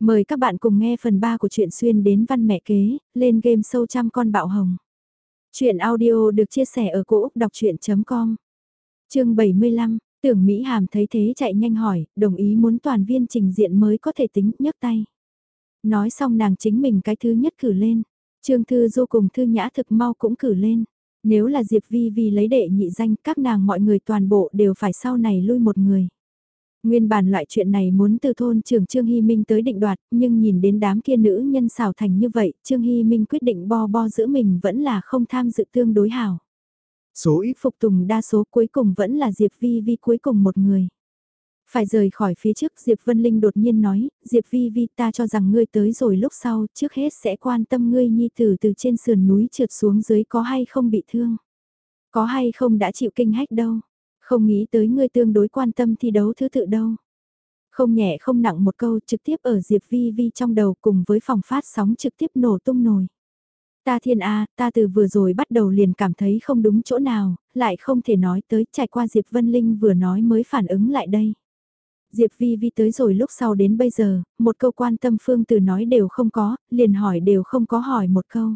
Mời các bạn cùng nghe phần 3 của truyện xuyên đến văn mẹ kế, lên game sâu trăm con bạo hồng. Chuyện audio được chia sẻ ở cỗ đọc chuyện.com Chương 75, tưởng Mỹ Hàm thấy thế chạy nhanh hỏi, đồng ý muốn toàn viên trình diện mới có thể tính, nhấc tay. Nói xong nàng chính mình cái thứ nhất cử lên, Trương Thư Du cùng Thư Nhã thực mau cũng cử lên. Nếu là Diệp Vi Vi lấy đệ nhị danh, các nàng mọi người toàn bộ đều phải sau này lui một người. Nguyên bản loại chuyện này muốn từ thôn trưởng Trương Hy Minh tới định đoạt, nhưng nhìn đến đám kia nữ nhân xảo thành như vậy, Trương Hy Minh quyết định bo bo giữ mình vẫn là không tham dự tương đối hảo. Số ít phục tùng đa số cuối cùng vẫn là Diệp Vi Vi cuối cùng một người. Phải rời khỏi phía trước Diệp Vân Linh đột nhiên nói, Diệp Vi Vi ta cho rằng ngươi tới rồi lúc sau trước hết sẽ quan tâm ngươi nhi tử từ trên sườn núi trượt xuống dưới có hay không bị thương. Có hay không đã chịu kinh hách đâu. Không nghĩ tới ngươi tương đối quan tâm thi đấu thứ tự đâu. Không nhẹ không nặng một câu trực tiếp ở Diệp Vi Vi trong đầu cùng với phòng phát sóng trực tiếp nổ tung nồi. Ta thiên A, ta từ vừa rồi bắt đầu liền cảm thấy không đúng chỗ nào, lại không thể nói tới trải qua Diệp Vân Linh vừa nói mới phản ứng lại đây. Diệp Vi Vi tới rồi lúc sau đến bây giờ, một câu quan tâm phương từ nói đều không có, liền hỏi đều không có hỏi một câu.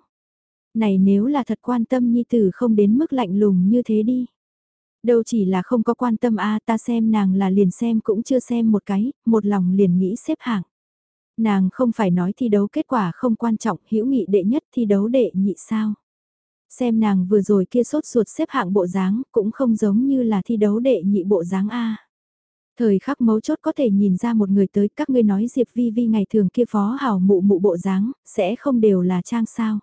Này nếu là thật quan tâm nhi tử không đến mức lạnh lùng như thế đi. Đâu chỉ là không có quan tâm a ta xem nàng là liền xem cũng chưa xem một cái, một lòng liền nghĩ xếp hạng. Nàng không phải nói thi đấu kết quả không quan trọng, hữu nghị đệ nhất thi đấu đệ nhị sao. Xem nàng vừa rồi kia sốt ruột xếp hạng bộ dáng cũng không giống như là thi đấu đệ nhị bộ dáng A. Thời khắc mấu chốt có thể nhìn ra một người tới các ngươi nói Diệp Vi Vi ngày thường kia phó hảo mụ mụ bộ dáng, sẽ không đều là trang sao.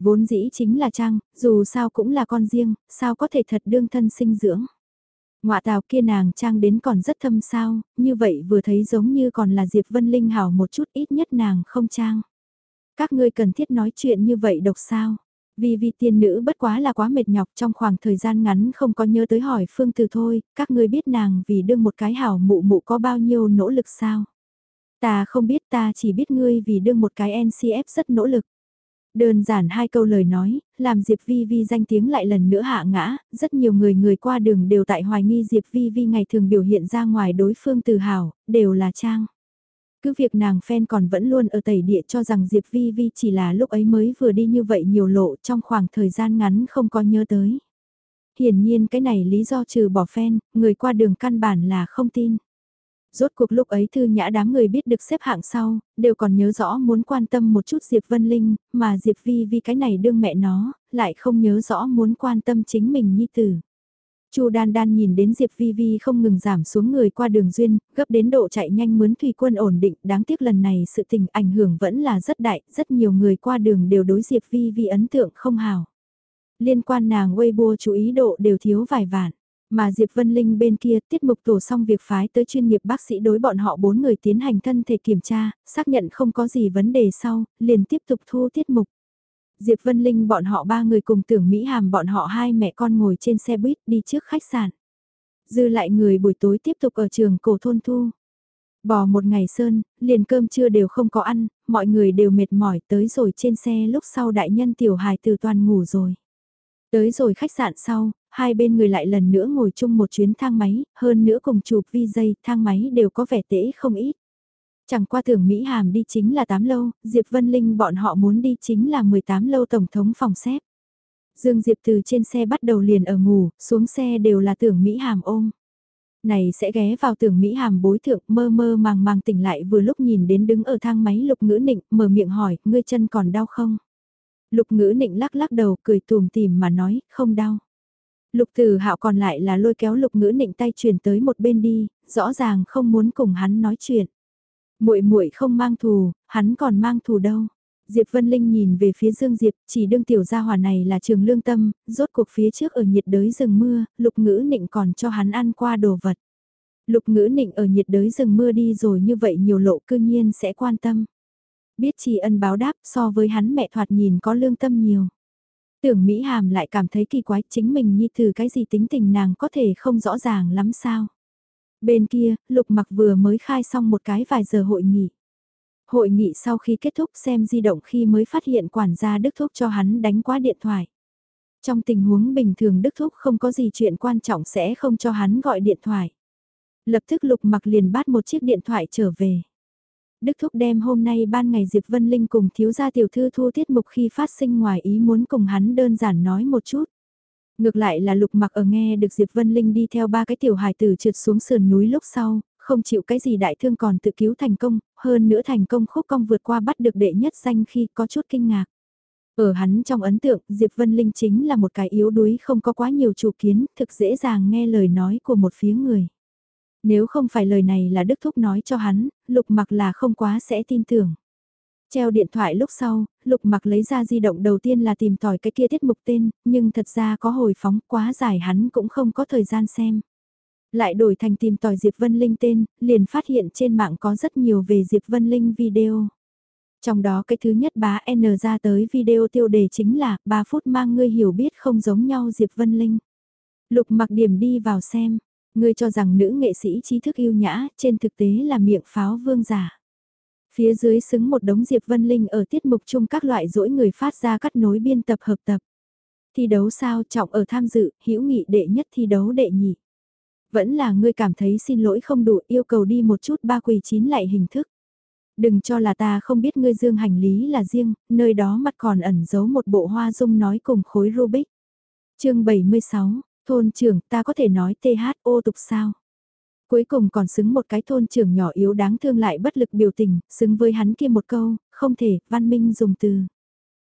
Vốn dĩ chính là Trang, dù sao cũng là con riêng, sao có thể thật đương thân sinh dưỡng. Ngoạ tào kia nàng Trang đến còn rất thâm sao, như vậy vừa thấy giống như còn là Diệp Vân Linh hảo một chút ít nhất nàng không Trang. Các ngươi cần thiết nói chuyện như vậy độc sao. Vì vì tiên nữ bất quá là quá mệt nhọc trong khoảng thời gian ngắn không có nhớ tới hỏi phương từ thôi, các ngươi biết nàng vì đương một cái hảo mụ mụ có bao nhiêu nỗ lực sao. Ta không biết ta chỉ biết ngươi vì đương một cái NCF rất nỗ lực. Đơn giản hai câu lời nói, làm Diệp Vi Vi danh tiếng lại lần nữa hạ ngã, rất nhiều người người qua đường đều tại hoài nghi Diệp Vi Vi ngày thường biểu hiện ra ngoài đối phương tự hào, đều là trang. Cứ việc nàng fan còn vẫn luôn ở tẩy địa cho rằng Diệp Vi Vi chỉ là lúc ấy mới vừa đi như vậy nhiều lộ trong khoảng thời gian ngắn không có nhớ tới. Hiển nhiên cái này lý do trừ bỏ fan, người qua đường căn bản là không tin. Rốt cuộc lúc ấy thư nhã đám người biết được xếp hạng sau, đều còn nhớ rõ muốn quan tâm một chút Diệp Vân Linh, mà Diệp Vi vì cái này đương mẹ nó, lại không nhớ rõ muốn quan tâm chính mình nhi tử. Chu Đan Đan nhìn đến Diệp Vi Vi không ngừng giảm xuống người qua đường duyên, gấp đến độ chạy nhanh muốn thủy quân ổn định, đáng tiếc lần này sự tình ảnh hưởng vẫn là rất đại, rất nhiều người qua đường đều đối Diệp Vi Vi ấn tượng không hào. Liên quan nàng Weibo chú ý độ đều thiếu vài vạn. Mà Diệp Vân Linh bên kia tiết mục tổ xong việc phái tới chuyên nghiệp bác sĩ đối bọn họ bốn người tiến hành thân thể kiểm tra, xác nhận không có gì vấn đề sau, liền tiếp tục thu tiết mục. Diệp Vân Linh bọn họ ba người cùng tưởng Mỹ Hàm bọn họ hai mẹ con ngồi trên xe buýt đi trước khách sạn. Dư lại người buổi tối tiếp tục ở trường cổ thôn thu. Bò một ngày sơn, liền cơm trưa đều không có ăn, mọi người đều mệt mỏi tới rồi trên xe lúc sau đại nhân tiểu hài từ toàn ngủ rồi. Tới rồi khách sạn sau, hai bên người lại lần nữa ngồi chung một chuyến thang máy, hơn nữa cùng chụp vi dây, thang máy đều có vẻ tễ không ít. Chẳng qua tưởng Mỹ Hàm đi chính là 8 lâu, Diệp Vân Linh bọn họ muốn đi chính là 18 lâu tổng thống phòng xếp. Dương Diệp từ trên xe bắt đầu liền ở ngủ, xuống xe đều là tưởng Mỹ Hàm ôm. Này sẽ ghé vào tưởng Mỹ Hàm bối thượng mơ mơ màng màng tỉnh lại vừa lúc nhìn đến đứng ở thang máy lục ngữ nịnh, mở miệng hỏi, ngươi chân còn đau không? Lục ngữ nịnh lắc lắc đầu cười tùm tìm mà nói, không đau. Lục Tử Hạo còn lại là lôi kéo Lục Ngữ Nịnh tay truyền tới một bên đi, rõ ràng không muốn cùng hắn nói chuyện. Muội muội không mang thù, hắn còn mang thù đâu. Diệp Vân Linh nhìn về phía Dương Diệp, chỉ đương tiểu gia hỏa này là trường lương tâm, rốt cuộc phía trước ở nhiệt đới rừng mưa, Lục Ngữ Nịnh còn cho hắn ăn qua đồ vật. Lục Ngữ Nịnh ở nhiệt đới rừng mưa đi rồi như vậy nhiều lộ cư nhiên sẽ quan tâm. Biết trì ân báo đáp so với hắn mẹ thoạt nhìn có lương tâm nhiều. Tưởng Mỹ Hàm lại cảm thấy kỳ quái chính mình như từ cái gì tính tình nàng có thể không rõ ràng lắm sao. Bên kia, Lục Mặc vừa mới khai xong một cái vài giờ hội nghị. Hội nghị sau khi kết thúc xem di động khi mới phát hiện quản gia Đức Thúc cho hắn đánh qua điện thoại. Trong tình huống bình thường Đức Thúc không có gì chuyện quan trọng sẽ không cho hắn gọi điện thoại. Lập tức Lục Mặc liền bắt một chiếc điện thoại trở về. Đức Thúc đem hôm nay ban ngày Diệp Vân Linh cùng thiếu gia tiểu thư thu tiết mục khi phát sinh ngoài ý muốn cùng hắn đơn giản nói một chút. Ngược lại là lục mặc ở nghe được Diệp Vân Linh đi theo ba cái tiểu hài tử trượt xuống sườn núi lúc sau, không chịu cái gì đại thương còn tự cứu thành công, hơn nữa thành công khúc công vượt qua bắt được đệ nhất danh khi có chút kinh ngạc. Ở hắn trong ấn tượng, Diệp Vân Linh chính là một cái yếu đuối không có quá nhiều chủ kiến, thực dễ dàng nghe lời nói của một phía người. Nếu không phải lời này là Đức Thúc nói cho hắn, Lục Mặc là không quá sẽ tin tưởng. Treo điện thoại lúc sau, Lục Mặc lấy ra di động đầu tiên là tìm tỏi cái kia tiết mục tên, nhưng thật ra có hồi phóng quá dài hắn cũng không có thời gian xem. Lại đổi thành tìm tỏi Diệp Vân Linh tên, liền phát hiện trên mạng có rất nhiều về Diệp Vân Linh video. Trong đó cái thứ nhất bá N ra tới video tiêu đề chính là 3 phút mang ngươi hiểu biết không giống nhau Diệp Vân Linh. Lục mặc điểm đi vào xem, ngươi cho rằng nữ nghệ sĩ trí thức yêu nhã trên thực tế là miệng pháo vương giả. Phía dưới xứng một đống Diệp Vân Linh ở tiết mục chung các loại dỗi người phát ra cắt nối biên tập hợp tập. Thi đấu sao trọng ở tham dự, hữu nghị đệ nhất thi đấu đệ nhị. Vẫn là ngươi cảm thấy xin lỗi không đủ yêu cầu đi một chút ba quỳ chín lại hình thức. Đừng cho là ta không biết ngươi dương hành lý là riêng, nơi đó mặt còn ẩn giấu một bộ hoa dung nói cùng khối Rubik. chương 76, thôn trưởng ta có thể nói THO tục sao? Cuối cùng còn xứng một cái thôn trưởng nhỏ yếu đáng thương lại bất lực biểu tình, xứng với hắn kia một câu, không thể, văn minh dùng từ.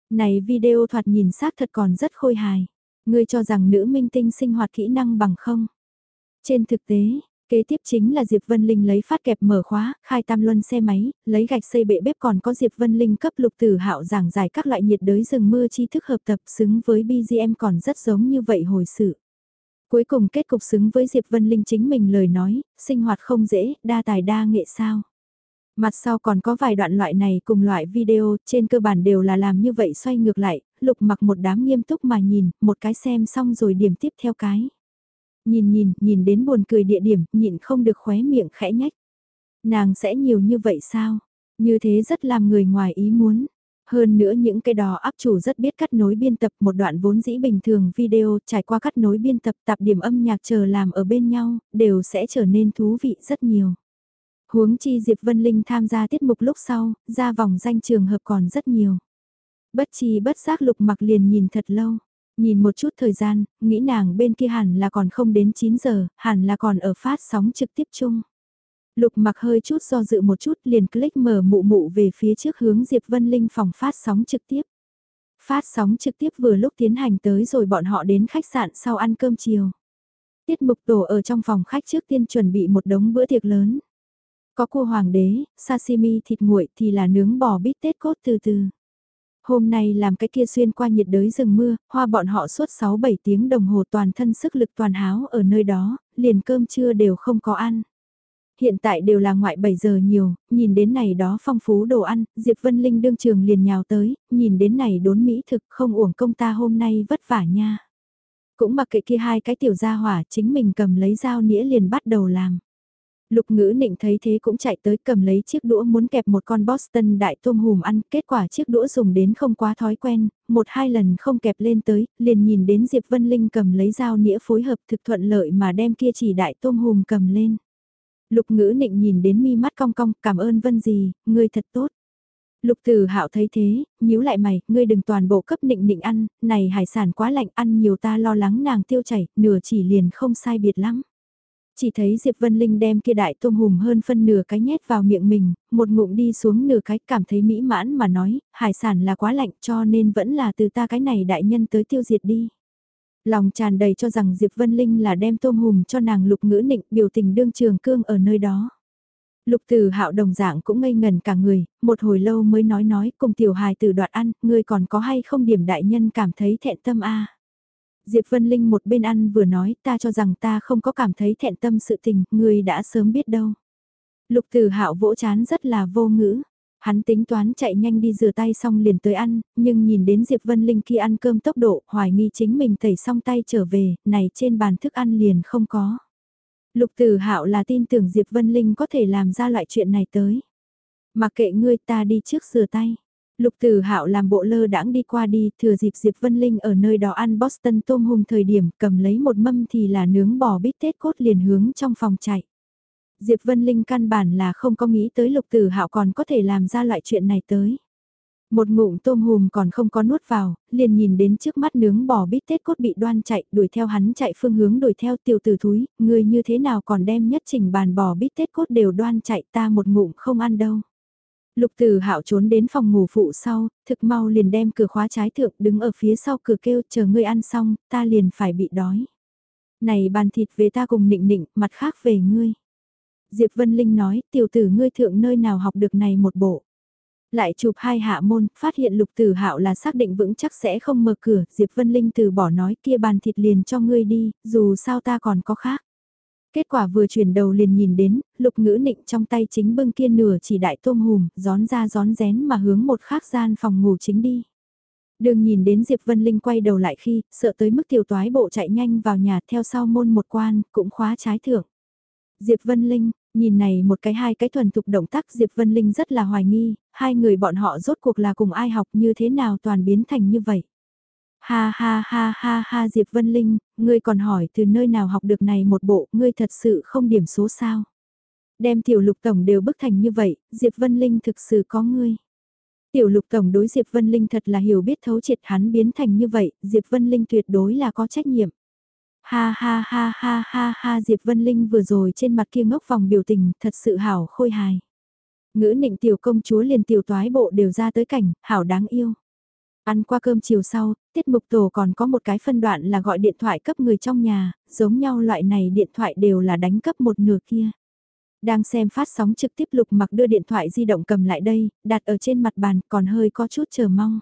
Này video thoạt nhìn xác thật còn rất khôi hài. Ngươi cho rằng nữ minh tinh sinh hoạt kỹ năng bằng không? Trên thực tế, kế tiếp chính là Diệp Vân Linh lấy phát kẹp mở khóa, khai tam luân xe máy, lấy gạch xây bệ bếp còn có Diệp Vân Linh cấp lục tử hạo giảng giải các loại nhiệt đới rừng mưa chi thức hợp tập xứng với BGM còn rất giống như vậy hồi sự. Cuối cùng kết cục xứng với Diệp Vân Linh chính mình lời nói, sinh hoạt không dễ, đa tài đa nghệ sao. Mặt sau còn có vài đoạn loại này cùng loại video, trên cơ bản đều là làm như vậy xoay ngược lại, lục mặc một đám nghiêm túc mà nhìn, một cái xem xong rồi điểm tiếp theo cái. Nhìn nhìn, nhìn đến buồn cười địa điểm, nhịn không được khóe miệng khẽ nhách. Nàng sẽ nhiều như vậy sao? Như thế rất làm người ngoài ý muốn. Hơn nữa những cái đó áp chủ rất biết cắt nối biên tập một đoạn vốn dĩ bình thường video trải qua cắt nối biên tập tạp điểm âm nhạc chờ làm ở bên nhau, đều sẽ trở nên thú vị rất nhiều. Huống chi Diệp Vân Linh tham gia tiết mục lúc sau, ra vòng danh trường hợp còn rất nhiều. Bất chi bất giác lục mặc liền nhìn thật lâu. Nhìn một chút thời gian, nghĩ nàng bên kia hẳn là còn không đến 9 giờ, hẳn là còn ở phát sóng trực tiếp chung. Lục mặc hơi chút do dự một chút liền click mở mụ mụ về phía trước hướng Diệp Vân Linh phòng phát sóng trực tiếp. Phát sóng trực tiếp vừa lúc tiến hành tới rồi bọn họ đến khách sạn sau ăn cơm chiều. Tiết mục tổ ở trong phòng khách trước tiên chuẩn bị một đống bữa tiệc lớn. Có cua hoàng đế, sashimi thịt nguội thì là nướng bò bít tết cốt từ từ. Hôm nay làm cái kia xuyên qua nhiệt đới rừng mưa, hoa bọn họ suốt 6-7 tiếng đồng hồ toàn thân sức lực toàn háo ở nơi đó, liền cơm trưa đều không có ăn. Hiện tại đều là ngoại 7 giờ nhiều, nhìn đến này đó phong phú đồ ăn, Diệp Vân Linh đương trường liền nhào tới, nhìn đến này đốn mỹ thực không uổng công ta hôm nay vất vả nha. Cũng mặc kệ kia hai cái tiểu gia hỏa chính mình cầm lấy dao nĩa liền bắt đầu làm. Lục ngữ nịnh thấy thế cũng chạy tới cầm lấy chiếc đũa muốn kẹp một con Boston đại tôm hùm ăn, kết quả chiếc đũa dùng đến không quá thói quen, một hai lần không kẹp lên tới, liền nhìn đến Diệp Vân Linh cầm lấy dao nĩa phối hợp thực thuận lợi mà đem kia chỉ đại tôm hùm cầm lên. Lục ngữ nịnh nhìn đến mi mắt cong cong, cảm ơn Vân gì, ngươi thật tốt. Lục Tử Hạo thấy thế, nhíu lại mày, ngươi đừng toàn bộ cấp nịnh nịnh ăn, này hải sản quá lạnh ăn nhiều ta lo lắng nàng tiêu chảy, nửa chỉ liền không sai biệt lắm. Chỉ thấy Diệp Vân Linh đem kia đại tôm hùm hơn phân nửa cái nhét vào miệng mình, một ngụm đi xuống nửa cái cảm thấy mỹ mãn mà nói, hải sản là quá lạnh cho nên vẫn là từ ta cái này đại nhân tới tiêu diệt đi. Lòng tràn đầy cho rằng Diệp Vân Linh là đem tôm hùm cho nàng lục ngữ nịnh biểu tình đương trường cương ở nơi đó. Lục Tử Hạo đồng dạng cũng ngây ngần cả người, một hồi lâu mới nói nói cùng tiểu hài từ đoạn ăn, ngươi còn có hay không điểm đại nhân cảm thấy thẹn tâm a. Diệp Vân Linh một bên ăn vừa nói ta cho rằng ta không có cảm thấy thẹn tâm sự tình, ngươi đã sớm biết đâu. Lục Tử Hạo vỗ chán rất là vô ngữ. Hắn tính toán chạy nhanh đi rửa tay xong liền tới ăn, nhưng nhìn đến Diệp Vân Linh khi ăn cơm tốc độ, hoài nghi chính mình tẩy xong tay trở về, này trên bàn thức ăn liền không có. Lục Tử Hạo là tin tưởng Diệp Vân Linh có thể làm ra loại chuyện này tới. Mà kệ ngươi ta đi trước rửa tay. Lục Tử Hạo làm bộ lơ đãng đi qua đi, thừa dịp Diệp Vân Linh ở nơi đó ăn Boston tôm hùm thời điểm, cầm lấy một mâm thì là nướng bò bít tết cốt liền hướng trong phòng chạy. Diệp Vân Linh căn bản là không có nghĩ tới lục tử hạo còn có thể làm ra loại chuyện này tới. Một ngụm tôm hùm còn không có nuốt vào, liền nhìn đến trước mắt nướng bò bít tết cốt bị đoan chạy, đuổi theo hắn chạy phương hướng đuổi theo tiểu tử thúi, người như thế nào còn đem nhất trình bàn bò bít tết cốt đều đoan chạy ta một ngụm không ăn đâu. Lục Tử Hạo trốn đến phòng ngủ phụ sau, thực mau liền đem cửa khóa trái thượng đứng ở phía sau cửa kêu chờ ngươi ăn xong, ta liền phải bị đói. Này bàn thịt về ta cùng nịnh nịnh, mặt khác về ngươi. Diệp Vân Linh nói, tiểu tử ngươi thượng nơi nào học được này một bộ. Lại chụp hai hạ môn, phát hiện lục tử hạo là xác định vững chắc sẽ không mở cửa, Diệp Vân Linh từ bỏ nói kia bàn thịt liền cho ngươi đi, dù sao ta còn có khác. Kết quả vừa chuyển đầu liền nhìn đến, lục ngữ nịnh trong tay chính bưng kia nửa chỉ đại tôm hùm, gión ra gión rén mà hướng một khác gian phòng ngủ chính đi. Đường nhìn đến Diệp Vân Linh quay đầu lại khi, sợ tới mức tiểu toái bộ chạy nhanh vào nhà theo sau môn một quan, cũng khóa trái thượng. Diệp Vân Linh, nhìn này một cái hai cái thuần thục động tác Diệp Vân Linh rất là hoài nghi, hai người bọn họ rốt cuộc là cùng ai học như thế nào toàn biến thành như vậy. Ha ha ha ha ha Diệp Vân Linh, ngươi còn hỏi từ nơi nào học được này một bộ, ngươi thật sự không điểm số sao. Đem tiểu lục tổng đều bức thành như vậy, Diệp Vân Linh thực sự có ngươi. Tiểu lục tổng đối Diệp Vân Linh thật là hiểu biết thấu triệt hắn biến thành như vậy, Diệp Vân Linh tuyệt đối là có trách nhiệm. Ha ha ha ha ha ha Diệp Vân Linh vừa rồi trên mặt kia ngốc vòng biểu tình thật sự hảo khôi hài. Ngữ nịnh tiểu công chúa liền tiểu toái bộ đều ra tới cảnh, hảo đáng yêu. Ăn qua cơm chiều sau, tiết mục tổ còn có một cái phân đoạn là gọi điện thoại cấp người trong nhà, giống nhau loại này điện thoại đều là đánh cấp một nửa kia. Đang xem phát sóng trực tiếp lục mặc đưa điện thoại di động cầm lại đây, đặt ở trên mặt bàn còn hơi có chút chờ mong.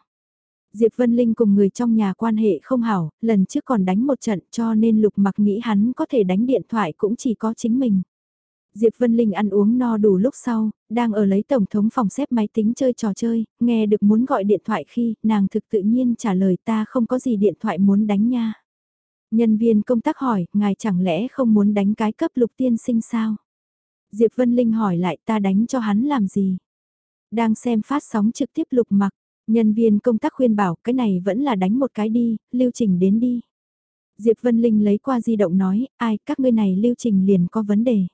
Diệp Vân Linh cùng người trong nhà quan hệ không hảo, lần trước còn đánh một trận cho nên lục mặc nghĩ hắn có thể đánh điện thoại cũng chỉ có chính mình. Diệp Vân Linh ăn uống no đủ lúc sau, đang ở lấy tổng thống phòng xếp máy tính chơi trò chơi, nghe được muốn gọi điện thoại khi nàng thực tự nhiên trả lời ta không có gì điện thoại muốn đánh nha. Nhân viên công tác hỏi, ngài chẳng lẽ không muốn đánh cái cấp lục tiên sinh sao? Diệp Vân Linh hỏi lại ta đánh cho hắn làm gì? Đang xem phát sóng trực tiếp lục mặc, nhân viên công tác khuyên bảo cái này vẫn là đánh một cái đi, lưu trình đến đi. Diệp Vân Linh lấy qua di động nói, ai các ngươi này lưu trình liền có vấn đề.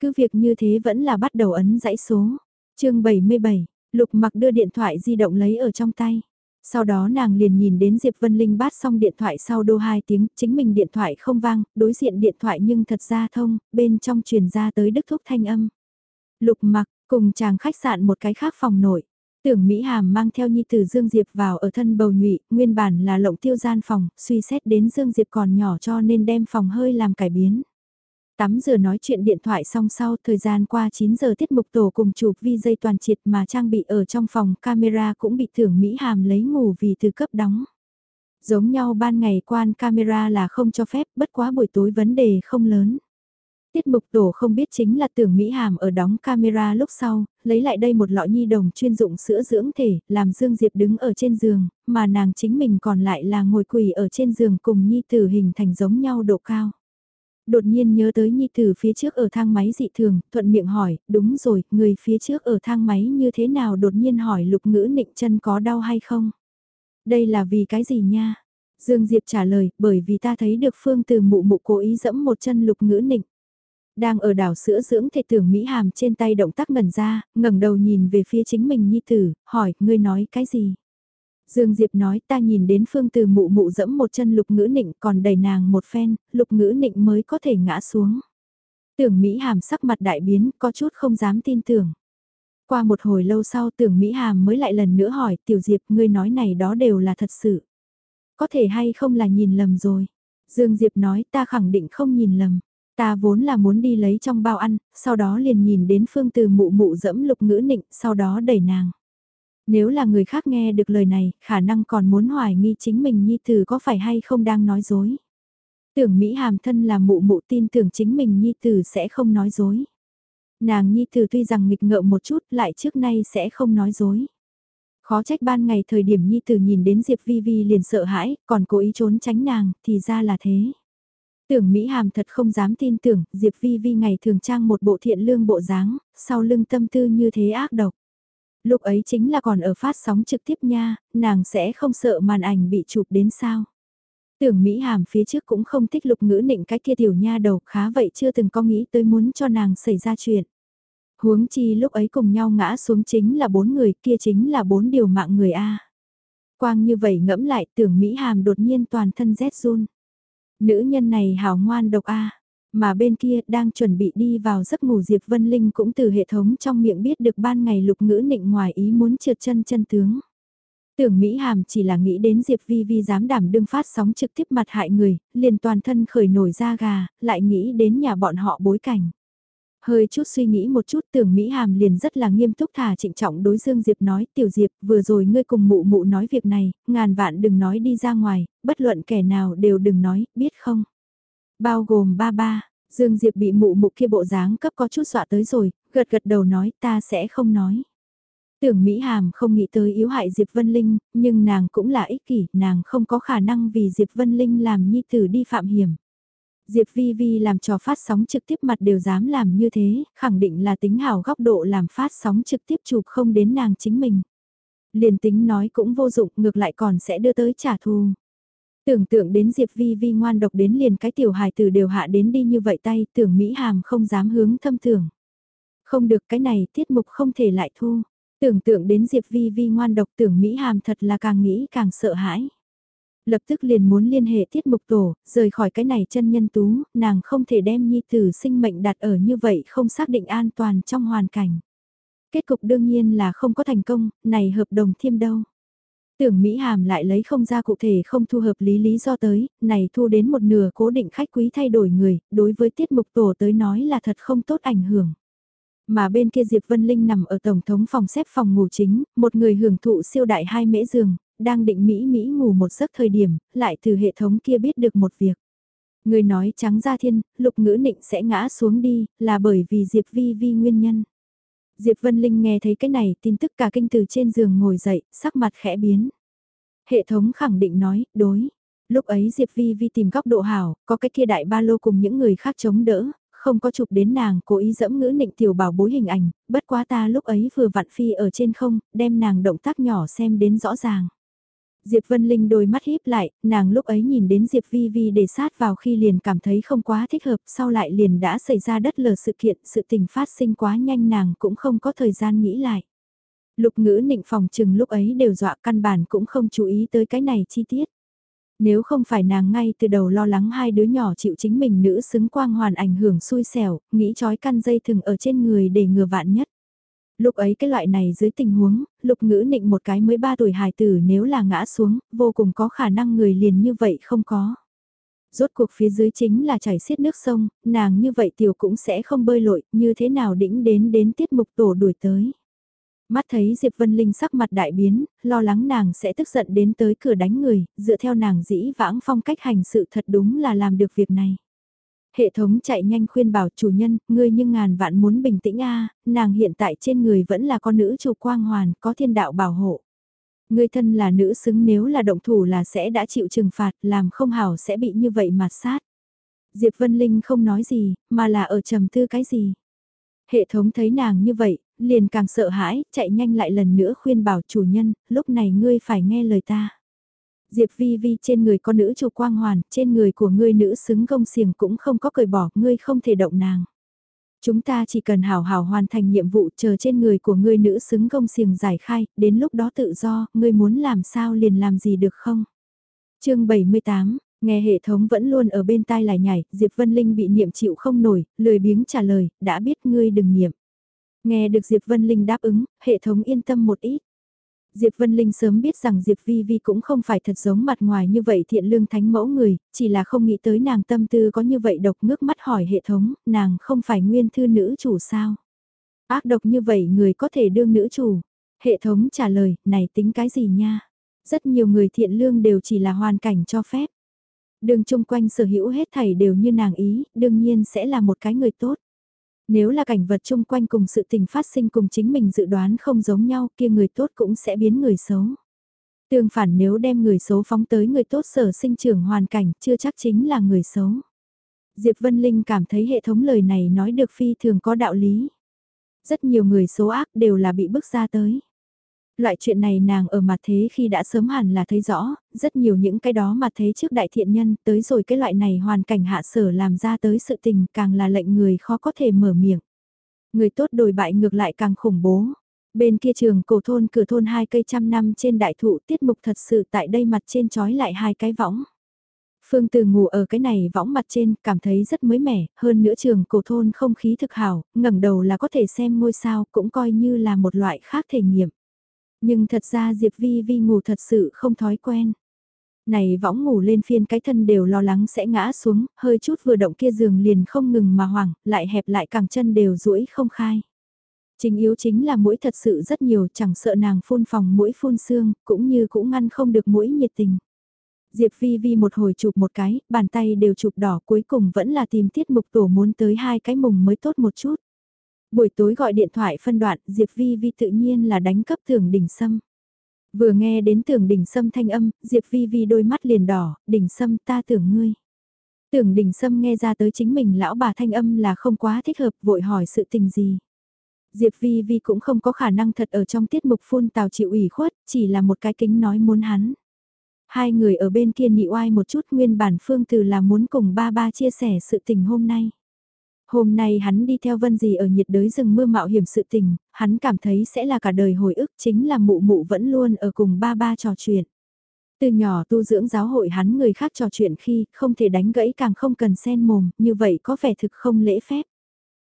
Cứ việc như thế vẫn là bắt đầu ấn dãy số. chương 77, Lục mặc đưa điện thoại di động lấy ở trong tay. Sau đó nàng liền nhìn đến Diệp Vân Linh bát xong điện thoại sau đô 2 tiếng, chính mình điện thoại không vang, đối diện điện thoại nhưng thật ra thông, bên trong truyền ra tới đức thúc thanh âm. Lục mặc, cùng chàng khách sạn một cái khác phòng nội. Tưởng Mỹ Hàm mang theo Nhi Tử Dương Diệp vào ở thân bầu nhụy, nguyên bản là lộng tiêu gian phòng, suy xét đến Dương Diệp còn nhỏ cho nên đem phòng hơi làm cải biến. Tắm giờ nói chuyện điện thoại xong sau, thời gian qua 9 giờ tiết mục tổ cùng chụp vi dây toàn triệt mà trang bị ở trong phòng camera cũng bị thưởng Mỹ Hàm lấy ngủ vì từ cấp đóng. Giống nhau ban ngày quan camera là không cho phép, bất quá buổi tối vấn đề không lớn. Tiết mục tổ không biết chính là tưởng Mỹ Hàm ở đóng camera lúc sau, lấy lại đây một lọ nhi đồng chuyên dụng sữa dưỡng thể, làm Dương Diệp đứng ở trên giường, mà nàng chính mình còn lại là ngồi quỳ ở trên giường cùng nhi tử hình thành giống nhau độ cao. Đột nhiên nhớ tới Nhi Tử phía trước ở thang máy dị thường, thuận miệng hỏi, đúng rồi, người phía trước ở thang máy như thế nào đột nhiên hỏi lục ngữ nịnh chân có đau hay không? Đây là vì cái gì nha? Dương Diệp trả lời, bởi vì ta thấy được Phương từ mụ mụ cố ý dẫm một chân lục ngữ nịnh. Đang ở đảo sữa dưỡng thể tưởng Mỹ Hàm trên tay động tác ngẩn ra, ngẩng đầu nhìn về phía chính mình Nhi Tử, hỏi, ngươi nói cái gì? Dương Diệp nói ta nhìn đến phương từ mụ mụ dẫm một chân lục ngữ nịnh còn đẩy nàng một phen, lục ngữ nịnh mới có thể ngã xuống. Tưởng Mỹ Hàm sắc mặt đại biến, có chút không dám tin tưởng. Qua một hồi lâu sau tưởng Mỹ Hàm mới lại lần nữa hỏi Tiểu Diệp ngươi nói này đó đều là thật sự. Có thể hay không là nhìn lầm rồi. Dương Diệp nói ta khẳng định không nhìn lầm. Ta vốn là muốn đi lấy trong bao ăn, sau đó liền nhìn đến phương từ mụ mụ dẫm lục ngữ nịnh, sau đó đẩy nàng. Nếu là người khác nghe được lời này, khả năng còn muốn hoài nghi chính mình Nhi Tử có phải hay không đang nói dối. Tưởng Mỹ Hàm thân là mụ mụ tin tưởng chính mình Nhi Tử sẽ không nói dối. Nàng Nhi Tử tuy rằng nghịch ngợm một chút lại trước nay sẽ không nói dối. Khó trách ban ngày thời điểm Nhi Tử nhìn đến Diệp Vi Vi liền sợ hãi, còn cố ý trốn tránh nàng, thì ra là thế. Tưởng Mỹ Hàm thật không dám tin tưởng, Diệp Vi Vi ngày thường trang một bộ thiện lương bộ dáng, sau lưng tâm tư như thế ác độc. Lúc ấy chính là còn ở phát sóng trực tiếp nha, nàng sẽ không sợ màn ảnh bị chụp đến sao. Tưởng Mỹ Hàm phía trước cũng không thích lục ngữ nịnh cái kia tiểu nha đầu khá vậy chưa từng có nghĩ tới muốn cho nàng xảy ra chuyện. Huống chi lúc ấy cùng nhau ngã xuống chính là bốn người kia chính là bốn điều mạng người A. Quang như vậy ngẫm lại tưởng Mỹ Hàm đột nhiên toàn thân rét run. Nữ nhân này hào ngoan độc A. Mà bên kia đang chuẩn bị đi vào giấc ngủ Diệp Vân Linh cũng từ hệ thống trong miệng biết được ban ngày lục ngữ nịnh ngoài ý muốn trượt chân chân tướng. Tưởng Mỹ Hàm chỉ là nghĩ đến Diệp Vi Vi dám đảm đương phát sóng trực tiếp mặt hại người, liền toàn thân khởi nổi da gà, lại nghĩ đến nhà bọn họ bối cảnh. Hơi chút suy nghĩ một chút tưởng Mỹ Hàm liền rất là nghiêm túc thả trịnh trọng đối Dương Diệp nói Tiểu Diệp vừa rồi ngươi cùng mụ mụ nói việc này, ngàn vạn đừng nói đi ra ngoài, bất luận kẻ nào đều đừng nói, biết không? Bao gồm ba ba, Dương Diệp bị mụ mụ kia bộ dáng cấp có chút dọa tới rồi, gật gật đầu nói ta sẽ không nói. Tưởng Mỹ Hàm không nghĩ tới yếu hại Diệp Vân Linh, nhưng nàng cũng là ích kỷ, nàng không có khả năng vì Diệp Vân Linh làm nhi tử đi phạm hiểm. Diệp Vi Vi làm trò phát sóng trực tiếp mặt đều dám làm như thế, khẳng định là tính hảo góc độ làm phát sóng trực tiếp chụp không đến nàng chính mình. Liền tính nói cũng vô dụng, ngược lại còn sẽ đưa tới trả thù. Tưởng tượng đến Diệp Vi Vi ngoan độc đến liền cái tiểu hài tử đều hạ đến đi như vậy tay, tưởng Mỹ Hàm không dám hướng thâm tưởng. Không được cái này tiết mục không thể lại thu. Tưởng tượng đến Diệp Vi Vi ngoan độc tưởng Mỹ Hàm thật là càng nghĩ càng sợ hãi. Lập tức liền muốn liên hệ tiết mục tổ, rời khỏi cái này chân nhân tú, nàng không thể đem nhi tử sinh mệnh đặt ở như vậy không xác định an toàn trong hoàn cảnh. Kết cục đương nhiên là không có thành công, này hợp đồng thiêm đâu. Tưởng Mỹ Hàm lại lấy không ra cụ thể không thu hợp lý lý do tới, này thu đến một nửa cố định khách quý thay đổi người, đối với tiết mục tổ tới nói là thật không tốt ảnh hưởng. Mà bên kia Diệp Vân Linh nằm ở tổng thống phòng xếp phòng ngủ chính, một người hưởng thụ siêu đại hai mễ giường, đang định Mỹ Mỹ ngủ một giấc thời điểm, lại từ hệ thống kia biết được một việc. Người nói trắng ra thiên, lục ngữ nịnh sẽ ngã xuống đi, là bởi vì Diệp Vi Vi nguyên nhân. Diệp Vân Linh nghe thấy cái này tin tức cả kinh từ trên giường ngồi dậy, sắc mặt khẽ biến. Hệ thống khẳng định nói, đối. Lúc ấy Diệp Vi Vi tìm góc độ hảo, có cái kia đại ba lô cùng những người khác chống đỡ, không có chụp đến nàng, cố ý dẫm ngữ nịnh tiểu bảo bối hình ảnh, bất quá ta lúc ấy vừa vặn phi ở trên không, đem nàng động tác nhỏ xem đến rõ ràng. Diệp Vân Linh đôi mắt híp lại, nàng lúc ấy nhìn đến Diệp Vi Vi để sát vào khi liền cảm thấy không quá thích hợp, sau lại liền đã xảy ra đất lờ sự kiện, sự tình phát sinh quá nhanh nàng cũng không có thời gian nghĩ lại. Lục ngữ nịnh phòng trừng lúc ấy đều dọa căn bản cũng không chú ý tới cái này chi tiết. Nếu không phải nàng ngay từ đầu lo lắng hai đứa nhỏ chịu chính mình nữ xứng quang hoàn ảnh hưởng xui xẻo, nghĩ trói căn dây thừng ở trên người để ngừa vạn nhất. Lúc ấy cái loại này dưới tình huống, lục ngữ nịnh một cái mới 3 tuổi hài tử nếu là ngã xuống, vô cùng có khả năng người liền như vậy không có. Rốt cuộc phía dưới chính là chảy xiết nước sông, nàng như vậy tiểu cũng sẽ không bơi lội, như thế nào đĩnh đến đến tiết mục tổ đuổi tới. Mắt thấy Diệp Vân Linh sắc mặt đại biến, lo lắng nàng sẽ tức giận đến tới cửa đánh người, dựa theo nàng dĩ vãng phong cách hành sự thật đúng là làm được việc này. Hệ thống chạy nhanh khuyên bảo chủ nhân, ngươi nhưng ngàn vạn muốn bình tĩnh a nàng hiện tại trên người vẫn là con nữ chủ quang hoàn, có thiên đạo bảo hộ. Ngươi thân là nữ xứng nếu là động thủ là sẽ đã chịu trừng phạt, làm không hảo sẽ bị như vậy mà sát. Diệp Vân Linh không nói gì, mà là ở trầm tư cái gì. Hệ thống thấy nàng như vậy, liền càng sợ hãi, chạy nhanh lại lần nữa khuyên bảo chủ nhân, lúc này ngươi phải nghe lời ta. Diệp Vi Vi trên người con nữ chủ quang hoàn, trên người của ngươi nữ xứng gông xiềng cũng không có cởi bỏ, ngươi không thể động nàng. Chúng ta chỉ cần hào hào hoàn thành nhiệm vụ chờ trên người của ngươi nữ xứng gông xiềng giải khai, đến lúc đó tự do, ngươi muốn làm sao liền làm gì được không? chương 78, nghe hệ thống vẫn luôn ở bên tai lại nhảy, Diệp Vân Linh bị niệm chịu không nổi, lười biếng trả lời, đã biết ngươi đừng niệm. Nghe được Diệp Vân Linh đáp ứng, hệ thống yên tâm một ít. Diệp Vân Linh sớm biết rằng Diệp Vi Vi cũng không phải thật giống mặt ngoài như vậy thiện lương thánh mẫu người, chỉ là không nghĩ tới nàng tâm tư có như vậy độc ngước mắt hỏi hệ thống, nàng không phải nguyên thư nữ chủ sao? Ác độc như vậy người có thể đương nữ chủ. Hệ thống trả lời, này tính cái gì nha? Rất nhiều người thiện lương đều chỉ là hoàn cảnh cho phép. Đường chung quanh sở hữu hết thảy đều như nàng ý, đương nhiên sẽ là một cái người tốt. Nếu là cảnh vật chung quanh cùng sự tình phát sinh cùng chính mình dự đoán không giống nhau, kia người tốt cũng sẽ biến người xấu. Tương phản nếu đem người xấu phóng tới người tốt sở sinh trưởng hoàn cảnh, chưa chắc chính là người xấu. Diệp Vân Linh cảm thấy hệ thống lời này nói được phi thường có đạo lý. Rất nhiều người xấu ác đều là bị bức ra tới. Loại chuyện này nàng ở mặt thế khi đã sớm hẳn là thấy rõ, rất nhiều những cái đó mà thế trước đại thiện nhân tới rồi cái loại này hoàn cảnh hạ sở làm ra tới sự tình càng là lệnh người khó có thể mở miệng. Người tốt đổi bại ngược lại càng khủng bố. Bên kia trường cổ thôn cửa thôn hai cây trăm năm trên đại thụ tiết mục thật sự tại đây mặt trên trói lại hai cái võng. Phương Từ ngủ ở cái này võng mặt trên, cảm thấy rất mới mẻ, hơn nữa trường cổ thôn không khí thực hảo, ngẩng đầu là có thể xem ngôi sao, cũng coi như là một loại khác thể nghiệm. Nhưng thật ra Diệp Vi Vi ngủ thật sự không thói quen. Này võng ngủ lên phiên cái thân đều lo lắng sẽ ngã xuống, hơi chút vừa động kia giường liền không ngừng mà hoảng, lại hẹp lại càng chân đều duỗi không khai. Chính yếu chính là mũi thật sự rất nhiều, chẳng sợ nàng phun phòng mũi phun xương, cũng như cũng ngăn không được mũi nhiệt tình. Diệp Vi Vi một hồi chụp một cái, bàn tay đều chụp đỏ cuối cùng vẫn là tìm tiết mục tổ muốn tới hai cái mùng mới tốt một chút. Buổi tối gọi điện thoại phân đoạn, Diệp Vi Vi tự nhiên là đánh cấp tưởng đỉnh sâm. Vừa nghe đến tưởng đỉnh sâm thanh âm, Diệp Vi Vi đôi mắt liền đỏ, đỉnh sâm ta tưởng ngươi. Tưởng đỉnh sâm nghe ra tới chính mình lão bà thanh âm là không quá thích hợp vội hỏi sự tình gì. Diệp Vi Vi cũng không có khả năng thật ở trong tiết mục phun tào chịu ủy khuất, chỉ là một cái kính nói muốn hắn. Hai người ở bên kia nhị oai một chút nguyên bản phương từ là muốn cùng ba ba chia sẻ sự tình hôm nay. Hôm nay hắn đi theo vân gì ở nhiệt đới rừng mưa mạo hiểm sự tình, hắn cảm thấy sẽ là cả đời hồi ức chính là mụ mụ vẫn luôn ở cùng ba ba trò chuyện. Từ nhỏ tu dưỡng giáo hội hắn người khác trò chuyện khi không thể đánh gãy càng không cần sen mồm, như vậy có vẻ thực không lễ phép.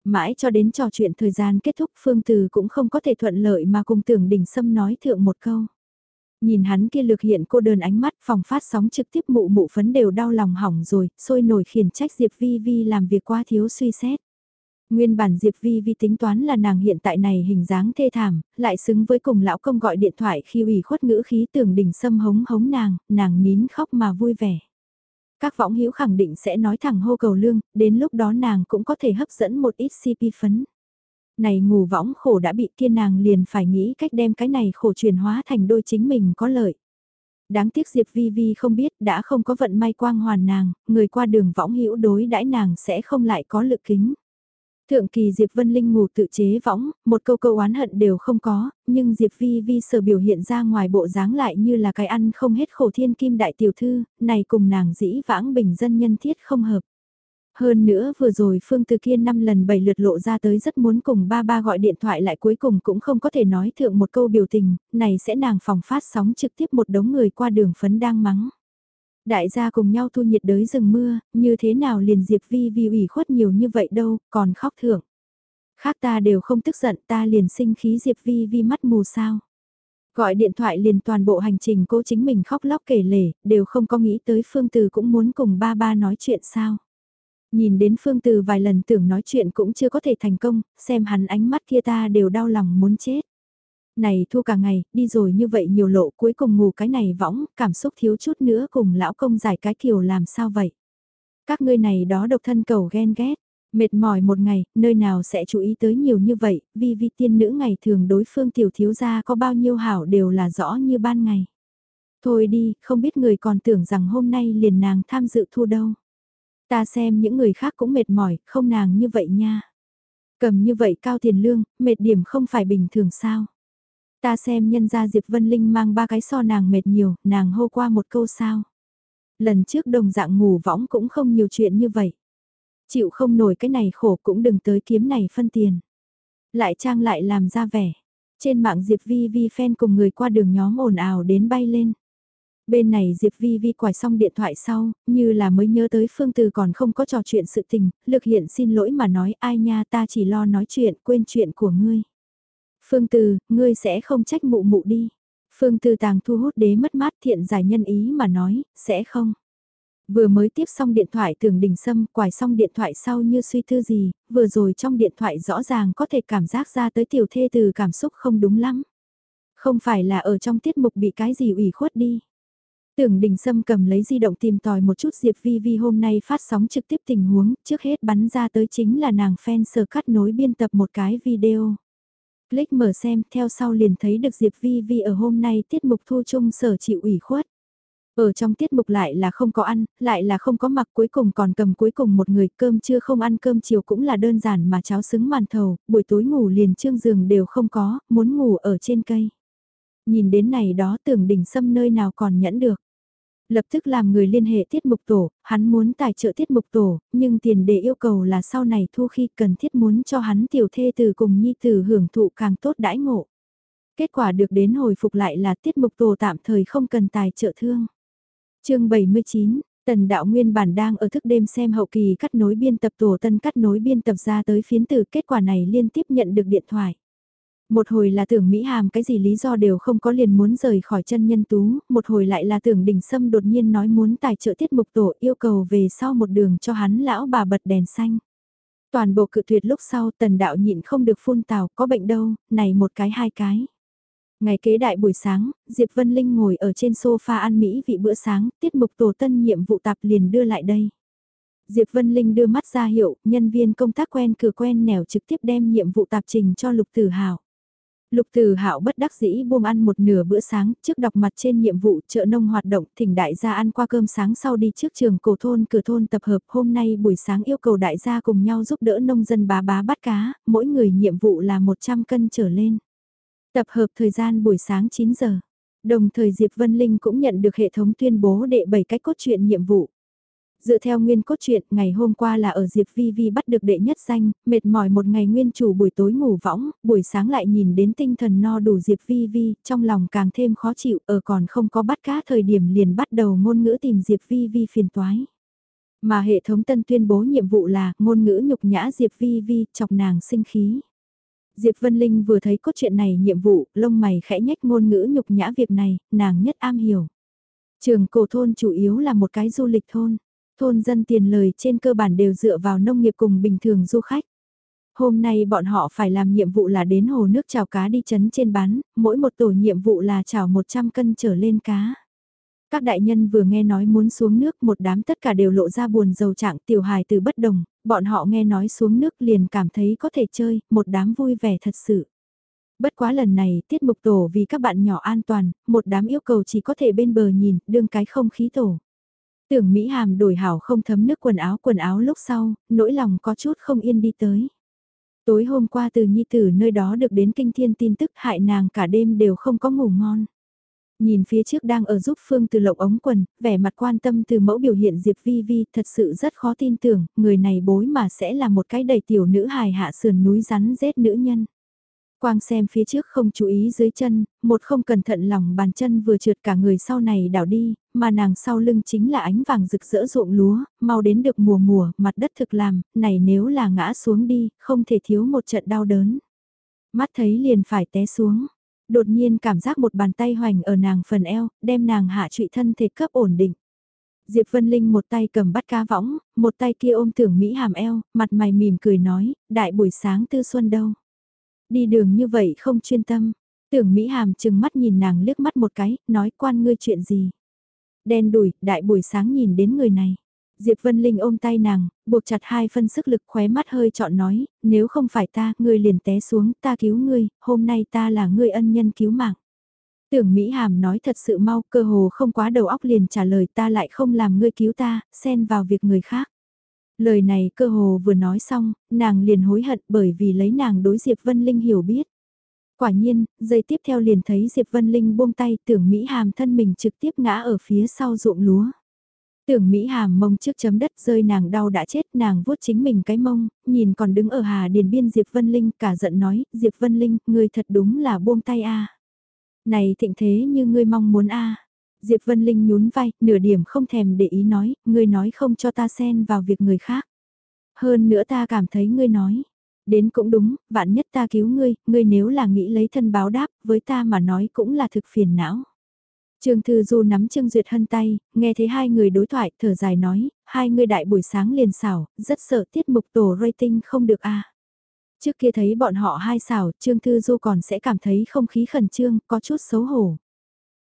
Mãi cho đến trò chuyện thời gian kết thúc Phương Từ cũng không có thể thuận lợi mà cùng tưởng đỉnh sâm nói thượng một câu. Nhìn hắn kia lực hiện cô đơn ánh mắt phòng phát sóng trực tiếp mụ mụ phấn đều đau lòng hỏng rồi, sôi nổi khiển trách Diệp Vi Vi làm việc quá thiếu suy xét. Nguyên bản Diệp Vi Vi tính toán là nàng hiện tại này hình dáng thê thảm, lại xứng với cùng lão công gọi điện thoại khi ủy khuất ngữ khí tưởng đỉnh sâm hống hống nàng, nàng nín khóc mà vui vẻ. Các võng hữu khẳng định sẽ nói thẳng hô cầu lương, đến lúc đó nàng cũng có thể hấp dẫn một ít CP phấn. Này ngủ võng khổ đã bị kia nàng liền phải nghĩ cách đem cái này khổ chuyển hóa thành đôi chính mình có lợi. Đáng tiếc Diệp Vi Vi không biết đã không có vận may quang hoàn nàng, người qua đường võng hữu đối đãi nàng sẽ không lại có lực kính. Thượng kỳ Diệp Vân Linh ngủ tự chế võng, một câu câu oán hận đều không có, nhưng Diệp Vi Vi sở biểu hiện ra ngoài bộ dáng lại như là cái ăn không hết khổ thiên kim đại tiểu thư, này cùng nàng dĩ vãng bình dân nhân thiết không hợp. Hơn nữa vừa rồi Phương Từ Kiên năm lần bảy lượt lộ ra tới rất muốn cùng ba ba gọi điện thoại lại cuối cùng cũng không có thể nói thượng một câu biểu tình, này sẽ nàng phòng phát sóng trực tiếp một đống người qua đường phấn đang mắng. Đại gia cùng nhau thu nhiệt đới rừng mưa, như thế nào liền Diệp Vi Vi ủy khuất nhiều như vậy đâu, còn khóc thượng. Khác ta đều không tức giận ta liền sinh khí Diệp Vi Vi mắt mù sao. Gọi điện thoại liền toàn bộ hành trình cô chính mình khóc lóc kể lể, đều không có nghĩ tới Phương Từ cũng muốn cùng ba ba nói chuyện sao. Nhìn đến Phương Từ vài lần tưởng nói chuyện cũng chưa có thể thành công, xem hắn ánh mắt kia ta đều đau lòng muốn chết. Này thu cả ngày, đi rồi như vậy nhiều lộ cuối cùng ngủ cái này võng, cảm xúc thiếu chút nữa cùng lão công giải cái kiều làm sao vậy. Các ngươi này đó độc thân cầu ghen ghét, mệt mỏi một ngày, nơi nào sẽ chú ý tới nhiều như vậy, vì vi tiên nữ ngày thường đối phương tiểu thiếu gia có bao nhiêu hảo đều là rõ như ban ngày. Thôi đi, không biết người còn tưởng rằng hôm nay liền nàng tham dự thu đâu. Ta xem những người khác cũng mệt mỏi, không nàng như vậy nha. Cầm như vậy cao tiền lương, mệt điểm không phải bình thường sao. Ta xem nhân gia Diệp Vân Linh mang ba cái so nàng mệt nhiều, nàng hô qua một câu sao. Lần trước đồng dạng ngủ võng cũng không nhiều chuyện như vậy. Chịu không nổi cái này khổ cũng đừng tới kiếm này phân tiền. Lại trang lại làm ra vẻ. Trên mạng Diệp Vi Vi fan cùng người qua đường nhóm ồn ào đến bay lên. Bên này Diệp Vi Vi quải xong điện thoại sau, như là mới nhớ tới Phương Từ còn không có trò chuyện sự tình, lực hiện xin lỗi mà nói ai nha ta chỉ lo nói chuyện quên chuyện của ngươi. Phương Từ, ngươi sẽ không trách mụ mụ đi. Phương Từ tàng thu hút đế mất mát thiện giải nhân ý mà nói, sẽ không. Vừa mới tiếp xong điện thoại tưởng đình sâm, quải xong điện thoại sau như suy thư gì, vừa rồi trong điện thoại rõ ràng có thể cảm giác ra tới tiểu thê từ cảm xúc không đúng lắm. Không phải là ở trong tiết mục bị cái gì ủy khuất đi. Tưởng đình sâm cầm lấy di động tìm tòi một chút Diệp Vi Vi hôm nay phát sóng trực tiếp tình huống, trước hết bắn ra tới chính là nàng fan sờ cắt nối biên tập một cái video. Click mở xem, theo sau liền thấy được Diệp Vi Vi ở hôm nay tiết mục thu chung sở chịu ủy khuất. Ở trong tiết mục lại là không có ăn, lại là không có mặc cuối cùng còn cầm cuối cùng một người cơm chưa không ăn cơm chiều cũng là đơn giản mà cháo xứng màn thầu, buổi tối ngủ liền trương giường đều không có, muốn ngủ ở trên cây. Nhìn đến này đó tưởng đỉnh sâm nơi nào còn nhẫn được. Lập tức làm người liên hệ tiết mục tổ, hắn muốn tài trợ tiết mục tổ, nhưng tiền đề yêu cầu là sau này thu khi cần thiết muốn cho hắn tiểu thê từ cùng nhi tử hưởng thụ càng tốt đãi ngộ. Kết quả được đến hồi phục lại là tiết mục tổ tạm thời không cần tài trợ thương. chương 79, Tần đạo nguyên bản đang ở thức đêm xem hậu kỳ cắt nối biên tập tổ tân cắt nối biên tập ra tới phiến từ kết quả này liên tiếp nhận được điện thoại. Một hồi là tưởng Mỹ Hàm cái gì lý do đều không có liền muốn rời khỏi chân nhân tú, một hồi lại là tưởng đỉnh sâm đột nhiên nói muốn tài trợ tiết mục tổ yêu cầu về sau một đường cho hắn lão bà bật đèn xanh. Toàn bộ cự tuyệt lúc sau tần đạo nhịn không được phun tào có bệnh đâu, này một cái hai cái. Ngày kế đại buổi sáng, Diệp Vân Linh ngồi ở trên sofa ăn Mỹ vị bữa sáng, tiết mục tổ tân nhiệm vụ tạp liền đưa lại đây. Diệp Vân Linh đưa mắt ra hiệu, nhân viên công tác quen cửa quen nẻo trực tiếp đem nhiệm vụ tạp trình cho Lục Tử hào Lục Từ Hạo bất đắc dĩ buông ăn một nửa bữa sáng, trước đọc mặt trên nhiệm vụ chợ nông hoạt động, thỉnh đại gia ăn qua cơm sáng sau đi trước trường cổ thôn cửa thôn tập hợp. Hôm nay buổi sáng yêu cầu đại gia cùng nhau giúp đỡ nông dân bá bá bắt cá, mỗi người nhiệm vụ là 100 cân trở lên. Tập hợp thời gian buổi sáng 9 giờ. Đồng thời Diệp Vân Linh cũng nhận được hệ thống tuyên bố đệ 7 cách cốt truyện nhiệm vụ. Dựa theo nguyên cốt truyện, ngày hôm qua là ở Diệp Vi Vi bắt được đệ nhất danh, mệt mỏi một ngày nguyên chủ buổi tối ngủ võng, buổi sáng lại nhìn đến tinh thần no đủ Diệp Vi Vi, trong lòng càng thêm khó chịu, ở còn không có bắt cá thời điểm liền bắt đầu ngôn ngữ tìm Diệp Vi Vi phiền toái. Mà hệ thống tân tuyên bố nhiệm vụ là ngôn ngữ nhục nhã Diệp Vi Vi, chọc nàng sinh khí. Diệp Vân Linh vừa thấy cốt truyện này nhiệm vụ, lông mày khẽ nhách ngôn ngữ nhục nhã việc này, nàng nhất am hiểu. Trường cổ thôn chủ yếu là một cái du lịch thôn. Thôn dân tiền lời trên cơ bản đều dựa vào nông nghiệp cùng bình thường du khách. Hôm nay bọn họ phải làm nhiệm vụ là đến hồ nước chào cá đi chấn trên bán, mỗi một tổ nhiệm vụ là chào 100 cân trở lên cá. Các đại nhân vừa nghe nói muốn xuống nước một đám tất cả đều lộ ra buồn dầu trạng tiểu hài từ bất đồng, bọn họ nghe nói xuống nước liền cảm thấy có thể chơi, một đám vui vẻ thật sự. Bất quá lần này tiết mục tổ vì các bạn nhỏ an toàn, một đám yêu cầu chỉ có thể bên bờ nhìn, đương cái không khí tổ. Tưởng Mỹ Hàm đổi hảo không thấm nước quần áo quần áo lúc sau, nỗi lòng có chút không yên đi tới. Tối hôm qua từ Nhi Tử nơi đó được đến kinh thiên tin tức hại nàng cả đêm đều không có ngủ ngon. Nhìn phía trước đang ở giúp Phương từ lộng ống quần, vẻ mặt quan tâm từ mẫu biểu hiện Diệp Vi Vi thật sự rất khó tin tưởng, người này bối mà sẽ là một cái đầy tiểu nữ hài hạ sườn núi rắn rết nữ nhân. Quang xem phía trước không chú ý dưới chân, một không cẩn thận lòng bàn chân vừa trượt cả người sau này đảo đi, mà nàng sau lưng chính là ánh vàng rực rỡ ruộng lúa, mau đến được mùa mùa, mặt đất thực làm, này nếu là ngã xuống đi, không thể thiếu một trận đau đớn. Mắt thấy liền phải té xuống, đột nhiên cảm giác một bàn tay hoành ở nàng phần eo, đem nàng hạ trụy thân thể cấp ổn định. Diệp Vân Linh một tay cầm bắt cá võng, một tay kia ôm tưởng Mỹ hàm eo, mặt mày mỉm cười nói, đại buổi sáng tư xuân đâu. Đi đường như vậy không chuyên tâm, tưởng Mỹ hàm chừng mắt nhìn nàng liếc mắt một cái, nói quan ngươi chuyện gì. Đen đùi, đại buổi sáng nhìn đến người này. Diệp Vân Linh ôm tay nàng, buộc chặt hai phân sức lực khóe mắt hơi chọn nói, nếu không phải ta, ngươi liền té xuống, ta cứu ngươi, hôm nay ta là ngươi ân nhân cứu mạng. Tưởng Mỹ Hàm nói thật sự mau, cơ hồ không quá đầu óc liền trả lời ta lại không làm ngươi cứu ta, xen vào việc người khác. Lời này cơ hồ vừa nói xong, nàng liền hối hận bởi vì lấy nàng đối Diệp Vân Linh hiểu biết. Quả nhiên, giây tiếp theo liền thấy Diệp Vân Linh buông tay tưởng Mỹ Hàm thân mình trực tiếp ngã ở phía sau ruộng lúa. Tưởng Mỹ Hàm mông trước chấm đất rơi nàng đau đã chết nàng vuốt chính mình cái mông, nhìn còn đứng ở Hà Điền Biên Diệp Vân Linh cả giận nói, Diệp Vân Linh, ngươi thật đúng là buông tay a Này thịnh thế như ngươi mong muốn a Diệp Vân Linh nhún vai, nửa điểm không thèm để ý nói, ngươi nói không cho ta xen vào việc người khác. Hơn nữa ta cảm thấy ngươi nói, đến cũng đúng, vạn nhất ta cứu ngươi, ngươi nếu là nghĩ lấy thân báo đáp, với ta mà nói cũng là thực phiền não. Trương Thư Du nắm Trương Duyệt Hân tay, nghe thấy hai người đối thoại, thở dài nói, hai người đại buổi sáng liền xảo, rất sợ tiết mục tổ rating không được a. Trước kia thấy bọn họ hai xảo, Trương Thư Du còn sẽ cảm thấy không khí khẩn trương, có chút xấu hổ.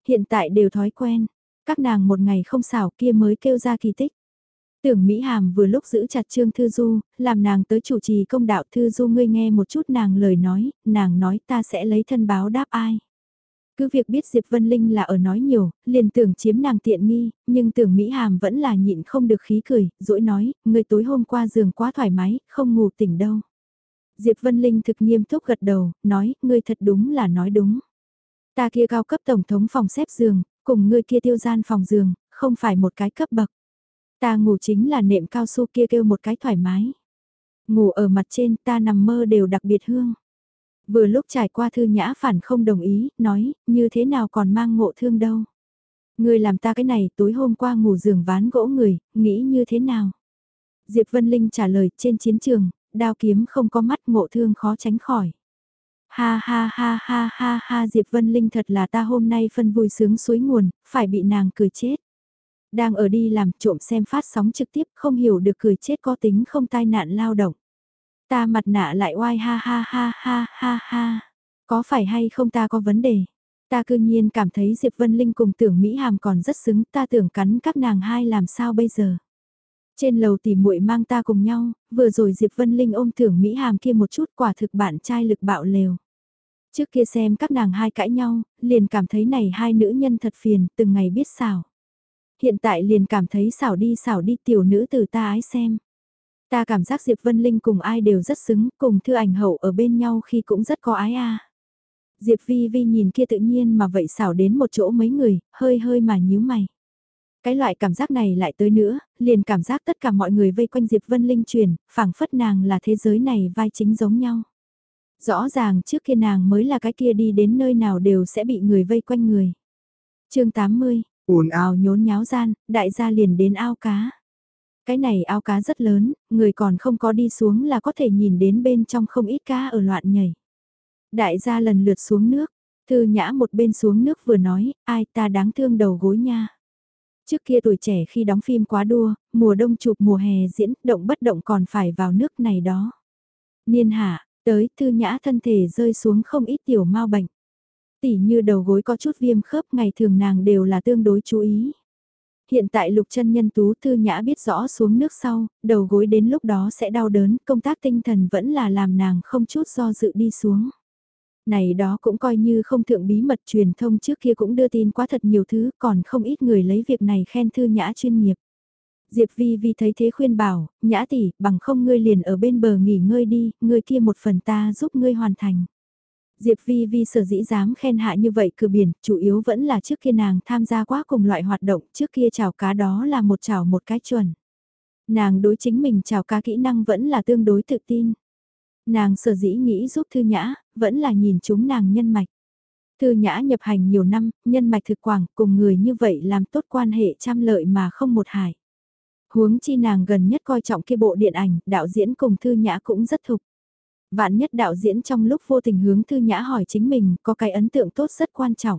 Hiện tại đều thói quen, các nàng một ngày không xảo kia mới kêu ra kỳ tích. Tưởng Mỹ Hàm vừa lúc giữ chặt Trương Thư Du, làm nàng tới chủ trì công đạo Thư Du ngươi nghe một chút nàng lời nói, nàng nói ta sẽ lấy thân báo đáp ai. Cứ việc biết Diệp Vân Linh là ở nói nhiều, liền tưởng chiếm nàng tiện nghi, nhưng tưởng Mỹ Hàm vẫn là nhịn không được khí cười, dỗi nói, người tối hôm qua giường quá thoải mái, không ngủ tỉnh đâu. Diệp Vân Linh thực nghiêm túc gật đầu, nói, ngươi thật đúng là nói đúng. Ta kia cao cấp tổng thống phòng xếp giường, cùng ngươi kia tiêu gian phòng giường, không phải một cái cấp bậc. Ta ngủ chính là nệm cao su kia kêu một cái thoải mái. Ngủ ở mặt trên ta nằm mơ đều đặc biệt hương. Vừa lúc trải qua thư nhã phản không đồng ý, nói, như thế nào còn mang ngộ thương đâu. Người làm ta cái này tối hôm qua ngủ giường ván gỗ người, nghĩ như thế nào? Diệp Vân Linh trả lời trên chiến trường, đao kiếm không có mắt ngộ thương khó tránh khỏi. Ha ha ha ha ha ha Diệp Vân Linh thật là ta hôm nay phân vui sướng suối nguồn, phải bị nàng cười chết. Đang ở đi làm trộm xem phát sóng trực tiếp không hiểu được cười chết có tính không tai nạn lao động. Ta mặt nạ lại oai ha ha ha ha ha ha. Có phải hay không ta có vấn đề? Ta cư nhiên cảm thấy Diệp Vân Linh cùng tưởng Mỹ Hàm còn rất xứng ta tưởng cắn các nàng hai làm sao bây giờ? Trên lầu tỉ muội mang ta cùng nhau, vừa rồi Diệp Vân Linh ôm tưởng Mỹ Hàm kia một chút quả thực bạn trai lực bạo lều. Trước kia xem các nàng hai cãi nhau, liền cảm thấy này hai nữ nhân thật phiền, từng ngày biết xảo. Hiện tại liền cảm thấy xảo đi xảo đi tiểu nữ từ ta ái xem. Ta cảm giác Diệp Vân Linh cùng ai đều rất xứng, cùng thư ảnh hậu ở bên nhau khi cũng rất có ái a. Diệp Vi Vi nhìn kia tự nhiên mà vậy xảo đến một chỗ mấy người, hơi hơi mà nhíu mày. Cái loại cảm giác này lại tới nữa, liền cảm giác tất cả mọi người vây quanh Diệp Vân Linh truyền, phảng phất nàng là thế giới này vai chính giống nhau. Rõ ràng trước kia nàng mới là cái kia đi đến nơi nào đều sẽ bị người vây quanh người. chương 80, ồn ào nhốn nháo gian, đại gia liền đến ao cá. Cái này ao cá rất lớn, người còn không có đi xuống là có thể nhìn đến bên trong không ít cá ở loạn nhảy. Đại gia lần lượt xuống nước, thư nhã một bên xuống nước vừa nói, ai ta đáng thương đầu gối nha. Trước kia tuổi trẻ khi đóng phim quá đua, mùa đông chụp mùa hè diễn, động bất động còn phải vào nước này đó. Niên hạ, tới thư nhã thân thể rơi xuống không ít tiểu mau bệnh. Tỉ như đầu gối có chút viêm khớp ngày thường nàng đều là tương đối chú ý. Hiện tại lục chân nhân tú thư nhã biết rõ xuống nước sau, đầu gối đến lúc đó sẽ đau đớn, công tác tinh thần vẫn là làm nàng không chút do dự đi xuống này đó cũng coi như không thượng bí mật truyền thông trước kia cũng đưa tin quá thật nhiều thứ, còn không ít người lấy việc này khen thư nhã chuyên nghiệp. Diệp Vi Vi thấy thế khuyên bảo, nhã tỷ, bằng không ngươi liền ở bên bờ nghỉ ngơi đi, ngươi kia một phần ta giúp ngươi hoàn thành. Diệp Vi Vi sở dĩ dám khen hạ như vậy cửa biển, chủ yếu vẫn là trước kia nàng tham gia quá cùng loại hoạt động, trước kia chào cá đó là một chào một cái chuẩn. Nàng đối chính mình chào cá kỹ năng vẫn là tương đối tự tin. Nàng sở dĩ nghĩ giúp Thư Nhã, vẫn là nhìn chúng nàng nhân mạch. Thư Nhã nhập hành nhiều năm, nhân mạch thực quảng, cùng người như vậy làm tốt quan hệ trăm lợi mà không một hại. Huống chi nàng gần nhất coi trọng kia bộ điện ảnh, đạo diễn cùng Thư Nhã cũng rất thục. Vạn nhất đạo diễn trong lúc vô tình hướng Thư Nhã hỏi chính mình có cái ấn tượng tốt rất quan trọng.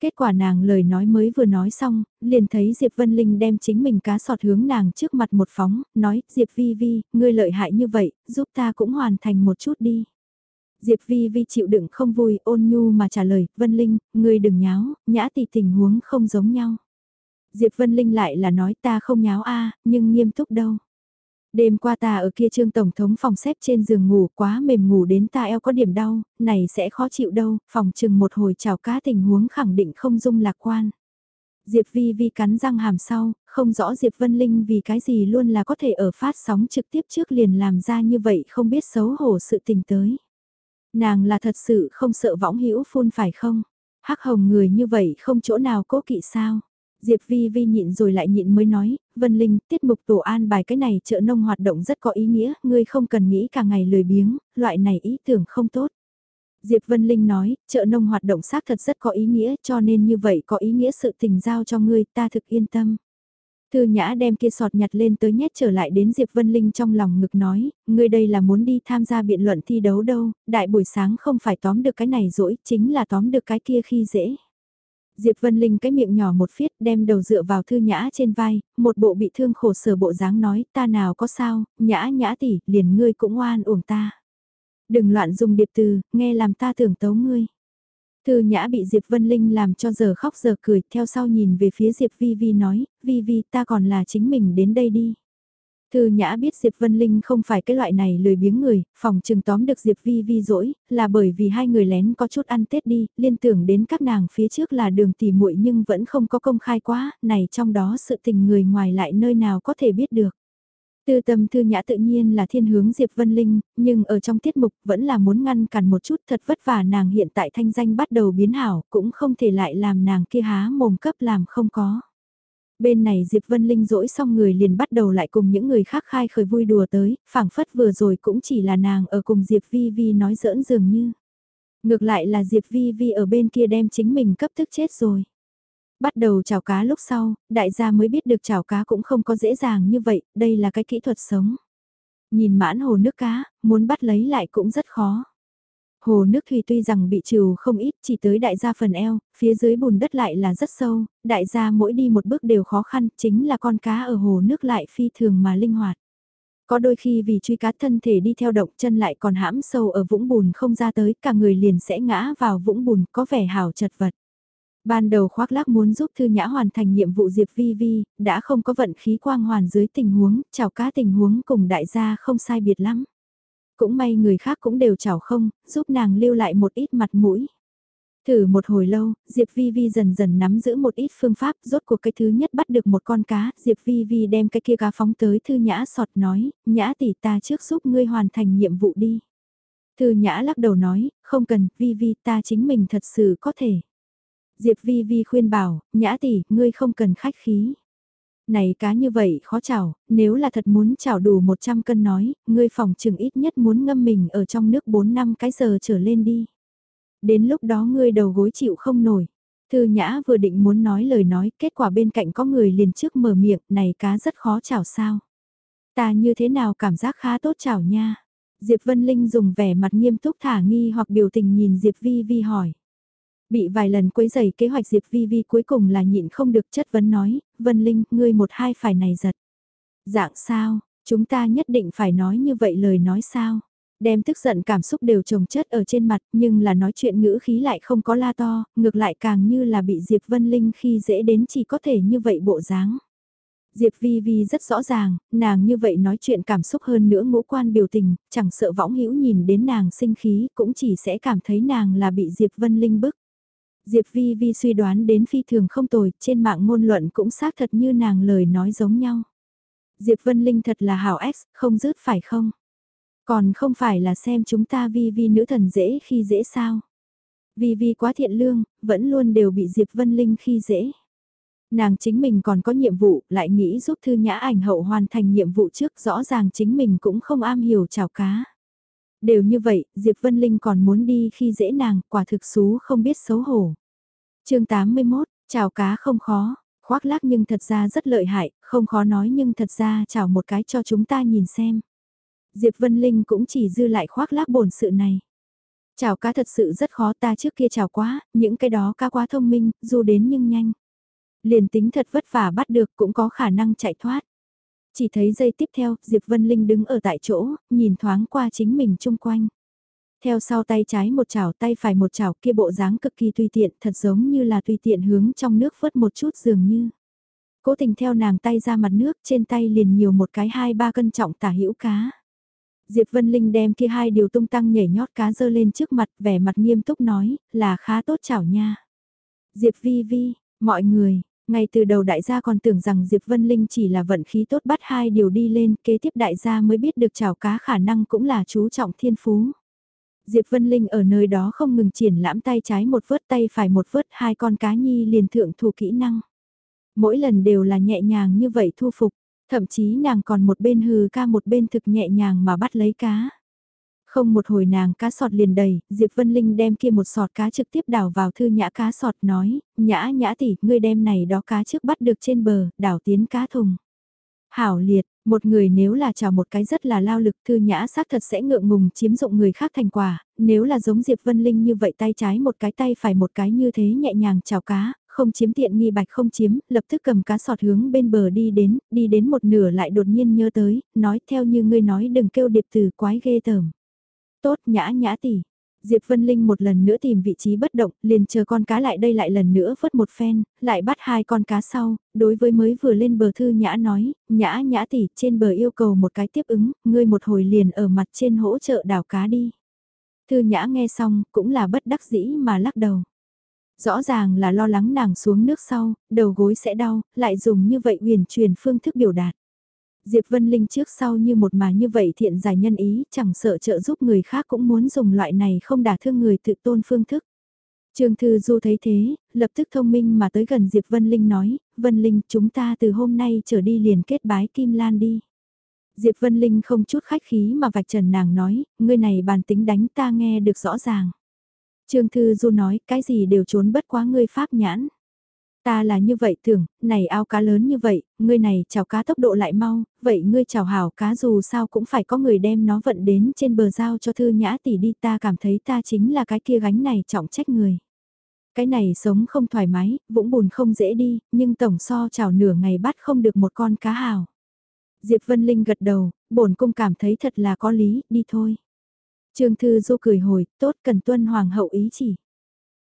Kết quả nàng lời nói mới vừa nói xong, liền thấy Diệp Vân Linh đem chính mình cá sọt hướng nàng trước mặt một phóng, nói, Diệp Vi Vi, ngươi lợi hại như vậy, giúp ta cũng hoàn thành một chút đi. Diệp Vi Vi chịu đựng không vui, ôn nhu mà trả lời, Vân Linh, ngươi đừng nháo, nhã tỷ tình huống không giống nhau. Diệp Vân Linh lại là nói ta không nháo a nhưng nghiêm túc đâu. Đêm qua ta ở kia trương tổng thống phòng xếp trên giường ngủ quá mềm ngủ đến ta eo có điểm đau, này sẽ khó chịu đâu, phòng chừng một hồi chào cá tình huống khẳng định không dung lạc quan. Diệp Vi Vi cắn răng hàm sau, không rõ Diệp Vân Linh vì cái gì luôn là có thể ở phát sóng trực tiếp trước liền làm ra như vậy không biết xấu hổ sự tình tới. Nàng là thật sự không sợ võng hữu phun phải không? Hắc hồng người như vậy không chỗ nào cố kỵ sao? Diệp Vi Vi nhịn rồi lại nhịn mới nói, Vân Linh, tiết mục tổ an bài cái này chợ nông hoạt động rất có ý nghĩa, ngươi không cần nghĩ cả ngày lười biếng, loại này ý tưởng không tốt. Diệp Vân Linh nói, chợ nông hoạt động xác thật rất có ý nghĩa cho nên như vậy có ý nghĩa sự tình giao cho ngươi ta thực yên tâm. Thư Nhã đem kia sọt nhặt lên tới nhét trở lại đến Diệp Vân Linh trong lòng ngực nói, ngươi đây là muốn đi tham gia biện luận thi đấu đâu, đại buổi sáng không phải tóm được cái này rỗi, chính là tóm được cái kia khi dễ. Diệp Vân Linh cái miệng nhỏ một phiết đem đầu dựa vào thư nhã trên vai, một bộ bị thương khổ sở bộ dáng nói ta nào có sao, nhã nhã tỷ, liền ngươi cũng oan uổng ta. Đừng loạn dùng điệp từ, nghe làm ta tưởng tấu ngươi. Thư nhã bị Diệp Vân Linh làm cho giờ khóc giờ cười, theo sau nhìn về phía Diệp Vi Vi nói, Vi Vi ta còn là chính mình đến đây đi. Thư Nhã biết Diệp Vân Linh không phải cái loại này lười biếng người, phòng trừng tóm được Diệp Vi Vi dỗi, là bởi vì hai người lén có chút ăn Tết đi, liên tưởng đến các nàng phía trước là đường tỉ muội nhưng vẫn không có công khai quá, này trong đó sự tình người ngoài lại nơi nào có thể biết được. Tư tâm thư nhã tự nhiên là thiên hướng Diệp Vân Linh, nhưng ở trong tiết mục vẫn là muốn ngăn cản một chút thật vất vả nàng hiện tại thanh danh bắt đầu biến hảo, cũng không thể lại làm nàng kia há mồm cấp làm không có. Bên này Diệp Vân Linh rỗi xong người liền bắt đầu lại cùng những người khác khai khởi vui đùa tới, phảng phất vừa rồi cũng chỉ là nàng ở cùng Diệp Vi Vi nói giỡn dường như. Ngược lại là Diệp Vi Vi ở bên kia đem chính mình cấp thức chết rồi. Bắt đầu chảo cá lúc sau, đại gia mới biết được chảo cá cũng không có dễ dàng như vậy, đây là cái kỹ thuật sống. Nhìn mãn hồ nước cá, muốn bắt lấy lại cũng rất khó. Hồ nước thủy tuy rằng bị trừ không ít chỉ tới đại gia phần eo, phía dưới bùn đất lại là rất sâu, đại gia mỗi đi một bước đều khó khăn, chính là con cá ở hồ nước lại phi thường mà linh hoạt. Có đôi khi vì truy cá thân thể đi theo động chân lại còn hãm sâu ở vũng bùn không ra tới, cả người liền sẽ ngã vào vũng bùn có vẻ hào chật vật. Ban đầu khoác lác muốn giúp Thư Nhã hoàn thành nhiệm vụ Diệp Vi Vi, đã không có vận khí quang hoàn dưới tình huống, chào cá tình huống cùng đại gia không sai biệt lắm. Cũng may người khác cũng đều chào không, giúp nàng lưu lại một ít mặt mũi. Thử một hồi lâu, Diệp Vi Vi dần dần nắm giữ một ít phương pháp, rốt cuộc cái thứ nhất bắt được một con cá, Diệp Vi Vi đem cái kia cá phóng tới Thư Nhã sọt nói, Nhã tỷ ta trước giúp ngươi hoàn thành nhiệm vụ đi. Thư Nhã lắc đầu nói, không cần, Vi Vi ta chính mình thật sự có thể. Diệp Vi Vi khuyên bảo, Nhã tỷ, ngươi không cần khách khí. Này cá như vậy khó chảo, nếu là thật muốn chảo đủ 100 cân nói, ngươi phòng chừng ít nhất muốn ngâm mình ở trong nước 4 năm cái giờ trở lên đi. Đến lúc đó ngươi đầu gối chịu không nổi. Thư Nhã vừa định muốn nói lời nói, kết quả bên cạnh có người liền trước mở miệng, này cá rất khó chảo sao. Ta như thế nào cảm giác khá tốt chảo nha. Diệp Vân Linh dùng vẻ mặt nghiêm túc thả nghi hoặc biểu tình nhìn Diệp Vi Vi hỏi. Bị vài lần quấy giày kế hoạch Diệp Vi Vi cuối cùng là nhịn không được chất vấn nói, Vân Linh, ngươi một hai phải này giật. Dạng sao, chúng ta nhất định phải nói như vậy lời nói sao? Đem tức giận cảm xúc đều trồng chất ở trên mặt nhưng là nói chuyện ngữ khí lại không có la to, ngược lại càng như là bị Diệp Vân Linh khi dễ đến chỉ có thể như vậy bộ dáng. Diệp Vi Vi rất rõ ràng, nàng như vậy nói chuyện cảm xúc hơn nữa ngũ quan biểu tình, chẳng sợ võng hữu nhìn đến nàng sinh khí cũng chỉ sẽ cảm thấy nàng là bị Diệp Vân Linh bức. Diệp Vi Vi suy đoán đến phi thường không tồi, trên mạng ngôn luận cũng xác thật như nàng lời nói giống nhau. Diệp Vân Linh thật là hảo X, không dứt phải không? Còn không phải là xem chúng ta Vi Vi nữ thần dễ khi dễ sao? Vi Vi quá thiện lương, vẫn luôn đều bị Diệp Vân Linh khi dễ. Nàng chính mình còn có nhiệm vụ, lại nghĩ giúp Thư Nhã ảnh hậu hoàn thành nhiệm vụ trước rõ ràng chính mình cũng không am hiểu chào cá. Đều như vậy, Diệp Vân Linh còn muốn đi khi dễ nàng, quả thực xú không biết xấu hổ chương 81, chào cá không khó, khoác lác nhưng thật ra rất lợi hại, không khó nói nhưng thật ra chào một cái cho chúng ta nhìn xem. Diệp Vân Linh cũng chỉ dư lại khoác lác bổn sự này. Chào cá thật sự rất khó ta trước kia chào quá, những cái đó cá quá thông minh, dù đến nhưng nhanh. Liền tính thật vất vả bắt được cũng có khả năng chạy thoát. Chỉ thấy giây tiếp theo, Diệp Vân Linh đứng ở tại chỗ, nhìn thoáng qua chính mình chung quanh. Theo sau tay trái một chảo tay phải một chảo kia bộ dáng cực kỳ tùy tiện, thật giống như là tùy tiện hướng trong nước vớt một chút dường như. Cố tình theo nàng tay ra mặt nước trên tay liền nhiều một cái hai ba cân trọng tả hữu cá. Diệp Vân Linh đem kia hai điều tung tăng nhảy nhót cá dơ lên trước mặt vẻ mặt nghiêm túc nói là khá tốt chảo nha. Diệp Vi Vi, mọi người, ngay từ đầu đại gia còn tưởng rằng Diệp Vân Linh chỉ là vận khí tốt bắt hai điều đi lên, kế tiếp đại gia mới biết được chảo cá khả năng cũng là chú trọng thiên phú. Diệp Vân Linh ở nơi đó không ngừng triển lãm tay trái một vớt tay phải một vớt hai con cá nhi liền thượng thủ kỹ năng. Mỗi lần đều là nhẹ nhàng như vậy thu phục, thậm chí nàng còn một bên hừ ca một bên thực nhẹ nhàng mà bắt lấy cá. Không một hồi nàng cá sọt liền đầy, Diệp Vân Linh đem kia một sọt cá trực tiếp đảo vào thư nhã cá sọt nói, nhã nhã tỷ, ngươi đem này đó cá trước bắt được trên bờ, đảo tiến cá thùng. Hảo liệt, một người nếu là chào một cái rất là lao lực thư nhã xác thật sẽ ngượng ngùng chiếm dụng người khác thành quả, nếu là giống Diệp Vân Linh như vậy tay trái một cái tay phải một cái như thế nhẹ nhàng chào cá, không chiếm tiện nghi bạch không chiếm, lập tức cầm cá sọt hướng bên bờ đi đến, đi đến một nửa lại đột nhiên nhớ tới, nói theo như ngươi nói đừng kêu điệp từ quái ghê tởm. Tốt nhã nhã tỷ. Diệp Vân Linh một lần nữa tìm vị trí bất động, liền chờ con cá lại đây lại lần nữa vớt một phen, lại bắt hai con cá sau, đối với mới vừa lên bờ thư nhã nói, nhã nhã tỷ trên bờ yêu cầu một cái tiếp ứng, ngươi một hồi liền ở mặt trên hỗ trợ đảo cá đi. Thư nhã nghe xong, cũng là bất đắc dĩ mà lắc đầu. Rõ ràng là lo lắng nàng xuống nước sau, đầu gối sẽ đau, lại dùng như vậy huyền truyền phương thức biểu đạt. Diệp Vân Linh trước sau như một mà như vậy thiện giải nhân ý, chẳng sợ trợ giúp người khác cũng muốn dùng loại này không đả thương người tự tôn phương thức. Trương Thư Du thấy thế, lập tức thông minh mà tới gần Diệp Vân Linh nói, Vân Linh chúng ta từ hôm nay trở đi liền kết bái Kim Lan đi. Diệp Vân Linh không chút khách khí mà vạch trần nàng nói, ngươi này bàn tính đánh ta nghe được rõ ràng. Trương Thư Du nói, cái gì đều trốn bất quá ngươi pháp nhãn. Ta là như vậy tưởng, này ao cá lớn như vậy, ngươi này chào cá tốc độ lại mau, vậy ngươi chào hảo cá dù sao cũng phải có người đem nó vận đến trên bờ giao cho thư nhã tỷ đi ta cảm thấy ta chính là cái kia gánh này trọng trách người. Cái này sống không thoải mái, vũng bùn không dễ đi, nhưng tổng so chào nửa ngày bắt không được một con cá hào. Diệp Vân Linh gật đầu, bổn cung cảm thấy thật là có lý, đi thôi. Trương Thư Du cười hồi, tốt cần tuân hoàng hậu ý chỉ.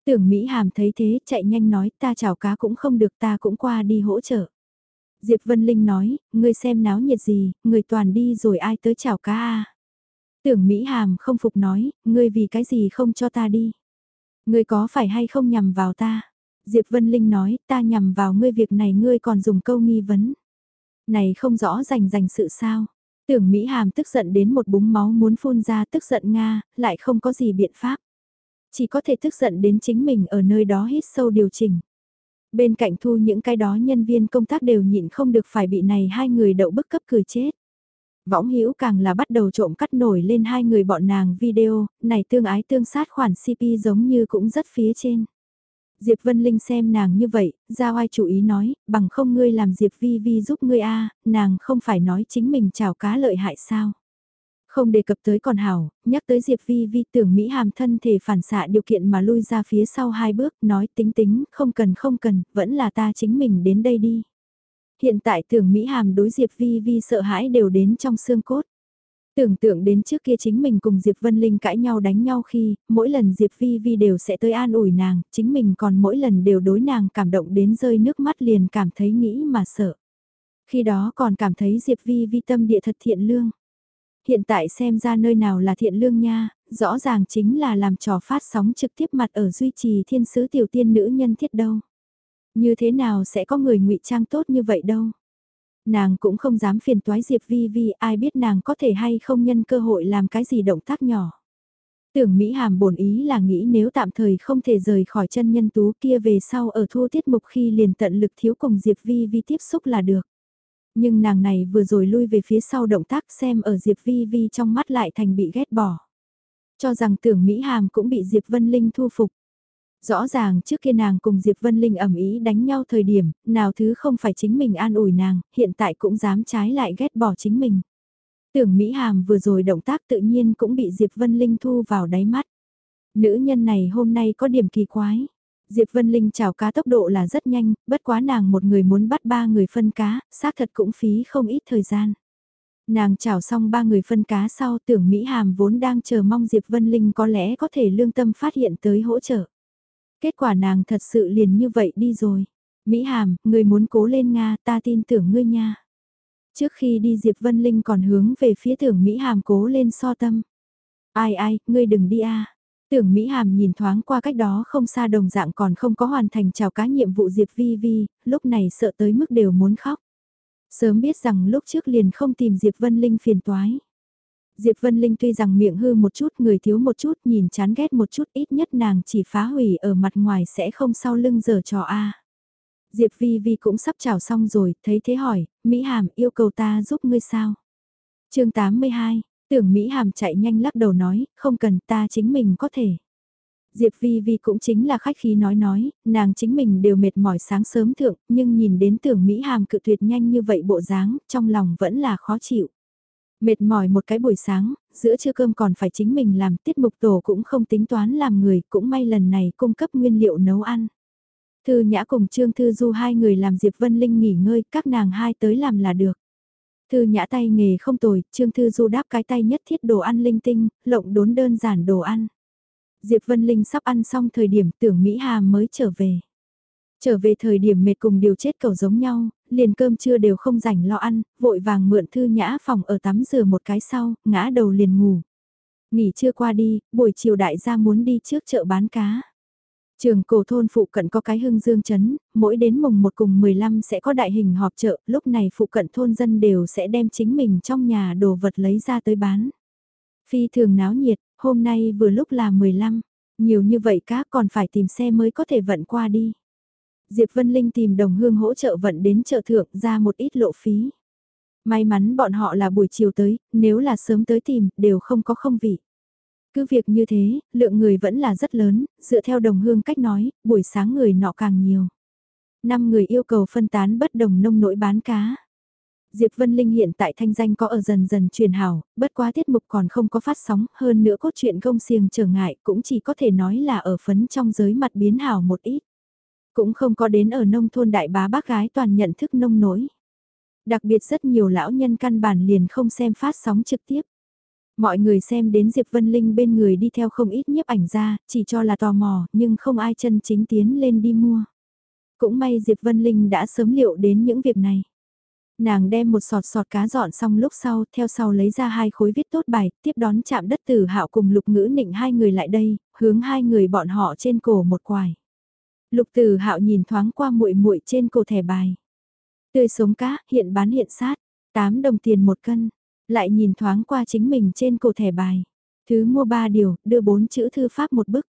Tưởng Mỹ Hàm thấy thế, chạy nhanh nói ta chào cá cũng không được ta cũng qua đi hỗ trợ. Diệp Vân Linh nói, ngươi xem náo nhiệt gì, người toàn đi rồi ai tới chào cá à Tưởng Mỹ Hàm không phục nói, ngươi vì cái gì không cho ta đi. Ngươi có phải hay không nhằm vào ta? Diệp Vân Linh nói, ta nhằm vào ngươi việc này ngươi còn dùng câu nghi vấn. Này không rõ rành rành sự sao. Tưởng Mỹ Hàm tức giận đến một búng máu muốn phun ra tức giận Nga, lại không có gì biện pháp. Chỉ có thể tức giận đến chính mình ở nơi đó hít sâu điều chỉnh. Bên cạnh thu những cái đó nhân viên công tác đều nhịn không được phải bị này hai người đậu bức cấp cười chết. Võng Hữu càng là bắt đầu trộm cắt nổi lên hai người bọn nàng video, này tương ái tương sát khoản CP giống như cũng rất phía trên. Diệp Vân Linh xem nàng như vậy, giao ai chủ ý nói, bằng không ngươi làm Diệp Vi Vi giúp ngươi a, nàng không phải nói chính mình chào cá lợi hại sao. Không đề cập tới còn hảo, nhắc tới Diệp Vi Vi tưởng Mỹ hàm thân thể phản xạ điều kiện mà lui ra phía sau hai bước, nói tính tính, không cần không cần, vẫn là ta chính mình đến đây đi. Hiện tại tưởng Mỹ hàm đối Diệp Vi Vi sợ hãi đều đến trong xương cốt. Tưởng tượng đến trước kia chính mình cùng Diệp Vân Linh cãi nhau đánh nhau khi, mỗi lần Diệp Vi Vi đều sẽ tới an ủi nàng, chính mình còn mỗi lần đều đối nàng cảm động đến rơi nước mắt liền cảm thấy nghĩ mà sợ. Khi đó còn cảm thấy Diệp Vi Vi tâm địa thật thiện lương. Hiện tại xem ra nơi nào là thiện lương nha, rõ ràng chính là làm trò phát sóng trực tiếp mặt ở duy trì thiên sứ tiểu tiên nữ nhân thiết đâu. Như thế nào sẽ có người ngụy trang tốt như vậy đâu. Nàng cũng không dám phiền toái Diệp Vi Vi ai biết nàng có thể hay không nhân cơ hội làm cái gì động tác nhỏ. Tưởng Mỹ Hàm bổn ý là nghĩ nếu tạm thời không thể rời khỏi chân nhân tú kia về sau ở thu tiết mục khi liền tận lực thiếu cùng Diệp Vi Vi tiếp xúc là được. Nhưng nàng này vừa rồi lui về phía sau động tác xem ở Diệp Vi Vi trong mắt lại thành bị ghét bỏ. Cho rằng tưởng Mỹ Hàm cũng bị Diệp Vân Linh thu phục. Rõ ràng trước kia nàng cùng Diệp Vân Linh ẩm ý đánh nhau thời điểm, nào thứ không phải chính mình an ủi nàng, hiện tại cũng dám trái lại ghét bỏ chính mình. Tưởng Mỹ Hàm vừa rồi động tác tự nhiên cũng bị Diệp Vân Linh thu vào đáy mắt. Nữ nhân này hôm nay có điểm kỳ quái. Diệp Vân Linh chào cá tốc độ là rất nhanh, bất quá nàng một người muốn bắt ba người phân cá, xác thật cũng phí không ít thời gian. Nàng chào xong ba người phân cá sau tưởng Mỹ Hàm vốn đang chờ mong Diệp Vân Linh có lẽ có thể lương tâm phát hiện tới hỗ trợ. Kết quả nàng thật sự liền như vậy đi rồi. Mỹ Hàm, người muốn cố lên Nga, ta tin tưởng ngươi nha. Trước khi đi Diệp Vân Linh còn hướng về phía tưởng Mỹ Hàm cố lên so tâm. Ai ai, ngươi đừng đi a. Tưởng Mỹ Hàm nhìn thoáng qua cách đó không xa đồng dạng còn không có hoàn thành chào cá nhiệm vụ Diệp Vi Vi, lúc này sợ tới mức đều muốn khóc. Sớm biết rằng lúc trước liền không tìm Diệp Vân Linh phiền toái. Diệp Vân Linh tuy rằng miệng hư một chút người thiếu một chút nhìn chán ghét một chút ít nhất nàng chỉ phá hủy ở mặt ngoài sẽ không sau lưng giờ trò A. Diệp Vi Vi cũng sắp chào xong rồi, thấy thế hỏi, Mỹ Hàm yêu cầu ta giúp ngươi sao? chương 82, tưởng Mỹ Hàm chạy nhanh lắc đầu nói, không cần ta chính mình có thể. Diệp Vi Vi cũng chính là khách khí nói nói, nàng chính mình đều mệt mỏi sáng sớm thượng, nhưng nhìn đến tưởng Mỹ Hàm cự tuyệt nhanh như vậy bộ dáng, trong lòng vẫn là khó chịu. Mệt mỏi một cái buổi sáng, giữa trưa cơm còn phải chính mình làm tiết mục tổ cũng không tính toán làm người, cũng may lần này cung cấp nguyên liệu nấu ăn. Thư Nhã cùng Trương Thư Du hai người làm Diệp Vân Linh nghỉ ngơi, các nàng hai tới làm là được. Thư Nhã tay nghề không tồi, Trương Thư Du đáp cái tay nhất thiết đồ ăn linh tinh, lộng đốn đơn giản đồ ăn. Diệp Vân Linh sắp ăn xong thời điểm tưởng Mỹ Hà mới trở về. Trở về thời điểm mệt cùng điều chết cầu giống nhau, liền cơm trưa đều không rảnh lo ăn, vội vàng mượn thư nhã phòng ở tắm rửa một cái sau, ngã đầu liền ngủ. Nghỉ trưa qua đi, buổi chiều đại gia muốn đi trước chợ bán cá. Trường cổ thôn phụ cận có cái hưng dương chấn, mỗi đến mùng 1 cùng 15 sẽ có đại hình họp chợ, lúc này phụ cận thôn dân đều sẽ đem chính mình trong nhà đồ vật lấy ra tới bán. Phi thường náo nhiệt, hôm nay vừa lúc là 15, nhiều như vậy cá còn phải tìm xe mới có thể vận qua đi. Diệp Vân Linh tìm đồng hương hỗ trợ vận đến chợ thượng ra một ít lộ phí. May mắn bọn họ là buổi chiều tới, nếu là sớm tới tìm, đều không có không vị. Cứ việc như thế, lượng người vẫn là rất lớn, dựa theo đồng hương cách nói, buổi sáng người nọ càng nhiều. Năm người yêu cầu phân tán bất đồng nông nỗi bán cá. Diệp Vân Linh hiện tại thanh danh có ở dần dần truyền hào, bất quá tiết mục còn không có phát sóng, hơn nữa cốt truyện công xiềng trở ngại cũng chỉ có thể nói là ở phấn trong giới mặt biến hào một ít. Cũng không có đến ở nông thôn đại bá bác gái toàn nhận thức nông nỗi. Đặc biệt rất nhiều lão nhân căn bản liền không xem phát sóng trực tiếp. Mọi người xem đến Diệp Vân Linh bên người đi theo không ít nhiếp ảnh ra, chỉ cho là tò mò, nhưng không ai chân chính tiến lên đi mua. Cũng may Diệp Vân Linh đã sớm liệu đến những việc này. Nàng đem một sọt sọt cá dọn xong lúc sau, theo sau lấy ra hai khối viết tốt bài, tiếp đón chạm đất tử hạo cùng lục ngữ nịnh hai người lại đây, hướng hai người bọn họ trên cổ một quài. Lục tử hạo nhìn thoáng qua muội muội trên cổ thẻ bài. Tươi sống cá, hiện bán hiện sát, 8 đồng tiền một cân, lại nhìn thoáng qua chính mình trên cổ thẻ bài. Thứ mua ba điều, đưa bốn chữ thư pháp một bức.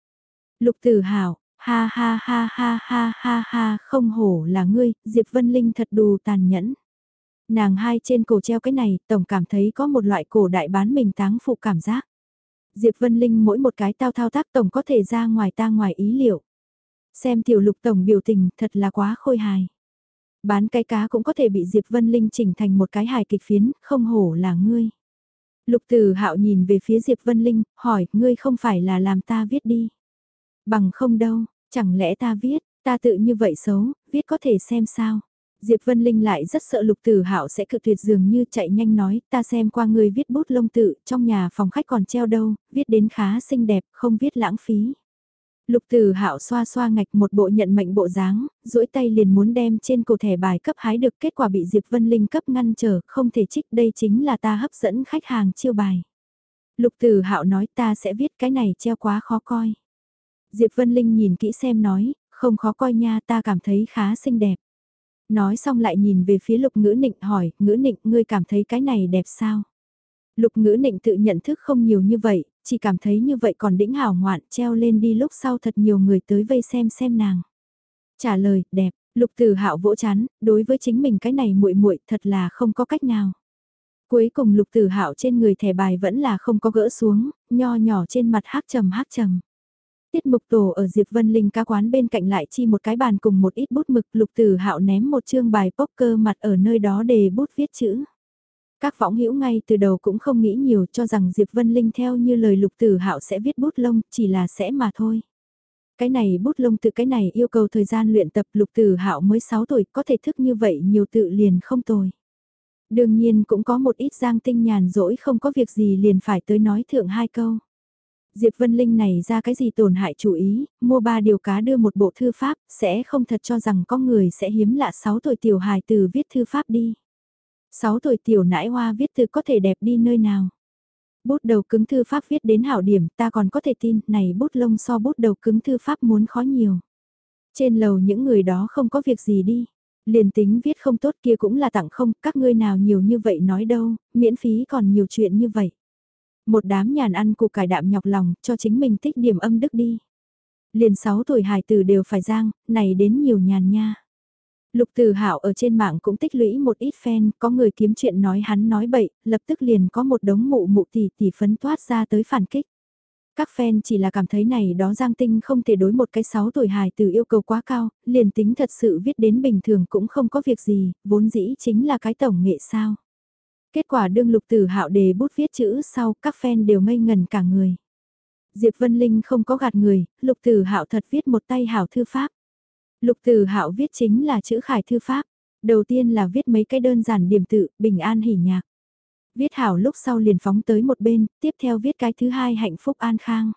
Lục tử hảo, ha ha ha ha ha ha ha, không hổ là ngươi, Diệp Vân Linh thật đù tàn nhẫn. Nàng hai trên cổ treo cái này, tổng cảm thấy có một loại cổ đại bán mình táng phụ cảm giác. Diệp Vân Linh mỗi một cái tao thao tác tổng có thể ra ngoài ta ngoài ý liệu. Xem tiểu lục tổng biểu tình thật là quá khôi hài. Bán cái cá cũng có thể bị Diệp Vân Linh chỉnh thành một cái hài kịch phiến, không hổ là ngươi. Lục Tử Hạo nhìn về phía Diệp Vân Linh, hỏi, ngươi không phải là làm ta viết đi. Bằng không đâu, chẳng lẽ ta viết, ta tự như vậy xấu, viết có thể xem sao. Diệp Vân Linh lại rất sợ Lục Tử Hạo sẽ cự tuyệt dường như chạy nhanh nói, ta xem qua ngươi viết bút lông tự, trong nhà phòng khách còn treo đâu, viết đến khá xinh đẹp, không viết lãng phí. Lục Tử Hạo xoa xoa ngạch một bộ nhận mệnh bộ dáng, duỗi tay liền muốn đem trên cổ thẻ bài cấp hái được kết quả bị Diệp Vân Linh cấp ngăn trở, không thể trích đây chính là ta hấp dẫn khách hàng chiêu bài. Lục Tử Hạo nói ta sẽ viết cái này treo quá khó coi. Diệp Vân Linh nhìn kỹ xem nói, không khó coi nha ta cảm thấy khá xinh đẹp. Nói xong lại nhìn về phía lục ngữ nịnh hỏi, ngữ nịnh ngươi cảm thấy cái này đẹp sao? Lục ngữ nịnh tự nhận thức không nhiều như vậy, chỉ cảm thấy như vậy còn đĩnh hào ngoạn treo lên đi lúc sau thật nhiều người tới vây xem xem nàng. Trả lời, đẹp, lục tử hạo vỗ chán, đối với chính mình cái này muội muội thật là không có cách nào. Cuối cùng lục tử hạo trên người thẻ bài vẫn là không có gỡ xuống, nho nhỏ trên mặt hát trầm hát trầm. Tiết mục tổ ở Diệp Vân Linh ca quán bên cạnh lại chi một cái bàn cùng một ít bút mực lục tử hạo ném một chương bài poker mặt ở nơi đó để bút viết chữ. Các võng hữu ngay từ đầu cũng không nghĩ nhiều cho rằng Diệp Vân Linh theo như lời lục tử hạo sẽ viết bút lông, chỉ là sẽ mà thôi. Cái này bút lông từ cái này yêu cầu thời gian luyện tập lục tử hạo mới 6 tuổi có thể thức như vậy nhiều tự liền không tồi. Đương nhiên cũng có một ít giang tinh nhàn rỗi không có việc gì liền phải tới nói thượng hai câu. Diệp Vân Linh này ra cái gì tổn hại chủ ý, mua ba điều cá đưa một bộ thư pháp, sẽ không thật cho rằng có người sẽ hiếm lạ 6 tuổi tiểu hài từ viết thư pháp đi. 6 tuổi tiểu nãi hoa viết thư có thể đẹp đi nơi nào. Bút đầu cứng thư pháp viết đến hảo điểm ta còn có thể tin này bút lông so bút đầu cứng thư pháp muốn khó nhiều. Trên lầu những người đó không có việc gì đi. Liền tính viết không tốt kia cũng là tặng không, các ngươi nào nhiều như vậy nói đâu, miễn phí còn nhiều chuyện như vậy. Một đám nhàn ăn củ cải đạm nhọc lòng, cho chính mình tích điểm âm đức đi. Liền 6 tuổi hài tử đều phải giang, này đến nhiều nhàn nha. Lục Từ Hạo ở trên mạng cũng tích lũy một ít fan, có người kiếm chuyện nói hắn nói bậy, lập tức liền có một đống mụ mụ tỷ tỷ phấn toát ra tới phản kích. Các fan chỉ là cảm thấy này đó Giang Tinh không thể đối một cái 6 tuổi hài từ yêu cầu quá cao, liền tính thật sự viết đến bình thường cũng không có việc gì, vốn dĩ chính là cái tổng nghệ sao. Kết quả đương lục tử hạo đề bút viết chữ sau, các fan đều ngây ngần cả người. Diệp Vân Linh không có gạt người, lục tử hạo thật viết một tay hảo thư pháp. Lục Từ Hạo viết chính là chữ khải thư pháp. Đầu tiên là viết mấy cái đơn giản điểm tự, bình an hỉ nhạc. Viết hảo lúc sau liền phóng tới một bên, tiếp theo viết cái thứ hai hạnh phúc an khang.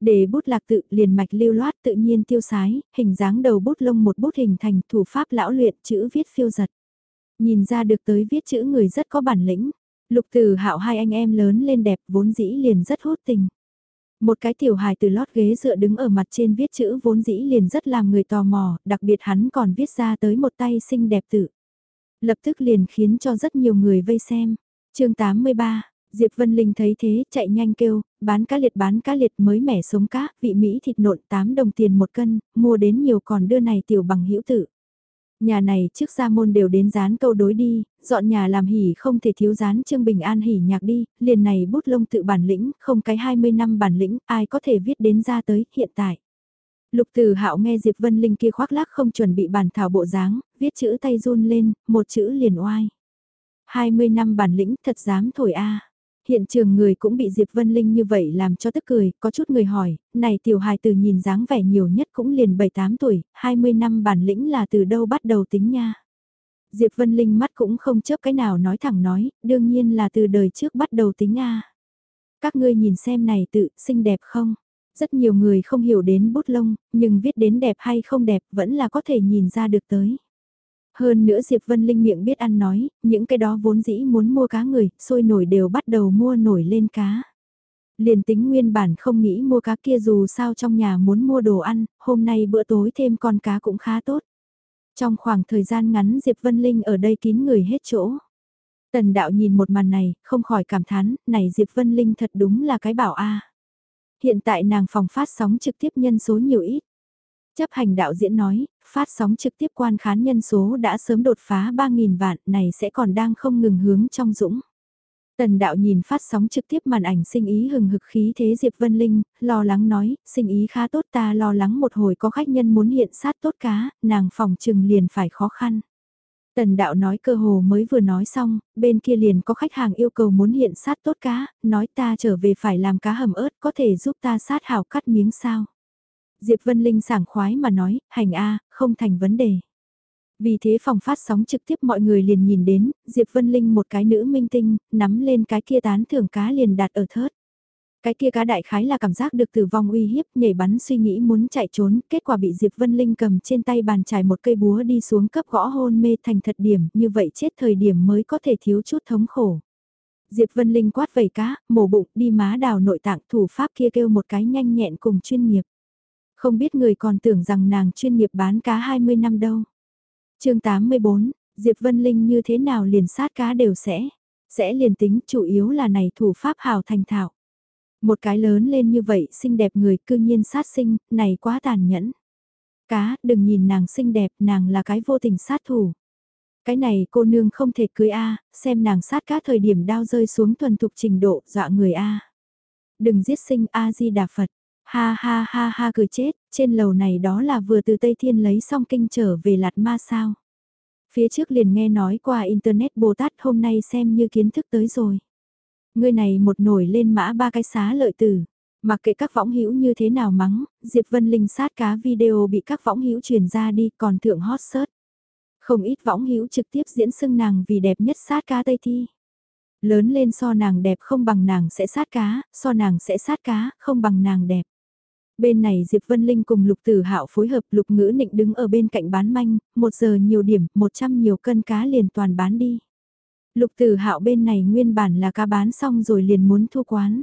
Để bút lạc tự liền mạch lưu loát tự nhiên tiêu sái, hình dáng đầu bút lông một bút hình thành thủ pháp lão luyện chữ viết phiêu giật. Nhìn ra được tới viết chữ người rất có bản lĩnh. Lục Từ Hạo hai anh em lớn lên đẹp vốn dĩ liền rất hút tình. Một cái tiểu hài từ lót ghế dựa đứng ở mặt trên viết chữ vốn dĩ liền rất làm người tò mò, đặc biệt hắn còn viết ra tới một tay xinh đẹp tự. Lập tức liền khiến cho rất nhiều người vây xem. chương 83, Diệp Vân Linh thấy thế, chạy nhanh kêu, bán cá liệt bán cá liệt mới mẻ sống cá, vị Mỹ thịt nộn 8 đồng tiền một cân, mua đến nhiều còn đưa này tiểu bằng hữu tử. Nhà này trước gia môn đều đến dán câu đối đi, dọn nhà làm hỉ không thể thiếu dán Trương Bình An hỉ nhạc đi, liền này bút lông tự bản lĩnh, không cái 20 năm bản lĩnh, ai có thể viết đến ra tới, hiện tại. Lục Từ Hạo nghe Diệp Vân Linh kia khoác lác không chuẩn bị bản thảo bộ dáng, viết chữ tay run lên, một chữ liền oai. 20 năm bản lĩnh thật dám thổi a. Hiện trường người cũng bị Diệp Vân Linh như vậy làm cho tức cười, có chút người hỏi, này tiểu hài từ nhìn dáng vẻ nhiều nhất cũng liền 7-8 tuổi, 20 năm bản lĩnh là từ đâu bắt đầu tính nha. Diệp Vân Linh mắt cũng không chớp cái nào nói thẳng nói, đương nhiên là từ đời trước bắt đầu tính a. Các ngươi nhìn xem này tự, xinh đẹp không? Rất nhiều người không hiểu đến bút lông, nhưng viết đến đẹp hay không đẹp vẫn là có thể nhìn ra được tới. Hơn nữa Diệp Vân Linh miệng biết ăn nói, những cái đó vốn dĩ muốn mua cá người, sôi nổi đều bắt đầu mua nổi lên cá. Liền tính nguyên bản không nghĩ mua cá kia dù sao trong nhà muốn mua đồ ăn, hôm nay bữa tối thêm con cá cũng khá tốt. Trong khoảng thời gian ngắn Diệp Vân Linh ở đây kín người hết chỗ. Tần đạo nhìn một màn này, không khỏi cảm thán, này Diệp Vân Linh thật đúng là cái bảo a. Hiện tại nàng phòng phát sóng trực tiếp nhân số nhiều ít. Chấp hành đạo diễn nói, phát sóng trực tiếp quan khán nhân số đã sớm đột phá 3.000 vạn này sẽ còn đang không ngừng hướng trong dũng. Tần đạo nhìn phát sóng trực tiếp màn ảnh sinh ý hừng hực khí thế Diệp Vân Linh, lo lắng nói, sinh ý khá tốt ta lo lắng một hồi có khách nhân muốn hiện sát tốt cá, nàng phòng trừng liền phải khó khăn. Tần đạo nói cơ hồ mới vừa nói xong, bên kia liền có khách hàng yêu cầu muốn hiện sát tốt cá, nói ta trở về phải làm cá hầm ớt có thể giúp ta sát hảo cắt miếng sao. Diệp Vân Linh sảng khoái mà nói, hành A, không thành vấn đề. Vì thế phòng phát sóng trực tiếp mọi người liền nhìn đến, Diệp Vân Linh một cái nữ minh tinh, nắm lên cái kia tán thưởng cá liền đặt ở thớt. Cái kia cá đại khái là cảm giác được tử vong uy hiếp nhảy bắn suy nghĩ muốn chạy trốn, kết quả bị Diệp Vân Linh cầm trên tay bàn trải một cây búa đi xuống cấp gõ hôn mê thành thật điểm, như vậy chết thời điểm mới có thể thiếu chút thống khổ. Diệp Vân Linh quát vẩy cá, mổ bụng, đi má đào nội tạng thủ pháp kia kêu một cái nhanh nhẹn cùng chuyên nghiệp. Không biết người còn tưởng rằng nàng chuyên nghiệp bán cá 20 năm đâu. chương 84, Diệp Vân Linh như thế nào liền sát cá đều sẽ. Sẽ liền tính chủ yếu là này thủ pháp hào thành thạo. Một cái lớn lên như vậy xinh đẹp người cư nhiên sát sinh, này quá tàn nhẫn. Cá, đừng nhìn nàng xinh đẹp, nàng là cái vô tình sát thủ. Cái này cô nương không thể cưới A, xem nàng sát cá thời điểm đao rơi xuống thuần thục trình độ, dọa người A. Đừng giết sinh A-di-đà Phật. Ha ha ha ha cười chết, trên lầu này đó là vừa từ Tây Thiên lấy xong kinh trở về Lạt Ma sao. Phía trước liền nghe nói qua Internet Bồ Tát hôm nay xem như kiến thức tới rồi. Người này một nổi lên mã ba cái xá lợi tử. Mặc kệ các võng hữu như thế nào mắng, Diệp Vân Linh sát cá video bị các võng hữu truyền ra đi còn thượng hot search. Không ít võng hữu trực tiếp diễn xưng nàng vì đẹp nhất sát cá Tây Thi. Lớn lên so nàng đẹp không bằng nàng sẽ sát cá, so nàng sẽ sát cá, không bằng nàng đẹp. Bên này Diệp Vân Linh cùng Lục Tử Hạo phối hợp Lục Ngữ Nịnh đứng ở bên cạnh bán manh, một giờ nhiều điểm, 100 nhiều cân cá liền toàn bán đi. Lục Tử Hạo bên này nguyên bản là cá bán xong rồi liền muốn thu quán.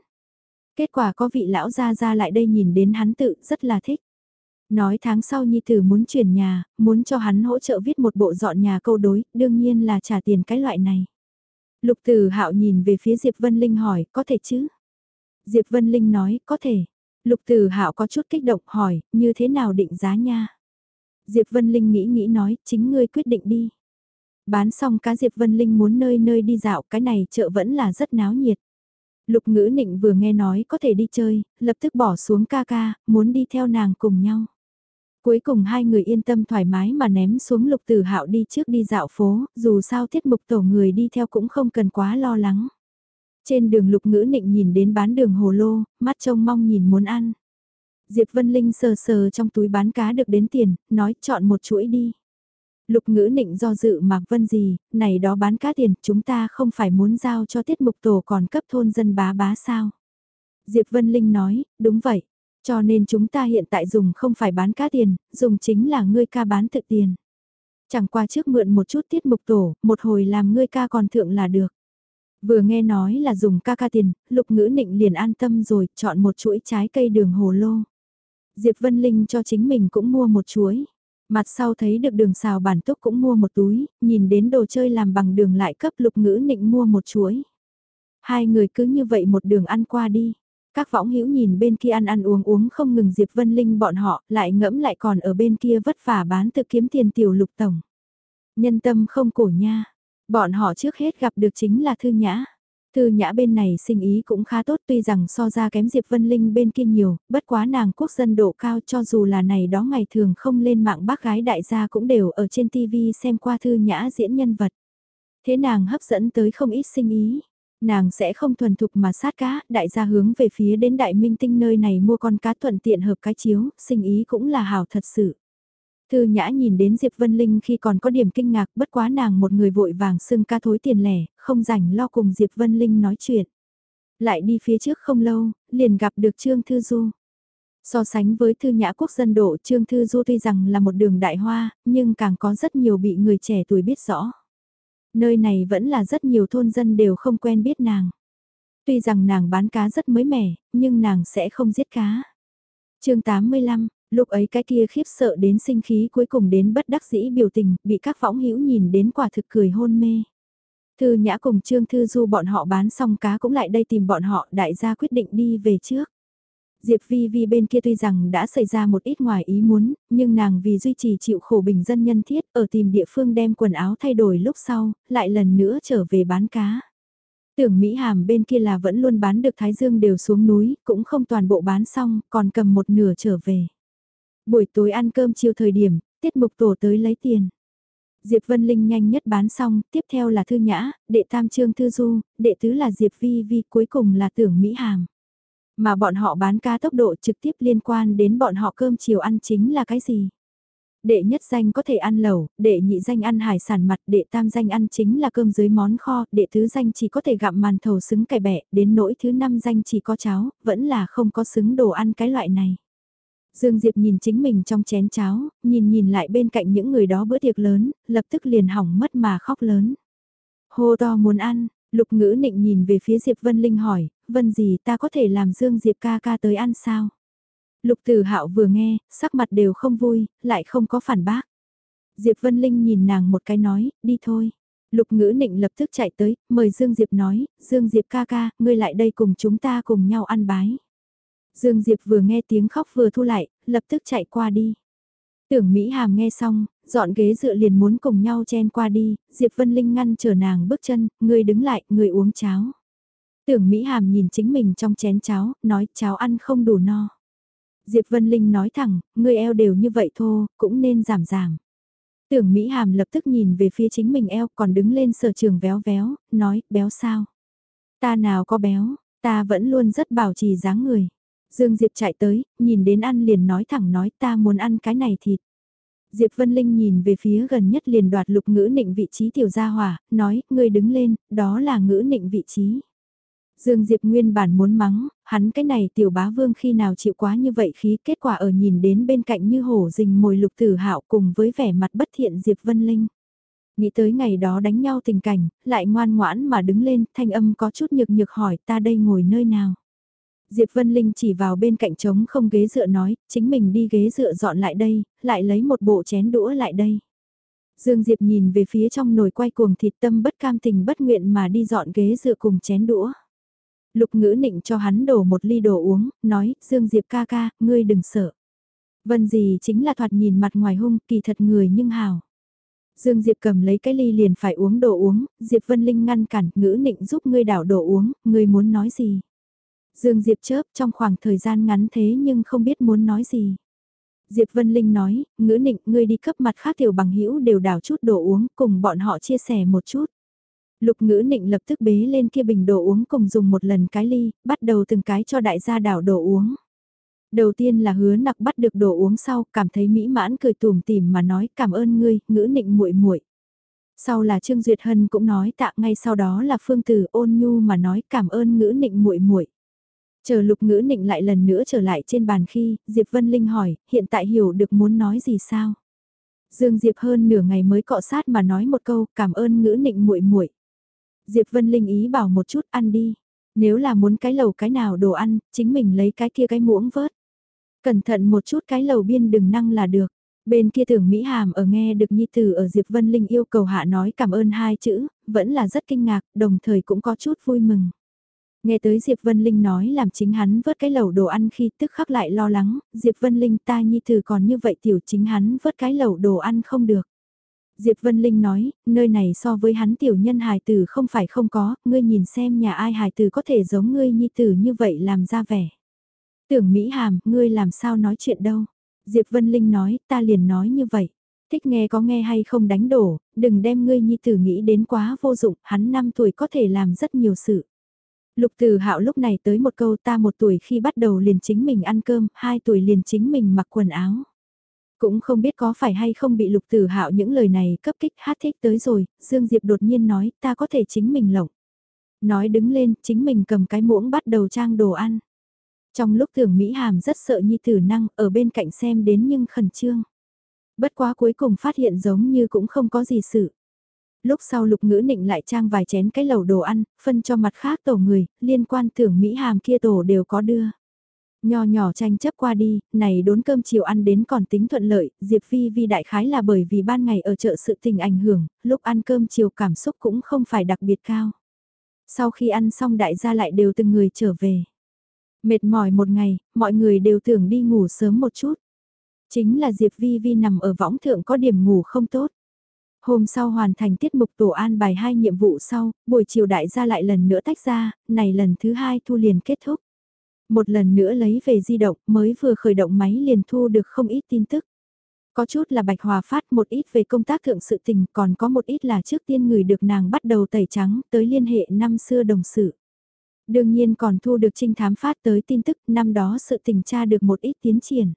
Kết quả có vị lão gia gia lại đây nhìn đến hắn tự rất là thích. Nói tháng sau Nhi Tử muốn chuyển nhà, muốn cho hắn hỗ trợ viết một bộ dọn nhà câu đối, đương nhiên là trả tiền cái loại này. Lục Tử Hạo nhìn về phía Diệp Vân Linh hỏi, có thể chứ? Diệp Vân Linh nói, có thể. Lục Tử Hạo có chút kích động hỏi, như thế nào định giá nha? Diệp Vân Linh nghĩ nghĩ nói, chính ngươi quyết định đi. Bán xong cá Diệp Vân Linh muốn nơi nơi đi dạo, cái này chợ vẫn là rất náo nhiệt. Lục ngữ nịnh vừa nghe nói có thể đi chơi, lập tức bỏ xuống ca ca, muốn đi theo nàng cùng nhau. Cuối cùng hai người yên tâm thoải mái mà ném xuống lục tử hạo đi trước đi dạo phố, dù sao tiết mục tổ người đi theo cũng không cần quá lo lắng. Trên đường lục ngữ nịnh nhìn đến bán đường hồ lô, mắt trông mong nhìn muốn ăn. Diệp Vân Linh sờ sờ trong túi bán cá được đến tiền, nói chọn một chuỗi đi. Lục ngữ nịnh do dự Mạc Vân gì, này đó bán cá tiền, chúng ta không phải muốn giao cho tiết mục tổ còn cấp thôn dân bá bá sao. Diệp Vân Linh nói, đúng vậy, cho nên chúng ta hiện tại dùng không phải bán cá tiền, dùng chính là ngươi ca bán thực tiền. Chẳng qua trước mượn một chút tiết mục tổ, một hồi làm ngươi ca còn thượng là được. Vừa nghe nói là dùng ca ca tiền, lục ngữ nịnh liền an tâm rồi, chọn một chuỗi trái cây đường hồ lô. Diệp Vân Linh cho chính mình cũng mua một chuỗi. Mặt sau thấy được đường xào bản túc cũng mua một túi, nhìn đến đồ chơi làm bằng đường lại cấp lục ngữ nịnh mua một chuỗi. Hai người cứ như vậy một đường ăn qua đi. Các võng hữu nhìn bên kia ăn ăn uống uống không ngừng Diệp Vân Linh bọn họ, lại ngẫm lại còn ở bên kia vất vả bán tự kiếm tiền tiểu lục tổng. Nhân tâm không cổ nha, bọn họ trước hết gặp được chính là Thư Nhã. Thư Nhã bên này sinh ý cũng khá tốt tuy rằng so ra kém Diệp Vân Linh bên kia nhiều, bất quá nàng quốc dân độ cao cho dù là này đó ngày thường không lên mạng bác gái đại gia cũng đều ở trên TV xem qua Thư Nhã diễn nhân vật. Thế nàng hấp dẫn tới không ít sinh ý. Nàng sẽ không thuần thục mà sát cá, đại gia hướng về phía đến đại minh tinh nơi này mua con cá thuận tiện hợp cái chiếu, sinh ý cũng là hảo thật sự. Thư Nhã nhìn đến Diệp Vân Linh khi còn có điểm kinh ngạc bất quá nàng một người vội vàng xưng ca thối tiền lẻ, không rảnh lo cùng Diệp Vân Linh nói chuyện. Lại đi phía trước không lâu, liền gặp được Trương Thư Du. So sánh với Thư Nhã quốc dân độ Trương Thư Du tuy rằng là một đường đại hoa, nhưng càng có rất nhiều bị người trẻ tuổi biết rõ. Nơi này vẫn là rất nhiều thôn dân đều không quen biết nàng. Tuy rằng nàng bán cá rất mới mẻ, nhưng nàng sẽ không giết cá. chương 85, lúc ấy cái kia khiếp sợ đến sinh khí cuối cùng đến bất đắc dĩ biểu tình, bị các võng hữu nhìn đến quả thực cười hôn mê. Thư Nhã cùng Trương Thư Du bọn họ bán xong cá cũng lại đây tìm bọn họ, đại gia quyết định đi về trước. Diệp Vi Vi bên kia tuy rằng đã xảy ra một ít ngoài ý muốn, nhưng nàng vì duy trì chịu khổ bình dân nhân thiết ở tìm địa phương đem quần áo thay đổi lúc sau, lại lần nữa trở về bán cá. Tưởng Mỹ Hàm bên kia là vẫn luôn bán được Thái Dương đều xuống núi, cũng không toàn bộ bán xong, còn cầm một nửa trở về. Buổi tối ăn cơm chiều thời điểm, tiết mục tổ tới lấy tiền. Diệp Vân Linh nhanh nhất bán xong, tiếp theo là Thư Nhã, đệ tam trương Thư Du, đệ tứ là Diệp Vi Vi, cuối cùng là Tưởng Mỹ Hàm. Mà bọn họ bán ca tốc độ trực tiếp liên quan đến bọn họ cơm chiều ăn chính là cái gì? Đệ nhất danh có thể ăn lẩu, đệ nhị danh ăn hải sản mặt, đệ tam danh ăn chính là cơm dưới món kho, đệ tứ danh chỉ có thể gặm màn thầu xứng cải bẹ, đến nỗi thứ năm danh chỉ có cháo, vẫn là không có xứng đồ ăn cái loại này. Dương Diệp nhìn chính mình trong chén cháo, nhìn nhìn lại bên cạnh những người đó bữa tiệc lớn, lập tức liền hỏng mất mà khóc lớn. Hô to muốn ăn, lục ngữ nịnh nhìn về phía Diệp Vân Linh hỏi, Vân gì ta có thể làm Dương Diệp ca ca tới ăn sao? Lục Tử Hạo vừa nghe, sắc mặt đều không vui, lại không có phản bác. Diệp Vân Linh nhìn nàng một cái nói, đi thôi. Lục ngữ nịnh lập tức chạy tới, mời Dương Diệp nói, Dương Diệp ca ca, ngươi lại đây cùng chúng ta cùng nhau ăn bái. Dương Diệp vừa nghe tiếng khóc vừa thu lại, lập tức chạy qua đi. Tưởng Mỹ Hàm nghe xong, dọn ghế dựa liền muốn cùng nhau chen qua đi, Diệp Vân Linh ngăn chờ nàng bước chân, người đứng lại, người uống cháo. Tưởng Mỹ Hàm nhìn chính mình trong chén cháo, nói cháo ăn không đủ no. Diệp Vân Linh nói thẳng, người eo đều như vậy thô, cũng nên giảm giảm. Tưởng Mỹ Hàm lập tức nhìn về phía chính mình eo còn đứng lên sở trường véo véo, nói, béo sao? Ta nào có béo, ta vẫn luôn rất bảo trì dáng người. Dương Diệp chạy tới, nhìn đến ăn liền nói thẳng nói ta muốn ăn cái này thịt. Diệp Vân Linh nhìn về phía gần nhất liền đoạt lục ngữ nịnh vị trí tiểu gia hỏa, nói, ngươi đứng lên, đó là ngữ nịnh vị trí. Dương Diệp nguyên bản muốn mắng, hắn cái này tiểu bá vương khi nào chịu quá như vậy khí kết quả ở nhìn đến bên cạnh như hổ rình mồi lục tử hạo cùng với vẻ mặt bất thiện Diệp Vân Linh. Nghĩ tới ngày đó đánh nhau tình cảnh, lại ngoan ngoãn mà đứng lên, thanh âm có chút nhược nhược hỏi ta đây ngồi nơi nào. Diệp Vân Linh chỉ vào bên cạnh trống không ghế dựa nói, chính mình đi ghế dựa dọn lại đây, lại lấy một bộ chén đũa lại đây. Dương Diệp nhìn về phía trong nồi quay cuồng thịt tâm bất cam tình bất nguyện mà đi dọn ghế dựa cùng chén đũa. Lục ngữ nịnh cho hắn đổ một ly đồ uống, nói, Dương Diệp ca ca, ngươi đừng sợ. Vân gì chính là thoạt nhìn mặt ngoài hung, kỳ thật người nhưng hào. Dương Diệp cầm lấy cái ly liền phải uống đồ uống, Diệp Vân Linh ngăn cản, ngữ nịnh giúp ngươi đảo đồ uống, ngươi muốn nói gì? Dương Diệp chớp trong khoảng thời gian ngắn thế nhưng không biết muốn nói gì. Diệp Vân Linh nói, ngữ nịnh ngươi đi cấp mặt khác tiểu bằng hữu đều đảo chút đồ uống cùng bọn họ chia sẻ một chút. Lục ngữ nịnh lập tức bế lên kia bình đồ uống cùng dùng một lần cái ly, bắt đầu từng cái cho đại gia đảo đồ uống. Đầu tiên là hứa nặc bắt được đồ uống sau, cảm thấy mỹ mãn cười tùm tìm mà nói cảm ơn ngươi, ngữ nịnh muội muội. Sau là Trương Duyệt Hân cũng nói tạ ngay sau đó là Phương Tử ôn nhu mà nói cảm ơn ngữ nịnh muội muội. Chờ lục ngữ nịnh lại lần nữa trở lại trên bàn khi, Diệp Vân Linh hỏi, hiện tại hiểu được muốn nói gì sao? Dương Diệp hơn nửa ngày mới cọ sát mà nói một câu, cảm ơn ngữ nịnh muội muội. Diệp Vân Linh ý bảo một chút ăn đi. Nếu là muốn cái lầu cái nào đồ ăn, chính mình lấy cái kia cái muỗng vớt. Cẩn thận một chút cái lầu biên đừng năng là được. Bên kia tưởng Mỹ Hàm ở nghe được Nhi Tử ở Diệp Vân Linh yêu cầu hạ nói cảm ơn hai chữ, vẫn là rất kinh ngạc, đồng thời cũng có chút vui mừng. Nghe tới Diệp Vân Linh nói làm chính hắn vớt cái lẩu đồ ăn khi tức khắc lại lo lắng, Diệp Vân Linh ta Nhi Tử còn như vậy tiểu chính hắn vớt cái lẩu đồ ăn không được. Diệp Vân Linh nói, nơi này so với hắn tiểu nhân hài tử không phải không có, ngươi nhìn xem nhà ai hài tử có thể giống ngươi Nhi Tử như vậy làm ra vẻ. Tưởng Mỹ Hàm, ngươi làm sao nói chuyện đâu. Diệp Vân Linh nói, ta liền nói như vậy. Thích nghe có nghe hay không đánh đổ, đừng đem ngươi nhi tử nghĩ đến quá vô dụng, hắn 5 tuổi có thể làm rất nhiều sự. Lục Tử Hạo lúc này tới một câu ta một tuổi khi bắt đầu liền chính mình ăn cơm, hai tuổi liền chính mình mặc quần áo. Cũng không biết có phải hay không bị Lục Tử Hạo những lời này cấp kích hát thích tới rồi, Dương Diệp đột nhiên nói ta có thể chính mình lộng. Nói đứng lên, chính mình cầm cái muỗng bắt đầu trang đồ ăn. Trong lúc tưởng Mỹ Hàm rất sợ Nhi Tử năng ở bên cạnh xem đến nhưng khẩn trương. Bất quá cuối cùng phát hiện giống như cũng không có gì sự. Lúc sau lục ngữ nịnh lại trang vài chén cái lẩu đồ ăn, phân cho mặt khác tổ người, liên quan tưởng Mỹ Hàm kia tổ đều có đưa. Nho nhỏ tranh chấp qua đi, này đốn cơm chiều ăn đến còn tính thuận lợi, Diệp Phi Vi đại khái là bởi vì ban ngày ở chợ sự tình ảnh hưởng, lúc ăn cơm chiều cảm xúc cũng không phải đặc biệt cao. Sau khi ăn xong đại gia lại đều từng người trở về. Mệt mỏi một ngày, mọi người đều tưởng đi ngủ sớm một chút. Chính là Diệp Vi Vi nằm ở võng thượng có điểm ngủ không tốt. Hôm sau hoàn thành tiết mục tổ an bài hai nhiệm vụ sau, buổi chiều đại gia lại lần nữa tách ra, này lần thứ hai thu liền kết thúc. Một lần nữa lấy về di động mới vừa khởi động máy liền thu được không ít tin tức. Có chút là Bạch Hòa phát một ít về công tác thượng sự tình còn có một ít là trước tiên người được nàng bắt đầu tẩy trắng tới liên hệ năm xưa đồng sự. Đương nhiên còn thu được trinh thám phát tới tin tức năm đó sự tình tra được một ít tiến triển.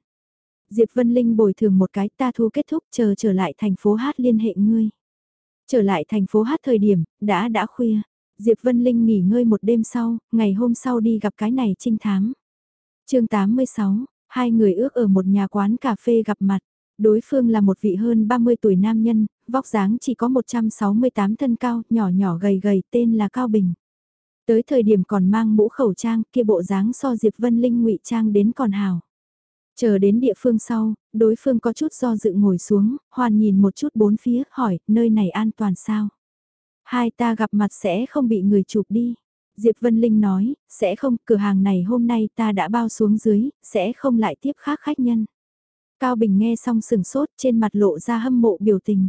Diệp Vân Linh bồi thường một cái ta thu kết thúc chờ trở lại thành phố hát liên hệ ngươi. Trở lại thành phố hát thời điểm, đã đã khuya. Diệp Vân Linh nghỉ ngơi một đêm sau, ngày hôm sau đi gặp cái này trinh thám. chương 86, hai người ước ở một nhà quán cà phê gặp mặt. Đối phương là một vị hơn 30 tuổi nam nhân, vóc dáng chỉ có 168 thân cao, nhỏ nhỏ gầy gầy, tên là Cao Bình. Tới thời điểm còn mang mũ khẩu trang kia bộ dáng so Diệp Vân Linh ngụy trang đến còn hào. Chờ đến địa phương sau, đối phương có chút do dự ngồi xuống, hoàn nhìn một chút bốn phía, hỏi, nơi này an toàn sao? Hai ta gặp mặt sẽ không bị người chụp đi. Diệp Vân Linh nói, sẽ không, cửa hàng này hôm nay ta đã bao xuống dưới, sẽ không lại tiếp khác khách nhân. Cao Bình nghe xong sừng sốt trên mặt lộ ra hâm mộ biểu tình.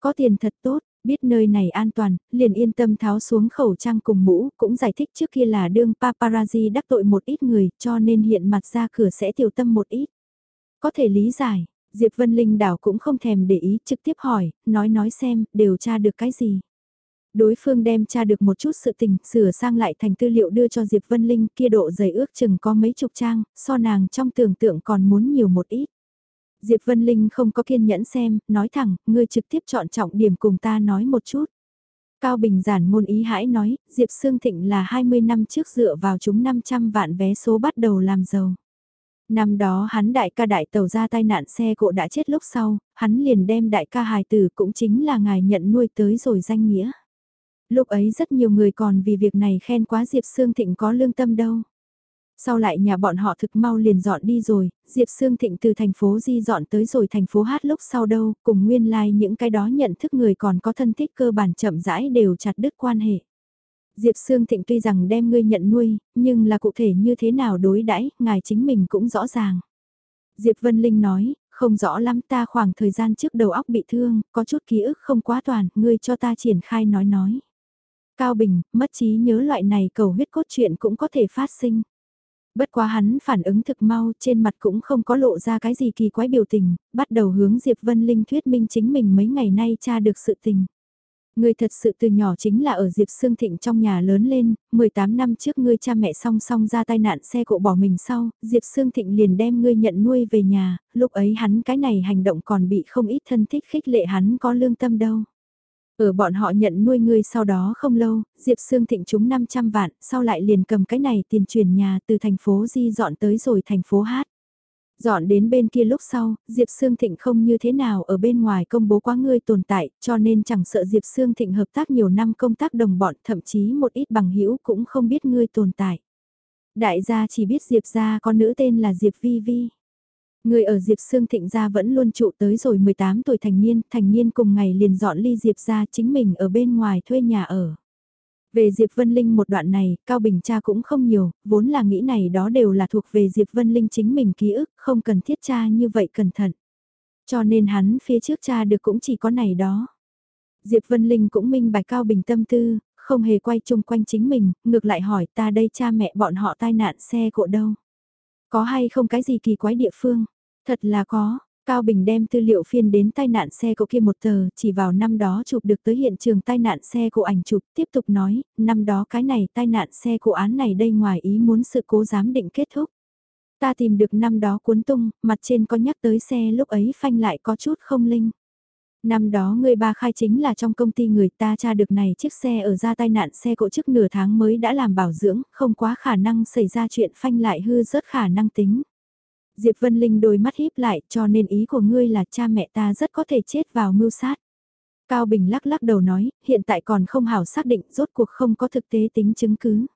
Có tiền thật tốt, Biết nơi này an toàn, liền yên tâm tháo xuống khẩu trang cùng mũ, cũng giải thích trước kia là đương paparazzi đắc tội một ít người, cho nên hiện mặt ra cửa sẽ tiểu tâm một ít. Có thể lý giải, Diệp Vân Linh đảo cũng không thèm để ý, trực tiếp hỏi, nói nói xem, điều tra được cái gì. Đối phương đem tra được một chút sự tình, sửa sang lại thành tư liệu đưa cho Diệp Vân Linh kia độ dày ước chừng có mấy chục trang, so nàng trong tưởng tượng còn muốn nhiều một ít. Diệp Vân Linh không có kiên nhẫn xem, nói thẳng, ngươi trực tiếp chọn trọng điểm cùng ta nói một chút. Cao Bình giản ngôn ý hãi nói, Diệp Sương Thịnh là 20 năm trước dựa vào chúng 500 vạn vé số bắt đầu làm giàu. Năm đó hắn đại ca đại tàu ra tai nạn xe cộ đã chết lúc sau, hắn liền đem đại ca hài tử cũng chính là ngài nhận nuôi tới rồi danh nghĩa. Lúc ấy rất nhiều người còn vì việc này khen quá Diệp Sương Thịnh có lương tâm đâu. Sau lại nhà bọn họ thực mau liền dọn đi rồi, Diệp Sương Thịnh từ thành phố Di dọn tới rồi thành phố Hát lúc sau đâu, cùng nguyên lai like những cái đó nhận thức người còn có thân thích cơ bản chậm rãi đều chặt đứt quan hệ. Diệp Sương Thịnh tuy rằng đem ngươi nhận nuôi, nhưng là cụ thể như thế nào đối đãi ngài chính mình cũng rõ ràng. Diệp Vân Linh nói, không rõ lắm ta khoảng thời gian trước đầu óc bị thương, có chút ký ức không quá toàn, ngươi cho ta triển khai nói nói. Cao Bình, mất trí nhớ loại này cầu huyết cốt truyện cũng có thể phát sinh. Bất quá hắn phản ứng thực mau trên mặt cũng không có lộ ra cái gì kỳ quái biểu tình, bắt đầu hướng Diệp Vân Linh thuyết minh chính mình mấy ngày nay tra được sự tình. Người thật sự từ nhỏ chính là ở Diệp Sương Thịnh trong nhà lớn lên, 18 năm trước ngươi cha mẹ song song ra tai nạn xe cộ bỏ mình sau, Diệp Sương Thịnh liền đem ngươi nhận nuôi về nhà, lúc ấy hắn cái này hành động còn bị không ít thân thích khích lệ hắn có lương tâm đâu. Ở bọn họ nhận nuôi ngươi sau đó không lâu, Diệp Sương Thịnh chúng 500 vạn, sau lại liền cầm cái này tiền chuyển nhà từ thành phố Di dọn tới rồi thành phố Hát. Dọn đến bên kia lúc sau, Diệp Sương Thịnh không như thế nào ở bên ngoài công bố quá ngươi tồn tại, cho nên chẳng sợ Diệp Sương Thịnh hợp tác nhiều năm công tác đồng bọn, thậm chí một ít bằng hữu cũng không biết ngươi tồn tại. Đại gia chỉ biết Diệp gia có nữ tên là Diệp Vi Vi. Người ở Diệp Sương Thịnh gia vẫn luôn trụ tới rồi 18 tuổi thành niên, thành niên cùng ngày liền dọn ly Diệp gia chính mình ở bên ngoài thuê nhà ở. Về Diệp Vân Linh một đoạn này, Cao Bình cha cũng không nhiều, vốn là nghĩ này đó đều là thuộc về Diệp Vân Linh chính mình ký ức, không cần thiết cha như vậy cẩn thận. Cho nên hắn phía trước cha được cũng chỉ có này đó. Diệp Vân Linh cũng minh bạch Cao Bình tâm tư, không hề quay chung quanh chính mình, ngược lại hỏi ta đây cha mẹ bọn họ tai nạn xe cộ đâu. Có hay không cái gì kỳ quái địa phương? Thật là có, Cao Bình đem tư liệu phiên đến tai nạn xe cộ kia một tờ, chỉ vào năm đó chụp được tới hiện trường tai nạn xe cộ ảnh chụp, tiếp tục nói, năm đó cái này tai nạn xe cộ án này đây ngoài ý muốn sự cố giám định kết thúc. Ta tìm được năm đó cuốn tung, mặt trên có nhắc tới xe lúc ấy phanh lại có chút không linh. Năm đó người ba khai chính là trong công ty người ta tra được này chiếc xe ở ra tai nạn xe cộ trước nửa tháng mới đã làm bảo dưỡng, không quá khả năng xảy ra chuyện phanh lại hư rớt khả năng tính. Diệp Vân Linh đôi mắt híp lại cho nên ý của ngươi là cha mẹ ta rất có thể chết vào mưu sát. Cao Bình lắc lắc đầu nói, hiện tại còn không hảo xác định rốt cuộc không có thực tế tính chứng cứ.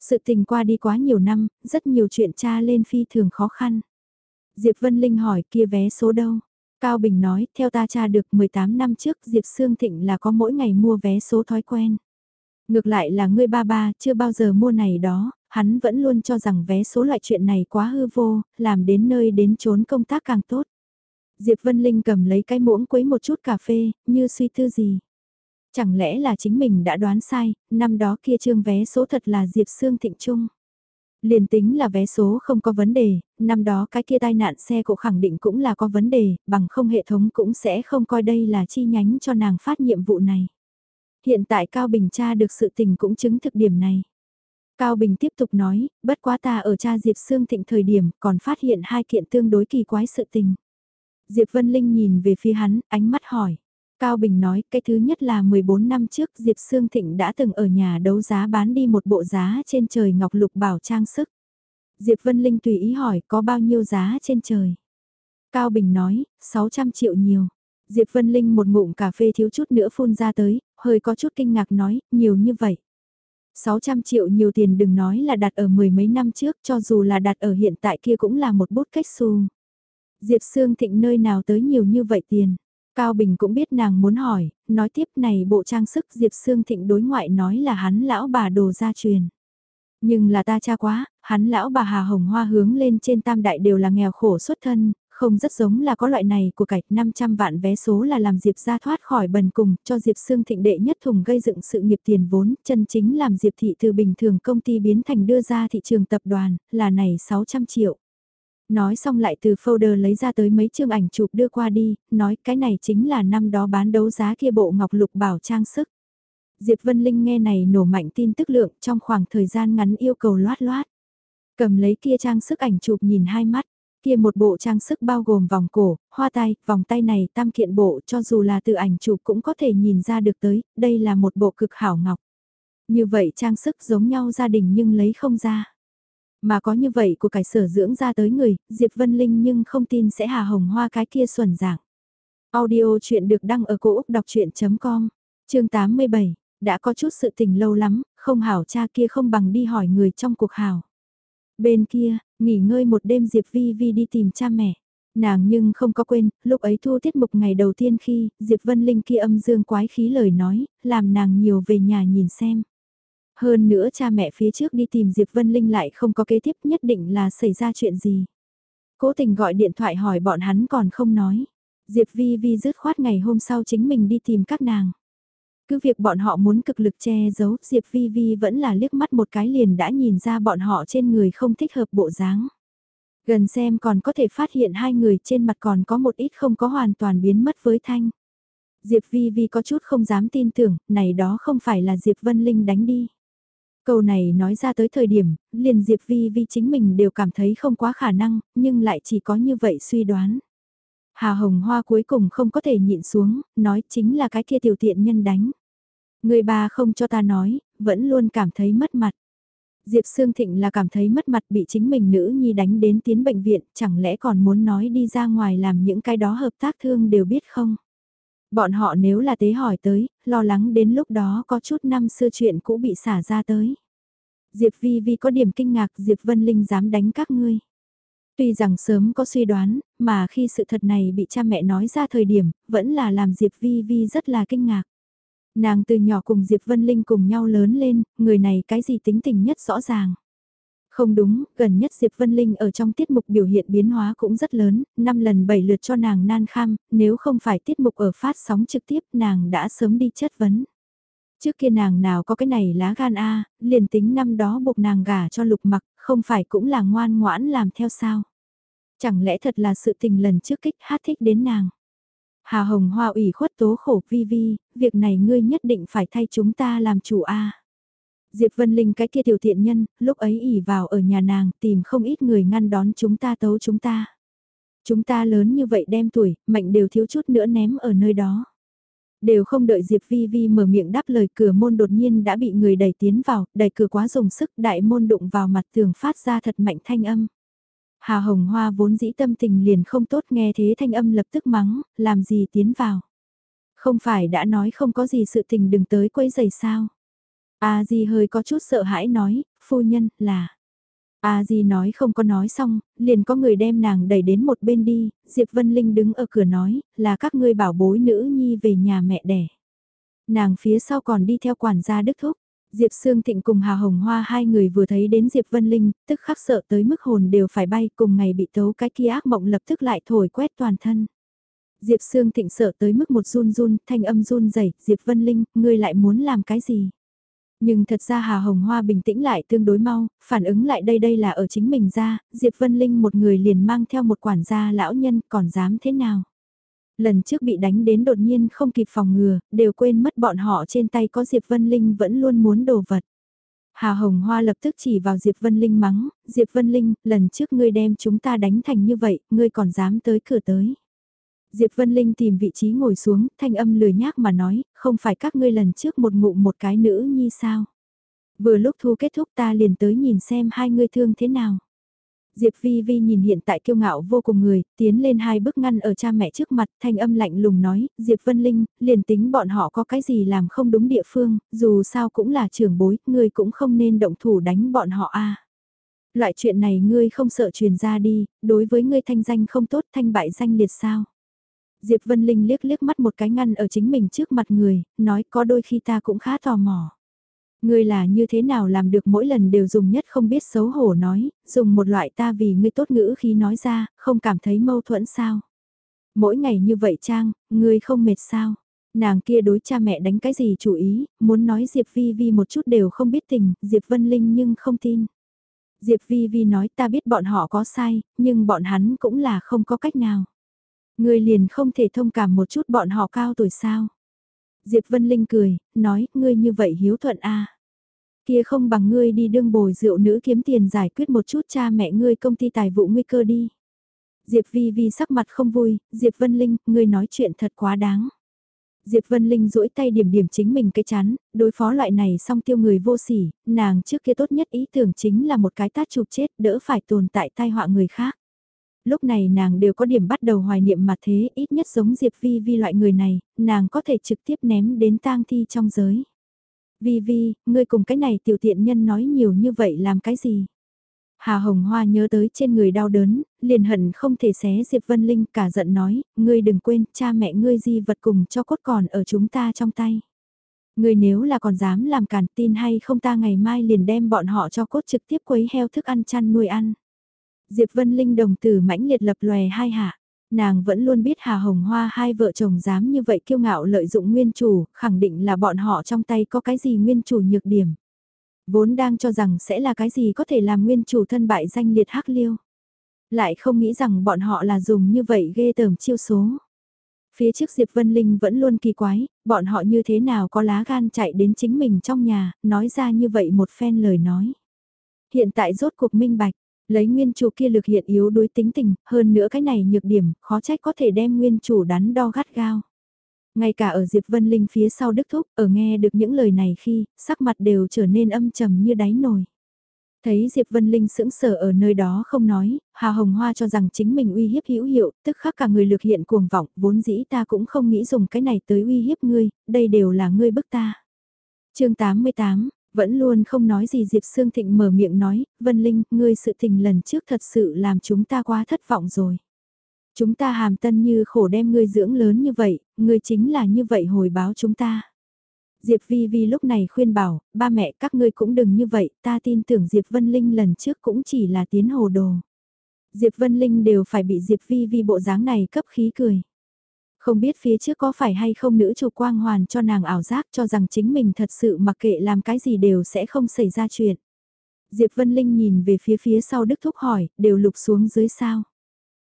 Sự tình qua đi quá nhiều năm, rất nhiều chuyện cha lên phi thường khó khăn. Diệp Vân Linh hỏi kia vé số đâu? Cao Bình nói, theo ta cha được 18 năm trước Diệp Sương Thịnh là có mỗi ngày mua vé số thói quen. Ngược lại là ngươi ba ba chưa bao giờ mua này đó, hắn vẫn luôn cho rằng vé số loại chuyện này quá hư vô, làm đến nơi đến chốn công tác càng tốt. Diệp Vân Linh cầm lấy cái muỗng quấy một chút cà phê, như suy tư gì. Chẳng lẽ là chính mình đã đoán sai, năm đó kia trương vé số thật là Diệp Sương Thịnh Trung. Liền tính là vé số không có vấn đề, năm đó cái kia tai nạn xe cộ khẳng định cũng là có vấn đề, bằng không hệ thống cũng sẽ không coi đây là chi nhánh cho nàng phát nhiệm vụ này. Hiện tại Cao Bình tra được sự tình cũng chứng thực điểm này. Cao Bình tiếp tục nói, bất quá ta ở cha Diệp Sương Thịnh thời điểm còn phát hiện hai kiện tương đối kỳ quái sự tình. Diệp Vân Linh nhìn về phía hắn, ánh mắt hỏi. Cao Bình nói, cái thứ nhất là 14 năm trước Diệp Sương Thịnh đã từng ở nhà đấu giá bán đi một bộ giá trên trời ngọc lục bảo trang sức. Diệp Vân Linh tùy ý hỏi có bao nhiêu giá trên trời. Cao Bình nói, 600 triệu nhiều. Diệp Vân Linh một ngụm cà phê thiếu chút nữa phun ra tới, hơi có chút kinh ngạc nói, nhiều như vậy. 600 triệu nhiều tiền đừng nói là đặt ở mười mấy năm trước cho dù là đặt ở hiện tại kia cũng là một bút cách xu. Diệp Sương Thịnh nơi nào tới nhiều như vậy tiền. Cao Bình cũng biết nàng muốn hỏi, nói tiếp này bộ trang sức Diệp Sương Thịnh đối ngoại nói là hắn lão bà đồ gia truyền. Nhưng là ta cha quá, hắn lão bà Hà Hồng Hoa hướng lên trên tam đại đều là nghèo khổ xuất thân, không rất giống là có loại này của cải 500 vạn vé số là làm Diệp ra thoát khỏi bần cùng, cho Diệp Sương Thịnh đệ nhất thùng gây dựng sự nghiệp tiền vốn, chân chính làm Diệp Thị từ bình thường công ty biến thành đưa ra thị trường tập đoàn, là này 600 triệu. Nói xong lại từ folder lấy ra tới mấy chương ảnh chụp đưa qua đi, nói cái này chính là năm đó bán đấu giá kia bộ ngọc lục bảo trang sức. Diệp Vân Linh nghe này nổ mạnh tin tức lượng trong khoảng thời gian ngắn yêu cầu loát loát. Cầm lấy kia trang sức ảnh chụp nhìn hai mắt, kia một bộ trang sức bao gồm vòng cổ, hoa tai, vòng tay này tam kiện bộ cho dù là từ ảnh chụp cũng có thể nhìn ra được tới, đây là một bộ cực hảo ngọc. Như vậy trang sức giống nhau gia đình nhưng lấy không ra. Mà có như vậy của cải sở dưỡng ra tới người, Diệp Vân Linh nhưng không tin sẽ hà hồng hoa cái kia xuẩn dạng. Audio chuyện được đăng ở cổ Úc đọc chuyện.com, chương 87, đã có chút sự tình lâu lắm, không hảo cha kia không bằng đi hỏi người trong cuộc hảo. Bên kia, nghỉ ngơi một đêm Diệp Vi Vi đi tìm cha mẹ. Nàng nhưng không có quên, lúc ấy thu tiết mục ngày đầu tiên khi, Diệp Vân Linh kia âm dương quái khí lời nói, làm nàng nhiều về nhà nhìn xem. Hơn nữa cha mẹ phía trước đi tìm Diệp Vân Linh lại không có kế tiếp nhất định là xảy ra chuyện gì. Cố tình gọi điện thoại hỏi bọn hắn còn không nói. Diệp Vi Vi dứt khoát ngày hôm sau chính mình đi tìm các nàng. Cứ việc bọn họ muốn cực lực che giấu, Diệp Vi Vi vẫn là liếc mắt một cái liền đã nhìn ra bọn họ trên người không thích hợp bộ dáng. Gần xem còn có thể phát hiện hai người trên mặt còn có một ít không có hoàn toàn biến mất với thanh. Diệp Vi Vi có chút không dám tin tưởng, này đó không phải là Diệp Vân Linh đánh đi. Câu này nói ra tới thời điểm, liền Diệp Vi Vi chính mình đều cảm thấy không quá khả năng, nhưng lại chỉ có như vậy suy đoán. Hà Hồng Hoa cuối cùng không có thể nhịn xuống, nói chính là cái kia tiểu tiện nhân đánh. Người bà không cho ta nói, vẫn luôn cảm thấy mất mặt. Diệp Sương Thịnh là cảm thấy mất mặt bị chính mình nữ nhi đánh đến tiến bệnh viện, chẳng lẽ còn muốn nói đi ra ngoài làm những cái đó hợp tác thương đều biết không? Bọn họ nếu là tế hỏi tới, lo lắng đến lúc đó có chút năm xưa chuyện cũ bị xả ra tới. Diệp Vi Vi có điểm kinh ngạc Diệp Vân Linh dám đánh các ngươi. Tuy rằng sớm có suy đoán, mà khi sự thật này bị cha mẹ nói ra thời điểm, vẫn là làm Diệp Vi Vi rất là kinh ngạc. Nàng từ nhỏ cùng Diệp Vân Linh cùng nhau lớn lên, người này cái gì tính tình nhất rõ ràng. Không đúng, gần nhất Diệp Vân Linh ở trong tiết mục biểu hiện biến hóa cũng rất lớn, 5 lần 7 lượt cho nàng nan kham, nếu không phải tiết mục ở phát sóng trực tiếp nàng đã sớm đi chất vấn. Trước kia nàng nào có cái này lá gan A, liền tính năm đó buộc nàng gả cho lục mặc, không phải cũng là ngoan ngoãn làm theo sao. Chẳng lẽ thật là sự tình lần trước kích hát thích đến nàng. Hà Hồng Hoa ủy khuất tố khổ vi vi, việc này ngươi nhất định phải thay chúng ta làm chủ A. Diệp Vân Linh cái kia tiểu tiện nhân, lúc ấy ỉ vào ở nhà nàng tìm không ít người ngăn đón chúng ta tấu chúng ta. Chúng ta lớn như vậy đem tuổi, mệnh đều thiếu chút nữa ném ở nơi đó. Đều không đợi Diệp Vi Vi mở miệng đáp lời cửa môn đột nhiên đã bị người đẩy tiến vào, đẩy cửa quá dùng sức đại môn đụng vào mặt tường phát ra thật mạnh thanh âm. Hà Hồng Hoa vốn dĩ tâm tình liền không tốt nghe thế thanh âm lập tức mắng, làm gì tiến vào. Không phải đã nói không có gì sự tình đừng tới quấy giày sao. A Di hơi có chút sợ hãi nói, phu nhân, là. A Di nói không có nói xong, liền có người đem nàng đẩy đến một bên đi, Diệp Vân Linh đứng ở cửa nói, là các ngươi bảo bối nữ nhi về nhà mẹ đẻ. Nàng phía sau còn đi theo quản gia Đức Thúc. Diệp Sương Thịnh cùng Hà Hồng Hoa hai người vừa thấy đến Diệp Vân Linh, tức khắc sợ tới mức hồn đều phải bay cùng ngày bị tấu cái kia ác mộng lập tức lại thổi quét toàn thân. Diệp Sương Thịnh sợ tới mức một run run, thanh âm run rẩy, Diệp Vân Linh, ngươi lại muốn làm cái gì? Nhưng thật ra Hà Hồng Hoa bình tĩnh lại tương đối mau, phản ứng lại đây đây là ở chính mình ra, Diệp Vân Linh một người liền mang theo một quản gia lão nhân còn dám thế nào. Lần trước bị đánh đến đột nhiên không kịp phòng ngừa, đều quên mất bọn họ trên tay có Diệp Vân Linh vẫn luôn muốn đồ vật. Hà Hồng Hoa lập tức chỉ vào Diệp Vân Linh mắng, Diệp Vân Linh, lần trước ngươi đem chúng ta đánh thành như vậy, ngươi còn dám tới cửa tới. Diệp Vân Linh tìm vị trí ngồi xuống, thanh âm lười nhác mà nói, không phải các ngươi lần trước một ngụ một cái nữ nhi sao. Vừa lúc thu kết thúc ta liền tới nhìn xem hai ngươi thương thế nào. Diệp Vi Vi nhìn hiện tại kiêu ngạo vô cùng người, tiến lên hai bước ngăn ở cha mẹ trước mặt, thanh âm lạnh lùng nói, Diệp Vân Linh, liền tính bọn họ có cái gì làm không đúng địa phương, dù sao cũng là trưởng bối, ngươi cũng không nên động thủ đánh bọn họ a. Loại chuyện này ngươi không sợ truyền ra đi, đối với ngươi thanh danh không tốt thanh bại danh liệt sao. Diệp Vân Linh liếc liếc mắt một cái ngăn ở chính mình trước mặt người, nói có đôi khi ta cũng khá tò mò. Ngươi là như thế nào làm được mỗi lần đều dùng nhất không biết xấu hổ nói, dùng một loại ta vì ngươi tốt ngữ khi nói ra, không cảm thấy mâu thuẫn sao. Mỗi ngày như vậy Trang, ngươi không mệt sao. Nàng kia đối cha mẹ đánh cái gì chủ ý, muốn nói Diệp Vi Vi một chút đều không biết tình, Diệp Vân Linh nhưng không tin. Diệp Vi Vi nói ta biết bọn họ có sai, nhưng bọn hắn cũng là không có cách nào. Ngươi liền không thể thông cảm một chút bọn họ cao tuổi sao. Diệp Vân Linh cười, nói, ngươi như vậy hiếu thuận a Kia không bằng ngươi đi đương bồi rượu nữ kiếm tiền giải quyết một chút cha mẹ ngươi công ty tài vụ nguy cơ đi. Diệp Vi Vi sắc mặt không vui, Diệp Vân Linh, ngươi nói chuyện thật quá đáng. Diệp Vân Linh duỗi tay điểm điểm chính mình cái chán, đối phó loại này xong tiêu người vô sỉ, nàng trước kia tốt nhất ý tưởng chính là một cái tát chụp chết đỡ phải tồn tại tai họa người khác lúc này nàng đều có điểm bắt đầu hoài niệm mà thế, ít nhất giống Diệp Vi Vi loại người này, nàng có thể trực tiếp ném đến tang thi trong giới. Vi Vi, ngươi cùng cái này tiểu tiện nhân nói nhiều như vậy làm cái gì? Hà Hồng Hoa nhớ tới trên người đau đớn, liền hận không thể xé Diệp Vân Linh cả giận nói, ngươi đừng quên, cha mẹ ngươi di vật cùng cho cốt còn ở chúng ta trong tay. Ngươi nếu là còn dám làm cản tin hay không ta ngày mai liền đem bọn họ cho cốt trực tiếp quấy heo thức ăn chăn nuôi ăn. Diệp Vân Linh đồng tử mãnh liệt lập lòe hai hạ. Nàng vẫn luôn biết Hà Hồng Hoa hai vợ chồng dám như vậy kiêu ngạo lợi dụng nguyên chủ, khẳng định là bọn họ trong tay có cái gì nguyên chủ nhược điểm. Vốn đang cho rằng sẽ là cái gì có thể làm nguyên chủ thân bại danh liệt hắc liêu. Lại không nghĩ rằng bọn họ là dùng như vậy ghê tởm chiêu số. Phía trước Diệp Vân Linh vẫn luôn kỳ quái, bọn họ như thế nào có lá gan chạy đến chính mình trong nhà, nói ra như vậy một phen lời nói. Hiện tại rốt cuộc minh bạch, Lấy nguyên chủ kia lực hiện yếu đối tính tình, hơn nữa cái này nhược điểm, khó trách có thể đem nguyên chủ đắn đo gắt gao. Ngay cả ở Diệp Vân Linh phía sau Đức Thúc, ở nghe được những lời này khi, sắc mặt đều trở nên âm trầm như đáy nồi. Thấy Diệp Vân Linh sững sờ ở nơi đó không nói, Hà Hồng Hoa cho rằng chính mình uy hiếp hữu hiệu, tức khắc cả người lược hiện cuồng vọng, vốn dĩ ta cũng không nghĩ dùng cái này tới uy hiếp ngươi, đây đều là ngươi bức ta. chương 88, vẫn luôn không nói gì Diệp Sương Thịnh mở miệng nói, Vân Linh, ngươi sự tình lần trước thật sự làm chúng ta quá thất vọng rồi. Chúng ta hàm tân như khổ đem ngươi dưỡng lớn như vậy, ngươi chính là như vậy hồi báo chúng ta. Diệp Vi Vi lúc này khuyên bảo, ba mẹ các ngươi cũng đừng như vậy, ta tin tưởng Diệp Vân Linh lần trước cũng chỉ là tiến hồ đồ. Diệp Vân Linh đều phải bị Diệp Vi Vi bộ dáng này cấp khí cười. Không biết phía trước có phải hay không nữ chủ quang hoàn cho nàng ảo giác cho rằng chính mình thật sự mặc kệ làm cái gì đều sẽ không xảy ra chuyện. Diệp Vân Linh nhìn về phía phía sau Đức Thúc hỏi, đều lục xuống dưới sao.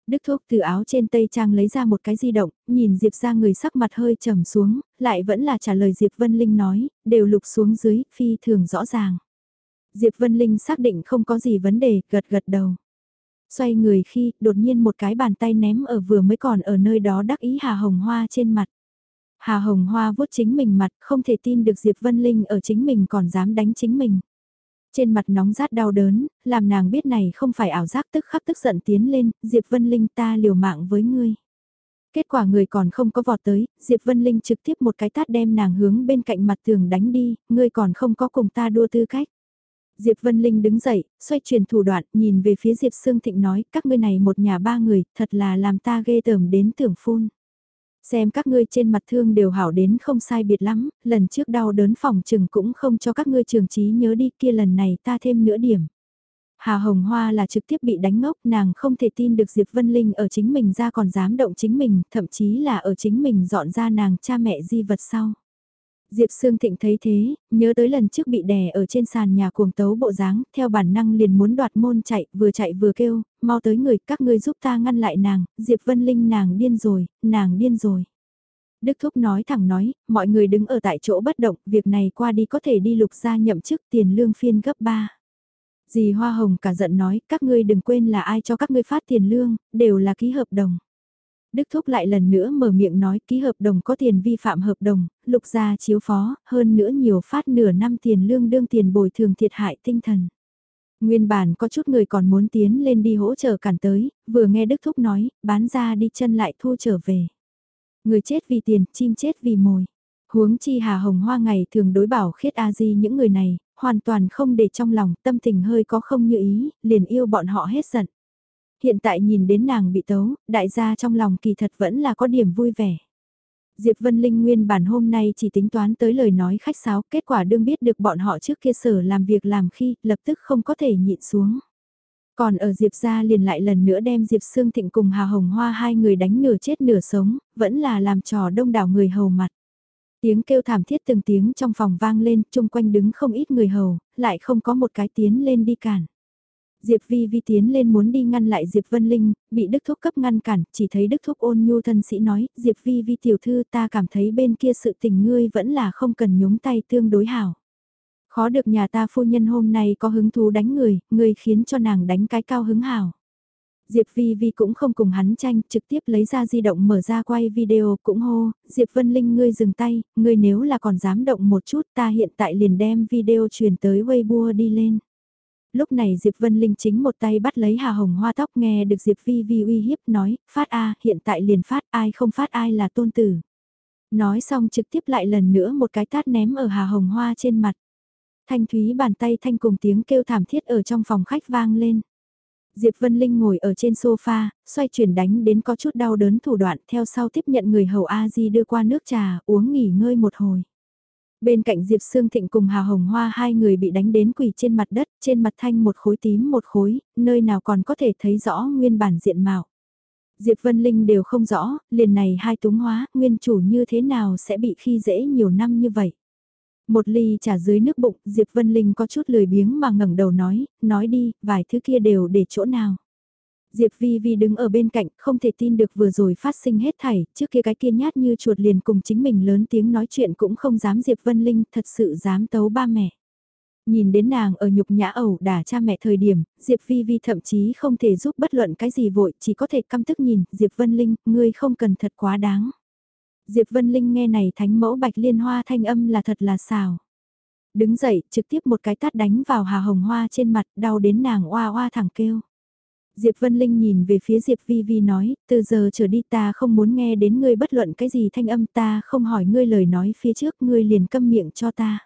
Đức Thúc từ áo trên tây trang lấy ra một cái di động, nhìn Diệp ra người sắc mặt hơi trầm xuống, lại vẫn là trả lời Diệp Vân Linh nói, đều lục xuống dưới, phi thường rõ ràng. Diệp Vân Linh xác định không có gì vấn đề, gật gật đầu. Xoay người khi, đột nhiên một cái bàn tay ném ở vừa mới còn ở nơi đó đắc ý Hà Hồng Hoa trên mặt. Hà Hồng Hoa vuốt chính mình mặt, không thể tin được Diệp Vân Linh ở chính mình còn dám đánh chính mình. Trên mặt nóng rát đau đớn, làm nàng biết này không phải ảo giác tức khắc tức giận tiến lên, Diệp Vân Linh ta liều mạng với ngươi. Kết quả người còn không có vọt tới, Diệp Vân Linh trực tiếp một cái tát đem nàng hướng bên cạnh mặt tường đánh đi, ngươi còn không có cùng ta đua tư cách. Diệp Vân Linh đứng dậy, xoay chuyển thủ đoạn, nhìn về phía Diệp Sương Thịnh nói, các ngươi này một nhà ba người, thật là làm ta ghê tởm đến tưởng phun. Xem các ngươi trên mặt thương đều hảo đến không sai biệt lắm, lần trước đau đớn phòng trừng cũng không cho các ngươi trường trí nhớ đi kia lần này ta thêm nửa điểm. Hà Hồng Hoa là trực tiếp bị đánh ngốc nàng không thể tin được Diệp Vân Linh ở chính mình ra còn dám động chính mình, thậm chí là ở chính mình dọn ra nàng cha mẹ di vật sau. Diệp Sương Thịnh thấy thế, nhớ tới lần trước bị đè ở trên sàn nhà cuồng tấu bộ dáng, theo bản năng liền muốn đoạt môn chạy, vừa chạy vừa kêu, mau tới người, các ngươi giúp ta ngăn lại nàng, Diệp Vân Linh nàng điên rồi, nàng điên rồi. Đức Thúc nói thẳng nói, mọi người đứng ở tại chỗ bất động, việc này qua đi có thể đi lục ra nhậm chức tiền lương phiên gấp 3. Dì Hoa Hồng cả giận nói, các ngươi đừng quên là ai cho các ngươi phát tiền lương, đều là ký hợp đồng. Đức Thúc lại lần nữa mở miệng nói ký hợp đồng có tiền vi phạm hợp đồng, lục gia chiếu phó, hơn nữa nhiều phát nửa năm tiền lương đương tiền bồi thường thiệt hại tinh thần. Nguyên bản có chút người còn muốn tiến lên đi hỗ trợ cản tới, vừa nghe Đức Thúc nói, bán ra đi chân lại thu trở về. Người chết vì tiền, chim chết vì mồi. Huống chi Hà Hồng Hoa ngày thường đối bảo khiết A Di những người này, hoàn toàn không để trong lòng, tâm tình hơi có không như ý, liền yêu bọn họ hết giận. Hiện tại nhìn đến nàng bị tấu, đại gia trong lòng kỳ thật vẫn là có điểm vui vẻ. Diệp Vân Linh nguyên bản hôm nay chỉ tính toán tới lời nói khách sáo, kết quả đương biết được bọn họ trước kia sở làm việc làm khi, lập tức không có thể nhịn xuống. Còn ở Diệp gia liền lại lần nữa đem Diệp Sương Thịnh cùng Hà Hồng Hoa hai người đánh nửa chết nửa sống, vẫn là làm trò đông đảo người hầu mặt. Tiếng kêu thảm thiết từng tiếng trong phòng vang lên, chung quanh đứng không ít người hầu, lại không có một cái tiến lên đi cản. Diệp Vi Vi tiến lên muốn đi ngăn lại Diệp Vân Linh, bị Đức Thúc cấp ngăn cản, chỉ thấy Đức Thúc ôn nhu thân sĩ nói, Diệp Vi Vi tiểu thư ta cảm thấy bên kia sự tình ngươi vẫn là không cần nhúng tay tương đối hảo. Khó được nhà ta phu nhân hôm nay có hứng thú đánh người, ngươi khiến cho nàng đánh cái cao hứng hảo. Diệp Vi Vi cũng không cùng hắn tranh, trực tiếp lấy ra di động mở ra quay video cũng hô, Diệp Vân Linh ngươi dừng tay, ngươi nếu là còn dám động một chút ta hiện tại liền đem video truyền tới Weibo đi lên lúc này Diệp Vân Linh chính một tay bắt lấy Hà Hồng Hoa tóc nghe được Diệp Vi Vi uy hiếp nói, phát A, hiện tại liền phát ai không phát ai là tôn tử. Nói xong trực tiếp lại lần nữa một cái tát ném ở Hà Hồng Hoa trên mặt. Thanh thúy bàn tay thanh cùng tiếng kêu thảm thiết ở trong phòng khách vang lên. Diệp Vân Linh ngồi ở trên sofa, xoay chuyển đánh đến có chút đau đớn thủ đoạn theo sau tiếp nhận người hầu A-di đưa qua nước trà, uống nghỉ ngơi một hồi. Bên cạnh Diệp Sương Thịnh cùng Hà Hồng Hoa hai người bị đánh đến quỳ trên mặt đất, trên mặt thanh một khối tím một khối, nơi nào còn có thể thấy rõ nguyên bản diện mạo. Diệp Vân Linh đều không rõ, liền này hai túng hóa, nguyên chủ như thế nào sẽ bị khi dễ nhiều năm như vậy. Một ly trà dưới nước bụng, Diệp Vân Linh có chút lười biếng mà ngẩng đầu nói, nói đi, vài thứ kia đều để chỗ nào. Diệp Vi Vi đứng ở bên cạnh, không thể tin được vừa rồi phát sinh hết thảy, trước kia cái kia nhát như chuột liền cùng chính mình lớn tiếng nói chuyện cũng không dám Diệp Vân Linh thật sự dám tấu ba mẹ. Nhìn đến nàng ở nhục nhã ẩu đả cha mẹ thời điểm, Diệp Vi Vi thậm chí không thể giúp bất luận cái gì vội, chỉ có thể căm tức nhìn, Diệp Vân Linh, ngươi không cần thật quá đáng. Diệp Vân Linh nghe này thánh mẫu bạch liên hoa thanh âm là thật là xào. Đứng dậy, trực tiếp một cái tát đánh vào Hà Hồng Hoa trên mặt, đau đến nàng oa oa thẳng kêu. Diệp Vân Linh nhìn về phía Diệp Vi Vi nói, từ giờ trở đi ta không muốn nghe đến ngươi bất luận cái gì thanh âm ta không hỏi ngươi lời nói phía trước ngươi liền câm miệng cho ta.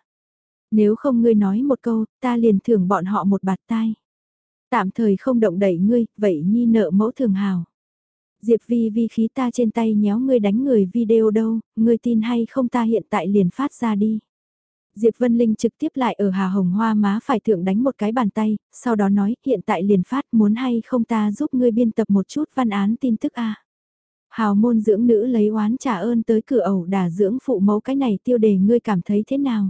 Nếu không ngươi nói một câu, ta liền thưởng bọn họ một bạt tai. Tạm thời không động đẩy ngươi, vậy nhi nợ mẫu thường hào. Diệp Vi Vi khí ta trên tay nhéo ngươi đánh người video đâu, ngươi tin hay không ta hiện tại liền phát ra đi. Diệp Vân Linh trực tiếp lại ở Hà Hồng Hoa má phải thượng đánh một cái bàn tay, sau đó nói hiện tại liền phát muốn hay không ta giúp ngươi biên tập một chút văn án tin tức a. Hào môn dưỡng nữ lấy oán trả ơn tới cửa ẩu đả dưỡng phụ mẫu cái này tiêu đề ngươi cảm thấy thế nào?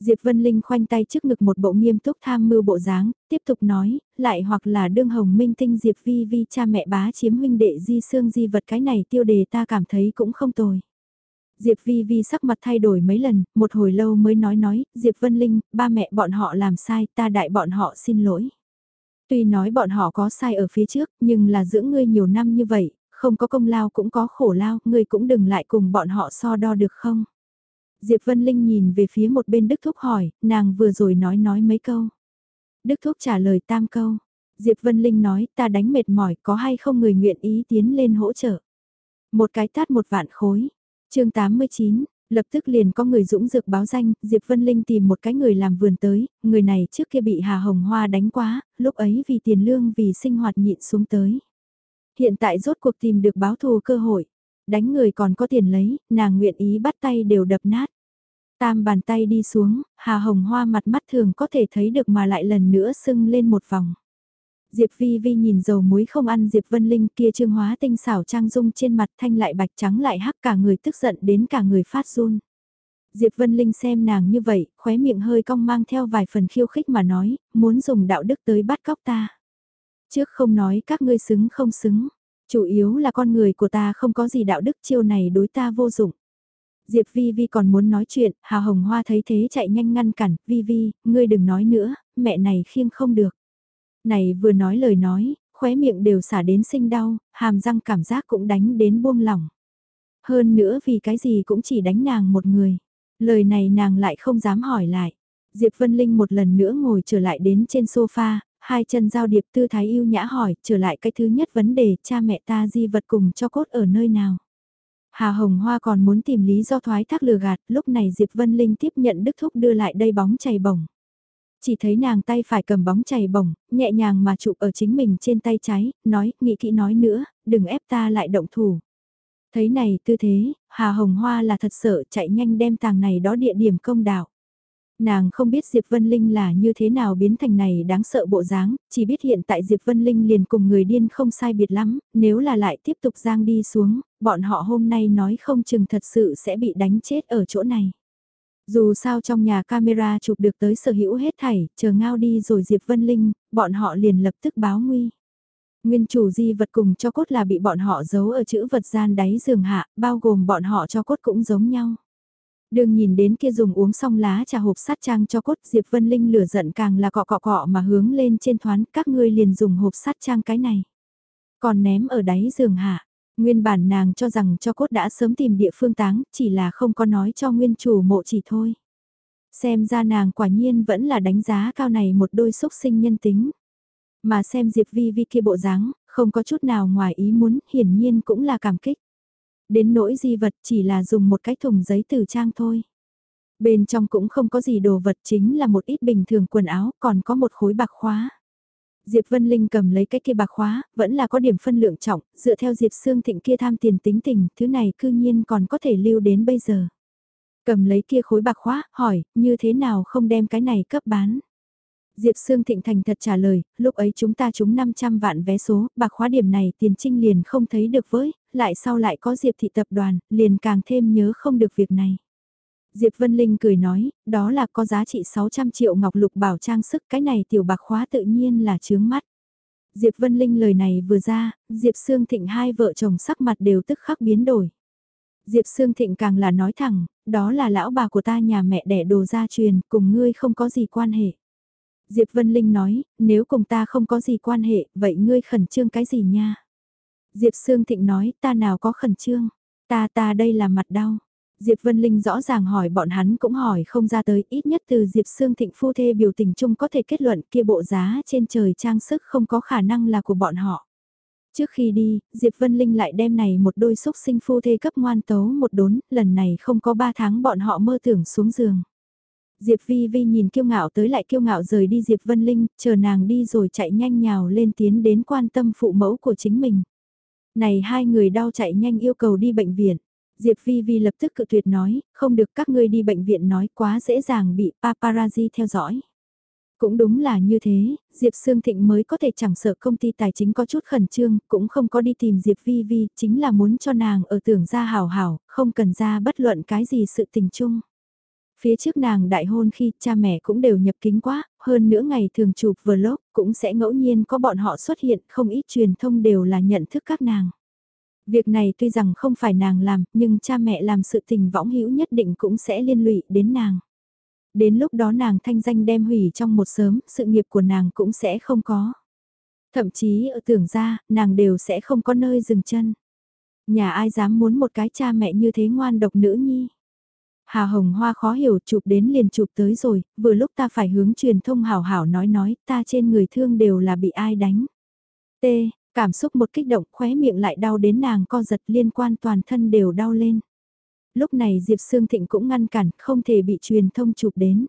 Diệp Vân Linh khoanh tay trước ngực một bộ nghiêm túc tham mưu bộ dáng, tiếp tục nói, lại hoặc là đương hồng minh tinh Diệp Vi Vi cha mẹ bá chiếm huynh đệ di xương di vật cái này tiêu đề ta cảm thấy cũng không tồi. Diệp Vi Vi sắc mặt thay đổi mấy lần, một hồi lâu mới nói nói, Diệp Vân Linh, ba mẹ bọn họ làm sai, ta đại bọn họ xin lỗi. Tuy nói bọn họ có sai ở phía trước, nhưng là dưỡng ngươi nhiều năm như vậy, không có công lao cũng có khổ lao, ngươi cũng đừng lại cùng bọn họ so đo được không? Diệp Vân Linh nhìn về phía một bên Đức Thúc hỏi, nàng vừa rồi nói nói mấy câu. Đức Thúc trả lời tam câu. Diệp Vân Linh nói, ta đánh mệt mỏi, có hay không người nguyện ý tiến lên hỗ trợ. Một cái tát một vạn khối chương 89, lập tức liền có người dũng dược báo danh, Diệp Vân Linh tìm một cái người làm vườn tới, người này trước kia bị Hà Hồng Hoa đánh quá, lúc ấy vì tiền lương vì sinh hoạt nhịn xuống tới. Hiện tại rốt cuộc tìm được báo thù cơ hội, đánh người còn có tiền lấy, nàng nguyện ý bắt tay đều đập nát. Tam bàn tay đi xuống, Hà Hồng Hoa mặt mắt thường có thể thấy được mà lại lần nữa sưng lên một vòng. Diệp Vi Vi nhìn dầu muối không ăn Diệp Vân Linh kia trương hóa tinh xảo trang dung trên mặt thanh lại bạch trắng lại hắc cả người tức giận đến cả người phát run. Diệp Vân Linh xem nàng như vậy, khóe miệng hơi cong mang theo vài phần khiêu khích mà nói, muốn dùng đạo đức tới bắt cóc ta. Trước không nói các ngươi xứng không xứng, chủ yếu là con người của ta không có gì đạo đức chiêu này đối ta vô dụng. Diệp Vi Vi còn muốn nói chuyện, Hà Hồng Hoa thấy thế chạy nhanh ngăn cản, Vi Vi, ngươi đừng nói nữa, mẹ này khiêng không được. Này vừa nói lời nói, khóe miệng đều xả đến sinh đau, hàm răng cảm giác cũng đánh đến buông lỏng. Hơn nữa vì cái gì cũng chỉ đánh nàng một người. Lời này nàng lại không dám hỏi lại. Diệp Vân Linh một lần nữa ngồi trở lại đến trên sofa, hai chân giao điệp tư thái yêu nhã hỏi, trở lại cái thứ nhất vấn đề cha mẹ ta di vật cùng cho cốt ở nơi nào. Hà Hồng Hoa còn muốn tìm lý do thoái thác lừa gạt, lúc này Diệp Vân Linh tiếp nhận Đức Thúc đưa lại đây bóng chày bổng. Chỉ thấy nàng tay phải cầm bóng chày bổng, nhẹ nhàng mà chụp ở chính mình trên tay trái, nói, nghĩ kỹ nói nữa, đừng ép ta lại động thủ. Thấy này tư thế, Hà Hồng Hoa là thật sợ chạy nhanh đem tàng này đó địa điểm công đạo. Nàng không biết Diệp Vân Linh là như thế nào biến thành này đáng sợ bộ dáng, chỉ biết hiện tại Diệp Vân Linh liền cùng người điên không sai biệt lắm, nếu là lại tiếp tục giang đi xuống, bọn họ hôm nay nói không chừng thật sự sẽ bị đánh chết ở chỗ này. Dù sao trong nhà camera chụp được tới sở hữu hết thảy, chờ ngao đi rồi Diệp Vân Linh, bọn họ liền lập tức báo nguy. Nguyên chủ di vật cùng cho cốt là bị bọn họ giấu ở chữ vật gian đáy giường hạ, bao gồm bọn họ cho cốt cũng giống nhau. Đường nhìn đến kia dùng uống xong lá trà hộp sát trang cho cốt Diệp Vân Linh lửa giận càng là cọ cọ cọ mà hướng lên trên thoán các ngươi liền dùng hộp sát trang cái này. Còn ném ở đáy giường hạ, nguyên bản nàng cho rằng cho cốt đã sớm tìm địa phương táng, chỉ là không có nói cho nguyên chủ mộ chỉ thôi. Xem ra nàng quả nhiên vẫn là đánh giá cao này một đôi xúc sinh nhân tính. Mà xem Diệp Vi Vi kia bộ dáng, không có chút nào ngoài ý muốn, hiển nhiên cũng là cảm kích. Đến nỗi di vật chỉ là dùng một cái thùng giấy từ trang thôi. Bên trong cũng không có gì đồ vật chính là một ít bình thường quần áo, còn có một khối bạc khóa. Diệp Vân Linh cầm lấy cái kia bạc khóa, vẫn là có điểm phân lượng trọng, dựa theo Diệp Sương Thịnh kia tham tiền tính tình, thứ này cư nhiên còn có thể lưu đến bây giờ. Cầm lấy kia khối bạc khóa, hỏi, như thế nào không đem cái này cấp bán. Diệp Sương Thịnh thành thật trả lời, lúc ấy chúng ta trúng 500 vạn vé số, bạc khóa điểm này tiền trinh liền không thấy được với, lại sau lại có Diệp thị tập đoàn, liền càng thêm nhớ không được việc này. Diệp Vân Linh cười nói, đó là có giá trị 600 triệu ngọc lục bảo trang sức, cái này tiểu bạc khóa tự nhiên là chướng mắt. Diệp Vân Linh lời này vừa ra, Diệp Sương Thịnh hai vợ chồng sắc mặt đều tức khắc biến đổi. Diệp Sương Thịnh càng là nói thẳng, đó là lão bà của ta nhà mẹ đẻ đồ gia truyền, cùng ngươi không có gì quan hệ. Diệp Vân Linh nói, nếu cùng ta không có gì quan hệ, vậy ngươi khẩn trương cái gì nha? Diệp Sương Thịnh nói, ta nào có khẩn trương, ta ta đây là mặt đau. Diệp Vân Linh rõ ràng hỏi bọn hắn cũng hỏi không ra tới, ít nhất từ Diệp Sương Thịnh phu thê biểu tình chung có thể kết luận kia bộ giá trên trời trang sức không có khả năng là của bọn họ. Trước khi đi, Diệp Vân Linh lại đem này một đôi xúc sinh phu thê cấp ngoan tấu một đốn, lần này không có ba tháng bọn họ mơ tưởng xuống giường. Diệp Vi Vi nhìn kiêu ngạo tới lại kiêu ngạo rời đi Diệp Vân Linh, chờ nàng đi rồi chạy nhanh nhào lên tiến đến quan tâm phụ mẫu của chính mình. Này hai người đau chạy nhanh yêu cầu đi bệnh viện. Diệp Vi Vi lập tức cự tuyệt nói, không được các ngươi đi bệnh viện nói quá dễ dàng bị paparazzi theo dõi. Cũng đúng là như thế, Diệp Sương Thịnh mới có thể chẳng sợ công ty tài chính có chút khẩn trương, cũng không có đi tìm Diệp Vi Vi, chính là muốn cho nàng ở tưởng ra hào hảo, không cần ra bất luận cái gì sự tình chung. Phía trước nàng đại hôn khi cha mẹ cũng đều nhập kính quá, hơn nữa ngày thường chụp vlog cũng sẽ ngẫu nhiên có bọn họ xuất hiện, không ít truyền thông đều là nhận thức các nàng. Việc này tuy rằng không phải nàng làm, nhưng cha mẹ làm sự tình võng hữu nhất định cũng sẽ liên lụy đến nàng. Đến lúc đó nàng thanh danh đem hủy trong một sớm, sự nghiệp của nàng cũng sẽ không có. Thậm chí ở tưởng ra, nàng đều sẽ không có nơi dừng chân. Nhà ai dám muốn một cái cha mẹ như thế ngoan độc nữ nhi. Hà Hồng Hoa khó hiểu chụp đến liền chụp tới rồi, vừa lúc ta phải hướng truyền thông hảo hảo nói nói ta trên người thương đều là bị ai đánh. T. Cảm xúc một kích động khóe miệng lại đau đến nàng co giật liên quan toàn thân đều đau lên. Lúc này Diệp Sương Thịnh cũng ngăn cản không thể bị truyền thông chụp đến.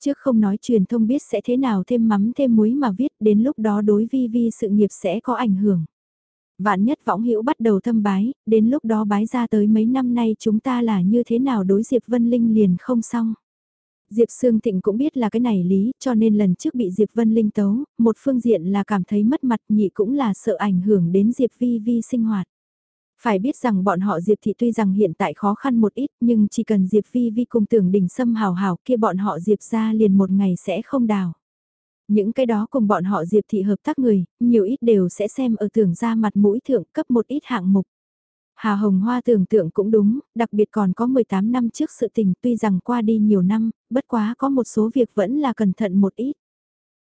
Trước không nói truyền thông biết sẽ thế nào thêm mắm thêm muối mà viết đến lúc đó đối vi vi sự nghiệp sẽ có ảnh hưởng. Vạn nhất võng hữu bắt đầu thâm bái, đến lúc đó bái ra tới mấy năm nay chúng ta là như thế nào đối Diệp Vân Linh liền không xong. Diệp Sương Thịnh cũng biết là cái này lý, cho nên lần trước bị Diệp Vân Linh tấu, một phương diện là cảm thấy mất mặt nhị cũng là sợ ảnh hưởng đến Diệp Vi Vi sinh hoạt. Phải biết rằng bọn họ Diệp Thị tuy rằng hiện tại khó khăn một ít nhưng chỉ cần Diệp Vi Vi cùng tưởng đỉnh xâm hào hào kia bọn họ Diệp ra liền một ngày sẽ không đào. Những cái đó cùng bọn họ Diệp Thị hợp tác người, nhiều ít đều sẽ xem ở tưởng ra mặt mũi thượng cấp một ít hạng mục. Hà Hồng Hoa tưởng tượng cũng đúng, đặc biệt còn có 18 năm trước sự tình tuy rằng qua đi nhiều năm, bất quá có một số việc vẫn là cẩn thận một ít.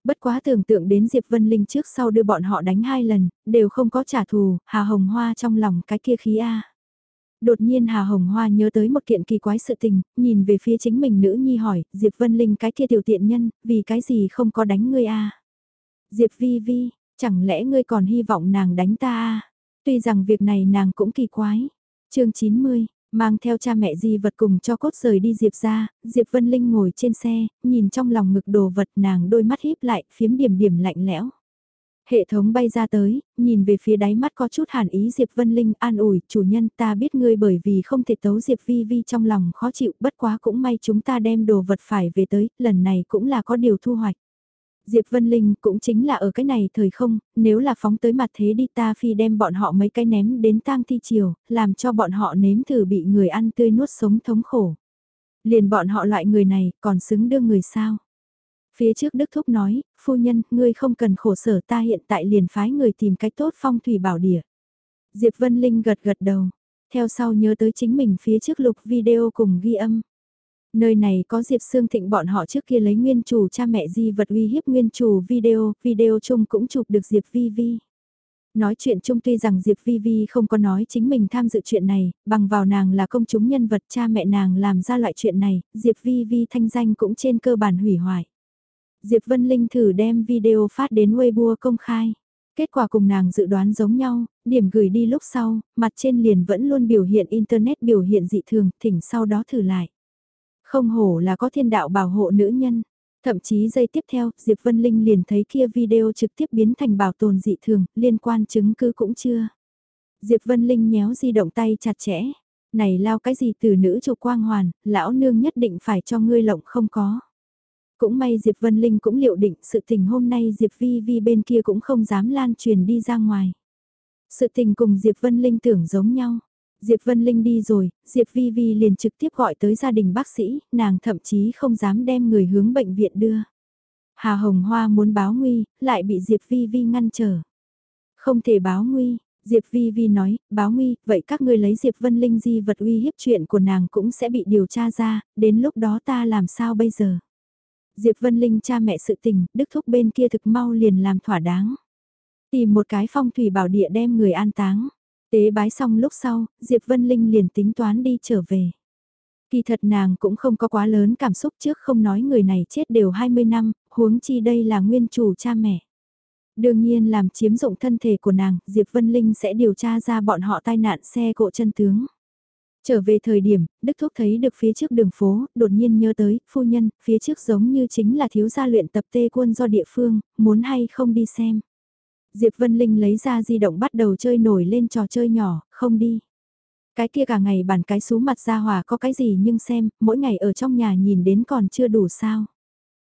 Bất quá tưởng tượng đến Diệp Vân Linh trước sau đưa bọn họ đánh hai lần, đều không có trả thù, Hà Hồng Hoa trong lòng cái kia khí A. Đột nhiên Hà Hồng Hoa nhớ tới một kiện kỳ quái sự tình, nhìn về phía chính mình nữ nhi hỏi, Diệp Vân Linh cái kia tiểu tiện nhân, vì cái gì không có đánh ngươi A. Diệp Vi Vi, chẳng lẽ ngươi còn hy vọng nàng đánh ta A. Tuy rằng việc này nàng cũng kỳ quái. chương 90, mang theo cha mẹ di vật cùng cho cốt rời đi Diệp ra, Diệp Vân Linh ngồi trên xe, nhìn trong lòng ngực đồ vật nàng đôi mắt híp lại, phiếm điểm điểm lạnh lẽo. Hệ thống bay ra tới, nhìn về phía đáy mắt có chút hàn ý Diệp Vân Linh an ủi, chủ nhân ta biết ngươi bởi vì không thể tấu Diệp Vi Vi trong lòng khó chịu, bất quá cũng may chúng ta đem đồ vật phải về tới, lần này cũng là có điều thu hoạch. Diệp Vân Linh cũng chính là ở cái này thời không, nếu là phóng tới mặt thế đi ta phi đem bọn họ mấy cái ném đến tang thi chiều, làm cho bọn họ nếm thử bị người ăn tươi nuốt sống thống khổ. Liền bọn họ loại người này còn xứng đương người sao. Phía trước Đức Thúc nói, phu nhân, ngươi không cần khổ sở ta hiện tại liền phái người tìm cách tốt phong thủy bảo địa. Diệp Vân Linh gật gật đầu, theo sau nhớ tới chính mình phía trước lục video cùng ghi âm. Nơi này có Diệp Sương Thịnh bọn họ trước kia lấy nguyên chủ cha mẹ di vật uy hiếp nguyên chủ video, video chung cũng chụp được Diệp Vi Vi. Nói chuyện chung tuy rằng Diệp Vi Vi không có nói chính mình tham dự chuyện này, bằng vào nàng là công chúng nhân vật cha mẹ nàng làm ra loại chuyện này, Diệp Vi Vi thanh danh cũng trên cơ bản hủy hoại. Diệp Vân Linh thử đem video phát đến Weibo công khai. Kết quả cùng nàng dự đoán giống nhau, điểm gửi đi lúc sau, mặt trên liền vẫn luôn biểu hiện Internet biểu hiện dị thường, thỉnh sau đó thử lại. Không hổ là có thiên đạo bảo hộ nữ nhân. Thậm chí giây tiếp theo, Diệp Vân Linh liền thấy kia video trực tiếp biến thành bảo tồn dị thường, liên quan chứng cứ cũng chưa. Diệp Vân Linh nhéo di động tay chặt chẽ. Này lao cái gì từ nữ chủ quang hoàn, lão nương nhất định phải cho ngươi lộng không có. Cũng may Diệp Vân Linh cũng liệu định sự tình hôm nay Diệp Vi Vi bên kia cũng không dám lan truyền đi ra ngoài. Sự tình cùng Diệp Vân Linh tưởng giống nhau. Diệp Vân Linh đi rồi, Diệp Vi Vi liền trực tiếp gọi tới gia đình bác sĩ, nàng thậm chí không dám đem người hướng bệnh viện đưa. Hà Hồng Hoa muốn báo nguy, lại bị Diệp Vi Vi ngăn trở. Không thể báo nguy, Diệp Vi Vi nói, báo nguy, vậy các ngươi lấy Diệp Vân Linh di vật uy hiếp chuyện của nàng cũng sẽ bị điều tra ra, đến lúc đó ta làm sao bây giờ? Diệp Vân Linh cha mẹ sự tình, Đức Thúc bên kia thực mau liền làm thỏa đáng. Tìm một cái phong thủy bảo địa đem người an táng. Tế bái xong lúc sau, Diệp Vân Linh liền tính toán đi trở về. Kỳ thật nàng cũng không có quá lớn cảm xúc trước không nói người này chết đều 20 năm, huống chi đây là nguyên chủ cha mẹ. Đương nhiên làm chiếm dụng thân thể của nàng, Diệp Vân Linh sẽ điều tra ra bọn họ tai nạn xe cộ chân tướng. Trở về thời điểm, Đức Thúc thấy được phía trước đường phố, đột nhiên nhớ tới, phu nhân, phía trước giống như chính là thiếu gia luyện tập tê quân do địa phương, muốn hay không đi xem. Diệp Vân Linh lấy ra di động bắt đầu chơi nổi lên trò chơi nhỏ, không đi. Cái kia cả ngày bản cái xú mặt ra hòa có cái gì nhưng xem, mỗi ngày ở trong nhà nhìn đến còn chưa đủ sao.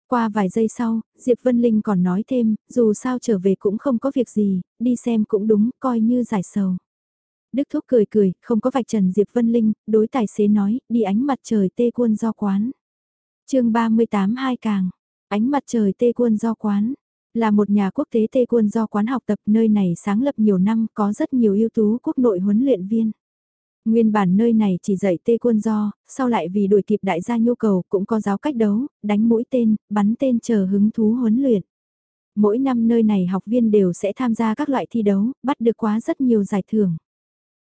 Qua vài giây sau, Diệp Vân Linh còn nói thêm, dù sao trở về cũng không có việc gì, đi xem cũng đúng, coi như giải sầu. Đức Thúc cười cười, không có vạch trần Diệp Vân Linh, đối tài xế nói, đi ánh mặt trời tê quân do quán. chương 38 hai càng, ánh mặt trời tê quân do quán. Là một nhà quốc tế tê quân do quán học tập nơi này sáng lập nhiều năm có rất nhiều ưu tú quốc nội huấn luyện viên. Nguyên bản nơi này chỉ dạy tê quân do, sau lại vì đuổi kịp đại gia nhu cầu cũng có giáo cách đấu, đánh mũi tên, bắn tên chờ hứng thú huấn luyện. Mỗi năm nơi này học viên đều sẽ tham gia các loại thi đấu, bắt được quá rất nhiều giải thưởng.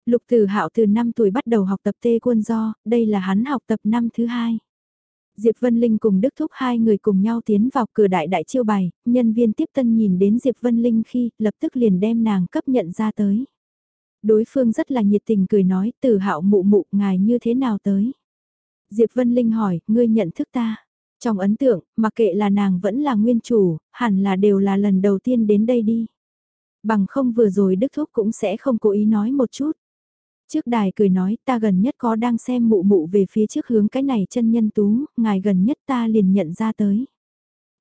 Lục Tử Hạo từ 5 tuổi bắt đầu học tập tê quân do, đây là hắn học tập năm thứ hai. Diệp Vân Linh cùng Đức Thúc hai người cùng nhau tiến vào cửa đại đại chiêu bài, nhân viên tiếp tân nhìn đến Diệp Vân Linh khi lập tức liền đem nàng cấp nhận ra tới. Đối phương rất là nhiệt tình cười nói, từ Hạo mụ mụ ngài như thế nào tới. Diệp Vân Linh hỏi, ngươi nhận thức ta. Trong ấn tượng, mặc kệ là nàng vẫn là nguyên chủ, hẳn là đều là lần đầu tiên đến đây đi. Bằng không vừa rồi Đức Thúc cũng sẽ không cố ý nói một chút. Trước đài cười nói ta gần nhất có đang xem mụ mụ về phía trước hướng cái này chân nhân tú, ngài gần nhất ta liền nhận ra tới.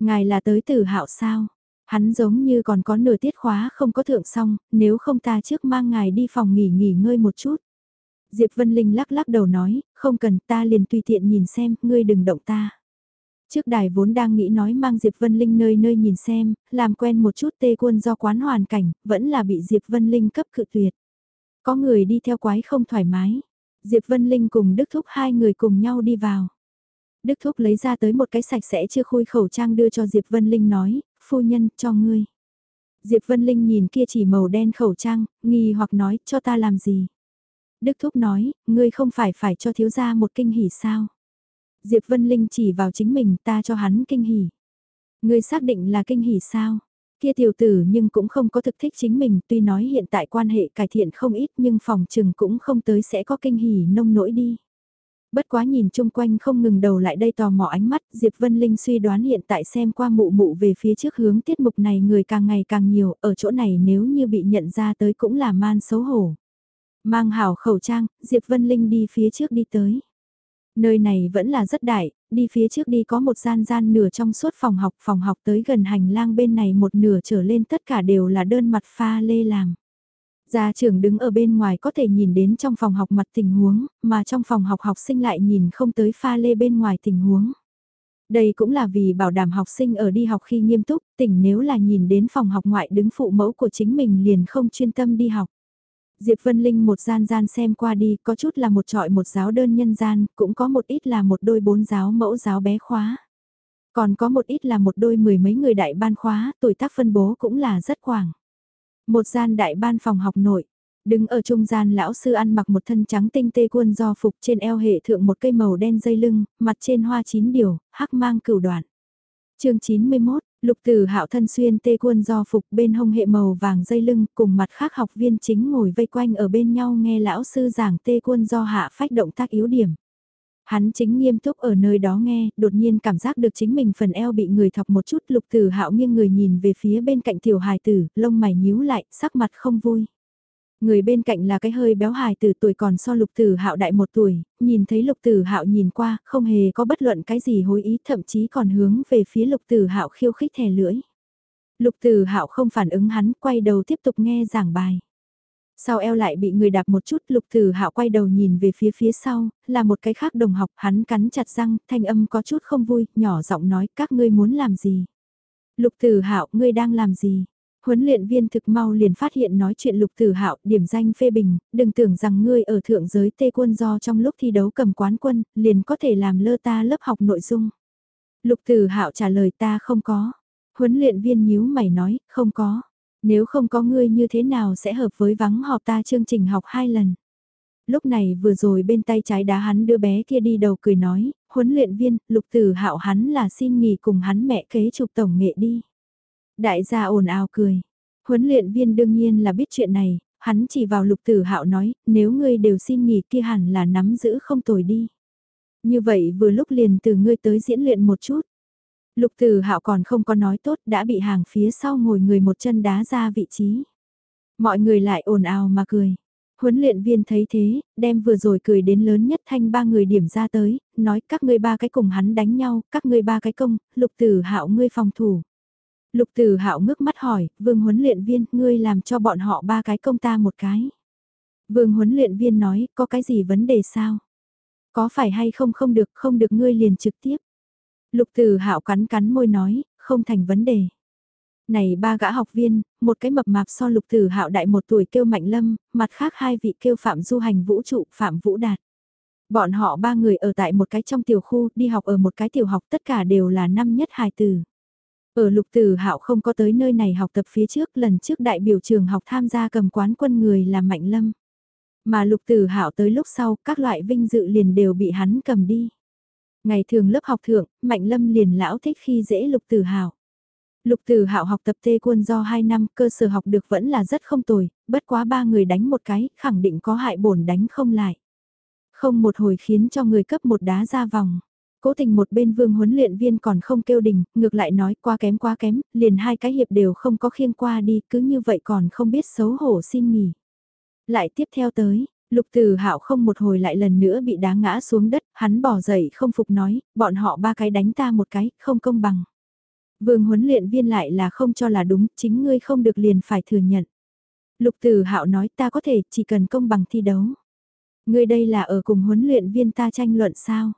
Ngài là tới từ hạo sao? Hắn giống như còn có nửa tiết khóa không có thượng xong, nếu không ta trước mang ngài đi phòng nghỉ nghỉ ngơi một chút. Diệp Vân Linh lắc lắc đầu nói, không cần ta liền tùy tiện nhìn xem, ngươi đừng động ta. Trước đài vốn đang nghĩ nói mang Diệp Vân Linh nơi nơi nhìn xem, làm quen một chút tê quân do quán hoàn cảnh, vẫn là bị Diệp Vân Linh cấp cự tuyệt. Có người đi theo quái không thoải mái. Diệp Vân Linh cùng Đức Thúc hai người cùng nhau đi vào. Đức Thúc lấy ra tới một cái sạch sẽ chưa khui khẩu trang đưa cho Diệp Vân Linh nói, phu nhân, cho ngươi. Diệp Vân Linh nhìn kia chỉ màu đen khẩu trang, nghi hoặc nói, cho ta làm gì? Đức Thúc nói, ngươi không phải phải cho thiếu gia một kinh hỉ sao? Diệp Vân Linh chỉ vào chính mình ta cho hắn kinh hỉ. Ngươi xác định là kinh hỉ sao? Kia tiểu tử nhưng cũng không có thực thích chính mình, tuy nói hiện tại quan hệ cải thiện không ít nhưng phòng trừng cũng không tới sẽ có kinh hỉ nông nỗi đi. Bất quá nhìn chung quanh không ngừng đầu lại đây tò mò ánh mắt, Diệp Vân Linh suy đoán hiện tại xem qua mụ mụ về phía trước hướng tiết mục này người càng ngày càng nhiều, ở chỗ này nếu như bị nhận ra tới cũng là man xấu hổ. Mang hảo khẩu trang, Diệp Vân Linh đi phía trước đi tới. Nơi này vẫn là rất đại, đi phía trước đi có một gian gian nửa trong suốt phòng học, phòng học tới gần hành lang bên này một nửa trở lên tất cả đều là đơn mặt pha lê làm. Gia trưởng đứng ở bên ngoài có thể nhìn đến trong phòng học mặt tình huống, mà trong phòng học học sinh lại nhìn không tới pha lê bên ngoài tình huống. Đây cũng là vì bảo đảm học sinh ở đi học khi nghiêm túc, tỉnh nếu là nhìn đến phòng học ngoại đứng phụ mẫu của chính mình liền không chuyên tâm đi học. Diệp Vân Linh một gian gian xem qua đi, có chút là một trọi một giáo đơn nhân gian, cũng có một ít là một đôi bốn giáo mẫu giáo bé khóa. Còn có một ít là một đôi mười mấy người đại ban khóa, tuổi tác phân bố cũng là rất khoảng. Một gian đại ban phòng học nội, đứng ở trung gian lão sư ăn mặc một thân trắng tinh tê quân do phục trên eo hệ thượng một cây màu đen dây lưng, mặt trên hoa chín điều, hắc mang cửu đoạn. chương 91, Lục Tử Hạo thân xuyên tê quân do phục bên hông hệ màu vàng dây lưng, cùng mặt khác học viên chính ngồi vây quanh ở bên nhau nghe lão sư giảng tê quân do hạ phách động tác yếu điểm. Hắn chính nghiêm túc ở nơi đó nghe, đột nhiên cảm giác được chính mình phần eo bị người thọc một chút, Lục Tử Hạo nghiêng người nhìn về phía bên cạnh tiểu hài tử, lông mày nhíu lại, sắc mặt không vui. Người bên cạnh là cái hơi béo hài từ tuổi còn so lục tử hạo đại một tuổi, nhìn thấy lục tử hạo nhìn qua, không hề có bất luận cái gì hối ý, thậm chí còn hướng về phía lục tử hạo khiêu khích thè lưỡi. Lục tử hạo không phản ứng hắn, quay đầu tiếp tục nghe giảng bài. Sau eo lại bị người đạp một chút, lục tử hạo quay đầu nhìn về phía phía sau, là một cái khác đồng học, hắn cắn chặt răng, thanh âm có chút không vui, nhỏ giọng nói, các ngươi muốn làm gì? Lục tử hạo ngươi đang làm gì? Huấn luyện viên thực mau liền phát hiện nói chuyện lục tử hạo điểm danh phê bình, đừng tưởng rằng ngươi ở thượng giới tê quân do trong lúc thi đấu cầm quán quân, liền có thể làm lơ ta lớp học nội dung. Lục tử hạo trả lời ta không có. Huấn luyện viên nhíu mày nói, không có. Nếu không có ngươi như thế nào sẽ hợp với vắng họp ta chương trình học hai lần. Lúc này vừa rồi bên tay trái đá hắn đưa bé kia đi đầu cười nói, huấn luyện viên, lục tử hạo hắn là xin nghỉ cùng hắn mẹ kế chụp tổng nghệ đi. Đại gia ồn ào cười. Huấn luyện viên đương nhiên là biết chuyện này, hắn chỉ vào lục tử hạo nói, nếu ngươi đều xin nghỉ kia hẳn là nắm giữ không tồi đi. Như vậy vừa lúc liền từ ngươi tới diễn luyện một chút. Lục tử hạo còn không có nói tốt đã bị hàng phía sau ngồi người một chân đá ra vị trí. Mọi người lại ồn ào mà cười. Huấn luyện viên thấy thế, đem vừa rồi cười đến lớn nhất thanh ba người điểm ra tới, nói các ngươi ba cái cùng hắn đánh nhau, các ngươi ba cái công, lục tử hạo ngươi phòng thủ. Lục tử hạo ngước mắt hỏi, vương huấn luyện viên, ngươi làm cho bọn họ ba cái công ta một cái. Vương huấn luyện viên nói, có cái gì vấn đề sao? Có phải hay không không được, không được ngươi liền trực tiếp. Lục tử hạo cắn cắn môi nói, không thành vấn đề. Này ba gã học viên, một cái mập mạp so lục tử hạo đại một tuổi kêu Mạnh Lâm, mặt khác hai vị kêu Phạm Du Hành Vũ Trụ, Phạm Vũ Đạt. Bọn họ ba người ở tại một cái trong tiểu khu, đi học ở một cái tiểu học tất cả đều là năm nhất hài tử. Ở lục tử hạo không có tới nơi này học tập phía trước lần trước đại biểu trường học tham gia cầm quán quân người là Mạnh Lâm. Mà lục tử hạo tới lúc sau các loại vinh dự liền đều bị hắn cầm đi. Ngày thường lớp học thượng, Mạnh Lâm liền lão thích khi dễ lục tử hạo. Lục Tử Hạo học tập tê quân do 2 năm, cơ sở học được vẫn là rất không tồi, bất quá ba người đánh một cái, khẳng định có hại bổn đánh không lại. Không một hồi khiến cho người cấp một đá ra vòng. Cố tình một bên vương huấn luyện viên còn không kêu đình, ngược lại nói quá kém quá kém, liền hai cái hiệp đều không có khiêng qua đi, cứ như vậy còn không biết xấu hổ xin nghỉ. Lại tiếp theo tới, Lục Tử Hạo không một hồi lại lần nữa bị đá ngã xuống đất, hắn bỏ dậy không phục nói, bọn họ ba cái đánh ta một cái, không công bằng. Vương huấn luyện viên lại là không cho là đúng, chính ngươi không được liền phải thừa nhận. Lục Tử Hạo nói ta có thể, chỉ cần công bằng thi đấu. Ngươi đây là ở cùng huấn luyện viên ta tranh luận sao?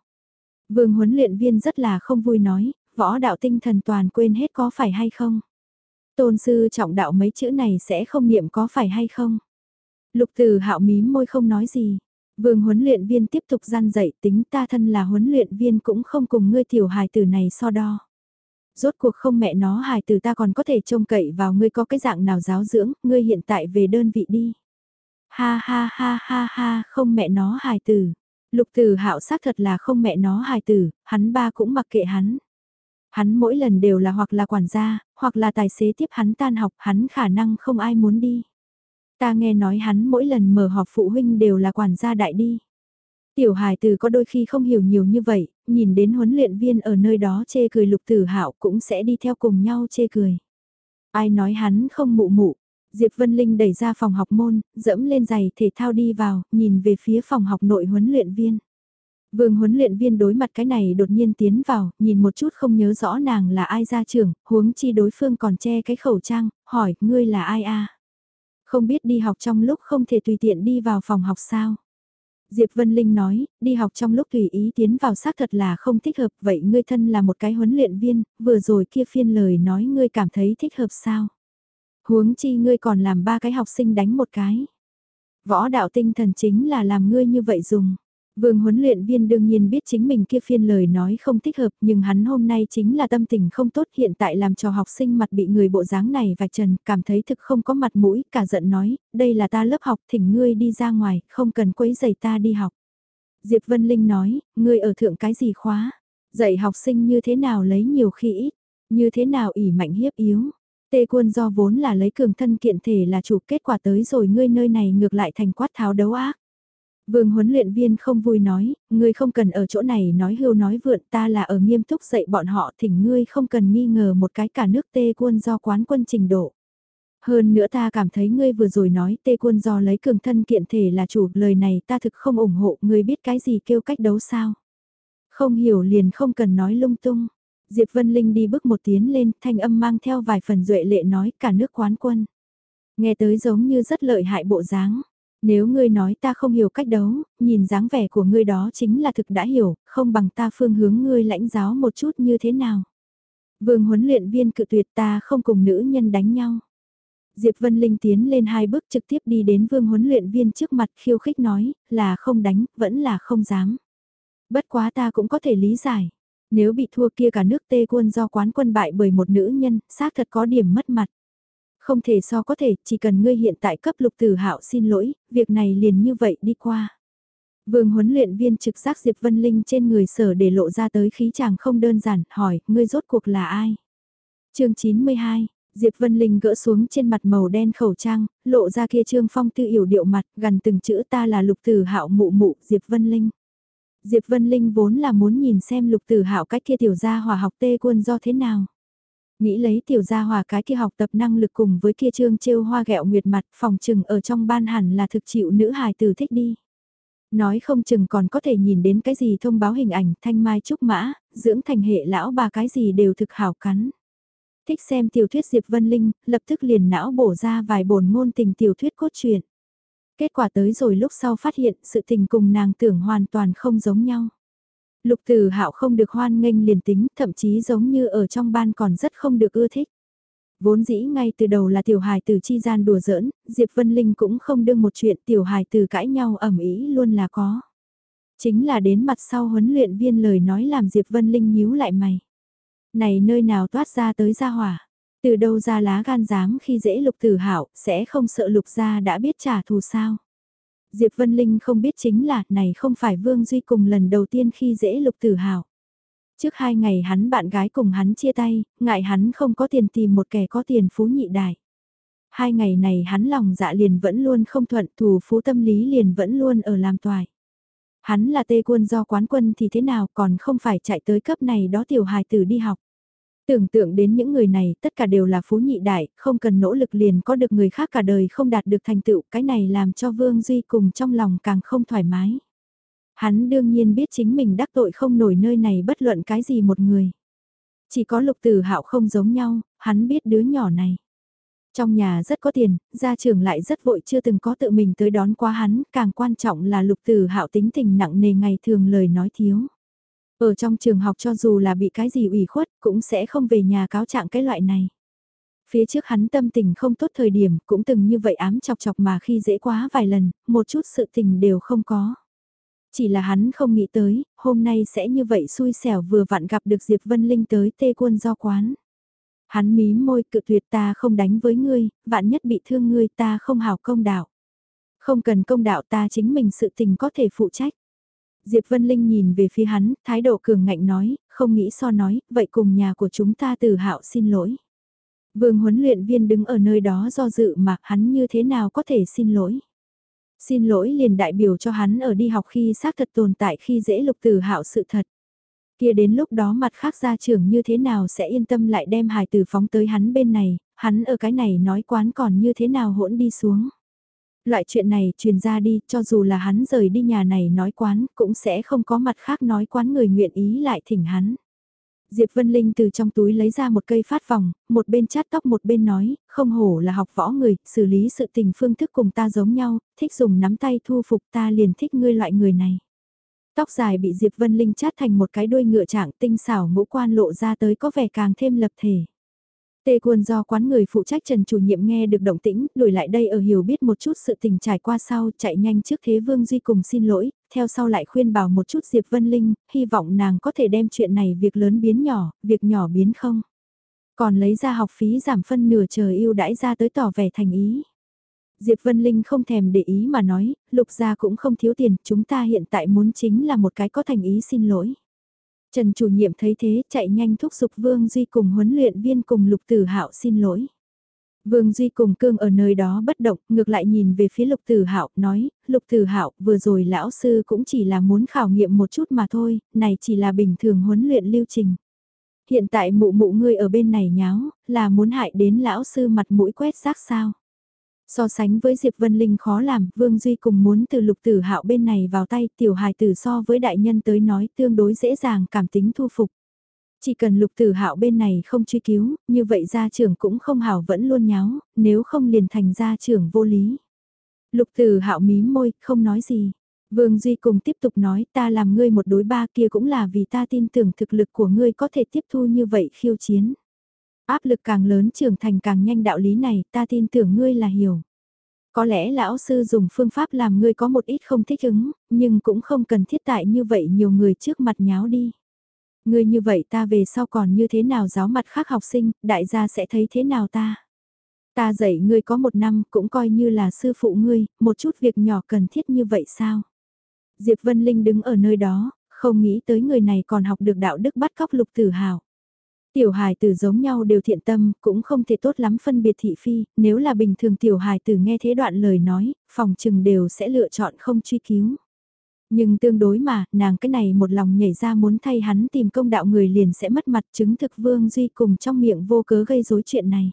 Vương huấn luyện viên rất là không vui nói, võ đạo tinh thần toàn quên hết có phải hay không? Tôn sư trọng đạo mấy chữ này sẽ không niệm có phải hay không? Lục Tử Hạo mím môi không nói gì. Vương huấn luyện viên tiếp tục gian dạy tính ta thân là huấn luyện viên cũng không cùng ngươi tiểu hài tử này so đo rốt cuộc không mẹ nó hài từ ta còn có thể trông cậy vào ngươi có cái dạng nào giáo dưỡng, ngươi hiện tại về đơn vị đi. Ha ha ha ha ha, không mẹ nó hài tử. Lục tử hạo xác thật là không mẹ nó hài tử, hắn ba cũng mặc kệ hắn. Hắn mỗi lần đều là hoặc là quản gia, hoặc là tài xế tiếp hắn tan học, hắn khả năng không ai muốn đi. Ta nghe nói hắn mỗi lần mở họp phụ huynh đều là quản gia đại đi. Tiểu hài tử có đôi khi không hiểu nhiều như vậy, nhìn đến huấn luyện viên ở nơi đó chê cười lục tử hạo cũng sẽ đi theo cùng nhau chê cười. Ai nói hắn không mụ mụ, Diệp Vân Linh đẩy ra phòng học môn, dẫm lên giày thể thao đi vào, nhìn về phía phòng học nội huấn luyện viên. Vương huấn luyện viên đối mặt cái này đột nhiên tiến vào, nhìn một chút không nhớ rõ nàng là ai ra trường, huống chi đối phương còn che cái khẩu trang, hỏi, ngươi là ai a? Không biết đi học trong lúc không thể tùy tiện đi vào phòng học sao? Diệp Vân Linh nói, đi học trong lúc tùy ý tiến vào xác thật là không thích hợp, vậy ngươi thân là một cái huấn luyện viên, vừa rồi kia phiên lời nói ngươi cảm thấy thích hợp sao? Huống chi ngươi còn làm ba cái học sinh đánh một cái. Võ đạo tinh thần chính là làm ngươi như vậy dùng. Vương huấn luyện viên đương nhiên biết chính mình kia phiên lời nói không thích hợp, nhưng hắn hôm nay chính là tâm tình không tốt, hiện tại làm cho học sinh mặt bị người bộ dáng này vạch trần, cảm thấy thực không có mặt mũi, cả giận nói, đây là ta lớp học, thỉnh ngươi đi ra ngoài, không cần quấy giày ta đi học. Diệp Vân Linh nói, ngươi ở thượng cái gì khóa dạy học sinh như thế nào lấy nhiều khi ít như thế nào ỉ mạnh hiếp yếu. Tê quân do vốn là lấy cường thân kiện thể là chủ kết quả tới rồi ngươi nơi này ngược lại thành quát tháo đấu ác. Vương huấn luyện viên không vui nói, ngươi không cần ở chỗ này nói hưu nói vượn ta là ở nghiêm túc dạy bọn họ thỉnh ngươi không cần nghi ngờ một cái cả nước tê quân do quán quân trình độ. Hơn nữa ta cảm thấy ngươi vừa rồi nói tê quân do lấy cường thân kiện thể là chủ lời này ta thực không ủng hộ ngươi biết cái gì kêu cách đấu sao. Không hiểu liền không cần nói lung tung. Diệp Vân Linh đi bước một tiến lên thanh âm mang theo vài phần duệ lệ nói cả nước quán quân. Nghe tới giống như rất lợi hại bộ dáng. Nếu ngươi nói ta không hiểu cách đấu, nhìn dáng vẻ của ngươi đó chính là thực đã hiểu, không bằng ta phương hướng ngươi lãnh giáo một chút như thế nào. Vương huấn luyện viên cự tuyệt ta không cùng nữ nhân đánh nhau. Diệp Vân Linh tiến lên hai bước trực tiếp đi đến vương huấn luyện viên trước mặt khiêu khích nói, là không đánh, vẫn là không dám. Bất quá ta cũng có thể lý giải. Nếu bị thua kia cả nước tê quân do quán quân bại bởi một nữ nhân, xác thật có điểm mất mặt. Không thể so có thể, chỉ cần ngươi hiện tại cấp lục tử hạo xin lỗi, việc này liền như vậy đi qua. Vương huấn luyện viên trực giác Diệp Vân Linh trên người sở để lộ ra tới khí chàng không đơn giản, hỏi, ngươi rốt cuộc là ai? chương 92, Diệp Vân Linh gỡ xuống trên mặt màu đen khẩu trang, lộ ra kia trương phong tư yểu điệu mặt, gần từng chữ ta là lục tử hạo mụ mụ, Diệp Vân Linh. Diệp Vân Linh vốn là muốn nhìn xem lục tử hạo cách kia tiểu gia hòa học tê quân do thế nào. Nghĩ lấy tiểu gia hòa cái kia học tập năng lực cùng với kia trương trêu hoa gẹo nguyệt mặt phòng trừng ở trong ban hẳn là thực chịu nữ hài tử thích đi. Nói không chừng còn có thể nhìn đến cái gì thông báo hình ảnh thanh mai trúc mã, dưỡng thành hệ lão bà cái gì đều thực hảo cắn. Thích xem tiểu thuyết Diệp Vân Linh, lập tức liền não bổ ra vài bổn ngôn tình tiểu thuyết cốt truyện. Kết quả tới rồi lúc sau phát hiện sự tình cùng nàng tưởng hoàn toàn không giống nhau. Lục Tử Hạo không được hoan nghênh liền tính, thậm chí giống như ở trong ban còn rất không được ưa thích. Vốn dĩ ngay từ đầu là tiểu hài từ chi gian đùa giỡn, Diệp Vân Linh cũng không đương một chuyện tiểu hài từ cãi nhau ẩm ý luôn là có. Chính là đến mặt sau huấn luyện viên lời nói làm Diệp Vân Linh nhíu lại mày. Này nơi nào toát ra tới gia hỏa, từ đâu ra lá gan dám khi dễ lục tử hạo sẽ không sợ lục gia đã biết trả thù sao. Diệp Vân Linh không biết chính là này không phải Vương Duy cùng lần đầu tiên khi dễ lục tử hạo Trước hai ngày hắn bạn gái cùng hắn chia tay, ngại hắn không có tiền tìm một kẻ có tiền phú nhị đại. Hai ngày này hắn lòng dạ liền vẫn luôn không thuận thù phú tâm lý liền vẫn luôn ở làm toài. Hắn là tê quân do quán quân thì thế nào còn không phải chạy tới cấp này đó tiểu hài tử đi học. Tưởng tượng đến những người này tất cả đều là phú nhị đại, không cần nỗ lực liền có được người khác cả đời không đạt được thành tựu, cái này làm cho Vương Duy cùng trong lòng càng không thoải mái. Hắn đương nhiên biết chính mình đắc tội không nổi nơi này bất luận cái gì một người. Chỉ có lục tử hạo không giống nhau, hắn biết đứa nhỏ này. Trong nhà rất có tiền, gia trưởng lại rất vội chưa từng có tự mình tới đón qua hắn, càng quan trọng là lục tử hạo tính tình nặng nề ngày thường lời nói thiếu. Ở trong trường học cho dù là bị cái gì ủy khuất cũng sẽ không về nhà cáo trạng cái loại này. Phía trước hắn tâm tình không tốt thời điểm cũng từng như vậy ám chọc chọc mà khi dễ quá vài lần, một chút sự tình đều không có. Chỉ là hắn không nghĩ tới, hôm nay sẽ như vậy xui xẻo vừa vặn gặp được Diệp Vân Linh tới tê quân do quán. Hắn mí môi cự tuyệt ta không đánh với ngươi, vạn nhất bị thương ngươi ta không hào công đạo. Không cần công đạo ta chính mình sự tình có thể phụ trách. Diệp Vân Linh nhìn về phía hắn, thái độ cường ngạnh nói, không nghĩ so nói, vậy cùng nhà của chúng ta từ hạo xin lỗi. Vương huấn luyện viên đứng ở nơi đó do dự mà hắn như thế nào có thể xin lỗi. Xin lỗi liền đại biểu cho hắn ở đi học khi xác thật tồn tại khi dễ lục từ hạo sự thật. Kia đến lúc đó mặt khác gia trưởng như thế nào sẽ yên tâm lại đem hài tử phóng tới hắn bên này, hắn ở cái này nói quán còn như thế nào hỗn đi xuống. Loại chuyện này truyền ra đi, cho dù là hắn rời đi nhà này nói quán, cũng sẽ không có mặt khác nói quán người nguyện ý lại thỉnh hắn. Diệp Vân Linh từ trong túi lấy ra một cây phát vòng, một bên chát tóc một bên nói, không hổ là học võ người, xử lý sự tình phương thức cùng ta giống nhau, thích dùng nắm tay thu phục ta liền thích ngươi loại người này. Tóc dài bị Diệp Vân Linh chát thành một cái đuôi ngựa trạng tinh xảo ngũ quan lộ ra tới có vẻ càng thêm lập thể. Tê quân do quán người phụ trách Trần chủ nhiệm nghe được động tĩnh, đuổi lại đây ở hiểu biết một chút sự tình trải qua sau, chạy nhanh trước thế Vương Duy cùng xin lỗi, theo sau lại khuyên bảo một chút Diệp Vân Linh, hy vọng nàng có thể đem chuyện này việc lớn biến nhỏ, việc nhỏ biến không. Còn lấy ra học phí giảm phân nửa chờ yêu đãi ra tới tỏ vẻ thành ý. Diệp Vân Linh không thèm để ý mà nói, lục gia cũng không thiếu tiền, chúng ta hiện tại muốn chính là một cái có thành ý xin lỗi. Trần chủ nhiệm thấy thế chạy nhanh thúc giục Vương Duy cùng huấn luyện viên cùng Lục Tử Hạo xin lỗi. Vương Duy cùng cương ở nơi đó bất động, ngược lại nhìn về phía Lục Tử Hạo, nói, Lục Tử Hạo, vừa rồi lão sư cũng chỉ là muốn khảo nghiệm một chút mà thôi, này chỉ là bình thường huấn luyện lưu trình. Hiện tại mụ mụ ngươi ở bên này nháo, là muốn hại đến lão sư mặt mũi quét rác sao? So sánh với Diệp Vân Linh khó làm, Vương Duy cùng muốn từ lục tử hạo bên này vào tay tiểu hài tử so với đại nhân tới nói tương đối dễ dàng cảm tính thu phục. Chỉ cần lục tử hạo bên này không truy cứu, như vậy gia trưởng cũng không hảo vẫn luôn nháo, nếu không liền thành gia trưởng vô lý. Lục tử hạo mí môi, không nói gì. Vương Duy cùng tiếp tục nói ta làm ngươi một đối ba kia cũng là vì ta tin tưởng thực lực của ngươi có thể tiếp thu như vậy khiêu chiến. Áp lực càng lớn trưởng thành càng nhanh đạo lý này, ta tin tưởng ngươi là hiểu. Có lẽ lão sư dùng phương pháp làm ngươi có một ít không thích ứng, nhưng cũng không cần thiết tại như vậy nhiều người trước mặt nháo đi. Ngươi như vậy ta về sau còn như thế nào giáo mặt khác học sinh, đại gia sẽ thấy thế nào ta. Ta dạy ngươi có một năm cũng coi như là sư phụ ngươi, một chút việc nhỏ cần thiết như vậy sao? Diệp Vân Linh đứng ở nơi đó, không nghĩ tới người này còn học được đạo đức bắt cóc lục tử hào. Tiểu hài tử giống nhau đều thiện tâm, cũng không thể tốt lắm phân biệt thị phi, nếu là bình thường tiểu hài tử nghe thế đoạn lời nói, phòng trừng đều sẽ lựa chọn không truy cứu. Nhưng tương đối mà, nàng cái này một lòng nhảy ra muốn thay hắn tìm công đạo người liền sẽ mất mặt chứng thực Vương Duy cùng trong miệng vô cớ gây rối chuyện này.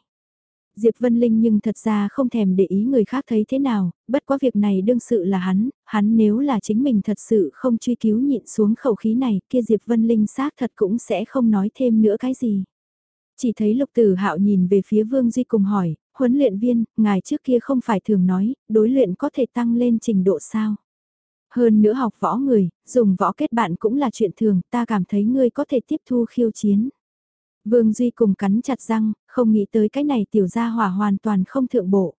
Diệp Vân Linh nhưng thật ra không thèm để ý người khác thấy thế nào, bất quá việc này đương sự là hắn, hắn nếu là chính mình thật sự không truy cứu nhịn xuống khẩu khí này kia Diệp Vân Linh xác thật cũng sẽ không nói thêm nữa cái gì. Chỉ thấy lục tử hạo nhìn về phía Vương Duy cùng hỏi, huấn luyện viên, ngài trước kia không phải thường nói, đối luyện có thể tăng lên trình độ sao? Hơn nữa học võ người, dùng võ kết bạn cũng là chuyện thường, ta cảm thấy ngươi có thể tiếp thu khiêu chiến. Vương Duy cùng cắn chặt răng, không nghĩ tới cái này tiểu gia hỏa hoàn toàn không thượng bộ.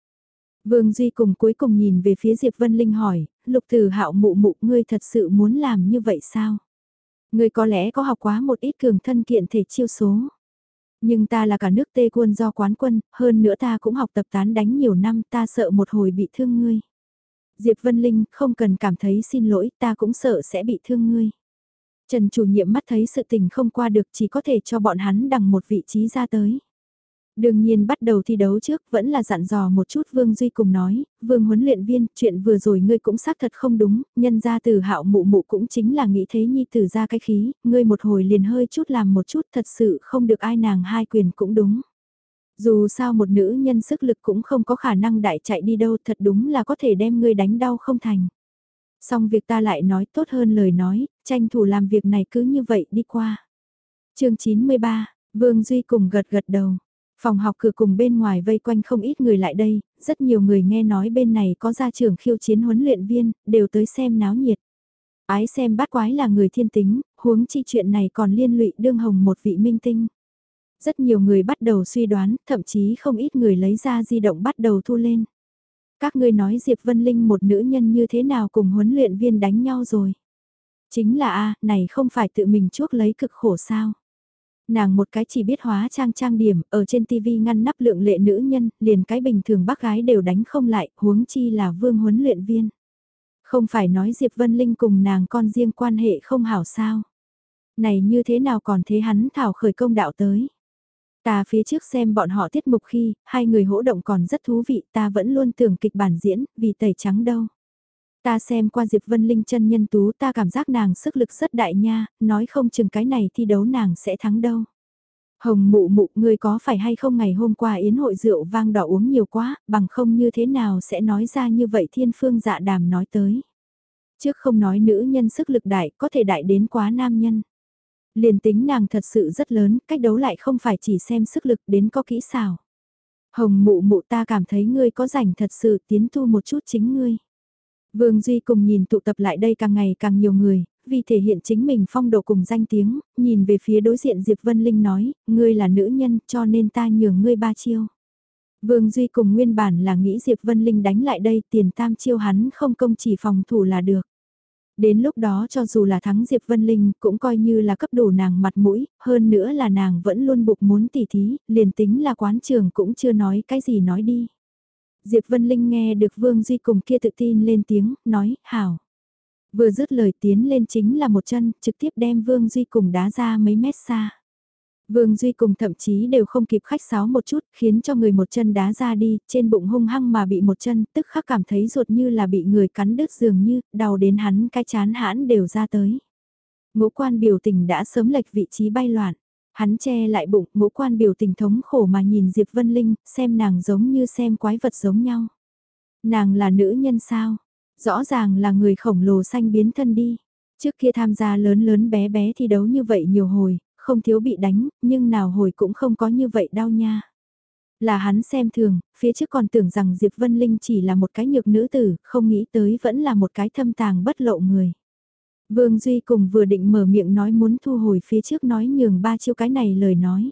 Vương Duy cùng cuối cùng nhìn về phía Diệp Vân Linh hỏi, lục tử hạo mụ mụ ngươi thật sự muốn làm như vậy sao? Ngươi có lẽ có học quá một ít cường thân kiện thể chiêu số. Nhưng ta là cả nước tê quân do quán quân, hơn nữa ta cũng học tập tán đánh nhiều năm ta sợ một hồi bị thương ngươi. Diệp Vân Linh không cần cảm thấy xin lỗi ta cũng sợ sẽ bị thương ngươi. Trần chủ nhiệm mắt thấy sự tình không qua được chỉ có thể cho bọn hắn đằng một vị trí ra tới. Đương nhiên bắt đầu thi đấu trước vẫn là dặn dò một chút Vương Duy cùng nói, Vương huấn luyện viên, chuyện vừa rồi ngươi cũng xác thật không đúng, nhân ra từ hạo mụ mụ cũng chính là nghĩ thế nhi từ ra cái khí, ngươi một hồi liền hơi chút làm một chút thật sự không được ai nàng hai quyền cũng đúng. Dù sao một nữ nhân sức lực cũng không có khả năng đại chạy đi đâu thật đúng là có thể đem ngươi đánh đau không thành. Xong việc ta lại nói tốt hơn lời nói, tranh thủ làm việc này cứ như vậy đi qua. chương 93, Vương Duy cùng gật gật đầu. Phòng học cửa cùng bên ngoài vây quanh không ít người lại đây, rất nhiều người nghe nói bên này có gia trưởng khiêu chiến huấn luyện viên, đều tới xem náo nhiệt. Ái xem bát quái là người thiên tính, huống chi chuyện này còn liên lụy đương hồng một vị minh tinh. Rất nhiều người bắt đầu suy đoán, thậm chí không ít người lấy ra di động bắt đầu thu lên. Các ngươi nói Diệp Vân Linh một nữ nhân như thế nào cùng huấn luyện viên đánh nhau rồi. Chính là a này không phải tự mình chuốc lấy cực khổ sao. Nàng một cái chỉ biết hóa trang trang điểm, ở trên tivi ngăn nắp lượng lệ nữ nhân, liền cái bình thường bác gái đều đánh không lại, huống chi là vương huấn luyện viên. Không phải nói Diệp Vân Linh cùng nàng con riêng quan hệ không hảo sao. Này như thế nào còn thế hắn thảo khởi công đạo tới. Ta phía trước xem bọn họ tiết mục khi, hai người hỗ động còn rất thú vị, ta vẫn luôn tưởng kịch bản diễn, vì tẩy trắng đâu. Ta xem qua Diệp Vân Linh chân nhân tú ta cảm giác nàng sức lực rất đại nha, nói không chừng cái này thi đấu nàng sẽ thắng đâu. Hồng mụ mụ ngươi có phải hay không ngày hôm qua yến hội rượu vang đỏ uống nhiều quá, bằng không như thế nào sẽ nói ra như vậy thiên phương dạ đàm nói tới. Trước không nói nữ nhân sức lực đại có thể đại đến quá nam nhân. Liền tính nàng thật sự rất lớn, cách đấu lại không phải chỉ xem sức lực đến có kỹ xảo. Hồng mụ mụ ta cảm thấy ngươi có rảnh thật sự tiến tu một chút chính ngươi. Vương Duy cùng nhìn tụ tập lại đây càng ngày càng nhiều người, vì thể hiện chính mình phong độ cùng danh tiếng, nhìn về phía đối diện Diệp Vân Linh nói, ngươi là nữ nhân cho nên ta nhường ngươi ba chiêu. Vương Duy cùng nguyên bản là nghĩ Diệp Vân Linh đánh lại đây tiền tam chiêu hắn không công chỉ phòng thủ là được. Đến lúc đó cho dù là thắng Diệp Vân Linh cũng coi như là cấp đủ nàng mặt mũi, hơn nữa là nàng vẫn luôn buộc muốn tỉ thí, liền tính là quán trường cũng chưa nói cái gì nói đi. Diệp Vân Linh nghe được Vương Duy cùng kia tự tin lên tiếng, nói, hảo. Vừa dứt lời tiến lên chính là một chân, trực tiếp đem Vương Duy cùng đá ra mấy mét xa. Vương Duy cùng thậm chí đều không kịp khách sáo một chút, khiến cho người một chân đá ra đi, trên bụng hung hăng mà bị một chân, tức khắc cảm thấy ruột như là bị người cắn đứt dường như, đau đến hắn cái chán hãn đều ra tới. Ngũ quan biểu tình đã sớm lệch vị trí bay loạn. Hắn che lại bụng, ngũ quan biểu tình thống khổ mà nhìn Diệp Vân Linh, xem nàng giống như xem quái vật giống nhau. Nàng là nữ nhân sao? Rõ ràng là người khổng lồ xanh biến thân đi. Trước kia tham gia lớn lớn bé bé thi đấu như vậy nhiều hồi, không thiếu bị đánh, nhưng nào hồi cũng không có như vậy đau nha. Là hắn xem thường, phía trước còn tưởng rằng Diệp Vân Linh chỉ là một cái nhược nữ tử, không nghĩ tới vẫn là một cái thâm tàng bất lộ người. Vương Duy cùng vừa định mở miệng nói muốn thu hồi phía trước nói nhường ba chiêu cái này lời nói.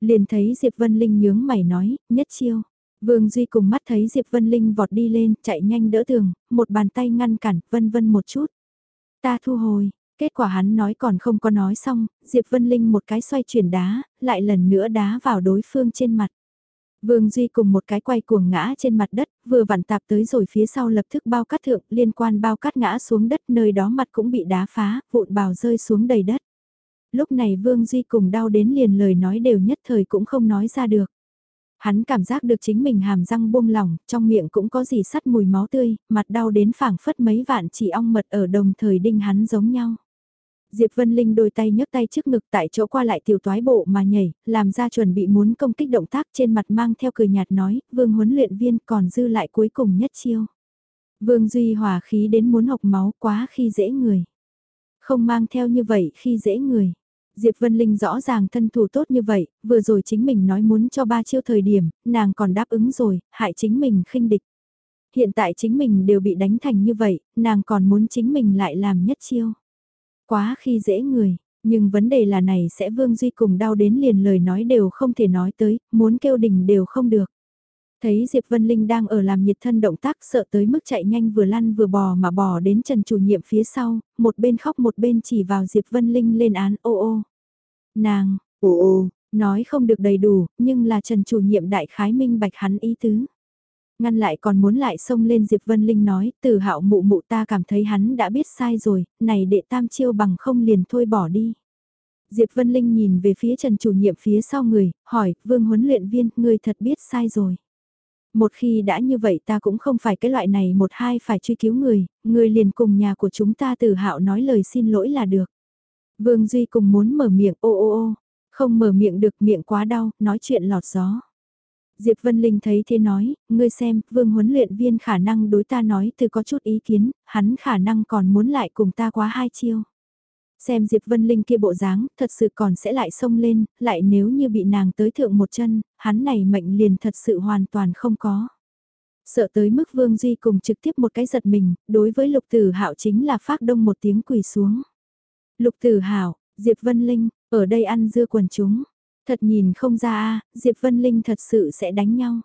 Liền thấy Diệp Vân Linh nhướng mày nói, nhất chiêu. Vương Duy cùng mắt thấy Diệp Vân Linh vọt đi lên, chạy nhanh đỡ tường, một bàn tay ngăn cản, vân vân một chút. Ta thu hồi, kết quả hắn nói còn không có nói xong, Diệp Vân Linh một cái xoay chuyển đá, lại lần nữa đá vào đối phương trên mặt. Vương Duy cùng một cái quay cuồng ngã trên mặt đất, vừa vặn tạp tới rồi phía sau lập tức bao cát thượng, liên quan bao cát ngã xuống đất nơi đó mặt cũng bị đá phá, vụn bào rơi xuống đầy đất. Lúc này Vương Duy cùng đau đến liền lời nói đều nhất thời cũng không nói ra được. Hắn cảm giác được chính mình hàm răng buông lỏng, trong miệng cũng có gì sắt mùi máu tươi, mặt đau đến phảng phất mấy vạn chỉ ong mật ở đồng thời đinh hắn giống nhau. Diệp Vân Linh đôi tay nhấc tay trước ngực tại chỗ qua lại tiểu toái bộ mà nhảy, làm ra chuẩn bị muốn công kích động tác trên mặt mang theo cười nhạt nói, vương huấn luyện viên còn dư lại cuối cùng nhất chiêu. Vương Duy hòa khí đến muốn học máu quá khi dễ người. Không mang theo như vậy khi dễ người. Diệp Vân Linh rõ ràng thân thủ tốt như vậy, vừa rồi chính mình nói muốn cho ba chiêu thời điểm, nàng còn đáp ứng rồi, hại chính mình khinh địch. Hiện tại chính mình đều bị đánh thành như vậy, nàng còn muốn chính mình lại làm nhất chiêu. Quá khi dễ người, nhưng vấn đề là này sẽ Vương Duy cùng đau đến liền lời nói đều không thể nói tới, muốn kêu đình đều không được. Thấy Diệp Vân Linh đang ở làm nhiệt thân động tác sợ tới mức chạy nhanh vừa lăn vừa bò mà bò đến Trần chủ nhiệm phía sau, một bên khóc một bên chỉ vào Diệp Vân Linh lên án ô ô. Nàng, ô ô, nói không được đầy đủ, nhưng là Trần chủ nhiệm đại khái minh bạch hắn ý tứ. Ngăn lại còn muốn lại xông lên Diệp Vân Linh nói, từ hạo mụ mụ ta cảm thấy hắn đã biết sai rồi, này đệ tam chiêu bằng không liền thôi bỏ đi. Diệp Vân Linh nhìn về phía Trần chủ nhiệm phía sau người, hỏi, vương huấn luyện viên, người thật biết sai rồi. Một khi đã như vậy ta cũng không phải cái loại này một hai phải truy cứu người, người liền cùng nhà của chúng ta từ hạo nói lời xin lỗi là được. Vương Duy cùng muốn mở miệng ô ô ô, không mở miệng được miệng quá đau, nói chuyện lọt gió. Diệp Vân Linh thấy thế nói, ngươi xem, vương huấn luyện viên khả năng đối ta nói từ có chút ý kiến, hắn khả năng còn muốn lại cùng ta quá hai chiêu. Xem Diệp Vân Linh kia bộ dáng, thật sự còn sẽ lại xông lên, lại nếu như bị nàng tới thượng một chân, hắn này mệnh liền thật sự hoàn toàn không có. Sợ tới mức Vương Duy cùng trực tiếp một cái giật mình, đối với Lục Tử Hạo chính là phát đông một tiếng quỳ xuống. Lục Tử Hạo, Diệp Vân Linh, ở đây ăn dưa quần chúng, Thật nhìn không ra a Diệp Vân Linh thật sự sẽ đánh nhau.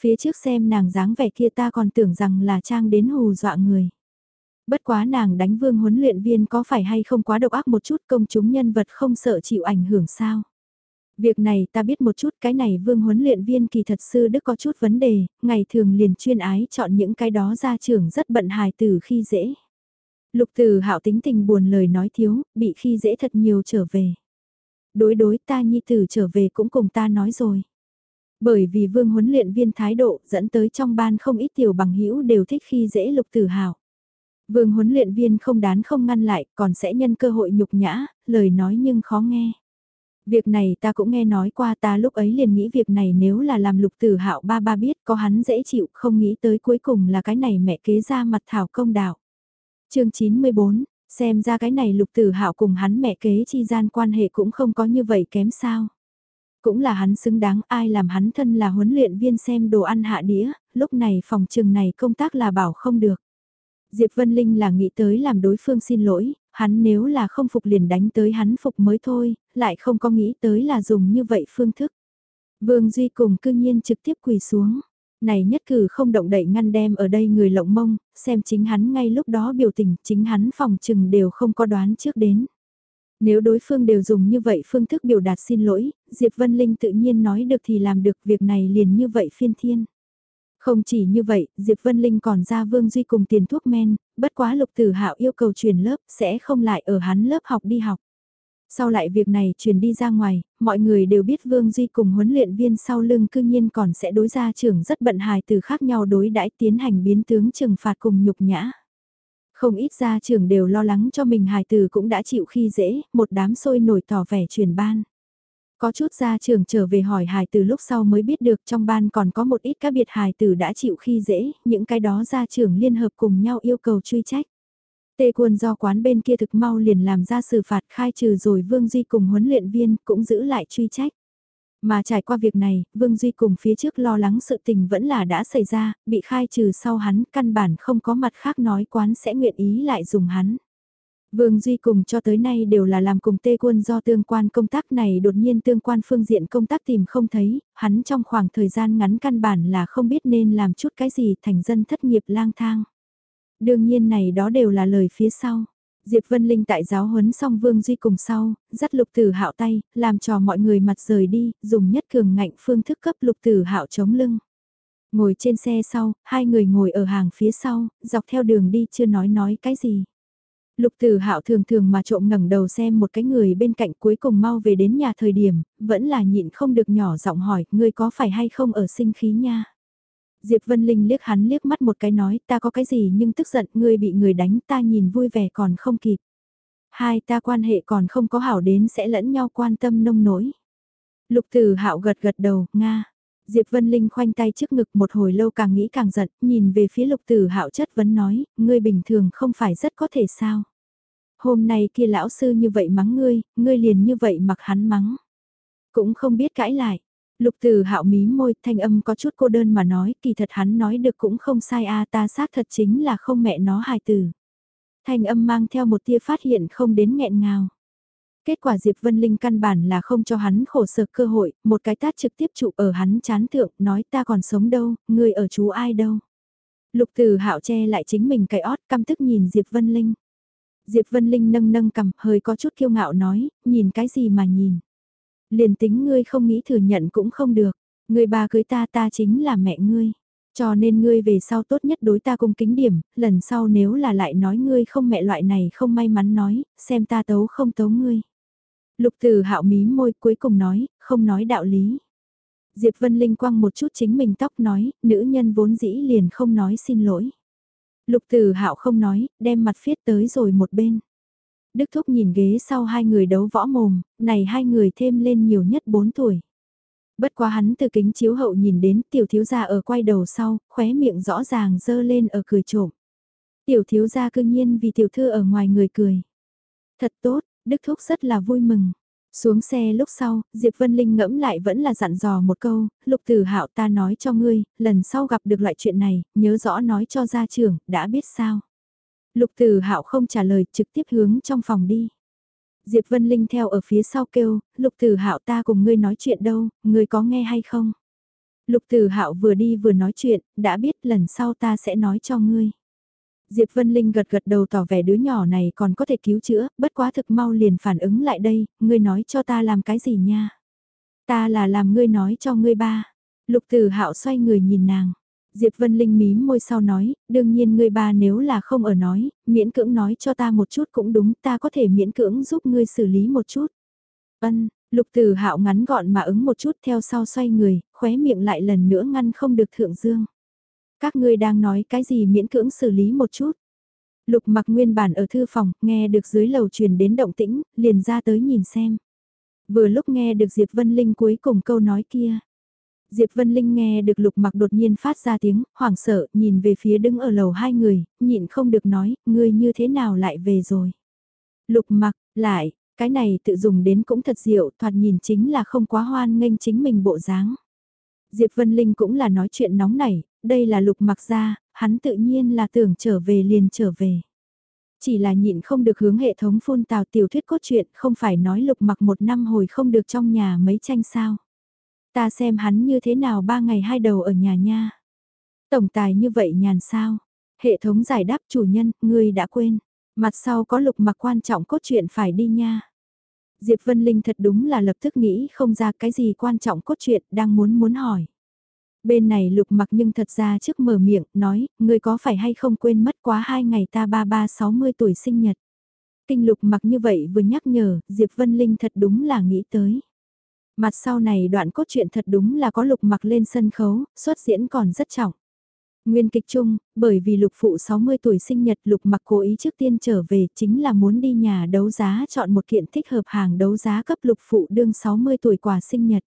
Phía trước xem nàng dáng vẻ kia ta còn tưởng rằng là trang đến hù dọa người. Bất quá nàng đánh vương huấn luyện viên có phải hay không quá độc ác một chút công chúng nhân vật không sợ chịu ảnh hưởng sao. Việc này ta biết một chút cái này vương huấn luyện viên kỳ thật sư đức có chút vấn đề, ngày thường liền chuyên ái chọn những cái đó ra trường rất bận hài từ khi dễ. Lục từ hạo tính tình buồn lời nói thiếu, bị khi dễ thật nhiều trở về đối đối ta nhi tử trở về cũng cùng ta nói rồi. Bởi vì vương huấn luyện viên thái độ dẫn tới trong ban không ít tiểu bằng hữu đều thích khi dễ lục tử hào. Vương huấn luyện viên không đán không ngăn lại còn sẽ nhân cơ hội nhục nhã, lời nói nhưng khó nghe. Việc này ta cũng nghe nói qua ta lúc ấy liền nghĩ việc này nếu là làm lục tử hạo ba ba biết có hắn dễ chịu không nghĩ tới cuối cùng là cái này mẹ kế ra mặt thảo công đạo. chương 94, Xem ra cái này lục tử hạo cùng hắn mẹ kế chi gian quan hệ cũng không có như vậy kém sao. Cũng là hắn xứng đáng ai làm hắn thân là huấn luyện viên xem đồ ăn hạ đĩa, lúc này phòng trường này công tác là bảo không được. Diệp Vân Linh là nghĩ tới làm đối phương xin lỗi, hắn nếu là không phục liền đánh tới hắn phục mới thôi, lại không có nghĩ tới là dùng như vậy phương thức. Vương Duy cùng cư nhiên trực tiếp quỳ xuống. Này nhất cử không động đậy ngăn đem ở đây người lộng mông, xem chính hắn ngay lúc đó biểu tình, chính hắn phòng trừng đều không có đoán trước đến. Nếu đối phương đều dùng như vậy phương thức biểu đạt xin lỗi, Diệp Vân Linh tự nhiên nói được thì làm được việc này liền như vậy phiên thiên. Không chỉ như vậy, Diệp Vân Linh còn ra Vương Duy cùng tiền thuốc men, bất quá lục tử hạo yêu cầu truyền lớp sẽ không lại ở hắn lớp học đi học. Sau lại việc này truyền đi ra ngoài, mọi người đều biết Vương Duy cùng huấn luyện viên sau lưng cư nhiên còn sẽ đối ra trưởng rất bận hài từ khác nhau đối đãi tiến hành biến tướng trừng phạt cùng nhục nhã. Không ít gia trưởng đều lo lắng cho mình hài từ cũng đã chịu khi dễ, một đám sôi nổi tỏ vẻ truyền ban. Có chút gia trưởng trở về hỏi hài từ lúc sau mới biết được trong ban còn có một ít các biệt hài từ đã chịu khi dễ, những cái đó gia trưởng liên hợp cùng nhau yêu cầu truy trách. Tê quân do quán bên kia thực mau liền làm ra xử phạt khai trừ rồi Vương Duy cùng huấn luyện viên cũng giữ lại truy trách. Mà trải qua việc này, Vương Duy cùng phía trước lo lắng sự tình vẫn là đã xảy ra, bị khai trừ sau hắn căn bản không có mặt khác nói quán sẽ nguyện ý lại dùng hắn. Vương Duy cùng cho tới nay đều là làm cùng tê quân do tương quan công tác này đột nhiên tương quan phương diện công tác tìm không thấy, hắn trong khoảng thời gian ngắn căn bản là không biết nên làm chút cái gì thành dân thất nghiệp lang thang. Đương nhiên này đó đều là lời phía sau. Diệp Vân Linh tại giáo huấn xong Vương Duy cùng sau, dắt Lục Tử Hạo tay, làm cho mọi người mặt rời đi, dùng nhất cường ngạnh phương thức cấp Lục Tử Hạo chống lưng. Ngồi trên xe sau, hai người ngồi ở hàng phía sau, dọc theo đường đi chưa nói nói cái gì. Lục Tử Hạo thường thường mà trộm ngẩng đầu xem một cái người bên cạnh cuối cùng mau về đến nhà thời điểm, vẫn là nhịn không được nhỏ giọng hỏi, ngươi có phải hay không ở sinh khí nha. Diệp Vân Linh liếc hắn liếc mắt một cái nói, ta có cái gì nhưng tức giận, ngươi bị người đánh, ta nhìn vui vẻ còn không kịp. Hai ta quan hệ còn không có hảo đến sẽ lẫn nhau quan tâm nông nỗi. Lục Tử Hạo gật gật đầu, nga. Diệp Vân Linh khoanh tay trước ngực một hồi lâu càng nghĩ càng giận, nhìn về phía Lục Tử Hạo chất vấn nói, ngươi bình thường không phải rất có thể sao? Hôm nay kia lão sư như vậy mắng ngươi, ngươi liền như vậy mặc hắn mắng. Cũng không biết cãi lại. Lục Tử Hạo mí môi, thanh âm có chút cô đơn mà nói, kỳ thật hắn nói được cũng không sai a, ta xác thật chính là không mẹ nó hài tử. Thanh âm mang theo một tia phát hiện không đến nghẹn ngào. Kết quả Diệp Vân Linh căn bản là không cho hắn khổ sở cơ hội, một cái tát trực tiếp trụ ở hắn chán thượng, nói ta còn sống đâu, người ở chú ai đâu. Lục Tử Hạo che lại chính mình cái ót, căm tức nhìn Diệp Vân Linh. Diệp Vân Linh nâng nâng cầm, hơi có chút kiêu ngạo nói, nhìn cái gì mà nhìn. Liền tính ngươi không nghĩ thừa nhận cũng không được, ngươi bà cưới ta ta chính là mẹ ngươi. Cho nên ngươi về sau tốt nhất đối ta cung kính điểm, lần sau nếu là lại nói ngươi không mẹ loại này không may mắn nói, xem ta tấu không tấu ngươi. Lục từ hạo mí môi cuối cùng nói, không nói đạo lý. Diệp Vân Linh quăng một chút chính mình tóc nói, nữ nhân vốn dĩ liền không nói xin lỗi. Lục từ hạo không nói, đem mặt phiết tới rồi một bên. Đức Thúc nhìn ghế sau hai người đấu võ mồm, này hai người thêm lên nhiều nhất 4 tuổi. Bất quá hắn từ kính chiếu hậu nhìn đến tiểu thiếu gia ở quay đầu sau, khóe miệng rõ ràng dơ lên ở cười trộm. Tiểu thiếu gia cương nhiên vì tiểu thư ở ngoài người cười. Thật tốt, Đức Thúc rất là vui mừng. Xuống xe lúc sau, Diệp Vân Linh ngẫm lại vẫn là dặn dò một câu, lục tử hạo ta nói cho ngươi, lần sau gặp được loại chuyện này, nhớ rõ nói cho gia trưởng, đã biết sao. Lục tử hạo không trả lời, trực tiếp hướng trong phòng đi. Diệp Vân Linh theo ở phía sau kêu, lục tử hạo ta cùng ngươi nói chuyện đâu, ngươi có nghe hay không? Lục tử hạo vừa đi vừa nói chuyện, đã biết lần sau ta sẽ nói cho ngươi. Diệp Vân Linh gật gật đầu tỏ vẻ đứa nhỏ này còn có thể cứu chữa, bất quá thực mau liền phản ứng lại đây, ngươi nói cho ta làm cái gì nha. Ta là làm ngươi nói cho ngươi ba. Lục tử hạo xoay người nhìn nàng. Diệp Vân Linh mím môi sau nói, đương nhiên ngươi ba nếu là không ở nói, miễn cưỡng nói cho ta một chút cũng đúng, ta có thể miễn cưỡng giúp ngươi xử lý một chút. Ân, lục tử hạo ngắn gọn mà ứng một chút theo sau xoay người, khóe miệng lại lần nữa ngăn không được thượng dương. Các ngươi đang nói cái gì miễn cưỡng xử lý một chút. Lục mặc nguyên bản ở thư phòng, nghe được dưới lầu truyền đến động tĩnh, liền ra tới nhìn xem. Vừa lúc nghe được Diệp Vân Linh cuối cùng câu nói kia. Diệp Vân Linh nghe được lục mặc đột nhiên phát ra tiếng, hoảng sợ, nhìn về phía đứng ở lầu hai người, nhịn không được nói, ngươi như thế nào lại về rồi. Lục mặc, lại, cái này tự dùng đến cũng thật diệu, thoạt nhìn chính là không quá hoan nghênh chính mình bộ dáng. Diệp Vân Linh cũng là nói chuyện nóng nảy, đây là lục mặc ra, hắn tự nhiên là tưởng trở về liền trở về. Chỉ là nhịn không được hướng hệ thống phun tào tiểu thuyết cốt truyện, không phải nói lục mặc một năm hồi không được trong nhà mấy tranh sao. Ta xem hắn như thế nào ba ngày hai đầu ở nhà nha. Tổng tài như vậy nhàn sao. Hệ thống giải đáp chủ nhân, ngươi đã quên. Mặt sau có lục mặc quan trọng cốt truyện phải đi nha. Diệp Vân Linh thật đúng là lập tức nghĩ không ra cái gì quan trọng cốt truyện đang muốn muốn hỏi. Bên này lục mặc nhưng thật ra trước mở miệng, nói, ngươi có phải hay không quên mất quá hai ngày ta ba ba sáu mươi tuổi sinh nhật. Kinh lục mặc như vậy vừa nhắc nhở, Diệp Vân Linh thật đúng là nghĩ tới. Mặt sau này đoạn cốt truyện thật đúng là có lục mặc lên sân khấu, xuất diễn còn rất trọng. Nguyên kịch chung, bởi vì lục phụ 60 tuổi sinh nhật lục mặc cố ý trước tiên trở về chính là muốn đi nhà đấu giá chọn một kiện thích hợp hàng đấu giá cấp lục phụ đương 60 tuổi quà sinh nhật.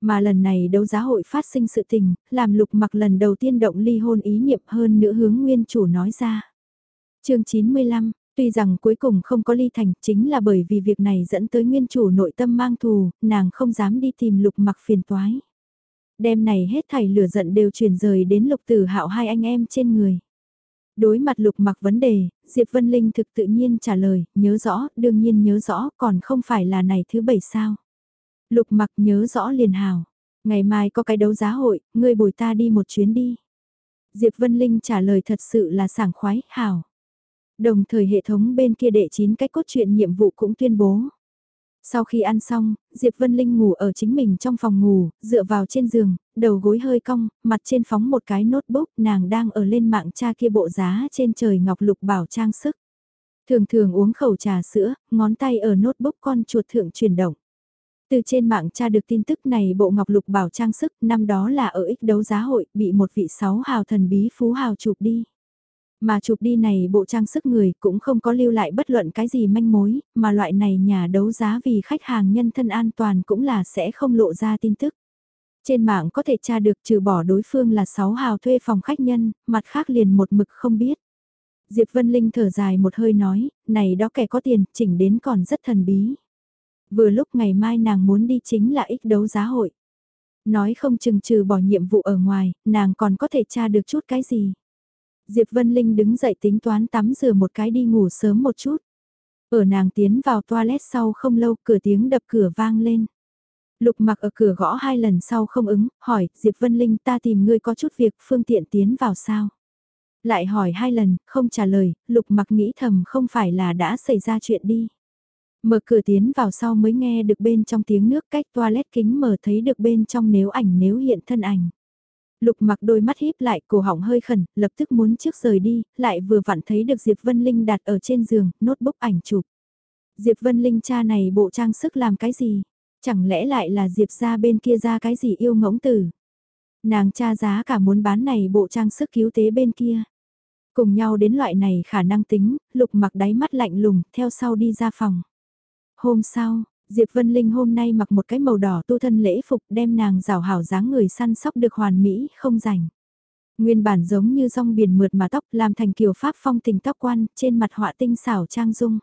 Mà lần này đấu giá hội phát sinh sự tình, làm lục mặc lần đầu tiên động ly hôn ý niệm hơn nữa hướng nguyên chủ nói ra. chương 95, tuy rằng cuối cùng không có ly thành chính là bởi vì việc này dẫn tới nguyên chủ nội tâm mang thù, nàng không dám đi tìm lục mặc phiền toái. Đêm này hết thảy lửa giận đều truyền rời đến lục tử hạo hai anh em trên người. Đối mặt lục mặc vấn đề, Diệp Vân Linh thực tự nhiên trả lời, nhớ rõ, đương nhiên nhớ rõ, còn không phải là này thứ bảy sao. Lục mặc nhớ rõ liền hào. Ngày mai có cái đấu giá hội, ngươi bồi ta đi một chuyến đi. Diệp Vân Linh trả lời thật sự là sảng khoái, hào. Đồng thời hệ thống bên kia đệ 9 cách cốt truyện nhiệm vụ cũng tuyên bố. Sau khi ăn xong, Diệp Vân Linh ngủ ở chính mình trong phòng ngủ, dựa vào trên giường, đầu gối hơi cong, mặt trên phóng một cái notebook, nàng đang ở lên mạng tra kia bộ giá trên trời ngọc lục bảo trang sức. Thường thường uống khẩu trà sữa, ngón tay ở notebook con chuột thượng chuyển động. Từ trên mạng tra được tin tức này bộ ngọc lục bảo trang sức năm đó là ở ích đấu giá hội bị một vị sáu hào thần bí phú hào chụp đi. Mà chụp đi này bộ trang sức người cũng không có lưu lại bất luận cái gì manh mối, mà loại này nhà đấu giá vì khách hàng nhân thân an toàn cũng là sẽ không lộ ra tin tức. Trên mạng có thể tra được trừ bỏ đối phương là 6 hào thuê phòng khách nhân, mặt khác liền một mực không biết. Diệp Vân Linh thở dài một hơi nói, này đó kẻ có tiền, chỉnh đến còn rất thần bí. Vừa lúc ngày mai nàng muốn đi chính là ích đấu giá hội. Nói không chừng trừ bỏ nhiệm vụ ở ngoài, nàng còn có thể tra được chút cái gì. Diệp Vân Linh đứng dậy tính toán tắm rửa một cái đi ngủ sớm một chút. Ở nàng tiến vào toilet sau không lâu cửa tiếng đập cửa vang lên. Lục mặc ở cửa gõ hai lần sau không ứng, hỏi, Diệp Vân Linh ta tìm ngươi có chút việc phương tiện tiến vào sao? Lại hỏi hai lần, không trả lời, lục mặc nghĩ thầm không phải là đã xảy ra chuyện đi. Mở cửa tiến vào sau mới nghe được bên trong tiếng nước cách toilet kính mở thấy được bên trong nếu ảnh nếu hiện thân ảnh. Lục mặc đôi mắt híp lại, cổ họng hơi khẩn, lập tức muốn trước rời đi, lại vừa vặn thấy được Diệp Vân Linh đặt ở trên giường, notebook ảnh chụp. Diệp Vân Linh cha này bộ trang sức làm cái gì? Chẳng lẽ lại là Diệp ra bên kia ra cái gì yêu ngỗng tử? Nàng cha giá cả muốn bán này bộ trang sức cứu tế bên kia. Cùng nhau đến loại này khả năng tính, lục mặc đáy mắt lạnh lùng, theo sau đi ra phòng. Hôm sau, Diệp Vân Linh hôm nay mặc một cái màu đỏ tu thân lễ phục đem nàng rào hảo dáng người săn sóc được hoàn mỹ, không rảnh. Nguyên bản giống như rong biển mượt mà tóc làm thành kiểu pháp phong tình tóc quan, trên mặt họa tinh xảo trang dung.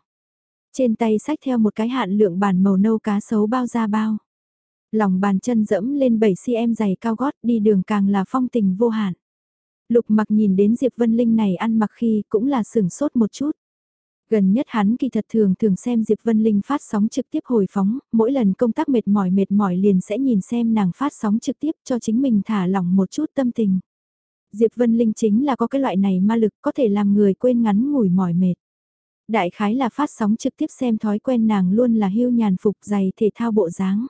Trên tay sách theo một cái hạn lượng bản màu nâu cá sấu bao da bao. Lòng bàn chân dẫm lên 7cm dày cao gót đi đường càng là phong tình vô hạn. Lục mặc nhìn đến Diệp Vân Linh này ăn mặc khi cũng là sừng sốt một chút. Gần nhất hắn kỳ thật thường thường xem Diệp Vân Linh phát sóng trực tiếp hồi phóng, mỗi lần công tác mệt mỏi mệt mỏi liền sẽ nhìn xem nàng phát sóng trực tiếp cho chính mình thả lỏng một chút tâm tình. Diệp Vân Linh chính là có cái loại này ma lực có thể làm người quên ngắn ngủi mỏi mệt. Đại khái là phát sóng trực tiếp xem thói quen nàng luôn là hưu nhàn phục giày thể thao bộ dáng.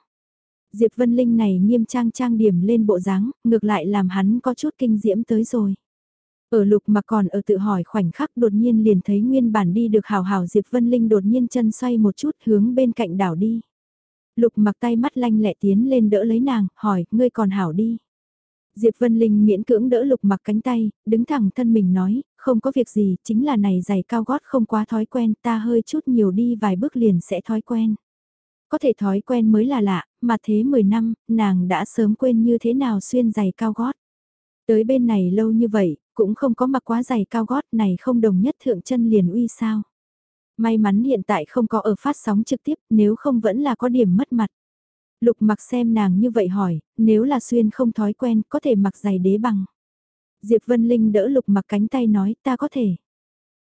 Diệp Vân Linh này nghiêm trang trang điểm lên bộ dáng, ngược lại làm hắn có chút kinh diễm tới rồi. Ở lục mà còn ở tự hỏi khoảnh khắc đột nhiên liền thấy nguyên bản đi được hào hào Diệp Vân Linh đột nhiên chân xoay một chút hướng bên cạnh đảo đi. Lục mặc tay mắt lanh lẹ tiến lên đỡ lấy nàng, hỏi, ngươi còn hảo đi. Diệp Vân Linh miễn cưỡng đỡ lục mặc cánh tay, đứng thẳng thân mình nói, không có việc gì, chính là này giày cao gót không quá thói quen, ta hơi chút nhiều đi vài bước liền sẽ thói quen. Có thể thói quen mới là lạ, mà thế 10 năm, nàng đã sớm quên như thế nào xuyên giày cao gót. Tới bên này lâu như vậy, cũng không có mặc quá giày cao gót này không đồng nhất thượng chân liền uy sao. May mắn hiện tại không có ở phát sóng trực tiếp nếu không vẫn là có điểm mất mặt. Lục mặc xem nàng như vậy hỏi, nếu là xuyên không thói quen có thể mặc giày đế bằng. Diệp Vân Linh đỡ lục mặc cánh tay nói ta có thể.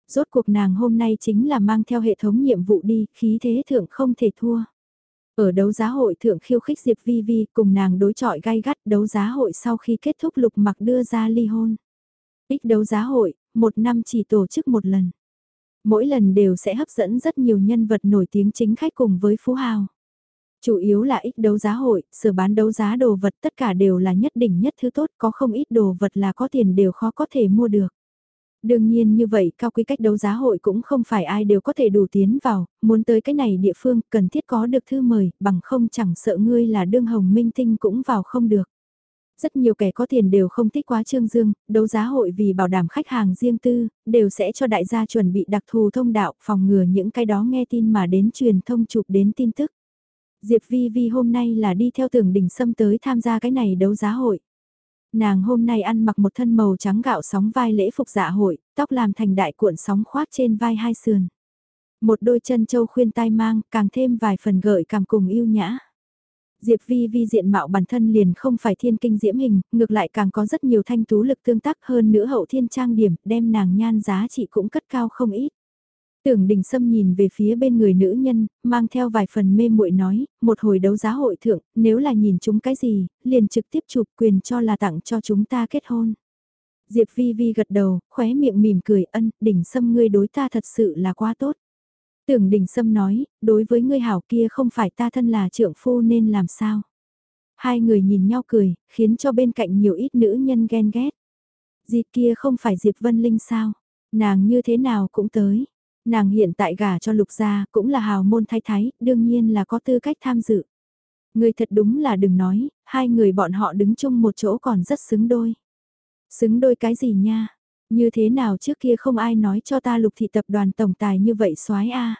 Rốt cuộc nàng hôm nay chính là mang theo hệ thống nhiệm vụ đi, khí thế thượng không thể thua. Ở đấu giá hội thượng khiêu khích Diệp Vi Vi cùng nàng đối chọi gai gắt đấu giá hội sau khi kết thúc lục mặc đưa ra ly hôn. ít đấu giá hội, một năm chỉ tổ chức một lần. Mỗi lần đều sẽ hấp dẫn rất nhiều nhân vật nổi tiếng chính khách cùng với phú hào. Chủ yếu là ít đấu giá hội, sở bán đấu giá đồ vật tất cả đều là nhất đỉnh nhất thứ tốt, có không ít đồ vật là có tiền đều khó có thể mua được. Đương nhiên như vậy cao quý cách đấu giá hội cũng không phải ai đều có thể đủ tiến vào, muốn tới cái này địa phương cần thiết có được thư mời, bằng không chẳng sợ ngươi là đương hồng minh tinh cũng vào không được. Rất nhiều kẻ có tiền đều không thích quá trương dương, đấu giá hội vì bảo đảm khách hàng riêng tư, đều sẽ cho đại gia chuẩn bị đặc thù thông đạo phòng ngừa những cái đó nghe tin mà đến truyền thông chụp đến tin tức. Diệp Vi Vi hôm nay là đi theo tưởng đỉnh xâm tới tham gia cái này đấu giá hội. Nàng hôm nay ăn mặc một thân màu trắng gạo sóng vai lễ phục dạ hội, tóc làm thành đại cuộn sóng khoác trên vai hai sườn. Một đôi chân châu khuyên tai mang, càng thêm vài phần gợi cảm cùng yêu nhã. Diệp Vi Vi diện mạo bản thân liền không phải thiên kinh diễm hình, ngược lại càng có rất nhiều thanh tú lực tương tác hơn nữa hậu thiên trang điểm, đem nàng nhan giá trị cũng cất cao không ít. Tưởng đình sâm nhìn về phía bên người nữ nhân, mang theo vài phần mê muội nói, một hồi đấu giá hội thượng, nếu là nhìn chúng cái gì, liền trực tiếp chụp quyền cho là tặng cho chúng ta kết hôn. Diệp Vi Vi gật đầu, khóe miệng mỉm cười ân, đỉnh sâm ngươi đối ta thật sự là quá tốt. Tưởng đỉnh sâm nói, đối với ngươi hảo kia không phải ta thân là trượng phu nên làm sao. Hai người nhìn nhau cười, khiến cho bên cạnh nhiều ít nữ nhân ghen ghét. diệp kia không phải Diệp Vân Linh sao? Nàng như thế nào cũng tới. Nàng hiện tại gả cho lục gia cũng là hào môn thái thái, đương nhiên là có tư cách tham dự. Người thật đúng là đừng nói, hai người bọn họ đứng chung một chỗ còn rất xứng đôi. Xứng đôi cái gì nha? Như thế nào trước kia không ai nói cho ta lục thị tập đoàn tổng tài như vậy soái a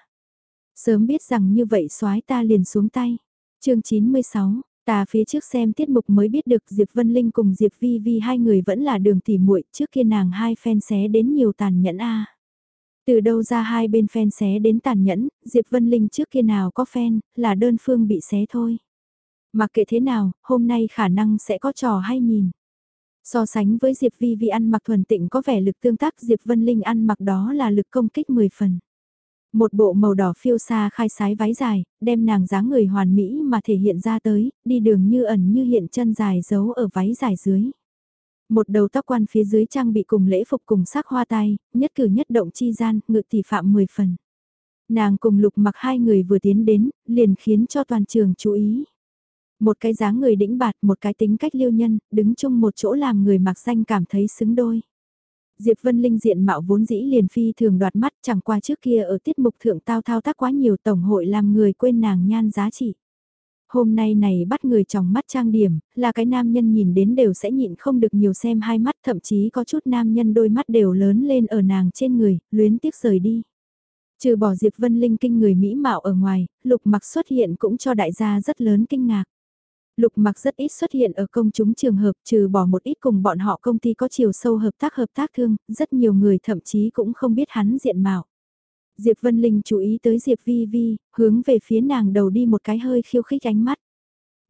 Sớm biết rằng như vậy soái ta liền xuống tay. chương 96, ta phía trước xem tiết mục mới biết được Diệp Vân Linh cùng Diệp Vi Vi hai người vẫn là đường tỉ muội trước kia nàng hai phen xé đến nhiều tàn nhẫn a từ đâu ra hai bên phen xé đến tàn nhẫn, Diệp Vân Linh trước kia nào có phen, là đơn phương bị xé thôi. Mặc kệ thế nào, hôm nay khả năng sẽ có trò hay nhìn. So sánh với Diệp Vi Vi ăn mặc thuần tịnh có vẻ lực tương tác Diệp Vân Linh ăn mặc đó là lực công kích 10 phần. Một bộ màu đỏ phiêu xa khai sái váy dài, đem nàng dáng người hoàn mỹ mà thể hiện ra tới, đi đường như ẩn như hiện chân dài giấu ở váy dài dưới. Một đầu tóc quan phía dưới trang bị cùng lễ phục cùng sắc hoa tai, nhất cử nhất động chi gian, ngự tỷ phạm 10 phần. Nàng cùng lục mặc hai người vừa tiến đến, liền khiến cho toàn trường chú ý. Một cái dáng người đĩnh bạt, một cái tính cách liêu nhân, đứng chung một chỗ làm người mặc danh cảm thấy xứng đôi. Diệp Vân Linh diện mạo vốn dĩ liền phi thường đoạt mắt chẳng qua trước kia ở tiết mục thượng tao thao tác quá nhiều tổng hội làm người quên nàng nhan giá trị. Hôm nay này bắt người trong mắt trang điểm, là cái nam nhân nhìn đến đều sẽ nhịn không được nhiều xem hai mắt thậm chí có chút nam nhân đôi mắt đều lớn lên ở nàng trên người, luyến tiếc rời đi. Trừ bỏ Diệp Vân Linh kinh người mỹ mạo ở ngoài, lục mặc xuất hiện cũng cho đại gia rất lớn kinh ngạc. Lục mặc rất ít xuất hiện ở công chúng trường hợp trừ bỏ một ít cùng bọn họ công ty có chiều sâu hợp tác hợp tác thương, rất nhiều người thậm chí cũng không biết hắn diện mạo. Diệp Vân Linh chú ý tới Diệp Vi Vi, hướng về phía nàng đầu đi một cái hơi khiêu khích ánh mắt.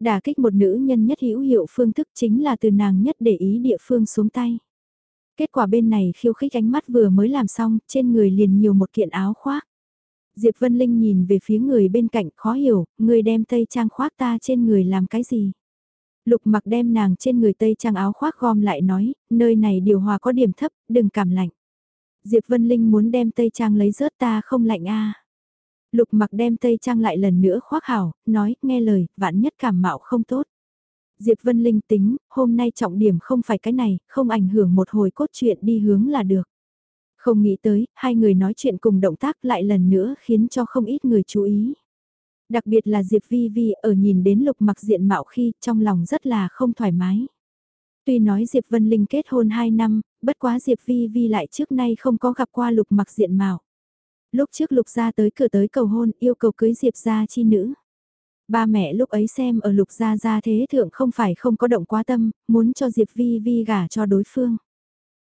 Đả kích một nữ nhân nhất hữu hiệu phương thức chính là từ nàng nhất để ý địa phương xuống tay. Kết quả bên này khiêu khích ánh mắt vừa mới làm xong, trên người liền nhiều một kiện áo khoác. Diệp Vân Linh nhìn về phía người bên cạnh khó hiểu, người đem tây trang khoác ta trên người làm cái gì? Lục mặc đem nàng trên người tây trang áo khoác gom lại nói, nơi này điều hòa có điểm thấp, đừng cảm lạnh. Diệp Vân Linh muốn đem tây trang lấy rớt ta không lạnh a. Lục mặc đem tây trang lại lần nữa khoác hảo, nói, nghe lời, vạn nhất cảm mạo không tốt. Diệp Vân Linh tính, hôm nay trọng điểm không phải cái này, không ảnh hưởng một hồi cốt truyện đi hướng là được. Không nghĩ tới, hai người nói chuyện cùng động tác lại lần nữa khiến cho không ít người chú ý. Đặc biệt là Diệp Vi Vi ở nhìn đến lục mặc diện mạo khi trong lòng rất là không thoải mái. Tuy nói Diệp Vân Linh kết hôn 2 năm, bất quá Diệp Vi Vi lại trước nay không có gặp qua lục mặc diện mạo. Lúc trước lục gia tới cửa tới cầu hôn yêu cầu cưới Diệp gia chi nữ. Ba mẹ lúc ấy xem ở lục gia gia thế thượng không phải không có động quá tâm, muốn cho Diệp Vi Vi gả cho đối phương.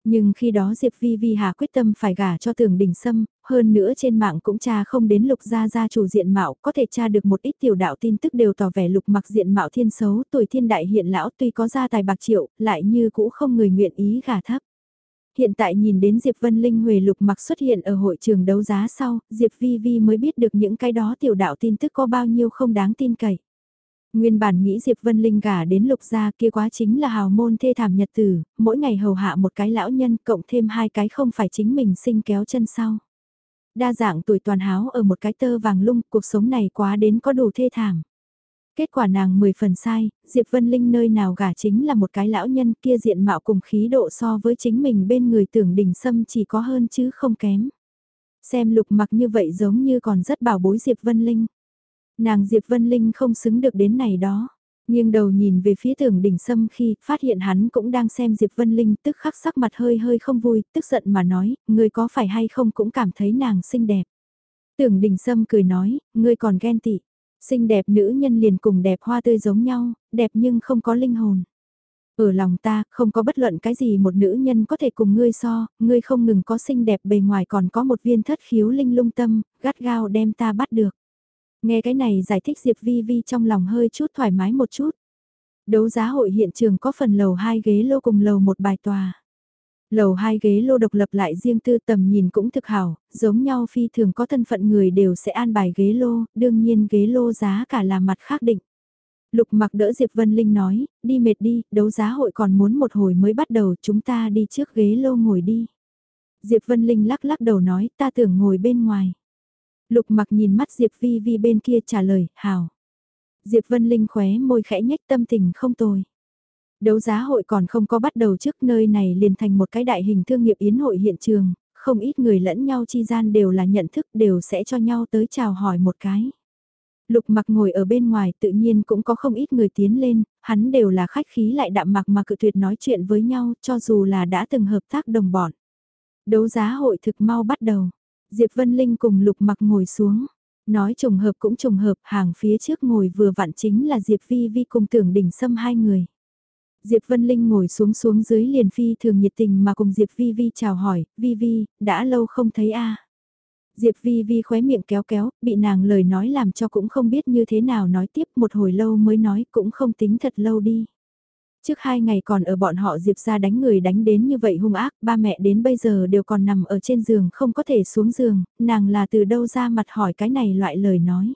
Nhưng khi đó Diệp Vi Vi hà quyết tâm phải gả cho tưởng đình sâm, hơn nữa trên mạng cũng tra không đến lục gia gia chủ diện mạo, có thể tra được một ít tiểu đạo tin tức đều tỏ vẻ lục mặc diện mạo thiên xấu, tuổi thiên đại hiện lão tuy có gia tài bạc triệu, lại như cũ không người nguyện ý gả thấp. Hiện tại nhìn đến Diệp Vân Linh Huệ lục mặc xuất hiện ở hội trường đấu giá sau, Diệp Vi Vi mới biết được những cái đó tiểu đạo tin tức có bao nhiêu không đáng tin cậy. Nguyên bản nghĩ Diệp Vân Linh gả đến lục gia kia quá chính là hào môn thê thảm nhật tử, mỗi ngày hầu hạ một cái lão nhân cộng thêm hai cái không phải chính mình sinh kéo chân sau. Đa dạng tuổi toàn háo ở một cái tơ vàng lung, cuộc sống này quá đến có đủ thê thảm. Kết quả nàng 10 phần sai, Diệp Vân Linh nơi nào gả chính là một cái lão nhân kia diện mạo cùng khí độ so với chính mình bên người tưởng đỉnh sâm chỉ có hơn chứ không kém. Xem lục mặc như vậy giống như còn rất bảo bối Diệp Vân Linh. Nàng Diệp Vân Linh không xứng được đến này đó. Nhưng đầu nhìn về phía tưởng đỉnh sâm khi phát hiện hắn cũng đang xem Diệp Vân Linh tức khắc sắc mặt hơi hơi không vui, tức giận mà nói, người có phải hay không cũng cảm thấy nàng xinh đẹp. Tưởng đỉnh sâm cười nói, ngươi còn ghen tị. Xinh đẹp nữ nhân liền cùng đẹp hoa tươi giống nhau, đẹp nhưng không có linh hồn. Ở lòng ta, không có bất luận cái gì một nữ nhân có thể cùng ngươi so, ngươi không ngừng có xinh đẹp bề ngoài còn có một viên thất khiếu linh lung tâm, gắt gao đem ta bắt được. Nghe cái này giải thích Diệp Vi Vi trong lòng hơi chút thoải mái một chút. Đấu giá hội hiện trường có phần lầu hai ghế lô cùng lầu một bài tòa. Lầu hai ghế lô độc lập lại riêng tư tầm nhìn cũng thực hảo, giống nhau phi thường có thân phận người đều sẽ an bài ghế lô, đương nhiên ghế lô giá cả là mặt khác định. Lục mặc đỡ Diệp Vân Linh nói, đi mệt đi, đấu giá hội còn muốn một hồi mới bắt đầu chúng ta đi trước ghế lô ngồi đi. Diệp Vân Linh lắc lắc đầu nói, ta tưởng ngồi bên ngoài. Lục mặc nhìn mắt Diệp Vi Vi bên kia trả lời, hảo Diệp Vân Linh khóe môi khẽ nhách tâm tình không tồi. Đấu giá hội còn không có bắt đầu trước nơi này liền thành một cái đại hình thương nghiệp yến hội hiện trường, không ít người lẫn nhau chi gian đều là nhận thức đều sẽ cho nhau tới chào hỏi một cái. Lục mặc ngồi ở bên ngoài tự nhiên cũng có không ít người tiến lên, hắn đều là khách khí lại đạm mặc mà cự tuyệt nói chuyện với nhau cho dù là đã từng hợp tác đồng bọn. Đấu giá hội thực mau bắt đầu. Diệp Vân Linh cùng Lục mặc ngồi xuống. Nói trùng hợp cũng trùng hợp hàng phía trước ngồi vừa vặn chính là Diệp Vi Vi cùng tưởng đỉnh xâm hai người. Diệp Vân Linh ngồi xuống xuống dưới liền phi thường nhiệt tình mà cùng Diệp Vi Vi chào hỏi, Vi Vi, đã lâu không thấy a. Diệp Vi Vi khóe miệng kéo kéo, bị nàng lời nói làm cho cũng không biết như thế nào nói tiếp một hồi lâu mới nói cũng không tính thật lâu đi. Trước hai ngày còn ở bọn họ Diệp ra đánh người đánh đến như vậy hung ác, ba mẹ đến bây giờ đều còn nằm ở trên giường không có thể xuống giường, nàng là từ đâu ra mặt hỏi cái này loại lời nói.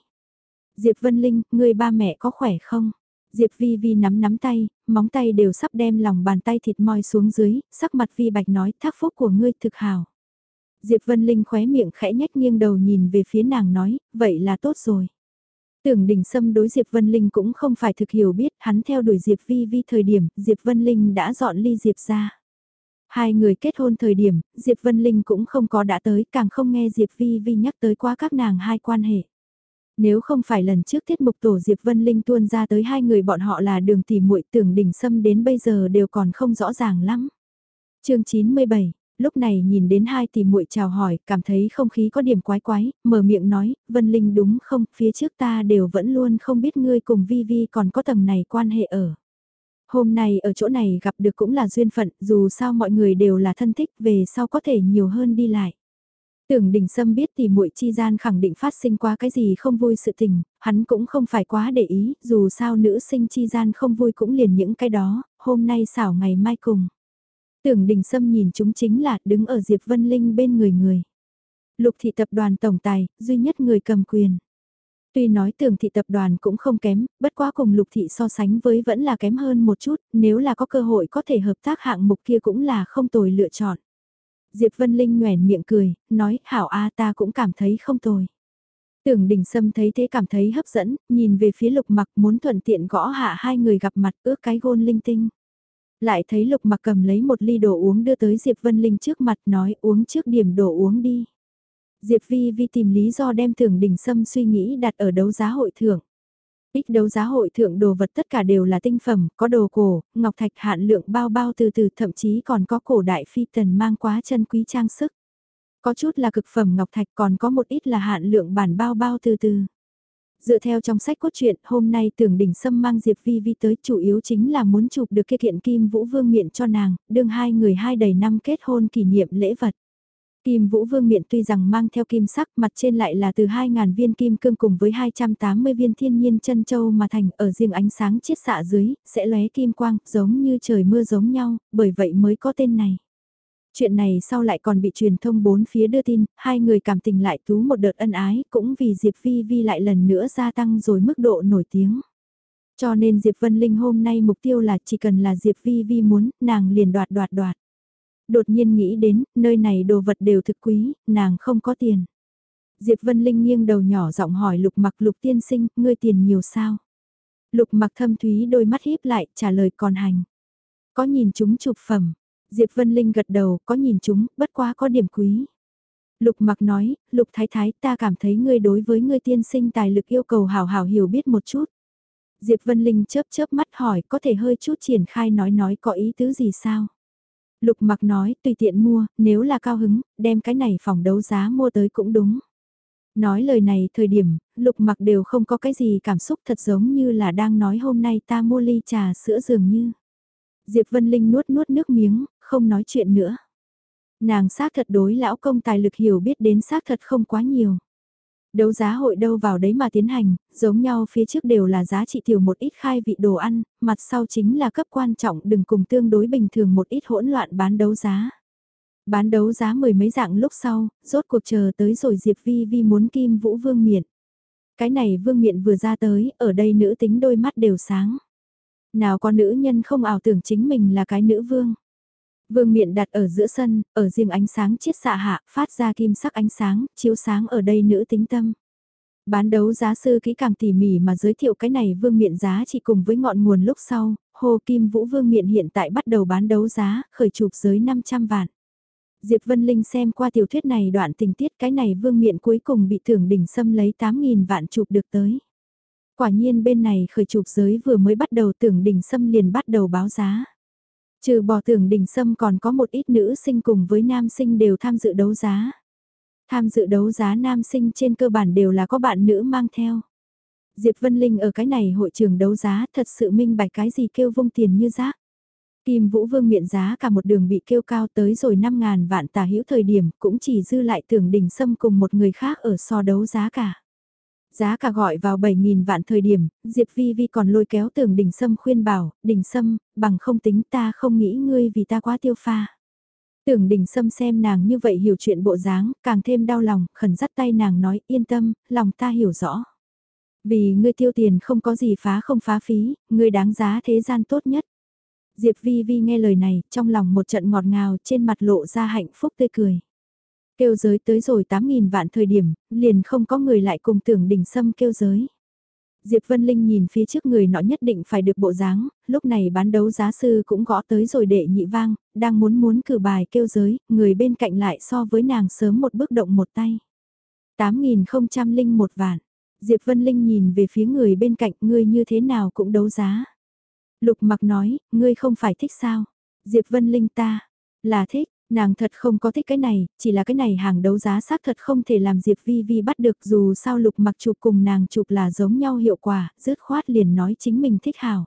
Diệp Vân Linh, người ba mẹ có khỏe không? Diệp Vi Vi nắm nắm tay, móng tay đều sắp đem lòng bàn tay thịt moi xuống dưới, sắc mặt Vi Bạch nói thác phúc của ngươi thực hào. Diệp Vân Linh khóe miệng khẽ nhếch nghiêng đầu nhìn về phía nàng nói, vậy là tốt rồi. Tưởng đình Sâm đối Diệp Vân Linh cũng không phải thực hiểu biết, hắn theo đuổi Diệp Vi Vi thời điểm, Diệp Vân Linh đã dọn ly Diệp ra. Hai người kết hôn thời điểm, Diệp Vân Linh cũng không có đã tới, càng không nghe Diệp Vi Vi nhắc tới qua các nàng hai quan hệ. Nếu không phải lần trước tiết mục tổ Diệp Vân Linh tuôn ra tới hai người bọn họ là đường tỷ muội tưởng đỉnh sâm đến bây giờ đều còn không rõ ràng lắm. chương 97, lúc này nhìn đến hai tỷ muội chào hỏi, cảm thấy không khí có điểm quái quái, mở miệng nói, Vân Linh đúng không, phía trước ta đều vẫn luôn không biết ngươi cùng Vi Vi còn có tầng này quan hệ ở. Hôm nay ở chỗ này gặp được cũng là duyên phận, dù sao mọi người đều là thân thích, về sau có thể nhiều hơn đi lại. Tưởng đình sâm biết thì muội chi gian khẳng định phát sinh qua cái gì không vui sự tình, hắn cũng không phải quá để ý, dù sao nữ sinh chi gian không vui cũng liền những cái đó, hôm nay xảo ngày mai cùng. Tưởng đình sâm nhìn chúng chính là đứng ở Diệp Vân Linh bên người người. Lục thị tập đoàn tổng tài, duy nhất người cầm quyền. Tuy nói tưởng thị tập đoàn cũng không kém, bất quá cùng lục thị so sánh với vẫn là kém hơn một chút, nếu là có cơ hội có thể hợp tác hạng mục kia cũng là không tồi lựa chọn. Diệp Vân Linh nhoẻn miệng cười, nói, hảo a ta cũng cảm thấy không tồi. Tưởng đình sâm thấy thế cảm thấy hấp dẫn, nhìn về phía lục mặc muốn thuận tiện gõ hạ hai người gặp mặt ước cái gôn linh tinh. Lại thấy lục mặc cầm lấy một ly đồ uống đưa tới Diệp Vân Linh trước mặt nói uống trước điểm đồ uống đi. Diệp Vi Vi tìm lý do đem thưởng đình sâm suy nghĩ đặt ở đấu giá hội thưởng. Ích đấu giá hội thượng đồ vật tất cả đều là tinh phẩm, có đồ cổ, ngọc thạch hạn lượng bao bao từ từ thậm chí còn có cổ đại phi tần mang quá chân quý trang sức. Có chút là cực phẩm ngọc thạch còn có một ít là hạn lượng bản bao bao từ từ. Dựa theo trong sách cốt truyện, hôm nay tưởng đỉnh sâm mang Diệp Vi Vi tới chủ yếu chính là muốn chụp được kia kiện kim vũ vương miện cho nàng, đương hai người hai đầy năm kết hôn kỷ niệm lễ vật. Kim Vũ Vương miệng tuy rằng mang theo kim sắc mặt trên lại là từ 2.000 viên kim cương cùng với 280 viên thiên nhiên chân châu mà thành ở riêng ánh sáng chiết xạ dưới, sẽ lóe kim quang, giống như trời mưa giống nhau, bởi vậy mới có tên này. Chuyện này sau lại còn bị truyền thông bốn phía đưa tin, hai người cảm tình lại tú một đợt ân ái, cũng vì Diệp Phi Vi lại lần nữa gia tăng rồi mức độ nổi tiếng. Cho nên Diệp Vân Linh hôm nay mục tiêu là chỉ cần là Diệp Vi Vi muốn, nàng liền đoạt đoạt đoạt đột nhiên nghĩ đến, nơi này đồ vật đều thực quý, nàng không có tiền. Diệp Vân Linh nghiêng đầu nhỏ giọng hỏi lục mặc lục tiên sinh, ngươi tiền nhiều sao? Lục mặc thâm thúy đôi mắt híp lại, trả lời còn hành. Có nhìn chúng chụp phẩm. Diệp Vân Linh gật đầu, có nhìn chúng, bất quá có điểm quý. Lục mặc nói, lục thái thái ta cảm thấy ngươi đối với ngươi tiên sinh tài lực yêu cầu hào hào hiểu biết một chút. Diệp Vân Linh chớp chớp mắt hỏi có thể hơi chút triển khai nói nói có ý tứ gì sao? Lục mặc nói tùy tiện mua, nếu là cao hứng, đem cái này phòng đấu giá mua tới cũng đúng. Nói lời này thời điểm, lục mặc đều không có cái gì cảm xúc thật giống như là đang nói hôm nay ta mua ly trà sữa dường như. Diệp Vân Linh nuốt nuốt nước miếng, không nói chuyện nữa. Nàng xác thật đối lão công tài lực hiểu biết đến xác thật không quá nhiều. Đấu giá hội đâu vào đấy mà tiến hành, giống nhau phía trước đều là giá trị tiểu một ít khai vị đồ ăn, mặt sau chính là cấp quan trọng đừng cùng tương đối bình thường một ít hỗn loạn bán đấu giá. Bán đấu giá mười mấy dạng lúc sau, rốt cuộc chờ tới rồi Diệp Vi Vi muốn kim vũ vương miện. Cái này vương miện vừa ra tới, ở đây nữ tính đôi mắt đều sáng. Nào có nữ nhân không ảo tưởng chính mình là cái nữ vương. Vương miện đặt ở giữa sân, ở riêng ánh sáng chiết xạ hạ, phát ra kim sắc ánh sáng, chiếu sáng ở đây nữ tính tâm. Bán đấu giá sư kỹ càng tỉ mỉ mà giới thiệu cái này vương miện giá chỉ cùng với ngọn nguồn lúc sau, Hồ Kim Vũ Vương miện hiện tại bắt đầu bán đấu giá, khởi chụp giới 500 vạn. Diệp Vân Linh xem qua tiểu thuyết này đoạn tình tiết cái này vương miện cuối cùng bị thưởng đỉnh xâm lấy 8.000 vạn chụp được tới. Quả nhiên bên này khởi chụp giới vừa mới bắt đầu tưởng đỉnh xâm liền bắt đầu báo giá. Trừ bỏ tưởng đỉnh sâm còn có một ít nữ sinh cùng với nam sinh đều tham dự đấu giá. Tham dự đấu giá nam sinh trên cơ bản đều là có bạn nữ mang theo. Diệp Vân Linh ở cái này hội trường đấu giá thật sự minh bạch cái gì kêu vung tiền như rác. Kim Vũ Vương miệng giá cả một đường bị kêu cao tới rồi 5.000 vạn tà hữu thời điểm cũng chỉ dư lại tưởng đỉnh sâm cùng một người khác ở so đấu giá cả. Giá cả gọi vào 7.000 vạn thời điểm, Diệp Vi Vi còn lôi kéo tưởng đỉnh sâm khuyên bảo, đỉnh sâm, bằng không tính ta không nghĩ ngươi vì ta quá tiêu pha. Tưởng đỉnh sâm xem nàng như vậy hiểu chuyện bộ dáng, càng thêm đau lòng, khẩn dắt tay nàng nói yên tâm, lòng ta hiểu rõ. Vì ngươi tiêu tiền không có gì phá không phá phí, ngươi đáng giá thế gian tốt nhất. Diệp Vi Vi nghe lời này, trong lòng một trận ngọt ngào trên mặt lộ ra hạnh phúc tươi cười. Kêu giới tới rồi 8.000 vạn thời điểm, liền không có người lại cùng tưởng đỉnh sâm kêu giới. Diệp Vân Linh nhìn phía trước người nọ nhất định phải được bộ dáng, lúc này bán đấu giá sư cũng gõ tới rồi đệ nhị vang, đang muốn muốn cử bài kêu giới, người bên cạnh lại so với nàng sớm một bước động một tay. 8.001 vạn, Diệp Vân Linh nhìn về phía người bên cạnh ngươi như thế nào cũng đấu giá. Lục mặc nói, ngươi không phải thích sao? Diệp Vân Linh ta, là thích, nàng thật không có thích cái này, chỉ là cái này hàng đấu giá xác thật không thể làm Diệp Vi Vi bắt được dù sao lục mặc chụp cùng nàng chụp là giống nhau hiệu quả, dứt khoát liền nói chính mình thích hảo.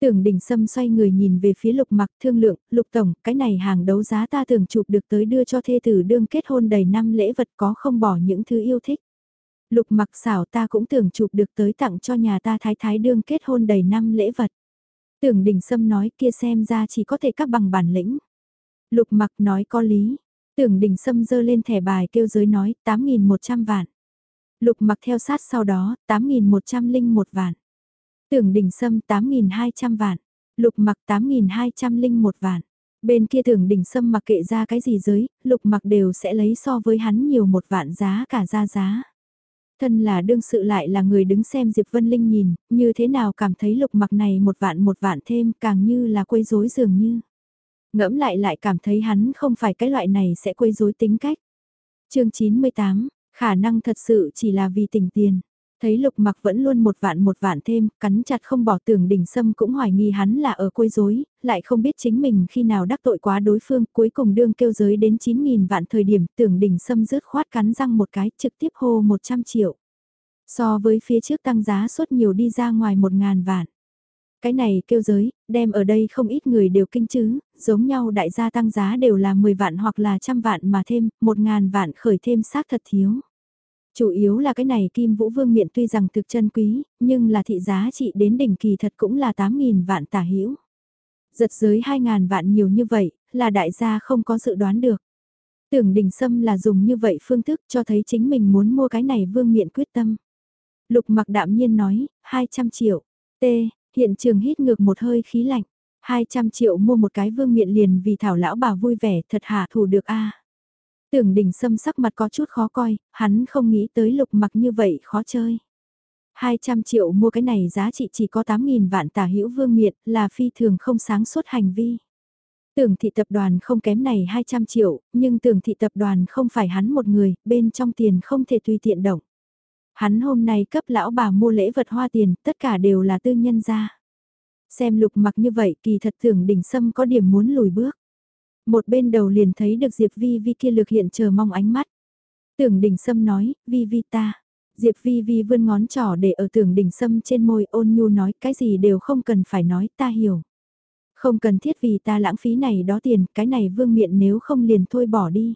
Tưởng đỉnh sâm xoay người nhìn về phía lục mặc thương lượng, lục tổng, cái này hàng đấu giá ta tưởng chụp được tới đưa cho thê tử đương kết hôn đầy năm lễ vật có không bỏ những thứ yêu thích. Lục mặc xảo ta cũng tưởng chụp được tới tặng cho nhà ta thái thái đương kết hôn đầy năm lễ vật. Tưởng đỉnh sâm nói kia xem ra chỉ có thể các bằng bản lĩnh. Lục mặc nói có lý. Tưởng đình sâm dơ lên thẻ bài kêu giới nói 8.100 vạn. Lục mặc theo sát sau đó 8.101 vạn. Tưởng đình sâm 8.200 vạn. Lục mặc 8.201 vạn. Bên kia tưởng Đỉnh sâm mặc kệ ra cái gì giới, lục mặc đều sẽ lấy so với hắn nhiều một vạn giá cả ra giá. Thân là đương sự lại là người đứng xem Diệp Vân Linh nhìn, như thế nào cảm thấy lục mặc này một vạn một vạn thêm càng như là quấy rối dường như. Ngẫm lại lại cảm thấy hắn không phải cái loại này sẽ quấy rối tính cách. chương 98, khả năng thật sự chỉ là vì tình tiền. Thấy lục mặc vẫn luôn một vạn một vạn thêm, cắn chặt không bỏ tưởng đỉnh sâm cũng hoài nghi hắn là ở quấy rối, lại không biết chính mình khi nào đắc tội quá đối phương, cuối cùng đương kêu giới đến 9.000 vạn thời điểm tưởng đỉnh sâm rớt khoát cắn răng một cái trực tiếp hô 100 triệu. So với phía trước tăng giá suốt nhiều đi ra ngoài 1.000 vạn. Cái này kêu giới, đem ở đây không ít người đều kinh chứ, giống nhau đại gia tăng giá đều là 10 vạn hoặc là trăm vạn mà thêm, 1 ngàn vạn khởi thêm xác thật thiếu. Chủ yếu là cái này Kim Vũ Vương miện tuy rằng thực chân quý, nhưng là thị giá trị đến đỉnh kỳ thật cũng là 8.000 vạn tả hữu Giật giới 2.000 vạn nhiều như vậy, là đại gia không có dự đoán được. Tưởng đỉnh sâm là dùng như vậy phương thức cho thấy chính mình muốn mua cái này vương miện quyết tâm. Lục mặc đạm nhiên nói, 200 triệu. T, hiện trường hít ngược một hơi khí lạnh. 200 triệu mua một cái vương miện liền vì thảo lão bà vui vẻ thật hạ thủ được a Tưởng đỉnh sâm sắc mặt có chút khó coi, hắn không nghĩ tới lục mặc như vậy khó chơi. 200 triệu mua cái này giá trị chỉ có 8.000 vạn tả hữu vương miện là phi thường không sáng suốt hành vi. Tưởng thị tập đoàn không kém này 200 triệu, nhưng tưởng thị tập đoàn không phải hắn một người, bên trong tiền không thể tùy tiện động. Hắn hôm nay cấp lão bà mua lễ vật hoa tiền, tất cả đều là tư nhân ra. Xem lục mặc như vậy kỳ thật tưởng đỉnh sâm có điểm muốn lùi bước. Một bên đầu liền thấy được Diệp Vi Vi kia lực hiện chờ mong ánh mắt. Tưởng đỉnh sâm nói, Vi Vi ta. Diệp Vi Vi vươn ngón trỏ để ở tưởng đỉnh sâm trên môi ôn nhu nói cái gì đều không cần phải nói ta hiểu. Không cần thiết vì ta lãng phí này đó tiền, cái này vương miện nếu không liền thôi bỏ đi.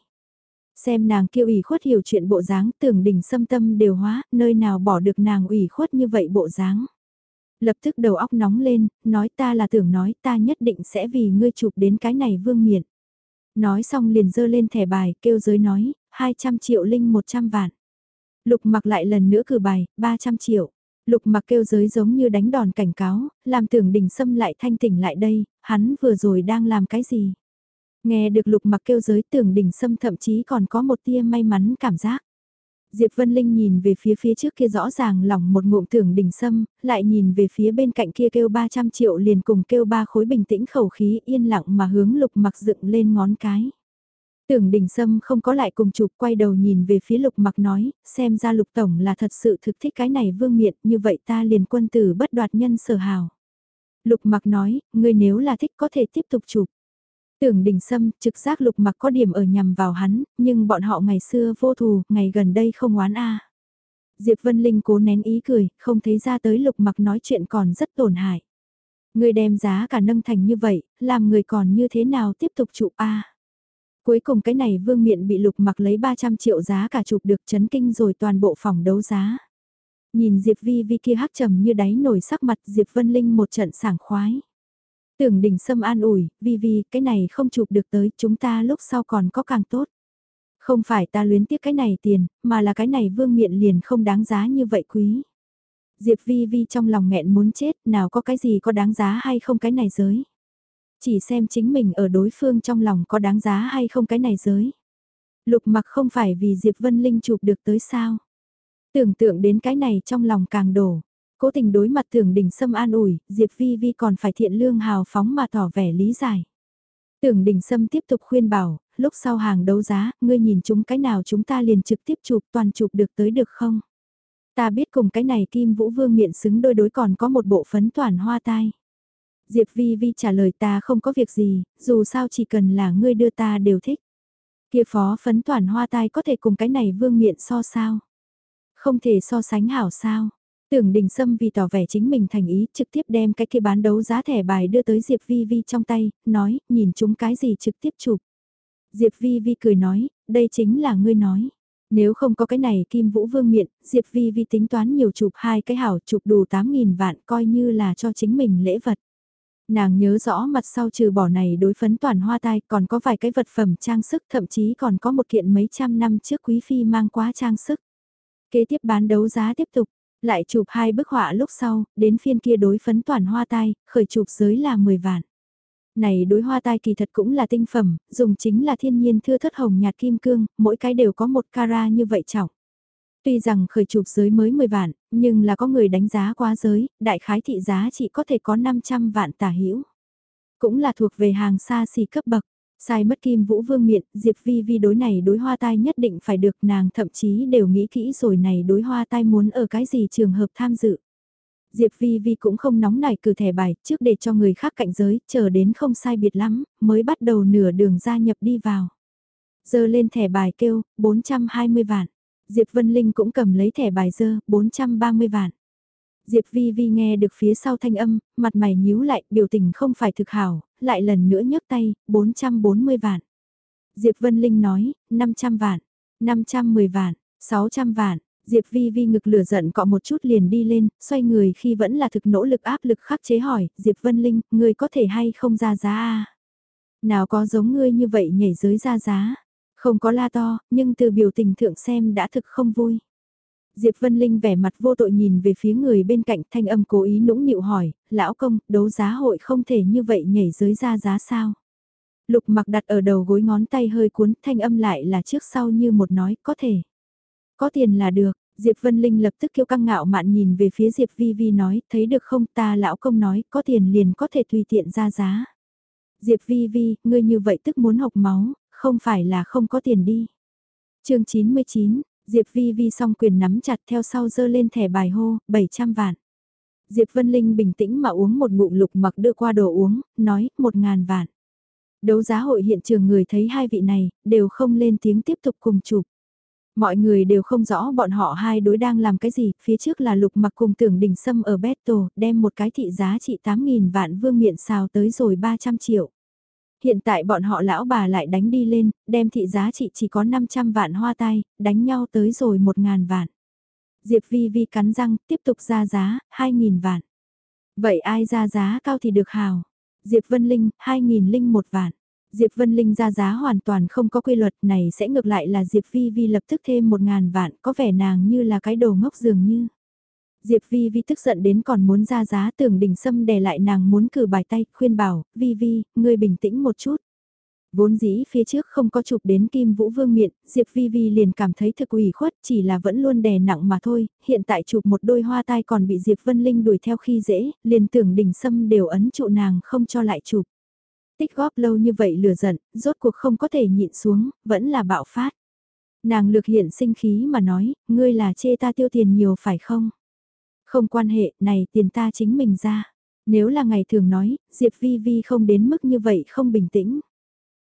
Xem nàng kêu ủy khuất hiểu chuyện bộ dáng tưởng đỉnh sâm tâm đều hóa, nơi nào bỏ được nàng ủy khuất như vậy bộ dáng. Lập tức đầu óc nóng lên, nói ta là tưởng nói ta nhất định sẽ vì ngươi chụp đến cái này vương miện. Nói xong liền dơ lên thẻ bài, kêu giới nói, 200 triệu linh 100 vạn. Lục mặc lại lần nữa cử bài, 300 triệu. Lục mặc kêu giới giống như đánh đòn cảnh cáo, làm tưởng đình sâm lại thanh tỉnh lại đây, hắn vừa rồi đang làm cái gì. Nghe được lục mặc kêu giới tưởng đỉnh sâm thậm chí còn có một tia may mắn cảm giác. Diệp Vân Linh nhìn về phía phía trước kia rõ ràng lỏng một ngụm tưởng đỉnh sâm, lại nhìn về phía bên cạnh kia kêu 300 triệu liền cùng kêu ba khối bình tĩnh khẩu khí yên lặng mà hướng lục mặc dựng lên ngón cái. Tưởng đỉnh sâm không có lại cùng chụp quay đầu nhìn về phía lục mặc nói, xem ra lục tổng là thật sự thực thích cái này vương miện như vậy ta liền quân tử bất đoạt nhân sở hào. Lục mặc nói, người nếu là thích có thể tiếp tục chụp. Tưởng đình sâm, trực giác lục mặc có điểm ở nhằm vào hắn, nhưng bọn họ ngày xưa vô thù, ngày gần đây không oán a. Diệp Vân Linh cố nén ý cười, không thấy ra tới lục mặc nói chuyện còn rất tổn hại. Người đem giá cả nâng thành như vậy, làm người còn như thế nào tiếp tục chụp a? Cuối cùng cái này vương miện bị lục mặc lấy 300 triệu giá cả chụp được chấn kinh rồi toàn bộ phòng đấu giá. Nhìn Diệp Vi Vi kia hắc trầm như đáy nổi sắc mặt Diệp Vân Linh một trận sảng khoái. Tưởng đỉnh sâm an ủi, Vi Vi, cái này không chụp được tới, chúng ta lúc sau còn có càng tốt. Không phải ta luyến tiếc cái này tiền, mà là cái này vương miện liền không đáng giá như vậy quý. Diệp Vi Vi trong lòng nghẹn muốn chết, nào có cái gì có đáng giá hay không cái này giới. Chỉ xem chính mình ở đối phương trong lòng có đáng giá hay không cái này giới. Lục mặc không phải vì Diệp Vân Linh chụp được tới sao. Tưởng tượng đến cái này trong lòng càng đổ. Cố tình đối mặt tưởng đình sâm an ủi, Diệp Vi Vi còn phải thiện lương hào phóng mà tỏ vẻ lý giải. Tưởng đình sâm tiếp tục khuyên bảo, lúc sau hàng đấu giá, ngươi nhìn chúng cái nào chúng ta liền trực tiếp chụp toàn chụp được tới được không? Ta biết cùng cái này Kim Vũ Vương miệng xứng đôi đối còn có một bộ phấn toàn hoa tai. Diệp Vi Vi trả lời ta không có việc gì, dù sao chỉ cần là ngươi đưa ta đều thích. Kia phó phấn toàn hoa tai có thể cùng cái này vương miện so sao? Không thể so sánh hảo sao? Tưởng đình sâm vì tỏ vẻ chính mình thành ý trực tiếp đem cái kia bán đấu giá thẻ bài đưa tới Diệp Vi Vi trong tay, nói, nhìn chúng cái gì trực tiếp chụp. Diệp Vi Vi cười nói, đây chính là ngươi nói. Nếu không có cái này Kim Vũ Vương miện, Diệp Vi Vi tính toán nhiều chụp hai cái hảo chụp đủ 8.000 vạn coi như là cho chính mình lễ vật. Nàng nhớ rõ mặt sau trừ bỏ này đối phấn toàn hoa tai còn có vài cái vật phẩm trang sức thậm chí còn có một kiện mấy trăm năm trước quý phi mang quá trang sức. Kế tiếp bán đấu giá tiếp tục, lại chụp hai bức họa lúc sau, đến phiên kia đối phấn toàn hoa tai, khởi chụp giới là 10 vạn. Này đối hoa tai kỳ thật cũng là tinh phẩm, dùng chính là thiên nhiên thưa thất hồng nhạt kim cương, mỗi cái đều có một cara như vậy trọng. Tuy rằng khởi chụp giới mới 10 vạn, nhưng là có người đánh giá quá giới, đại khái thị giá chỉ có thể có 500 vạn tả hữu Cũng là thuộc về hàng xa xỉ cấp bậc. Sai mất kim vũ vương miện, Diệp Vi Vi đối này đối hoa tai nhất định phải được nàng thậm chí đều nghĩ kỹ rồi này đối hoa tai muốn ở cái gì trường hợp tham dự. Diệp Vi Vi cũng không nóng nảy cử thẻ bài trước để cho người khác cạnh giới, chờ đến không sai biệt lắm, mới bắt đầu nửa đường gia nhập đi vào. Giờ lên thẻ bài kêu, 420 vạn. Diệp Vân Linh cũng cầm lấy thẻ bài dơ, 430 vạn. Diệp Vi Vi nghe được phía sau thanh âm, mặt mày nhíu lại, biểu tình không phải thực hảo, lại lần nữa nhấc tay, 440 vạn. Diệp Vân Linh nói, 500 vạn, 510 vạn, 600 vạn. Diệp Vi Vi ngực lửa giận cọ một chút liền đi lên, xoay người khi vẫn là thực nỗ lực áp lực khắc chế hỏi, Diệp Vân Linh, người có thể hay không ra giá à? Nào có giống ngươi như vậy nhảy giới ra giá? Không có la to, nhưng từ biểu tình thượng xem đã thực không vui. Diệp Vân Linh vẻ mặt vô tội nhìn về phía người bên cạnh thanh âm cố ý nũng nịu hỏi, lão công, đấu giá hội không thể như vậy nhảy giới ra giá sao? Lục mặc đặt ở đầu gối ngón tay hơi cuốn, thanh âm lại là trước sau như một nói, có thể. Có tiền là được, Diệp Vân Linh lập tức kêu căng ngạo mạn nhìn về phía Diệp Vi Vi nói, thấy được không ta lão công nói, có tiền liền có thể tùy tiện ra giá. Diệp Vi Vi, ngươi như vậy tức muốn học máu, không phải là không có tiền đi. chương 99, Diệp Vi Vi song quyền nắm chặt theo sau dơ lên thẻ bài hô, 700 vạn. Diệp Vân Linh bình tĩnh mà uống một ngụm lục mặc đưa qua đồ uống, nói, 1.000 vạn. Đấu giá hội hiện trường người thấy hai vị này, đều không lên tiếng tiếp tục cùng chụp. Mọi người đều không rõ bọn họ hai đối đang làm cái gì, phía trước là lục mặc cùng tưởng đỉnh sâm ở Beto, đem một cái thị giá trị 8.000 vạn vương miện xào tới rồi 300 triệu. Hiện tại bọn họ lão bà lại đánh đi lên, đem thị giá trị chỉ có 500 vạn hoa tai, đánh nhau tới rồi 1.000 vạn. Diệp Vi Vi cắn răng, tiếp tục ra giá, 2.000 vạn. Vậy ai ra giá cao thì được hào? Diệp Vân Linh, 2.000 linh một vạn. Diệp Vân Linh ra giá hoàn toàn không có quy luật này sẽ ngược lại là Diệp Vi Vi lập tức thêm 1.000 vạn có vẻ nàng như là cái đồ ngốc dường như. Diệp Vi Vi tức giận đến còn muốn ra giá tưởng đỉnh sâm đè lại nàng muốn cử bài tay khuyên bảo Vi Vi, ngươi bình tĩnh một chút. Vốn dĩ phía trước không có chụp đến Kim Vũ Vương miệng, Diệp Vi Vi liền cảm thấy thực ủy khuất chỉ là vẫn luôn đè nặng mà thôi, hiện tại chụp một đôi hoa tai còn bị Diệp Vân Linh đuổi theo khi dễ, liền tưởng đỉnh sâm đều ấn trụ nàng không cho lại chụp. Tích góp lâu như vậy lừa giận, rốt cuộc không có thể nhịn xuống, vẫn là bạo phát. Nàng lược hiện sinh khí mà nói, ngươi là chê ta tiêu tiền nhiều phải không? Không quan hệ, này tiền ta chính mình ra. Nếu là ngày thường nói, Diệp Vi Vi không đến mức như vậy không bình tĩnh.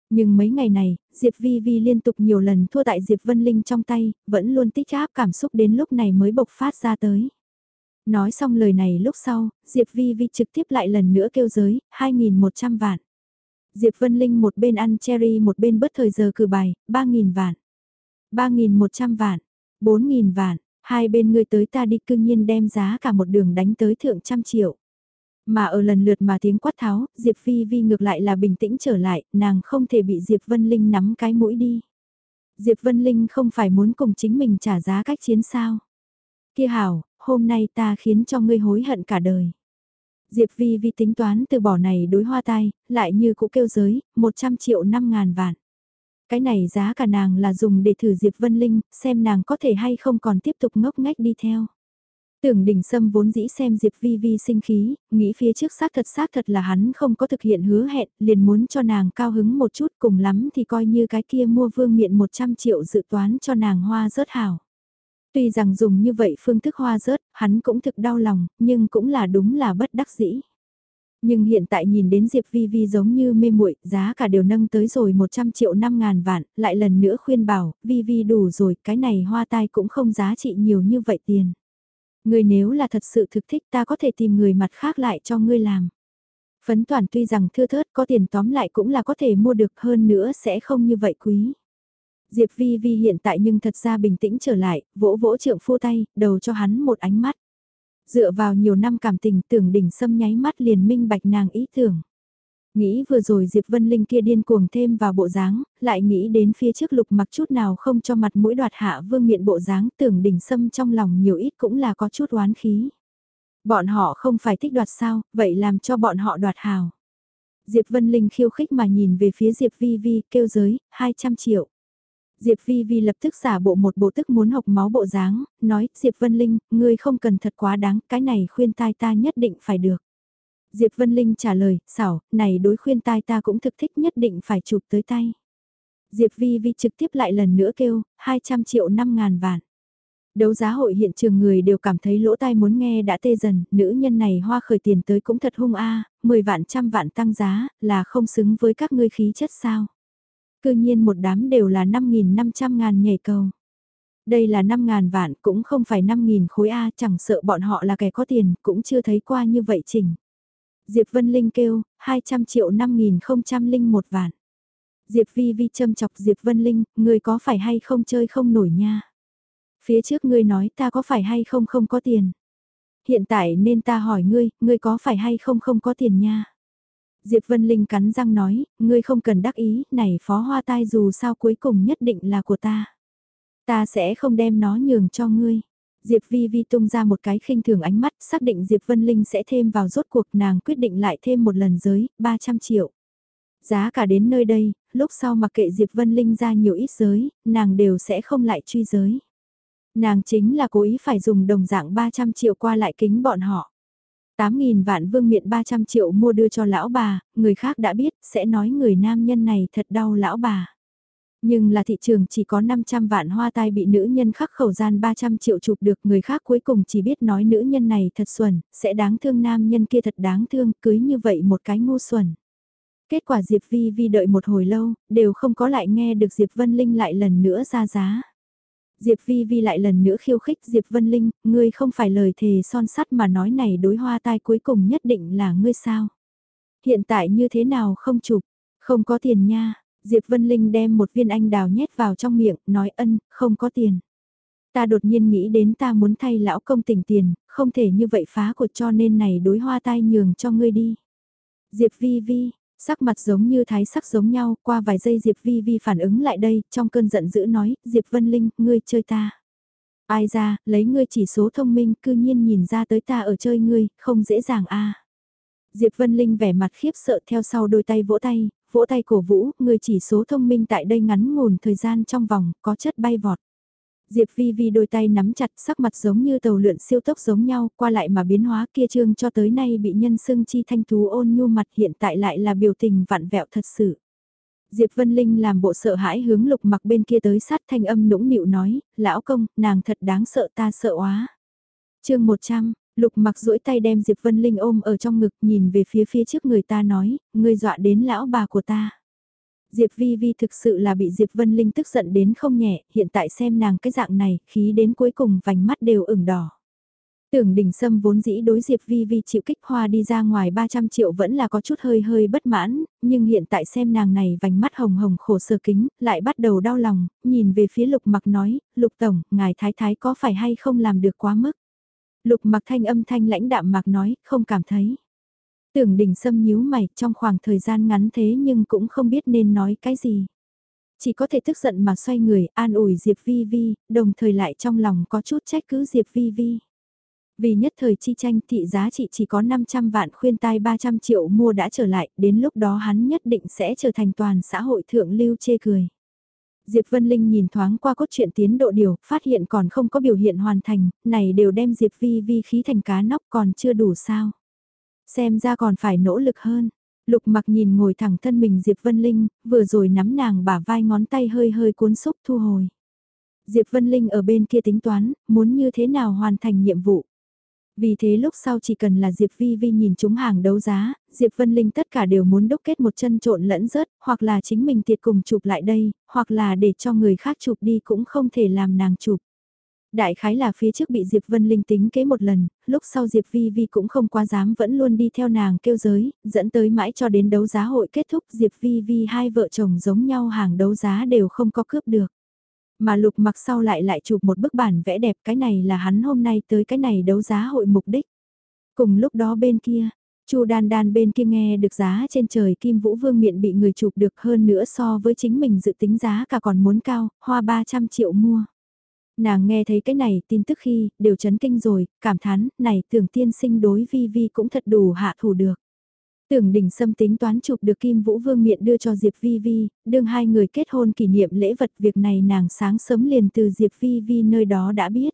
Nhưng mấy ngày này, Diệp Vi Vi liên tục nhiều lần thua tại Diệp Vân Linh trong tay, vẫn luôn tích áp cảm xúc đến lúc này mới bộc phát ra tới. Nói xong lời này lúc sau, Diệp Vi Vi trực tiếp lại lần nữa kêu giới, 2.100 vạn. Diệp Vân Linh một bên ăn cherry một bên bất thời giờ cử bài, 3.000 vạn. 3.100 vạn, 4.000 vạn, hai bên người tới ta đi cương nhiên đem giá cả một đường đánh tới thượng trăm triệu. Mà ở lần lượt mà tiếng quát tháo, Diệp Phi Vi ngược lại là bình tĩnh trở lại, nàng không thể bị Diệp Vân Linh nắm cái mũi đi. Diệp Vân Linh không phải muốn cùng chính mình trả giá cách chiến sao. Kia hảo, hôm nay ta khiến cho ngươi hối hận cả đời. Diệp Vi Vi tính toán từ bỏ này đối hoa tai, lại như cũ kêu giới, 100 triệu 5 ngàn vạn. Cái này giá cả nàng là dùng để thử Diệp Vân Linh, xem nàng có thể hay không còn tiếp tục ngốc ngách đi theo. Tưởng đỉnh sâm vốn dĩ xem Diệp Vi Vi sinh khí, nghĩ phía trước xác thật xác thật là hắn không có thực hiện hứa hẹn, liền muốn cho nàng cao hứng một chút cùng lắm thì coi như cái kia mua vương miện 100 triệu dự toán cho nàng hoa rớt hảo. Tuy rằng dùng như vậy phương thức hoa rớt, hắn cũng thực đau lòng, nhưng cũng là đúng là bất đắc dĩ. Nhưng hiện tại nhìn đến Diệp Vi Vi giống như mê muội, giá cả đều nâng tới rồi 100 triệu 5 ngàn vạn, lại lần nữa khuyên bảo, Vi Vi đủ rồi, cái này hoa tai cũng không giá trị nhiều như vậy tiền. Người nếu là thật sự thực thích ta có thể tìm người mặt khác lại cho ngươi làm. Phấn toàn tuy rằng thưa thớt có tiền tóm lại cũng là có thể mua được hơn nữa sẽ không như vậy quý. Diệp Vi Vi hiện tại nhưng thật ra bình tĩnh trở lại, vỗ vỗ trượng phu tay, đầu cho hắn một ánh mắt. Dựa vào nhiều năm cảm tình tưởng đỉnh sâm nháy mắt liền minh bạch nàng ý tưởng. Nghĩ vừa rồi Diệp Vân Linh kia điên cuồng thêm vào bộ dáng, lại nghĩ đến phía trước lục mặc chút nào không cho mặt mũi đoạt hạ vương miện bộ dáng tưởng đỉnh sâm trong lòng nhiều ít cũng là có chút oán khí. Bọn họ không phải thích đoạt sao, vậy làm cho bọn họ đoạt hào. Diệp Vân Linh khiêu khích mà nhìn về phía Diệp Vi Vi kêu giới, 200 triệu. Diệp Vi Vi lập tức giả bộ một bộ tức muốn học máu bộ dáng, nói, Diệp Vân Linh, ngươi không cần thật quá đáng, cái này khuyên tai ta nhất định phải được. Diệp Vân Linh trả lời, xảo, này đối khuyên tai ta cũng thực thích nhất định phải chụp tới tay. Diệp Vi Vi trực tiếp lại lần nữa kêu, 200 triệu 5 ngàn vạn. Đấu giá hội hiện trường người đều cảm thấy lỗ tai muốn nghe đã tê dần, nữ nhân này hoa khởi tiền tới cũng thật hung a, 10 vạn trăm vạn tăng giá, là không xứng với các ngươi khí chất sao. Cư nhiên một đám đều là 5.500 ngàn nhảy cầu. Đây là 5.000 vạn cũng không phải 5.000 khối A chẳng sợ bọn họ là kẻ có tiền cũng chưa thấy qua như vậy chỉnh. Diệp Vân Linh kêu, 200 triệu 5.001 vạn. Diệp Vi Vi châm chọc Diệp Vân Linh, người có phải hay không chơi không nổi nha. Phía trước ngươi nói ta có phải hay không không có tiền. Hiện tại nên ta hỏi ngươi, ngươi có phải hay không không có tiền nha. Diệp Vân Linh cắn răng nói, ngươi không cần đắc ý, này phó hoa tai dù sao cuối cùng nhất định là của ta. Ta sẽ không đem nó nhường cho ngươi. Diệp Vi Vi tung ra một cái khinh thường ánh mắt, xác định Diệp Vân Linh sẽ thêm vào rốt cuộc nàng quyết định lại thêm một lần giới, 300 triệu. Giá cả đến nơi đây, lúc sau mặc kệ Diệp Vân Linh ra nhiều ít giới, nàng đều sẽ không lại truy giới. Nàng chính là cố ý phải dùng đồng dạng 300 triệu qua lại kính bọn họ. 8.000 vạn vương miện 300 triệu mua đưa cho lão bà, người khác đã biết, sẽ nói người nam nhân này thật đau lão bà. Nhưng là thị trường chỉ có 500 vạn hoa tai bị nữ nhân khắc khẩu gian 300 triệu chụp được người khác cuối cùng chỉ biết nói nữ nhân này thật xuẩn, sẽ đáng thương nam nhân kia thật đáng thương, cưới như vậy một cái ngu xuẩn. Kết quả Diệp Vi Vi đợi một hồi lâu, đều không có lại nghe được Diệp Vân Linh lại lần nữa ra giá. Diệp Vi Vi lại lần nữa khiêu khích Diệp Vân Linh, ngươi không phải lời thề son sắt mà nói này đối hoa tai cuối cùng nhất định là ngươi sao. Hiện tại như thế nào không chụp, không có tiền nha, Diệp Vân Linh đem một viên anh đào nhét vào trong miệng, nói ân, không có tiền. Ta đột nhiên nghĩ đến ta muốn thay lão công tỉnh tiền, không thể như vậy phá của cho nên này đối hoa tai nhường cho ngươi đi. Diệp Vi Vi, Sắc mặt giống như thái sắc giống nhau, qua vài giây Diệp Vi Vi phản ứng lại đây, trong cơn giận dữ nói, Diệp Vân Linh, ngươi chơi ta. Ai ra, lấy ngươi chỉ số thông minh, cư nhiên nhìn ra tới ta ở chơi ngươi, không dễ dàng a. Diệp Vân Linh vẻ mặt khiếp sợ theo sau đôi tay vỗ tay, vỗ tay cổ vũ, ngươi chỉ số thông minh tại đây ngắn ngủn thời gian trong vòng, có chất bay vọt. Diệp Vi Vi đôi tay nắm chặt sắc mặt giống như tàu lượn siêu tốc giống nhau, qua lại mà biến hóa kia trương cho tới nay bị nhân sưng chi thanh thú ôn nhu mặt hiện tại lại là biểu tình vặn vẹo thật sự. Diệp Vân Linh làm bộ sợ hãi hướng lục mặc bên kia tới sát thanh âm nũng nịu nói, lão công, nàng thật đáng sợ ta sợ quá. chương 100, lục mặc duỗi tay đem Diệp Vân Linh ôm ở trong ngực nhìn về phía phía trước người ta nói, ngươi dọa đến lão bà của ta. Diệp Vi Vi thực sự là bị Diệp Vân Linh tức giận đến không nhẹ, hiện tại xem nàng cái dạng này, khí đến cuối cùng vành mắt đều ửng đỏ. Tưởng đỉnh sâm vốn dĩ đối Diệp Vi Vi chịu kích hoa đi ra ngoài 300 triệu vẫn là có chút hơi hơi bất mãn, nhưng hiện tại xem nàng này vành mắt hồng hồng khổ sở kính, lại bắt đầu đau lòng, nhìn về phía lục mặc nói, lục tổng, ngài thái thái có phải hay không làm được quá mức. Lục mặc thanh âm thanh lãnh đạm mặc nói, không cảm thấy. Tưởng đỉnh sâm nhíu mày trong khoảng thời gian ngắn thế nhưng cũng không biết nên nói cái gì. Chỉ có thể tức giận mà xoay người an ủi Diệp Vi Vi, đồng thời lại trong lòng có chút trách cứ Diệp Vi Vi. Vì nhất thời chi tranh thị giá trị chỉ có 500 vạn khuyên tai 300 triệu mua đã trở lại, đến lúc đó hắn nhất định sẽ trở thành toàn xã hội thượng lưu chê cười. Diệp Vân Linh nhìn thoáng qua cốt truyện tiến độ điều, phát hiện còn không có biểu hiện hoàn thành, này đều đem Diệp Vi Vi khí thành cá nóc còn chưa đủ sao. Xem ra còn phải nỗ lực hơn. Lục mặc nhìn ngồi thẳng thân mình Diệp Vân Linh, vừa rồi nắm nàng bả vai ngón tay hơi hơi cuốn xúc thu hồi. Diệp Vân Linh ở bên kia tính toán, muốn như thế nào hoàn thành nhiệm vụ. Vì thế lúc sau chỉ cần là Diệp Vi Vi nhìn chúng hàng đấu giá, Diệp Vân Linh tất cả đều muốn đúc kết một chân trộn lẫn rớt, hoặc là chính mình tiệt cùng chụp lại đây, hoặc là để cho người khác chụp đi cũng không thể làm nàng chụp. Đại khái là phía trước bị Diệp Vân Linh tính kế một lần, lúc sau Diệp Vi Vi cũng không quá dám vẫn luôn đi theo nàng kêu giới, dẫn tới mãi cho đến đấu giá hội kết thúc Diệp Vi Vi hai vợ chồng giống nhau hàng đấu giá đều không có cướp được. Mà lục mặc sau lại lại chụp một bức bản vẽ đẹp cái này là hắn hôm nay tới cái này đấu giá hội mục đích. Cùng lúc đó bên kia, Chu Đan Đan bên kia nghe được giá trên trời Kim Vũ Vương miện bị người chụp được hơn nữa so với chính mình dự tính giá cả còn muốn cao, hoa 300 triệu mua. Nàng nghe thấy cái này tin tức khi, đều chấn kinh rồi, cảm thán, này tưởng tiên sinh đối vi vi cũng thật đủ hạ thủ được. Tưởng đỉnh xâm tính toán chụp được Kim Vũ Vương miện đưa cho Diệp Vi Vi, đương hai người kết hôn kỷ niệm lễ vật việc này nàng sáng sớm liền từ Diệp Vi Vi nơi đó đã biết.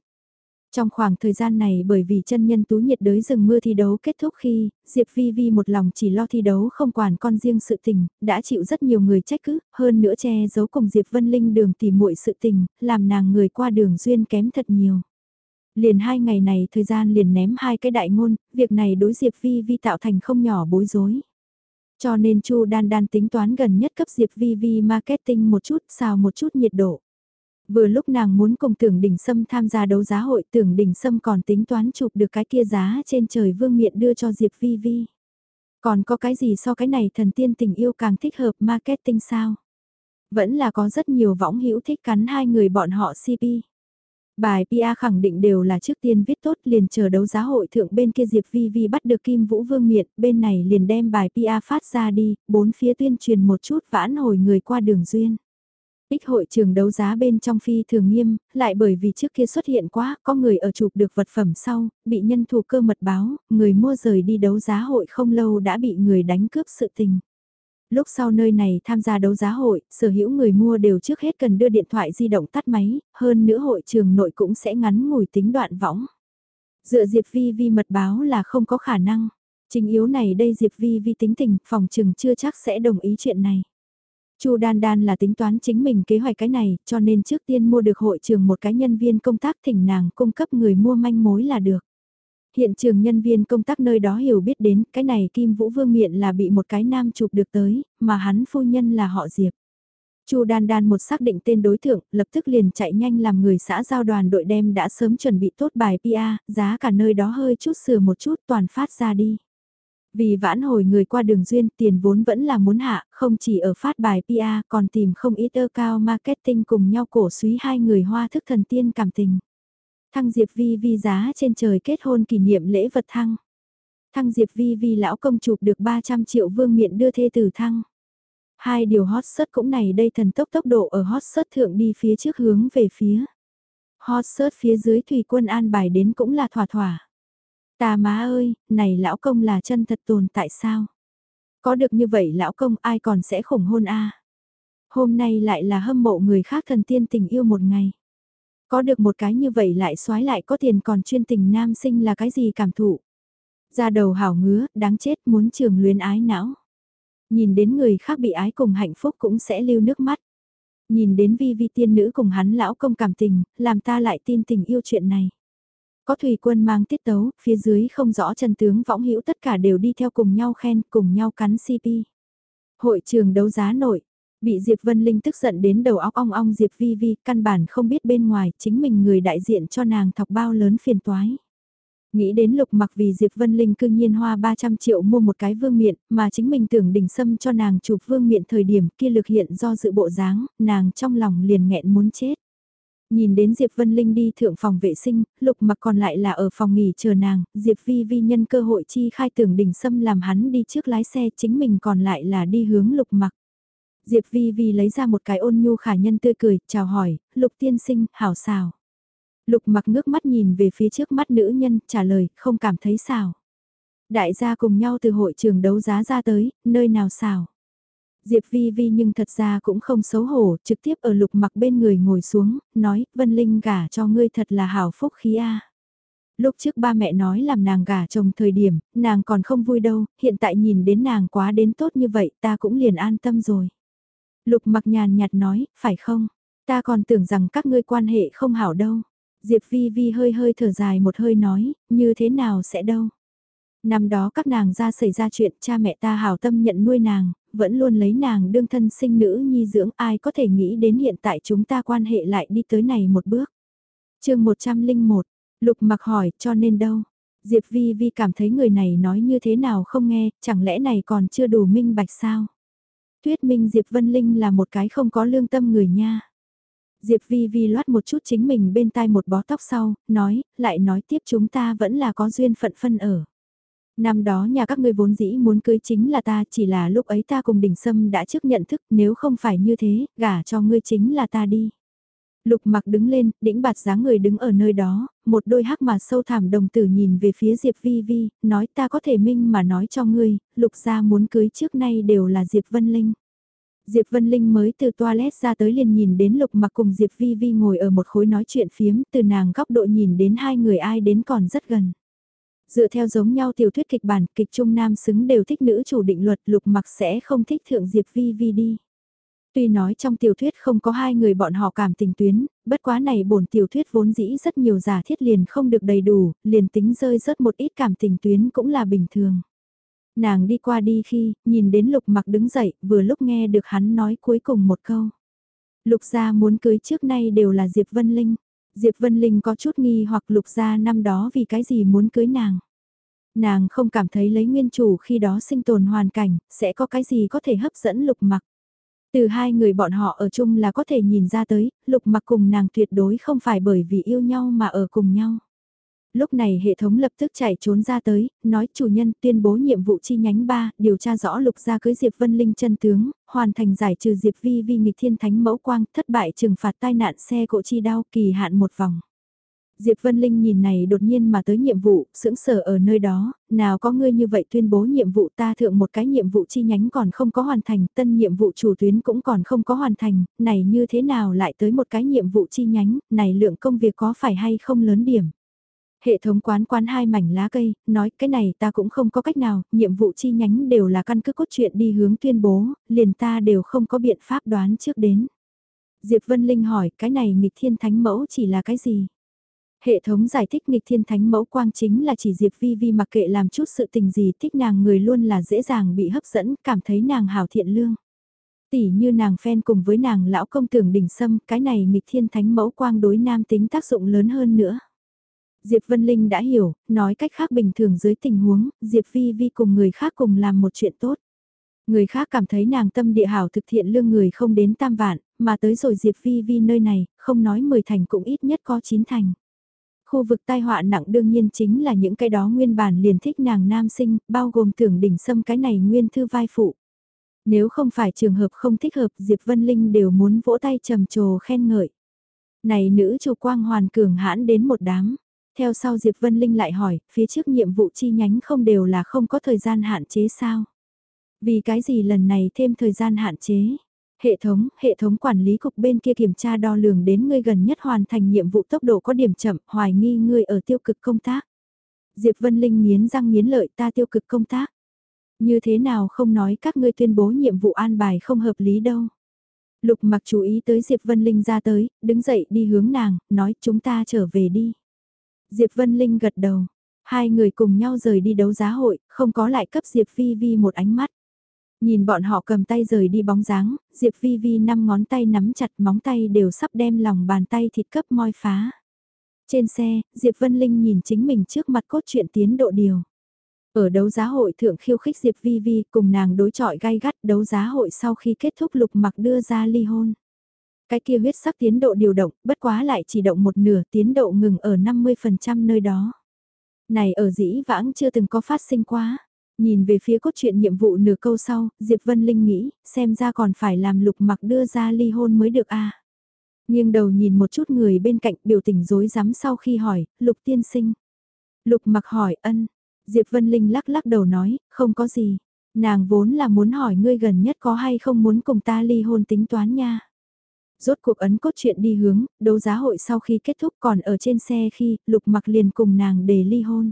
Trong khoảng thời gian này bởi vì chân nhân tú nhiệt đới rừng mưa thi đấu kết thúc khi, Diệp Vi Vi một lòng chỉ lo thi đấu không quản con riêng sự tình, đã chịu rất nhiều người trách cứ, hơn nữa che giấu cùng Diệp Vân Linh đường tìm muội sự tình, làm nàng người qua đường duyên kém thật nhiều. Liền hai ngày này thời gian liền ném hai cái đại ngôn, việc này đối Diệp Vi Vi tạo thành không nhỏ bối rối. Cho nên Chu Đan Đan tính toán gần nhất cấp Diệp Vi Vi marketing một chút, xào một chút nhiệt độ. Vừa lúc nàng muốn cùng tưởng đỉnh sâm tham gia đấu giá hội tưởng đỉnh sâm còn tính toán chụp được cái kia giá trên trời vương miện đưa cho Diệp Vi Vi. Còn có cái gì so cái này thần tiên tình yêu càng thích hợp marketing sao? Vẫn là có rất nhiều võng hữu thích cắn hai người bọn họ CP. Bài PA khẳng định đều là trước tiên viết tốt liền chờ đấu giá hội thượng bên kia Diệp Vi Vi bắt được Kim Vũ Vương Miện, bên này liền đem bài PA phát ra đi, bốn phía tuyên truyền một chút vãn hồi người qua đường duyên. Ích hội trường đấu giá bên trong phi thường nghiêm, lại bởi vì trước kia xuất hiện quá, có người ở chụp được vật phẩm sau, bị nhân thủ cơ mật báo, người mua rời đi đấu giá hội không lâu đã bị người đánh cướp sự tình. Lúc sau nơi này tham gia đấu giá hội, sở hữu người mua đều trước hết cần đưa điện thoại di động tắt máy, hơn nữa hội trường nội cũng sẽ ngắn ngủi tính đoạn võng. Dựa Diệp Vi Vi mật báo là không có khả năng. Trình yếu này đây Diệp Vi Vi tính tình, phòng trừng chưa chắc sẽ đồng ý chuyện này. Chu Đan Đan là tính toán chính mình kế hoạch cái này, cho nên trước tiên mua được hội trường một cái nhân viên công tác thỉnh nàng cung cấp người mua manh mối là được. Hiện trường nhân viên công tác nơi đó hiểu biết đến cái này Kim Vũ Vương miệng là bị một cái nam chụp được tới, mà hắn phu nhân là họ Diệp. Chu Đan Đan một xác định tên đối tượng, lập tức liền chạy nhanh làm người xã giao đoàn đội đem đã sớm chuẩn bị tốt bài PA, giá cả nơi đó hơi chút sửa một chút toàn phát ra đi. Vì vãn hồi người qua đường duyên tiền vốn vẫn là muốn hạ, không chỉ ở phát bài PA còn tìm không ít ơ cao marketing cùng nhau cổ suý hai người hoa thức thần tiên cảm tình. Thăng Diệp Vi Vi giá trên trời kết hôn kỷ niệm lễ vật thăng. Thăng Diệp Vi Vi lão công chụp được 300 triệu vương miện đưa thê tử thăng. Hai điều hot search cũng này đây thần tốc tốc độ ở hot search thượng đi phía trước hướng về phía. Hot search phía dưới thủy quân an bài đến cũng là thỏa thỏa. Ta má ơi, này lão công là chân thật tồn tại sao? Có được như vậy lão công ai còn sẽ khủng hôn a Hôm nay lại là hâm mộ người khác thần tiên tình yêu một ngày. Có được một cái như vậy lại xoái lại có tiền còn chuyên tình nam sinh là cái gì cảm thụ. Ra đầu hảo ngứa, đáng chết muốn trường luyến ái não. Nhìn đến người khác bị ái cùng hạnh phúc cũng sẽ lưu nước mắt. Nhìn đến vi vi tiên nữ cùng hắn lão công cảm tình, làm ta lại tin tình yêu chuyện này. Có thủy quân mang tiết tấu, phía dưới không rõ chân tướng võng hữu tất cả đều đi theo cùng nhau khen, cùng nhau cắn CP. Hội trường đấu giá nội, bị Diệp Vân Linh tức giận đến đầu óc ong ong Diệp Vi Vi, căn bản không biết bên ngoài, chính mình người đại diện cho nàng thọc bao lớn phiền toái. Nghĩ đến lục mặc vì Diệp Vân Linh cương nhiên hoa 300 triệu mua một cái vương miện, mà chính mình tưởng đỉnh sâm cho nàng chụp vương miện thời điểm kia lực hiện do dự bộ dáng, nàng trong lòng liền nghẹn muốn chết. Nhìn đến Diệp Vân Linh đi thượng phòng vệ sinh, lục mặc còn lại là ở phòng nghỉ chờ nàng, Diệp Vi Vi nhân cơ hội chi khai tưởng đỉnh sâm làm hắn đi trước lái xe chính mình còn lại là đi hướng lục mặc. Diệp Vi Vi lấy ra một cái ôn nhu khả nhân tươi cười, chào hỏi, lục tiên sinh, hảo xào. Lục mặc ngước mắt nhìn về phía trước mắt nữ nhân, trả lời, không cảm thấy xào. Đại gia cùng nhau từ hội trường đấu giá ra tới, nơi nào xào. Diệp Vi Vi nhưng thật ra cũng không xấu hổ, trực tiếp ở lục mặc bên người ngồi xuống, nói, Vân Linh gả cho ngươi thật là hảo phúc khí a. Lúc trước ba mẹ nói làm nàng gả chồng thời điểm, nàng còn không vui đâu, hiện tại nhìn đến nàng quá đến tốt như vậy ta cũng liền an tâm rồi. Lục mặc nhàn nhạt nói, phải không? Ta còn tưởng rằng các ngươi quan hệ không hảo đâu. Diệp Vi Vi hơi hơi thở dài một hơi nói, như thế nào sẽ đâu. Năm đó các nàng ra xảy ra chuyện cha mẹ ta hảo tâm nhận nuôi nàng, vẫn luôn lấy nàng đương thân sinh nữ nhi dưỡng ai có thể nghĩ đến hiện tại chúng ta quan hệ lại đi tới này một bước. chương 101, Lục mặc hỏi cho nên đâu. Diệp Vi Vi cảm thấy người này nói như thế nào không nghe, chẳng lẽ này còn chưa đủ minh bạch sao? Tuyết minh Diệp Vân Linh là một cái không có lương tâm người nha. Diệp Vi Vi loát một chút chính mình bên tai một bó tóc sau, nói, lại nói tiếp chúng ta vẫn là có duyên phận phân ở. Năm đó nhà các ngươi vốn dĩ muốn cưới chính là ta, chỉ là lúc ấy ta cùng đỉnh sâm đã trước nhận thức, nếu không phải như thế, gả cho ngươi chính là ta đi. Lục mặc đứng lên, đĩnh bạt dáng người đứng ở nơi đó, một đôi hắc mà sâu thẳm đồng tử nhìn về phía Diệp Vi Vi, nói ta có thể minh mà nói cho ngươi, lục gia muốn cưới trước nay đều là Diệp Vân Linh. Diệp Vân Linh mới từ toilet ra tới liền nhìn đến Lục Mặc cùng Diệp Vi Vi ngồi ở một khối nói chuyện phiếm, từ nàng góc độ nhìn đến hai người ai đến còn rất gần. Dựa theo giống nhau tiểu thuyết kịch bản, kịch trung nam xứng đều thích nữ chủ định luật Lục Mặc sẽ không thích thượng Diệp Vi Vi đi. Tuy nói trong tiểu thuyết không có hai người bọn họ cảm tình tuyến, bất quá này bổn tiểu thuyết vốn dĩ rất nhiều giả thiết liền không được đầy đủ, liền tính rơi rớt một ít cảm tình tuyến cũng là bình thường. Nàng đi qua đi khi, nhìn đến lục mặc đứng dậy, vừa lúc nghe được hắn nói cuối cùng một câu. Lục gia muốn cưới trước nay đều là Diệp Vân Linh. Diệp Vân Linh có chút nghi hoặc lục gia năm đó vì cái gì muốn cưới nàng. Nàng không cảm thấy lấy nguyên chủ khi đó sinh tồn hoàn cảnh, sẽ có cái gì có thể hấp dẫn lục mặc. Từ hai người bọn họ ở chung là có thể nhìn ra tới, lục mặc cùng nàng tuyệt đối không phải bởi vì yêu nhau mà ở cùng nhau. Lúc này hệ thống lập tức chạy trốn ra tới, nói chủ nhân tuyên bố nhiệm vụ chi nhánh 3, điều tra rõ lục gia cưới Diệp Vân Linh chân tướng, hoàn thành giải trừ Diệp Vi Vi nghịch thiên thánh mẫu quang, thất bại trừng phạt tai nạn xe cộ chi đau kỳ hạn một vòng. Diệp Vân Linh nhìn này đột nhiên mà tới nhiệm vụ, sững sờ ở nơi đó, nào có ngươi như vậy tuyên bố nhiệm vụ ta thượng một cái nhiệm vụ chi nhánh còn không có hoàn thành, tân nhiệm vụ chủ tuyến cũng còn không có hoàn thành, này như thế nào lại tới một cái nhiệm vụ chi nhánh, này lượng công việc có phải hay không lớn điểm. Hệ thống quán quán hai mảnh lá cây, nói cái này ta cũng không có cách nào, nhiệm vụ chi nhánh đều là căn cứ cốt truyện đi hướng tuyên bố, liền ta đều không có biện pháp đoán trước đến. Diệp Vân Linh hỏi cái này nghịch thiên thánh mẫu chỉ là cái gì? Hệ thống giải thích nghịch thiên thánh mẫu quang chính là chỉ Diệp Vi Vi mặc kệ làm chút sự tình gì thích nàng người luôn là dễ dàng bị hấp dẫn, cảm thấy nàng hào thiện lương. Tỷ như nàng phen cùng với nàng lão công tưởng đỉnh sâm, cái này nghịch thiên thánh mẫu quang đối nam tính tác dụng lớn hơn nữa. Diệp Vân Linh đã hiểu, nói cách khác bình thường dưới tình huống, Diệp Vi Vi cùng người khác cùng làm một chuyện tốt. Người khác cảm thấy nàng tâm địa hảo thực thiện lương người không đến tam vạn, mà tới rồi Diệp Vi Vi nơi này, không nói 10 thành cũng ít nhất có 9 thành. Khu vực tai họa nặng đương nhiên chính là những cái đó nguyên bản liền thích nàng nam sinh, bao gồm tưởng đỉnh xâm cái này nguyên thư vai phụ. Nếu không phải trường hợp không thích hợp Diệp Vân Linh đều muốn vỗ tay trầm trồ khen ngợi. Này nữ chủ quang hoàn cường hãn đến một đám. Theo sau Diệp Vân Linh lại hỏi, phía trước nhiệm vụ chi nhánh không đều là không có thời gian hạn chế sao? Vì cái gì lần này thêm thời gian hạn chế? Hệ thống, hệ thống quản lý cục bên kia kiểm tra đo lường đến ngươi gần nhất hoàn thành nhiệm vụ tốc độ có điểm chậm, hoài nghi ngươi ở tiêu cực công tác. Diệp Vân Linh miến răng miến lợi ta tiêu cực công tác. Như thế nào không nói các ngươi tuyên bố nhiệm vụ an bài không hợp lý đâu. Lục mặc chú ý tới Diệp Vân Linh ra tới, đứng dậy đi hướng nàng, nói chúng ta trở về đi. Diệp Vân Linh gật đầu, hai người cùng nhau rời đi đấu giá hội, không có lại cấp Diệp Vi Vi một ánh mắt. Nhìn bọn họ cầm tay rời đi bóng dáng, Diệp Vi Vi năm ngón tay nắm chặt móng tay đều sắp đem lòng bàn tay thịt cấp moi phá. Trên xe, Diệp Vân Linh nhìn chính mình trước mặt cốt truyện tiến độ điều. Ở đấu giá hội thượng khiêu khích Diệp Vi Vi cùng nàng đối chọi gai gắt đấu giá hội sau khi kết thúc lục mặc đưa ra ly hôn. Cái kia huyết sắc tiến độ điều động, bất quá lại chỉ động một nửa tiến độ ngừng ở 50% nơi đó. Này ở dĩ vãng chưa từng có phát sinh quá. Nhìn về phía cốt truyện nhiệm vụ nửa câu sau, Diệp Vân Linh nghĩ, xem ra còn phải làm lục mặc đưa ra ly hôn mới được a à. Nhưng đầu nhìn một chút người bên cạnh biểu tình rối rắm sau khi hỏi, lục tiên sinh. Lục mặc hỏi ân, Diệp Vân Linh lắc lắc đầu nói, không có gì. Nàng vốn là muốn hỏi ngươi gần nhất có hay không muốn cùng ta ly hôn tính toán nha. Rốt cuộc ấn cốt chuyện đi hướng, đấu giá hội sau khi kết thúc còn ở trên xe khi lục mặc liền cùng nàng để ly hôn.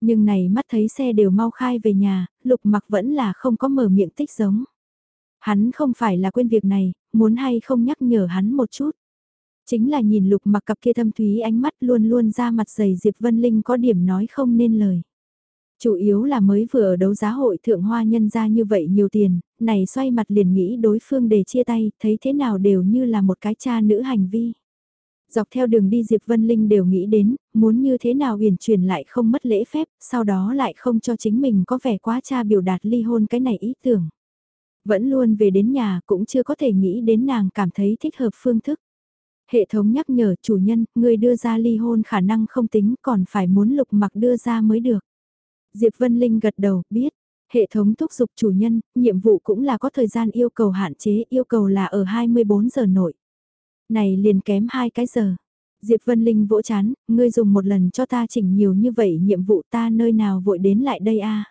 Nhưng này mắt thấy xe đều mau khai về nhà, lục mặc vẫn là không có mở miệng tích giống. Hắn không phải là quên việc này, muốn hay không nhắc nhở hắn một chút. Chính là nhìn lục mặc cặp kia thâm thúy ánh mắt luôn luôn ra mặt dày Diệp Vân Linh có điểm nói không nên lời. Chủ yếu là mới vừa ở đấu giá hội thượng hoa nhân ra như vậy nhiều tiền, này xoay mặt liền nghĩ đối phương để chia tay, thấy thế nào đều như là một cái cha nữ hành vi. Dọc theo đường đi Diệp Vân Linh đều nghĩ đến, muốn như thế nào huyền truyền lại không mất lễ phép, sau đó lại không cho chính mình có vẻ quá cha biểu đạt ly hôn cái này ý tưởng. Vẫn luôn về đến nhà cũng chưa có thể nghĩ đến nàng cảm thấy thích hợp phương thức. Hệ thống nhắc nhở chủ nhân, người đưa ra ly hôn khả năng không tính còn phải muốn lục mặc đưa ra mới được. Diệp Vân Linh gật đầu, biết. Hệ thống thúc giục chủ nhân, nhiệm vụ cũng là có thời gian yêu cầu hạn chế, yêu cầu là ở 24 giờ nội. Này liền kém hai cái giờ. Diệp Vân Linh vỗ chán, ngươi dùng một lần cho ta chỉnh nhiều như vậy nhiệm vụ ta nơi nào vội đến lại đây a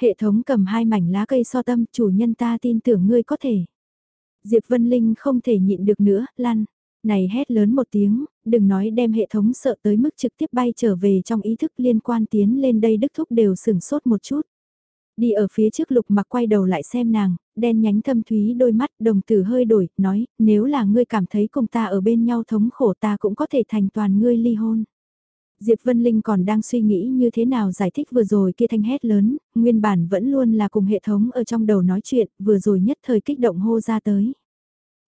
Hệ thống cầm hai mảnh lá cây so tâm chủ nhân ta tin tưởng ngươi có thể. Diệp Vân Linh không thể nhịn được nữa, lăn. Này hét lớn một tiếng, đừng nói đem hệ thống sợ tới mức trực tiếp bay trở về trong ý thức liên quan tiến lên đây đức thúc đều sửng sốt một chút. Đi ở phía trước lục mặc quay đầu lại xem nàng, đen nhánh thâm thúy đôi mắt đồng tử hơi đổi, nói, nếu là ngươi cảm thấy cùng ta ở bên nhau thống khổ ta cũng có thể thành toàn ngươi ly hôn. Diệp Vân Linh còn đang suy nghĩ như thế nào giải thích vừa rồi kia thanh hét lớn, nguyên bản vẫn luôn là cùng hệ thống ở trong đầu nói chuyện, vừa rồi nhất thời kích động hô ra tới.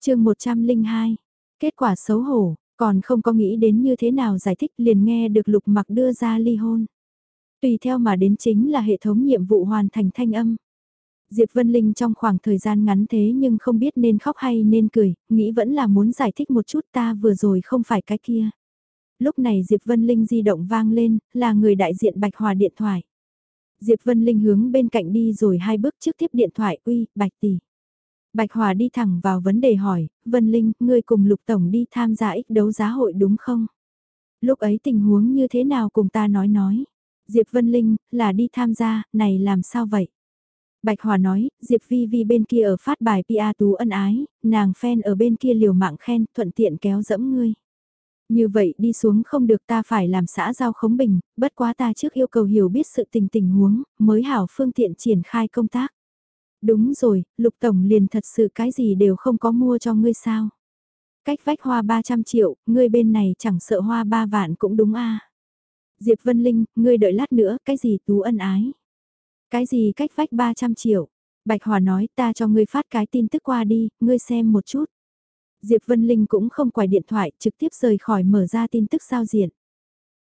chương 102, kết quả xấu hổ, còn không có nghĩ đến như thế nào giải thích liền nghe được lục mặc đưa ra ly hôn. Tùy theo mà đến chính là hệ thống nhiệm vụ hoàn thành thanh âm. Diệp Vân Linh trong khoảng thời gian ngắn thế nhưng không biết nên khóc hay nên cười, nghĩ vẫn là muốn giải thích một chút ta vừa rồi không phải cái kia. Lúc này Diệp Vân Linh di động vang lên, là người đại diện Bạch Hòa điện thoại. Diệp Vân Linh hướng bên cạnh đi rồi hai bước trước tiếp điện thoại, uy, Bạch tỷ. Bạch Hòa đi thẳng vào vấn đề hỏi, Vân Linh, ngươi cùng Lục Tổng đi tham gia ích đấu giá hội đúng không? Lúc ấy tình huống như thế nào cùng ta nói nói? Diệp Vân Linh, là đi tham gia, này làm sao vậy? Bạch Hòa nói, Diệp Vi Vi bên kia ở phát bài Pia Tú ân ái, nàng fan ở bên kia liều mạng khen, thuận tiện kéo dẫm ngươi. Như vậy đi xuống không được ta phải làm xã giao khống bình, bất quá ta trước yêu cầu hiểu biết sự tình tình huống, mới hảo phương tiện triển khai công tác. Đúng rồi, Lục Tổng liền thật sự cái gì đều không có mua cho ngươi sao. Cách vách hoa 300 triệu, ngươi bên này chẳng sợ hoa 3 vạn cũng đúng a Diệp Vân Linh, ngươi đợi lát nữa, cái gì tú ân ái? Cái gì cách vách 300 triệu? Bạch Hòa nói ta cho ngươi phát cái tin tức qua đi, ngươi xem một chút. Diệp Vân Linh cũng không quài điện thoại, trực tiếp rời khỏi mở ra tin tức giao diện.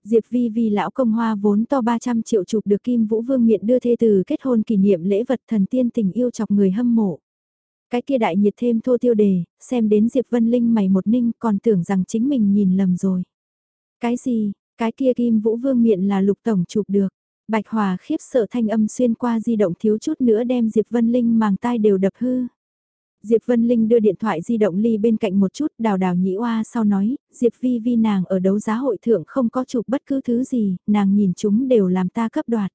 Diệp Vi Vi lão công hoa vốn to 300 triệu chụp được Kim Vũ Vương miện đưa thê từ kết hôn kỷ niệm lễ vật thần tiên tình yêu chọc người hâm mộ. Cái kia đại nhiệt thêm thô tiêu đề, xem đến Diệp Vân Linh mày một ninh còn tưởng rằng chính mình nhìn lầm rồi. Cái gì, Cái kia kim vũ vương miện là lục tổng chụp được. Bạch Hòa khiếp sợ thanh âm xuyên qua di động thiếu chút nữa đem Diệp Vân Linh màng tai đều đập hư. Diệp Vân Linh đưa điện thoại di động ly bên cạnh một chút đào đào nhĩ oa sau nói, Diệp Vi Vi nàng ở đấu giá hội thượng không có chụp bất cứ thứ gì, nàng nhìn chúng đều làm ta cấp đoạt.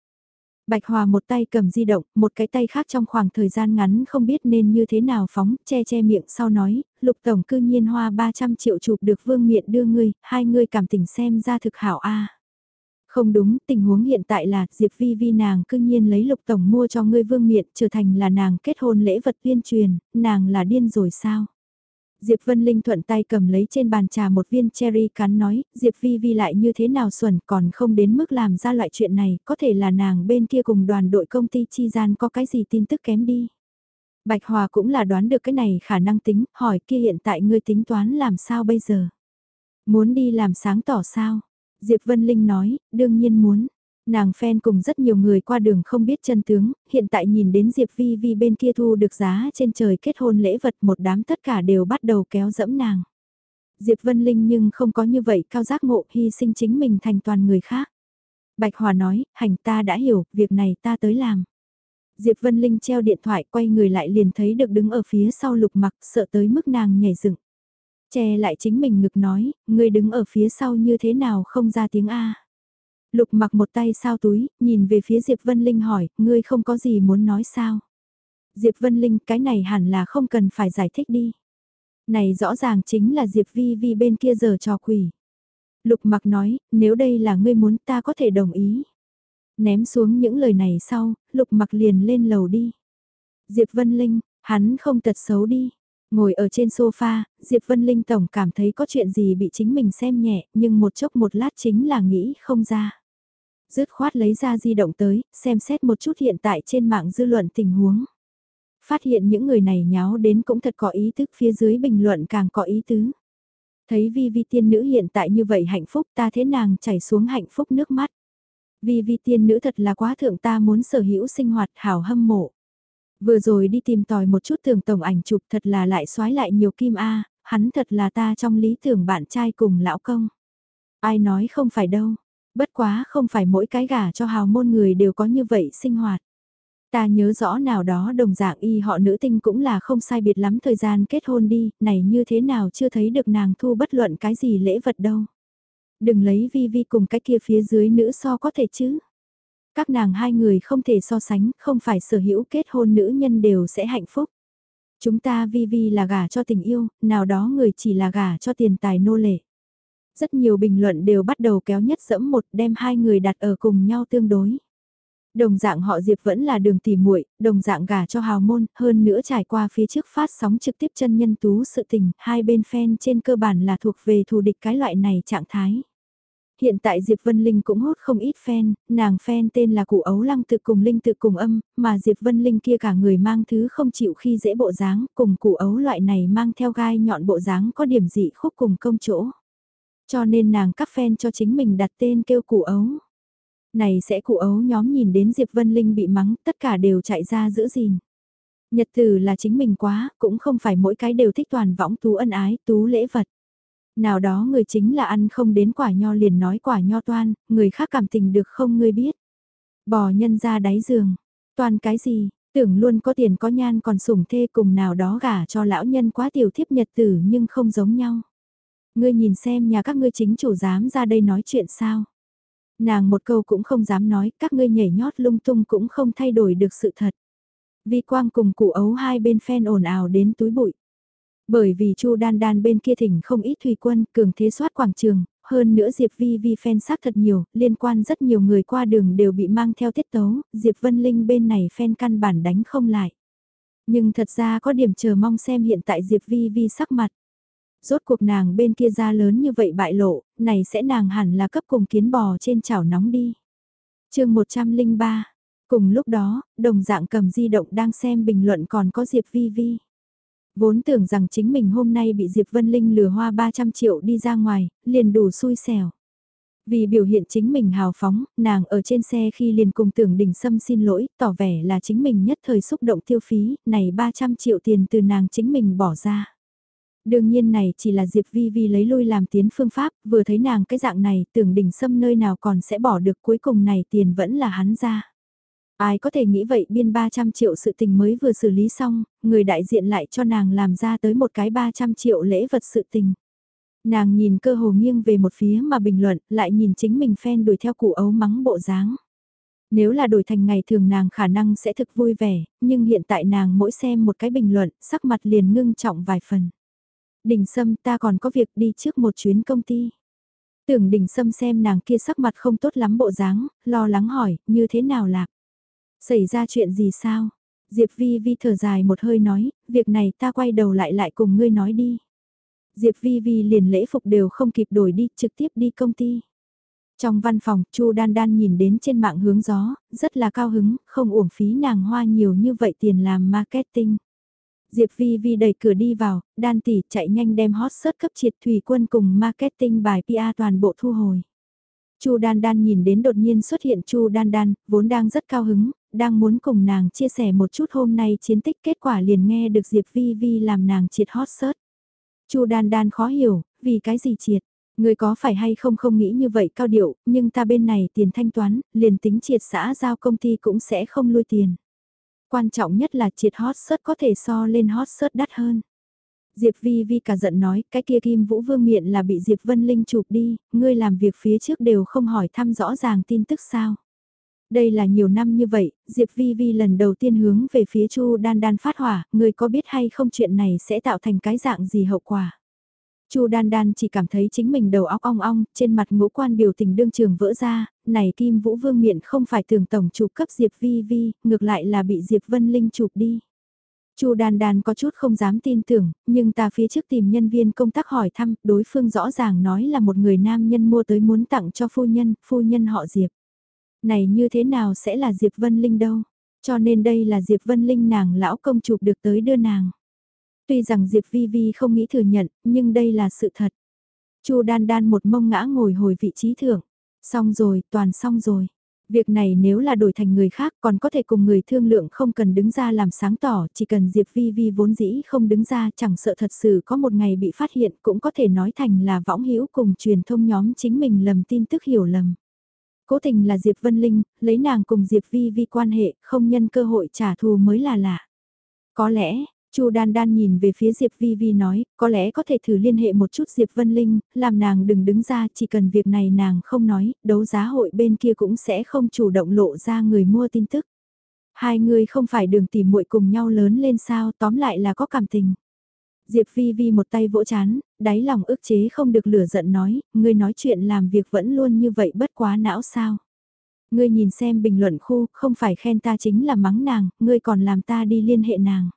Bạch Hòa một tay cầm di động, một cái tay khác trong khoảng thời gian ngắn không biết nên như thế nào phóng, che che miệng sau nói, lục tổng cư nhiên hoa 300 triệu chụp được vương miện đưa ngươi, hai ngươi cảm tình xem ra thực hảo a không đúng, tình huống hiện tại là Diệp Vi Vi nàng cư nhiên lấy lục tổng mua cho ngươi vương miện trở thành là nàng kết hôn lễ vật tuyên truyền, nàng là điên rồi sao? Diệp Vân Linh thuận tay cầm lấy trên bàn trà một viên cherry cắn nói, Diệp Vi Vi lại như thế nào xuẩn còn không đến mức làm ra loại chuyện này, có thể là nàng bên kia cùng đoàn đội công ty chi gian có cái gì tin tức kém đi. Bạch Hòa cũng là đoán được cái này khả năng tính, hỏi kia hiện tại ngươi tính toán làm sao bây giờ? Muốn đi làm sáng tỏ sao? Diệp Vân Linh nói, đương nhiên muốn. Nàng fan cùng rất nhiều người qua đường không biết chân tướng, hiện tại nhìn đến Diệp Vi Vi bên kia thu được giá trên trời kết hôn lễ vật một đám tất cả đều bắt đầu kéo dẫm nàng. Diệp Vân Linh nhưng không có như vậy cao giác ngộ hy sinh chính mình thành toàn người khác. Bạch Hòa nói, hành ta đã hiểu, việc này ta tới làm. Diệp Vân Linh treo điện thoại quay người lại liền thấy được đứng ở phía sau lục mặc sợ tới mức nàng nhảy dựng. Che lại chính mình ngực nói, ngươi đứng ở phía sau như thế nào không ra tiếng A. Lục mặc một tay sao túi, nhìn về phía Diệp Vân Linh hỏi, ngươi không có gì muốn nói sao? Diệp Vân Linh, cái này hẳn là không cần phải giải thích đi. Này rõ ràng chính là Diệp Vi Vi bên kia giờ trò quỷ. Lục mặc nói, nếu đây là ngươi muốn ta có thể đồng ý. Ném xuống những lời này sau, lục mặc liền lên lầu đi. Diệp Vân Linh, hắn không tật xấu đi. Ngồi ở trên sofa, Diệp Vân Linh Tổng cảm thấy có chuyện gì bị chính mình xem nhẹ, nhưng một chốc một lát chính là nghĩ không ra dứt khoát lấy ra di động tới, xem xét một chút hiện tại trên mạng dư luận tình huống. Phát hiện những người này nháo đến cũng thật có ý thức phía dưới bình luận càng có ý tứ. Thấy vi vi tiên nữ hiện tại như vậy hạnh phúc ta thế nàng chảy xuống hạnh phúc nước mắt. Vi vi tiên nữ thật là quá thượng ta muốn sở hữu sinh hoạt hảo hâm mộ. Vừa rồi đi tìm tòi một chút tưởng tổng ảnh chụp thật là lại xoái lại nhiều kim A, hắn thật là ta trong lý tưởng bạn trai cùng lão công. Ai nói không phải đâu, Bất quá không phải mỗi cái gả cho hào môn người đều có như vậy sinh hoạt. Ta nhớ rõ nào đó đồng dạng y họ nữ tinh cũng là không sai biệt lắm thời gian kết hôn đi, này như thế nào chưa thấy được nàng thu bất luận cái gì lễ vật đâu. Đừng lấy vi vi cùng cái kia phía dưới nữ so có thể chứ. Các nàng hai người không thể so sánh, không phải sở hữu kết hôn nữ nhân đều sẽ hạnh phúc. Chúng ta vi vi là gả cho tình yêu, nào đó người chỉ là gả cho tiền tài nô lệ. Rất nhiều bình luận đều bắt đầu kéo nhất dẫm một đem hai người đặt ở cùng nhau tương đối. Đồng dạng họ Diệp vẫn là đường tỉ muội, đồng dạng gả cho hào môn, hơn nữa trải qua phía trước phát sóng trực tiếp chân nhân tú sự tình, hai bên fan trên cơ bản là thuộc về thù địch cái loại này trạng thái. Hiện tại Diệp Vân Linh cũng hút không ít fan, nàng fan tên là cụ ấu lăng tự cùng Linh tự cùng âm, mà Diệp Vân Linh kia cả người mang thứ không chịu khi dễ bộ dáng, cùng cụ ấu loại này mang theo gai nhọn bộ dáng có điểm dị khúc cùng công chỗ. Cho nên nàng các fan cho chính mình đặt tên kêu cụ ấu. Này sẽ cụ ấu nhóm nhìn đến Diệp Vân Linh bị mắng, tất cả đều chạy ra giữ gìn. Nhật từ là chính mình quá, cũng không phải mỗi cái đều thích toàn võng tú ân ái, tú lễ vật. Nào đó người chính là ăn không đến quả nho liền nói quả nho toan, người khác cảm tình được không ngươi biết. Bò nhân ra đáy giường, toan cái gì, tưởng luôn có tiền có nhan còn sủng thê cùng nào đó gả cho lão nhân quá tiểu thiếp nhật tử nhưng không giống nhau. Ngươi nhìn xem nhà các ngươi chính chủ dám ra đây nói chuyện sao. Nàng một câu cũng không dám nói, các ngươi nhảy nhót lung tung cũng không thay đổi được sự thật. Vi Quang cùng cụ ấu hai bên phen ồn ào đến túi bụi. Bởi vì Chu Đan Đan bên kia thỉnh không ít thủy quân, cường thế soát quảng trường, hơn nữa Diệp Vi Vi fan xác thật nhiều, liên quan rất nhiều người qua đường đều bị mang theo tiết tấu, Diệp Vân Linh bên này fan căn bản đánh không lại. Nhưng thật ra có điểm chờ mong xem hiện tại Diệp Vi Vi sắc mặt. Rốt cuộc nàng bên kia ra lớn như vậy bại lộ, này sẽ nàng hẳn là cấp cùng kiến bò trên chảo nóng đi. chương 103, cùng lúc đó, đồng dạng cầm di động đang xem bình luận còn có Diệp Vi Vi. Vốn tưởng rằng chính mình hôm nay bị Diệp Vân Linh lừa hoa 300 triệu đi ra ngoài, liền đủ xui xẻo. Vì biểu hiện chính mình hào phóng, nàng ở trên xe khi liền cùng tưởng đình sâm xin lỗi, tỏ vẻ là chính mình nhất thời xúc động tiêu phí, này 300 triệu tiền từ nàng chính mình bỏ ra. Đương nhiên này chỉ là Diệp Vi Vi lấy lui làm tiến phương pháp, vừa thấy nàng cái dạng này, tưởng đỉnh sâm nơi nào còn sẽ bỏ được cuối cùng này tiền vẫn là hắn ra. Ai có thể nghĩ vậy biên 300 triệu sự tình mới vừa xử lý xong, người đại diện lại cho nàng làm ra tới một cái 300 triệu lễ vật sự tình. Nàng nhìn cơ hồ nghiêng về một phía mà bình luận, lại nhìn chính mình phen đuổi theo cụ ấu mắng bộ dáng. Nếu là đổi thành ngày thường nàng khả năng sẽ thực vui vẻ, nhưng hiện tại nàng mỗi xem một cái bình luận, sắc mặt liền ngưng trọng vài phần. Đình Sâm ta còn có việc đi trước một chuyến công ty. Tưởng Đình Sâm xem nàng kia sắc mặt không tốt lắm bộ dáng, lo lắng hỏi, như thế nào lạc? Xảy ra chuyện gì sao? Diệp Vi Vi thở dài một hơi nói, việc này ta quay đầu lại lại cùng ngươi nói đi. Diệp Vi Vi liền lễ phục đều không kịp đổi đi, trực tiếp đi công ty. Trong văn phòng, Chu Đan Đan nhìn đến trên mạng hướng gió, rất là cao hứng, không uổng phí nàng hoa nhiều như vậy tiền làm marketing. Diệp Vi Vi đẩy cửa đi vào, Đan tỷ chạy nhanh đem hot search cấp triệt thủy quân cùng marketing bài PR toàn bộ thu hồi. Chu Đan Đan nhìn đến đột nhiên xuất hiện Chu Đan Đan, vốn đang rất cao hứng, đang muốn cùng nàng chia sẻ một chút hôm nay chiến tích kết quả liền nghe được Diệp Vi Vi làm nàng triệt hot search. Chu Đan Đan khó hiểu, vì cái gì triệt? Người có phải hay không không nghĩ như vậy cao điệu, nhưng ta bên này tiền thanh toán, liền tính triệt xã giao công ty cũng sẽ không lui tiền. Quan trọng nhất là triệt hot search có thể so lên hot search đắt hơn. Diệp Vi Vi cả giận nói, cái kia Kim Vũ Vương miệng là bị Diệp Vân Linh chụp đi, ngươi làm việc phía trước đều không hỏi thăm rõ ràng tin tức sao. Đây là nhiều năm như vậy, Diệp Vi Vi lần đầu tiên hướng về phía Chu Đan Đan phát hỏa, Ngươi có biết hay không chuyện này sẽ tạo thành cái dạng gì hậu quả. Chu Đan Đan chỉ cảm thấy chính mình đầu óc ong ong, trên mặt ngũ quan biểu tình đương trường vỡ ra, này Kim Vũ Vương miệng không phải thường tổng chụp cấp Diệp Vi Vi, ngược lại là bị Diệp Vân Linh chụp đi. Chu Đan Đan có chút không dám tin tưởng, nhưng ta phía trước tìm nhân viên công tác hỏi thăm, đối phương rõ ràng nói là một người nam nhân mua tới muốn tặng cho phu nhân, phu nhân họ Diệp. Này như thế nào sẽ là Diệp Vân Linh đâu? Cho nên đây là Diệp Vân Linh nàng lão công chụp được tới đưa nàng. Tuy rằng Diệp Vi Vi không nghĩ thừa nhận, nhưng đây là sự thật. Chu Đan Đan một mông ngã ngồi hồi vị trí thượng, Xong rồi, toàn xong rồi. Việc này nếu là đổi thành người khác còn có thể cùng người thương lượng không cần đứng ra làm sáng tỏ, chỉ cần Diệp Vi Vi vốn dĩ không đứng ra chẳng sợ thật sự có một ngày bị phát hiện cũng có thể nói thành là võng hữu cùng truyền thông nhóm chính mình lầm tin tức hiểu lầm. Cố tình là Diệp Vân Linh, lấy nàng cùng Diệp Vi Vi quan hệ, không nhân cơ hội trả thù mới là lạ. Có lẽ, Chu Đan Đan nhìn về phía Diệp Vi Vi nói, có lẽ có thể thử liên hệ một chút Diệp Vân Linh, làm nàng đừng đứng ra, chỉ cần việc này nàng không nói, đấu giá hội bên kia cũng sẽ không chủ động lộ ra người mua tin tức. Hai người không phải đường tìm muội cùng nhau lớn lên sao, tóm lại là có cảm tình. Diệp Vi Vi một tay vỗ chán, đáy lòng ức chế không được lửa giận nói, ngươi nói chuyện làm việc vẫn luôn như vậy bất quá não sao. Ngươi nhìn xem bình luận khu, không phải khen ta chính là mắng nàng, ngươi còn làm ta đi liên hệ nàng.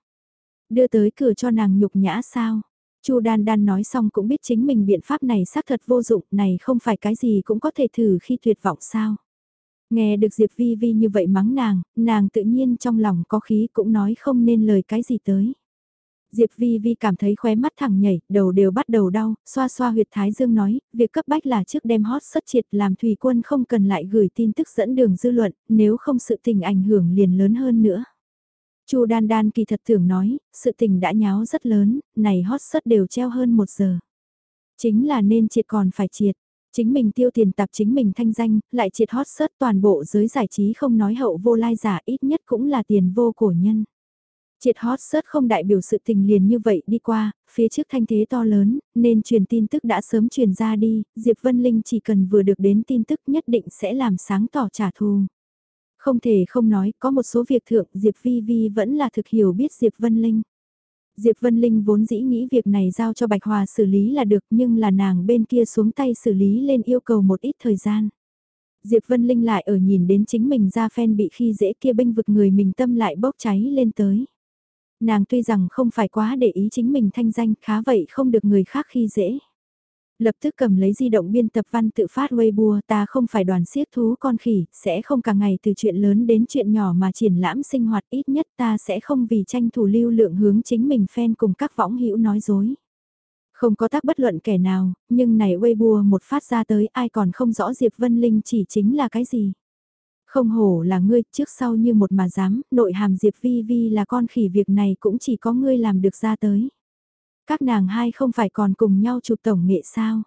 Đưa tới cửa cho nàng nhục nhã sao? Chu Đan Đan nói xong cũng biết chính mình biện pháp này xác thật vô dụng, này không phải cái gì cũng có thể thử khi tuyệt vọng sao? Nghe được Diệp Vi Vi như vậy mắng nàng, nàng tự nhiên trong lòng có khí cũng nói không nên lời cái gì tới. Diệp Vi Vi cảm thấy khóe mắt thẳng nhảy, đầu đều bắt đầu đau, xoa xoa huyệt thái dương nói, việc cấp bách là trước đem hot xuất triệt làm thủy quân không cần lại gửi tin tức dẫn đường dư luận, nếu không sự tình ảnh hưởng liền lớn hơn nữa. Chu Đan Đan kỳ thật tưởng nói, sự tình đã nháo rất lớn, này hot sớt đều treo hơn một giờ. Chính là nên triệt còn phải triệt. Chính mình tiêu tiền tạp chính mình thanh danh, lại triệt hot sớt toàn bộ giới giải trí không nói hậu vô lai giả ít nhất cũng là tiền vô cổ nhân. Triệt hot sớt không đại biểu sự tình liền như vậy đi qua, phía trước thanh thế to lớn, nên truyền tin tức đã sớm truyền ra đi, Diệp Vân Linh chỉ cần vừa được đến tin tức nhất định sẽ làm sáng tỏ trả thù. Không thể không nói, có một số việc thượng Diệp Vi Vi vẫn là thực hiểu biết Diệp Vân Linh. Diệp Vân Linh vốn dĩ nghĩ việc này giao cho Bạch Hòa xử lý là được nhưng là nàng bên kia xuống tay xử lý lên yêu cầu một ít thời gian. Diệp Vân Linh lại ở nhìn đến chính mình ra phen bị khi dễ kia bênh vực người mình tâm lại bốc cháy lên tới. Nàng tuy rằng không phải quá để ý chính mình thanh danh khá vậy không được người khác khi dễ. Lập tức cầm lấy di động biên tập văn tự phát Weibo ta không phải đoàn siết thú con khỉ, sẽ không cả ngày từ chuyện lớn đến chuyện nhỏ mà triển lãm sinh hoạt ít nhất ta sẽ không vì tranh thủ lưu lượng hướng chính mình fan cùng các võng hữu nói dối. Không có tác bất luận kẻ nào, nhưng này Weibo một phát ra tới ai còn không rõ Diệp Vân Linh chỉ chính là cái gì. Không hổ là ngươi trước sau như một mà dám, nội hàm Diệp Vi Vi là con khỉ việc này cũng chỉ có ngươi làm được ra tới. Các nàng hai không phải còn cùng nhau chụp tổng nghệ sao?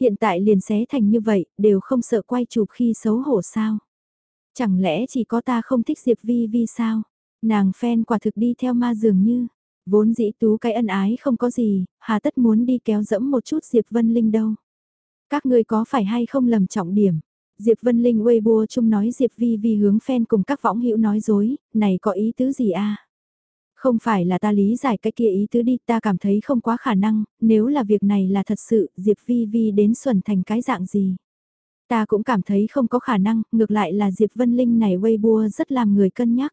Hiện tại liền xé thành như vậy, đều không sợ quay chụp khi xấu hổ sao? Chẳng lẽ chỉ có ta không thích Diệp Vi Vi sao? Nàng fan quả thực đi theo ma dường như, vốn dĩ tú cái ân ái không có gì, hà tất muốn đi kéo dẫm một chút Diệp Vân Linh đâu. Các ngươi có phải hay không lầm trọng điểm? Diệp Vân Linh Weibo chung nói Diệp Vi Vi hướng fan cùng các võng hữu nói dối, này có ý tứ gì a? Không phải là ta lý giải cái kia ý tứ đi, ta cảm thấy không quá khả năng, nếu là việc này là thật sự, Diệp Vi Vi đến xuẩn thành cái dạng gì. Ta cũng cảm thấy không có khả năng, ngược lại là Diệp Vân Linh này Weibo rất làm người cân nhắc.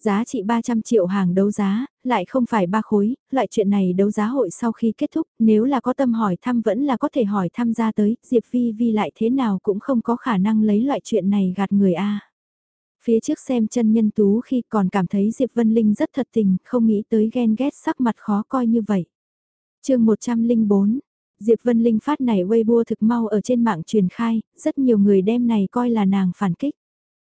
Giá trị 300 triệu hàng đấu giá, lại không phải ba khối, loại chuyện này đấu giá hội sau khi kết thúc, nếu là có tâm hỏi thăm vẫn là có thể hỏi thăm ra tới, Diệp Vi Vi lại thế nào cũng không có khả năng lấy loại chuyện này gạt người A. Phía trước xem chân nhân tú khi còn cảm thấy Diệp Vân Linh rất thật tình, không nghĩ tới ghen ghét sắc mặt khó coi như vậy. chương 104 Diệp Vân Linh phát này Weibo thực mau ở trên mạng truyền khai, rất nhiều người đem này coi là nàng phản kích.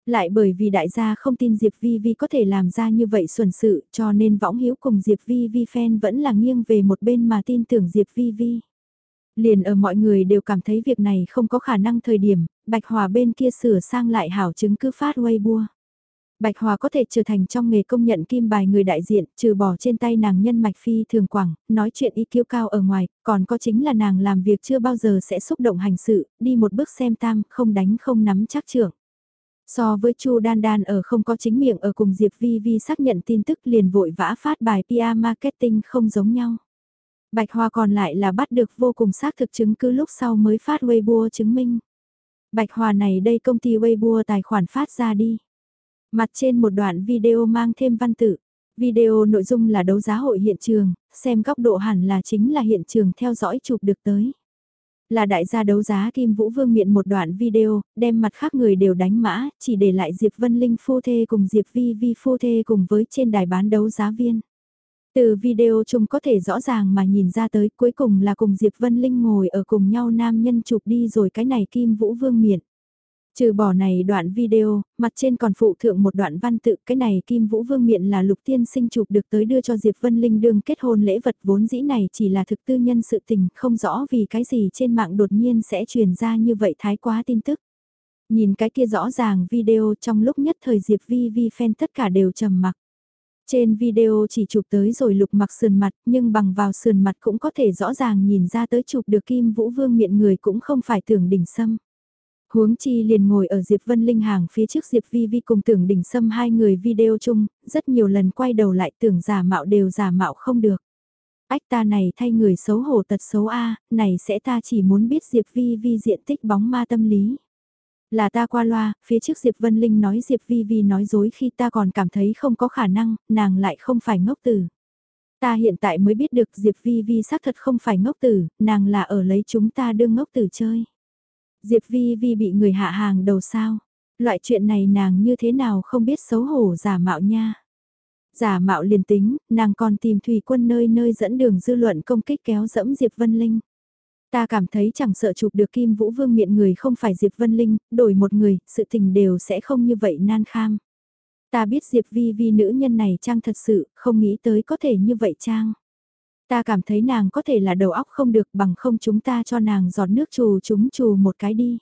Lại bởi vì đại gia không tin Diệp Vi Vi có thể làm ra như vậy xuẩn sự cho nên võng hiếu cùng Diệp Vi Vi fan vẫn là nghiêng về một bên mà tin tưởng Diệp Vi Vi. Liền ở mọi người đều cảm thấy việc này không có khả năng thời điểm, Bạch Hòa bên kia sửa sang lại hảo chứng cứ phát Weibo. Bạch Hòa có thể trở thành trong nghề công nhận kim bài người đại diện, trừ bỏ trên tay nàng nhân mạch phi thường quảng, nói chuyện y kiêu cao ở ngoài, còn có chính là nàng làm việc chưa bao giờ sẽ xúc động hành sự, đi một bước xem tam, không đánh không nắm chắc trưởng. So với Chu Đan Đan ở không có chính miệng ở cùng Diệp Vi Vi xác nhận tin tức liền vội vã phát bài PR marketing không giống nhau. Bạch Hoa còn lại là bắt được vô cùng xác thực chứng cứ lúc sau mới phát Weibo chứng minh. Bạch Hoa này đây công ty Weibo tài khoản phát ra đi. Mặt trên một đoạn video mang thêm văn tự. Video nội dung là đấu giá hội hiện trường, xem góc độ hẳn là chính là hiện trường theo dõi chụp được tới là đại gia đấu giá Kim Vũ Vương miệng một đoạn video, đem mặt khác người đều đánh mã, chỉ để lại Diệp Vân Linh phu thê cùng Diệp Vi Vi phu thê cùng với trên đài bán đấu giá viên. Từ video chung có thể rõ ràng mà nhìn ra tới cuối cùng là cùng Diệp Vân Linh ngồi ở cùng nhau nam nhân chụp đi rồi cái này Kim Vũ Vương miệng. Trừ bỏ này đoạn video, mặt trên còn phụ thượng một đoạn văn tự cái này Kim Vũ Vương miệng là lục tiên sinh chụp được tới đưa cho Diệp Vân Linh đương kết hôn lễ vật vốn dĩ này chỉ là thực tư nhân sự tình không rõ vì cái gì trên mạng đột nhiên sẽ truyền ra như vậy thái quá tin tức. Nhìn cái kia rõ ràng video trong lúc nhất thời Diệp Vi Vi fan tất cả đều trầm mặc. Trên video chỉ chụp tới rồi lục mặc sườn mặt nhưng bằng vào sườn mặt cũng có thể rõ ràng nhìn ra tới chụp được Kim Vũ Vương miệng người cũng không phải tưởng đỉnh sâm. Huống chi liền ngồi ở Diệp Vân Linh hàng phía trước Diệp Vi Vi cùng tưởng đỉnh sâm hai người video chung, rất nhiều lần quay đầu lại tưởng giả mạo đều giả mạo không được. Ách ta này thay người xấu hổ tật xấu A, này sẽ ta chỉ muốn biết Diệp Vi Vi diện tích bóng ma tâm lý. Là ta qua loa, phía trước Diệp Vân Linh nói Diệp Vi Vi nói dối khi ta còn cảm thấy không có khả năng, nàng lại không phải ngốc tử. Ta hiện tại mới biết được Diệp Vi Vi xác thật không phải ngốc tử, nàng là ở lấy chúng ta đương ngốc tử chơi. Diệp Vi Vi bị người hạ hàng đầu sao? Loại chuyện này nàng như thế nào không biết xấu hổ giả mạo nha. Giả mạo liền tính, nàng còn tìm thủy quân nơi nơi dẫn đường dư luận công kích kéo dẫm Diệp Vân Linh. Ta cảm thấy chẳng sợ chụp được Kim Vũ Vương miệng người không phải Diệp Vân Linh, đổi một người, sự tình đều sẽ không như vậy nan kham. Ta biết Diệp Vi Vi nữ nhân này trang thật sự, không nghĩ tới có thể như vậy trang. Ta cảm thấy nàng có thể là đầu óc không được bằng không chúng ta cho nàng giọt nước trù chúng trù một cái đi.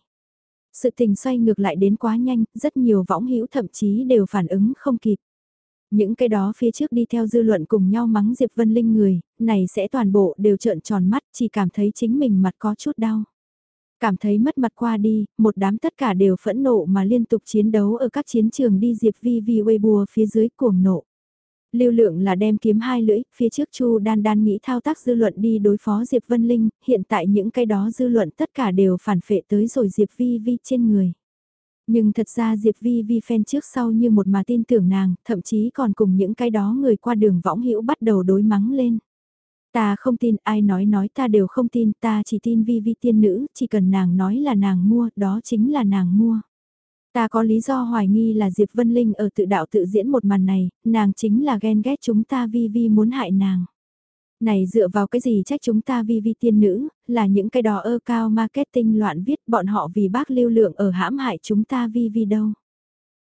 Sự tình xoay ngược lại đến quá nhanh, rất nhiều võng hữu thậm chí đều phản ứng không kịp. Những cái đó phía trước đi theo dư luận cùng nhau mắng Diệp Vân Linh người, này sẽ toàn bộ đều trợn tròn mắt chỉ cảm thấy chính mình mặt có chút đau. Cảm thấy mất mặt qua đi, một đám tất cả đều phẫn nộ mà liên tục chiến đấu ở các chiến trường đi Diệp Vi Vi Weibo phía dưới cuồng nộ. Lưu lượng là đem kiếm hai lưỡi, phía trước Chu Đan Đan nghĩ thao tác dư luận đi đối phó Diệp Vân Linh, hiện tại những cái đó dư luận tất cả đều phản phệ tới rồi Diệp Vi Vi trên người. Nhưng thật ra Diệp Vi Vi fan trước sau như một mà tin tưởng nàng, thậm chí còn cùng những cái đó người qua đường võng hữu bắt đầu đối mắng lên. Ta không tin, ai nói nói ta đều không tin, ta chỉ tin Vi Vi tiên nữ, chỉ cần nàng nói là nàng mua, đó chính là nàng mua. Ta có lý do hoài nghi là Diệp Vân Linh ở tự đạo tự diễn một màn này, nàng chính là ghen ghét chúng ta vi vi muốn hại nàng. Này dựa vào cái gì trách chúng ta vi vi tiên nữ, là những cái đò ơ cao marketing loạn viết bọn họ vì bác lưu lượng ở hãm hại chúng ta vi vi đâu.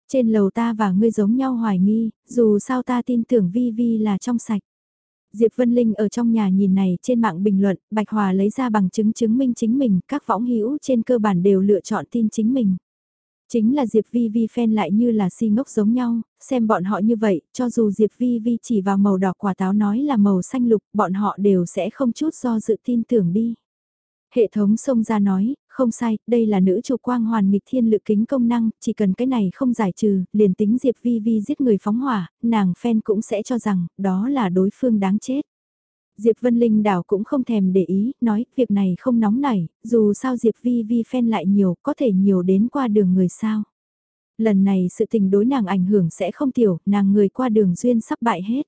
Trên lầu ta và ngươi giống nhau hoài nghi, dù sao ta tin tưởng vi vi là trong sạch. Diệp Vân Linh ở trong nhà nhìn này trên mạng bình luận, Bạch Hòa lấy ra bằng chứng chứng minh chính mình, các võng hữu trên cơ bản đều lựa chọn tin chính mình. Chính là Diệp Vi Vi fan lại như là si ngốc giống nhau, xem bọn họ như vậy, cho dù Diệp Vi Vi chỉ vào màu đỏ quả táo nói là màu xanh lục, bọn họ đều sẽ không chút do dự tin tưởng đi. Hệ thống xông ra nói, không sai, đây là nữ chủ quang hoàn nghịch thiên lự kính công năng, chỉ cần cái này không giải trừ, liền tính Diệp Vi Vi giết người phóng hỏa, nàng fan cũng sẽ cho rằng, đó là đối phương đáng chết. Diệp Vân Linh đảo cũng không thèm để ý, nói, việc này không nóng nảy, dù sao Diệp Vi Vi fan lại nhiều, có thể nhiều đến qua đường người sao. Lần này sự tình đối nàng ảnh hưởng sẽ không tiểu, nàng người qua đường duyên sắp bại hết.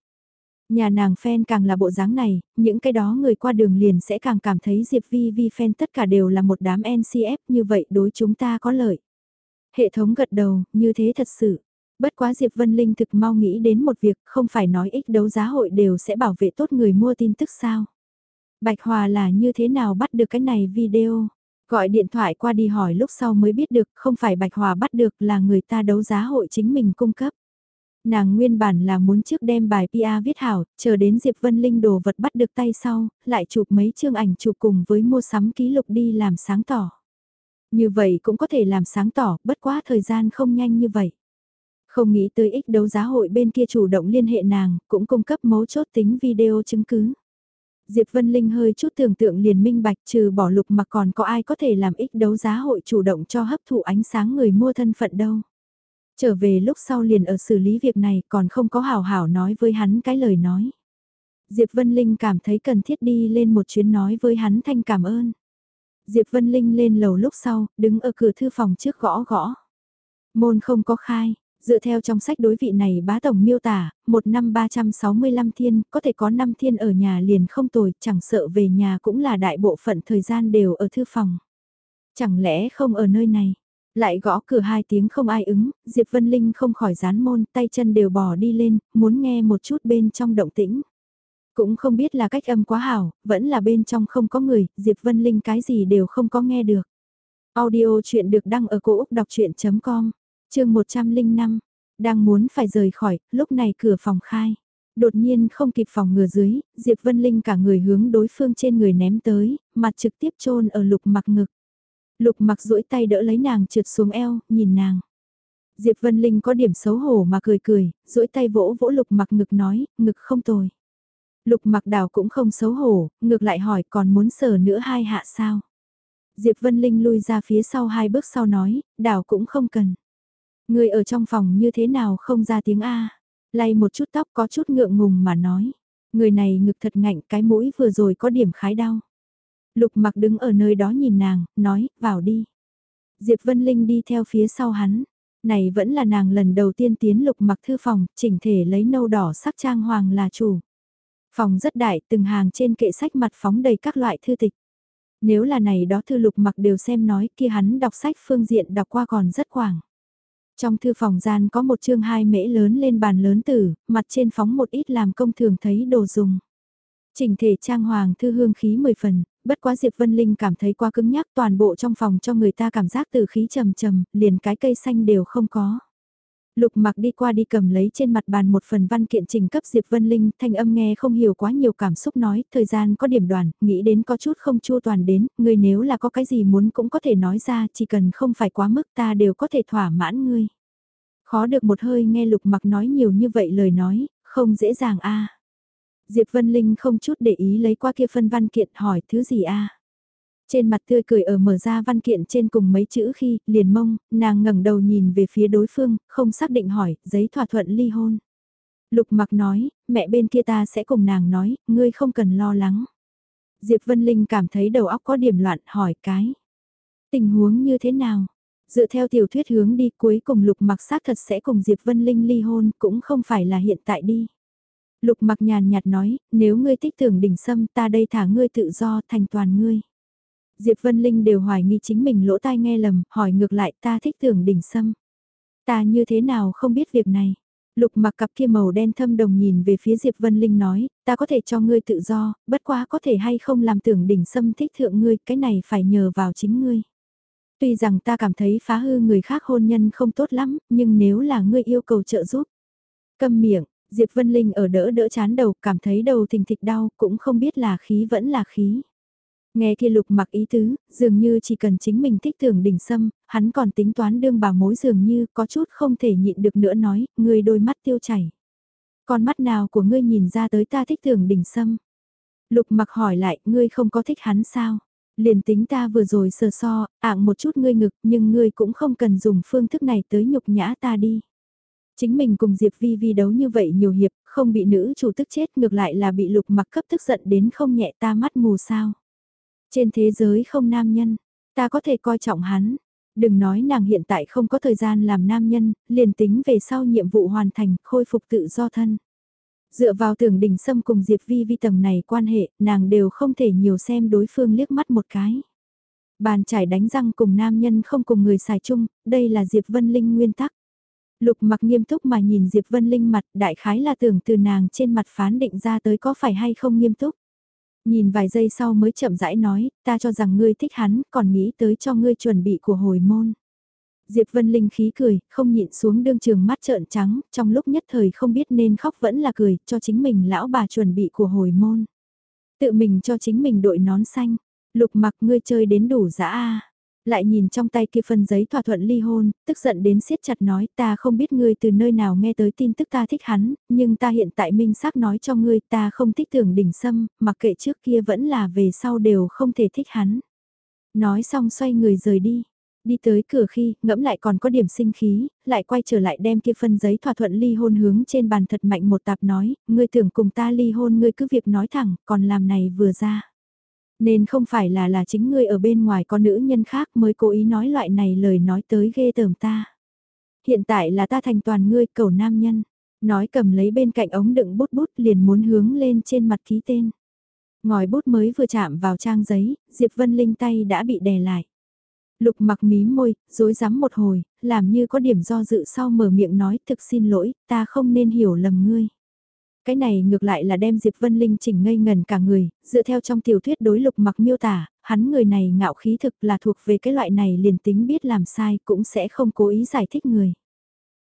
Nhà nàng fan càng là bộ dáng này, những cái đó người qua đường liền sẽ càng cảm thấy Diệp Vi Vi fan tất cả đều là một đám NCF như vậy đối chúng ta có lợi. Hệ thống gật đầu, như thế thật sự. Bất quá Diệp Vân Linh thực mau nghĩ đến một việc, không phải nói ích đấu giá hội đều sẽ bảo vệ tốt người mua tin tức sao. Bạch Hòa là như thế nào bắt được cái này video? Gọi điện thoại qua đi hỏi lúc sau mới biết được, không phải Bạch Hòa bắt được là người ta đấu giá hội chính mình cung cấp. Nàng nguyên bản là muốn trước đem bài PA viết hảo, chờ đến Diệp Vân Linh đồ vật bắt được tay sau, lại chụp mấy chương ảnh chụp cùng với mua sắm ký lục đi làm sáng tỏ. Như vậy cũng có thể làm sáng tỏ, bất quá thời gian không nhanh như vậy. Không nghĩ tới ích đấu giá hội bên kia chủ động liên hệ nàng, cũng cung cấp mấu chốt tính video chứng cứ. Diệp Vân Linh hơi chút tưởng tượng liền minh bạch trừ bỏ lục mà còn có ai có thể làm ích đấu giá hội chủ động cho hấp thụ ánh sáng người mua thân phận đâu. Trở về lúc sau liền ở xử lý việc này còn không có hảo hảo nói với hắn cái lời nói. Diệp Vân Linh cảm thấy cần thiết đi lên một chuyến nói với hắn thanh cảm ơn. Diệp Vân Linh lên lầu lúc sau, đứng ở cửa thư phòng trước gõ gõ. Môn không có khai, dựa theo trong sách đối vị này bá tổng miêu tả, một năm 365 thiên, có thể có 5 thiên ở nhà liền không tồi, chẳng sợ về nhà cũng là đại bộ phận thời gian đều ở thư phòng. Chẳng lẽ không ở nơi này? Lại gõ cửa hai tiếng không ai ứng, Diệp Vân Linh không khỏi dán môn, tay chân đều bỏ đi lên, muốn nghe một chút bên trong động tĩnh. Cũng không biết là cách âm quá hảo, vẫn là bên trong không có người, Diệp Vân Linh cái gì đều không có nghe được. Audio chuyện được đăng ở cổ Úc đọc chuyện.com, chương 105, đang muốn phải rời khỏi, lúc này cửa phòng khai. Đột nhiên không kịp phòng ngừa dưới, Diệp Vân Linh cả người hướng đối phương trên người ném tới, mặt trực tiếp chôn ở lục mặc ngực. Lục mặc duỗi tay đỡ lấy nàng trượt xuống eo, nhìn nàng. Diệp Vân Linh có điểm xấu hổ mà cười cười, duỗi tay vỗ vỗ lục mặc ngực nói, ngực không tồi. Lục mặc đào cũng không xấu hổ, ngược lại hỏi còn muốn sờ nữa hai hạ sao. Diệp Vân Linh lui ra phía sau hai bước sau nói, đào cũng không cần. Người ở trong phòng như thế nào không ra tiếng A. Lay một chút tóc có chút ngượng ngùng mà nói. Người này ngực thật ngạnh cái mũi vừa rồi có điểm khái đau. Lục mặc đứng ở nơi đó nhìn nàng, nói, vào đi. Diệp Vân Linh đi theo phía sau hắn. Này vẫn là nàng lần đầu tiên tiến lục mặc thư phòng, chỉnh thể lấy nâu đỏ sắc trang hoàng là chủ. Phòng rất đại, từng hàng trên kệ sách mặt phóng đầy các loại thư tịch. Nếu là này đó thư lục mặc đều xem nói kia hắn đọc sách phương diện đọc qua còn rất quảng. Trong thư phòng gian có một chương hai mễ lớn lên bàn lớn tử, mặt trên phóng một ít làm công thường thấy đồ dùng. Chỉnh thể trang hoàng thư hương khí 10 phần, bất quá Diệp Vân Linh cảm thấy quá cứng nhắc toàn bộ trong phòng cho người ta cảm giác từ khí trầm trầm, liền cái cây xanh đều không có. Lục mặc đi qua đi cầm lấy trên mặt bàn một phần văn kiện trình cấp Diệp Vân Linh, thanh âm nghe không hiểu quá nhiều cảm xúc nói, thời gian có điểm đoàn, nghĩ đến có chút không chua toàn đến, người nếu là có cái gì muốn cũng có thể nói ra, chỉ cần không phải quá mức ta đều có thể thỏa mãn ngươi. Khó được một hơi nghe lục mặc nói nhiều như vậy lời nói, không dễ dàng a Diệp Vân Linh không chút để ý lấy qua kia phân văn kiện hỏi thứ gì a trên mặt tươi cười ở mở ra văn kiện trên cùng mấy chữ khi, liền mông, nàng ngẩng đầu nhìn về phía đối phương, không xác định hỏi, giấy thỏa thuận ly hôn. Lục mặc nói, mẹ bên kia ta sẽ cùng nàng nói, ngươi không cần lo lắng. Diệp Vân Linh cảm thấy đầu óc có điểm loạn hỏi cái. Tình huống như thế nào? Dựa theo tiểu thuyết hướng đi cuối cùng lục mặc xác thật sẽ cùng Diệp Vân Linh ly hôn cũng không phải là hiện tại đi. Lục mặc nhàn nhạt nói, nếu ngươi thích tưởng đỉnh sâm ta đây thả ngươi tự do thành toàn ngươi. Diệp Vân Linh đều hoài nghi chính mình lỗ tai nghe lầm, hỏi ngược lại ta thích tưởng đỉnh sâm. Ta như thế nào không biết việc này. Lục mặc cặp kia màu đen thâm đồng nhìn về phía Diệp Vân Linh nói, ta có thể cho ngươi tự do, bất quá có thể hay không làm tưởng đỉnh sâm thích thượng ngươi, cái này phải nhờ vào chính ngươi. Tuy rằng ta cảm thấy phá hư người khác hôn nhân không tốt lắm, nhưng nếu là ngươi yêu cầu trợ giúp. Câm miệng, Diệp Vân Linh ở đỡ đỡ chán đầu, cảm thấy đầu thình thịch đau, cũng không biết là khí vẫn là khí. Nghe kia lục mặc ý tứ, dường như chỉ cần chính mình thích tưởng đỉnh sâm, hắn còn tính toán đương bảo mối dường như có chút không thể nhịn được nữa nói, người đôi mắt tiêu chảy. Con mắt nào của ngươi nhìn ra tới ta thích tưởng đỉnh sâm? Lục mặc hỏi lại, ngươi không có thích hắn sao? Liền tính ta vừa rồi sờ so, ạng một chút ngươi ngực, nhưng ngươi cũng không cần dùng phương thức này tới nhục nhã ta đi. Chính mình cùng Diệp Vi Vi đấu như vậy nhiều hiệp, không bị nữ chủ tức chết ngược lại là bị lục mặc cấp tức giận đến không nhẹ ta mắt mù sao. Trên thế giới không nam nhân, ta có thể coi trọng hắn. Đừng nói nàng hiện tại không có thời gian làm nam nhân, liền tính về sau nhiệm vụ hoàn thành, khôi phục tự do thân. Dựa vào tưởng đỉnh sâm cùng Diệp Vi Vi tầng này quan hệ, nàng đều không thể nhiều xem đối phương liếc mắt một cái. Bàn trải đánh răng cùng nam nhân không cùng người xài chung, đây là Diệp Vân Linh nguyên tắc. Lục mặc nghiêm túc mà nhìn Diệp Vân Linh mặt đại khái là tưởng từ nàng trên mặt phán định ra tới có phải hay không nghiêm túc. Nhìn vài giây sau mới chậm rãi nói, ta cho rằng ngươi thích hắn, còn nghĩ tới cho ngươi chuẩn bị của hồi môn. Diệp Vân Linh khí cười, không nhịn xuống đương trường mắt trợn trắng, trong lúc nhất thời không biết nên khóc vẫn là cười, cho chính mình lão bà chuẩn bị của hồi môn. Tự mình cho chính mình đội nón xanh, lục mặc ngươi chơi đến đủ dã a lại nhìn trong tay kia phần giấy thỏa thuận ly hôn, tức giận đến siết chặt nói ta không biết ngươi từ nơi nào nghe tới tin tức ta thích hắn, nhưng ta hiện tại minh xác nói cho ngươi ta không thích tưởng đỉnh sâm, mặc kệ trước kia vẫn là về sau đều không thể thích hắn. Nói xong xoay người rời đi. Đi tới cửa khi, ngẫm lại còn có điểm sinh khí, lại quay trở lại đem kia phân giấy thỏa thuận ly hôn hướng trên bàn thật mạnh một tạp nói, ngươi tưởng cùng ta ly hôn ngươi cứ việc nói thẳng, còn làm này vừa ra. Nên không phải là là chính ngươi ở bên ngoài có nữ nhân khác mới cố ý nói loại này lời nói tới ghê tởm ta. Hiện tại là ta thành toàn ngươi cầu nam nhân. Nói cầm lấy bên cạnh ống đựng bút bút liền muốn hướng lên trên mặt ký tên. Ngòi bút mới vừa chạm vào trang giấy, Diệp Vân Linh tay đã bị đè lại. Lục mặc mí môi, dối rắm một hồi, làm như có điểm do dự sau mở miệng nói thực xin lỗi, ta không nên hiểu lầm ngươi. Cái này ngược lại là đem Diệp Vân Linh chỉnh ngây ngần cả người, dựa theo trong tiểu thuyết đối lục mặc miêu tả, hắn người này ngạo khí thực là thuộc về cái loại này liền tính biết làm sai cũng sẽ không cố ý giải thích người.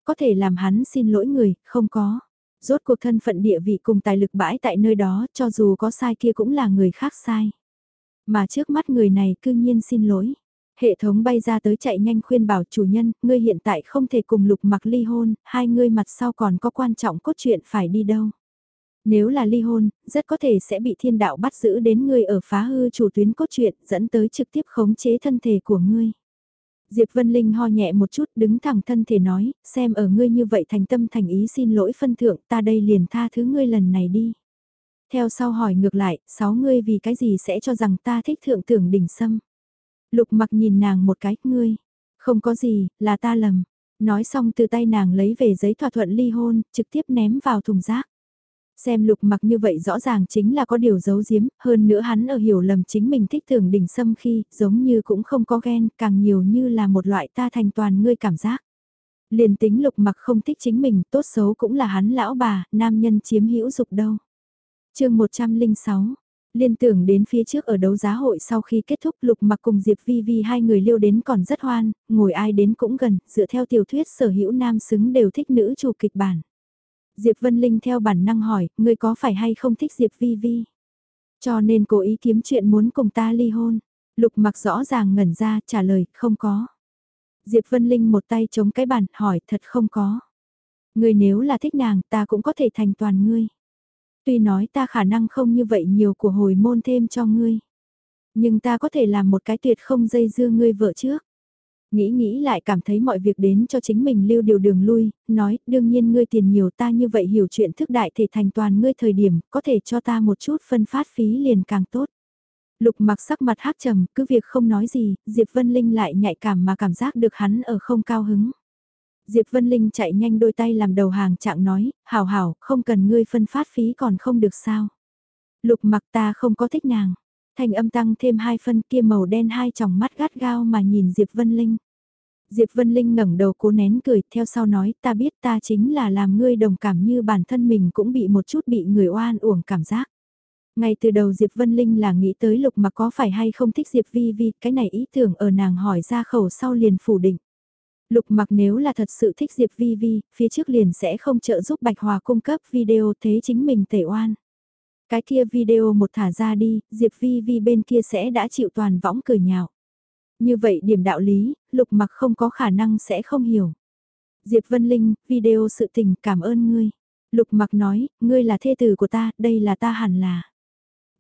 Có thể làm hắn xin lỗi người, không có. Rốt cuộc thân phận địa vị cùng tài lực bãi tại nơi đó cho dù có sai kia cũng là người khác sai. Mà trước mắt người này cư nhiên xin lỗi. Hệ thống bay ra tới chạy nhanh khuyên bảo chủ nhân, ngươi hiện tại không thể cùng lục mặc ly hôn, hai ngươi mặt sau còn có quan trọng cốt truyện phải đi đâu. Nếu là ly hôn, rất có thể sẽ bị thiên đạo bắt giữ đến ngươi ở phá hư chủ tuyến cốt truyện dẫn tới trực tiếp khống chế thân thể của ngươi. Diệp Vân Linh ho nhẹ một chút đứng thẳng thân thể nói, xem ở ngươi như vậy thành tâm thành ý xin lỗi phân thượng ta đây liền tha thứ ngươi lần này đi. Theo sau hỏi ngược lại, sáu ngươi vì cái gì sẽ cho rằng ta thích thượng tưởng đỉnh sâm. Lục mặc nhìn nàng một cái, ngươi, không có gì, là ta lầm. Nói xong từ tay nàng lấy về giấy thỏa thuận ly hôn, trực tiếp ném vào thùng rác. Xem lục mặc như vậy rõ ràng chính là có điều giấu giếm, hơn nữa hắn ở hiểu lầm chính mình thích thường đỉnh sâm khi, giống như cũng không có ghen, càng nhiều như là một loại ta thành toàn ngươi cảm giác. Liền tính lục mặc không thích chính mình, tốt xấu cũng là hắn lão bà, nam nhân chiếm hữu dục đâu. chương 106 Liên tưởng đến phía trước ở đấu giá hội sau khi kết thúc lục mặc cùng Diệp Vi Vi hai người liêu đến còn rất hoan, ngồi ai đến cũng gần, dựa theo tiểu thuyết sở hữu nam xứng đều thích nữ chủ kịch bản. Diệp Vân Linh theo bản năng hỏi, ngươi có phải hay không thích Diệp Vi Vi? Cho nên cố ý kiếm chuyện muốn cùng ta ly hôn. Lục mặc rõ ràng ngẩn ra, trả lời, không có. Diệp Vân Linh một tay chống cái bàn, hỏi, thật không có. Ngươi nếu là thích nàng, ta cũng có thể thành toàn ngươi. Tuy nói ta khả năng không như vậy nhiều của hồi môn thêm cho ngươi. Nhưng ta có thể làm một cái tuyệt không dây dưa ngươi vợ trước. Nghĩ nghĩ lại cảm thấy mọi việc đến cho chính mình lưu điều đường lui, nói, đương nhiên ngươi tiền nhiều ta như vậy hiểu chuyện thức đại thể thành toàn ngươi thời điểm, có thể cho ta một chút phân phát phí liền càng tốt. Lục mặc sắc mặt hát trầm, cứ việc không nói gì, Diệp Vân Linh lại nhạy cảm mà cảm giác được hắn ở không cao hứng. Diệp Vân Linh chạy nhanh đôi tay làm đầu hàng trạng nói, hảo hảo, không cần ngươi phân phát phí còn không được sao. Lục mặc ta không có thích nàng. Thành âm tăng thêm hai phân kia màu đen hai tròng mắt gắt gao mà nhìn Diệp Vân Linh. Diệp Vân Linh ngẩng đầu cố nén cười, theo sau nói, ta biết ta chính là làm ngươi đồng cảm như bản thân mình cũng bị một chút bị người oan uổng cảm giác. Ngay từ đầu Diệp Vân Linh là nghĩ tới lục mà có phải hay không thích Diệp Vi Vi, cái này ý tưởng ở nàng hỏi ra khẩu sau liền phủ định. Lục mặc nếu là thật sự thích Diệp Vi Vi, phía trước liền sẽ không trợ giúp Bạch Hòa cung cấp video thế chính mình tẩy oan. Cái kia video một thả ra đi, Diệp Vi Vi bên kia sẽ đã chịu toàn võng cười nhạo. Như vậy điểm đạo lý, lục mặc không có khả năng sẽ không hiểu. Diệp Vân Linh, video sự tình cảm ơn ngươi. Lục mặc nói, ngươi là thê tử của ta, đây là ta hẳn là.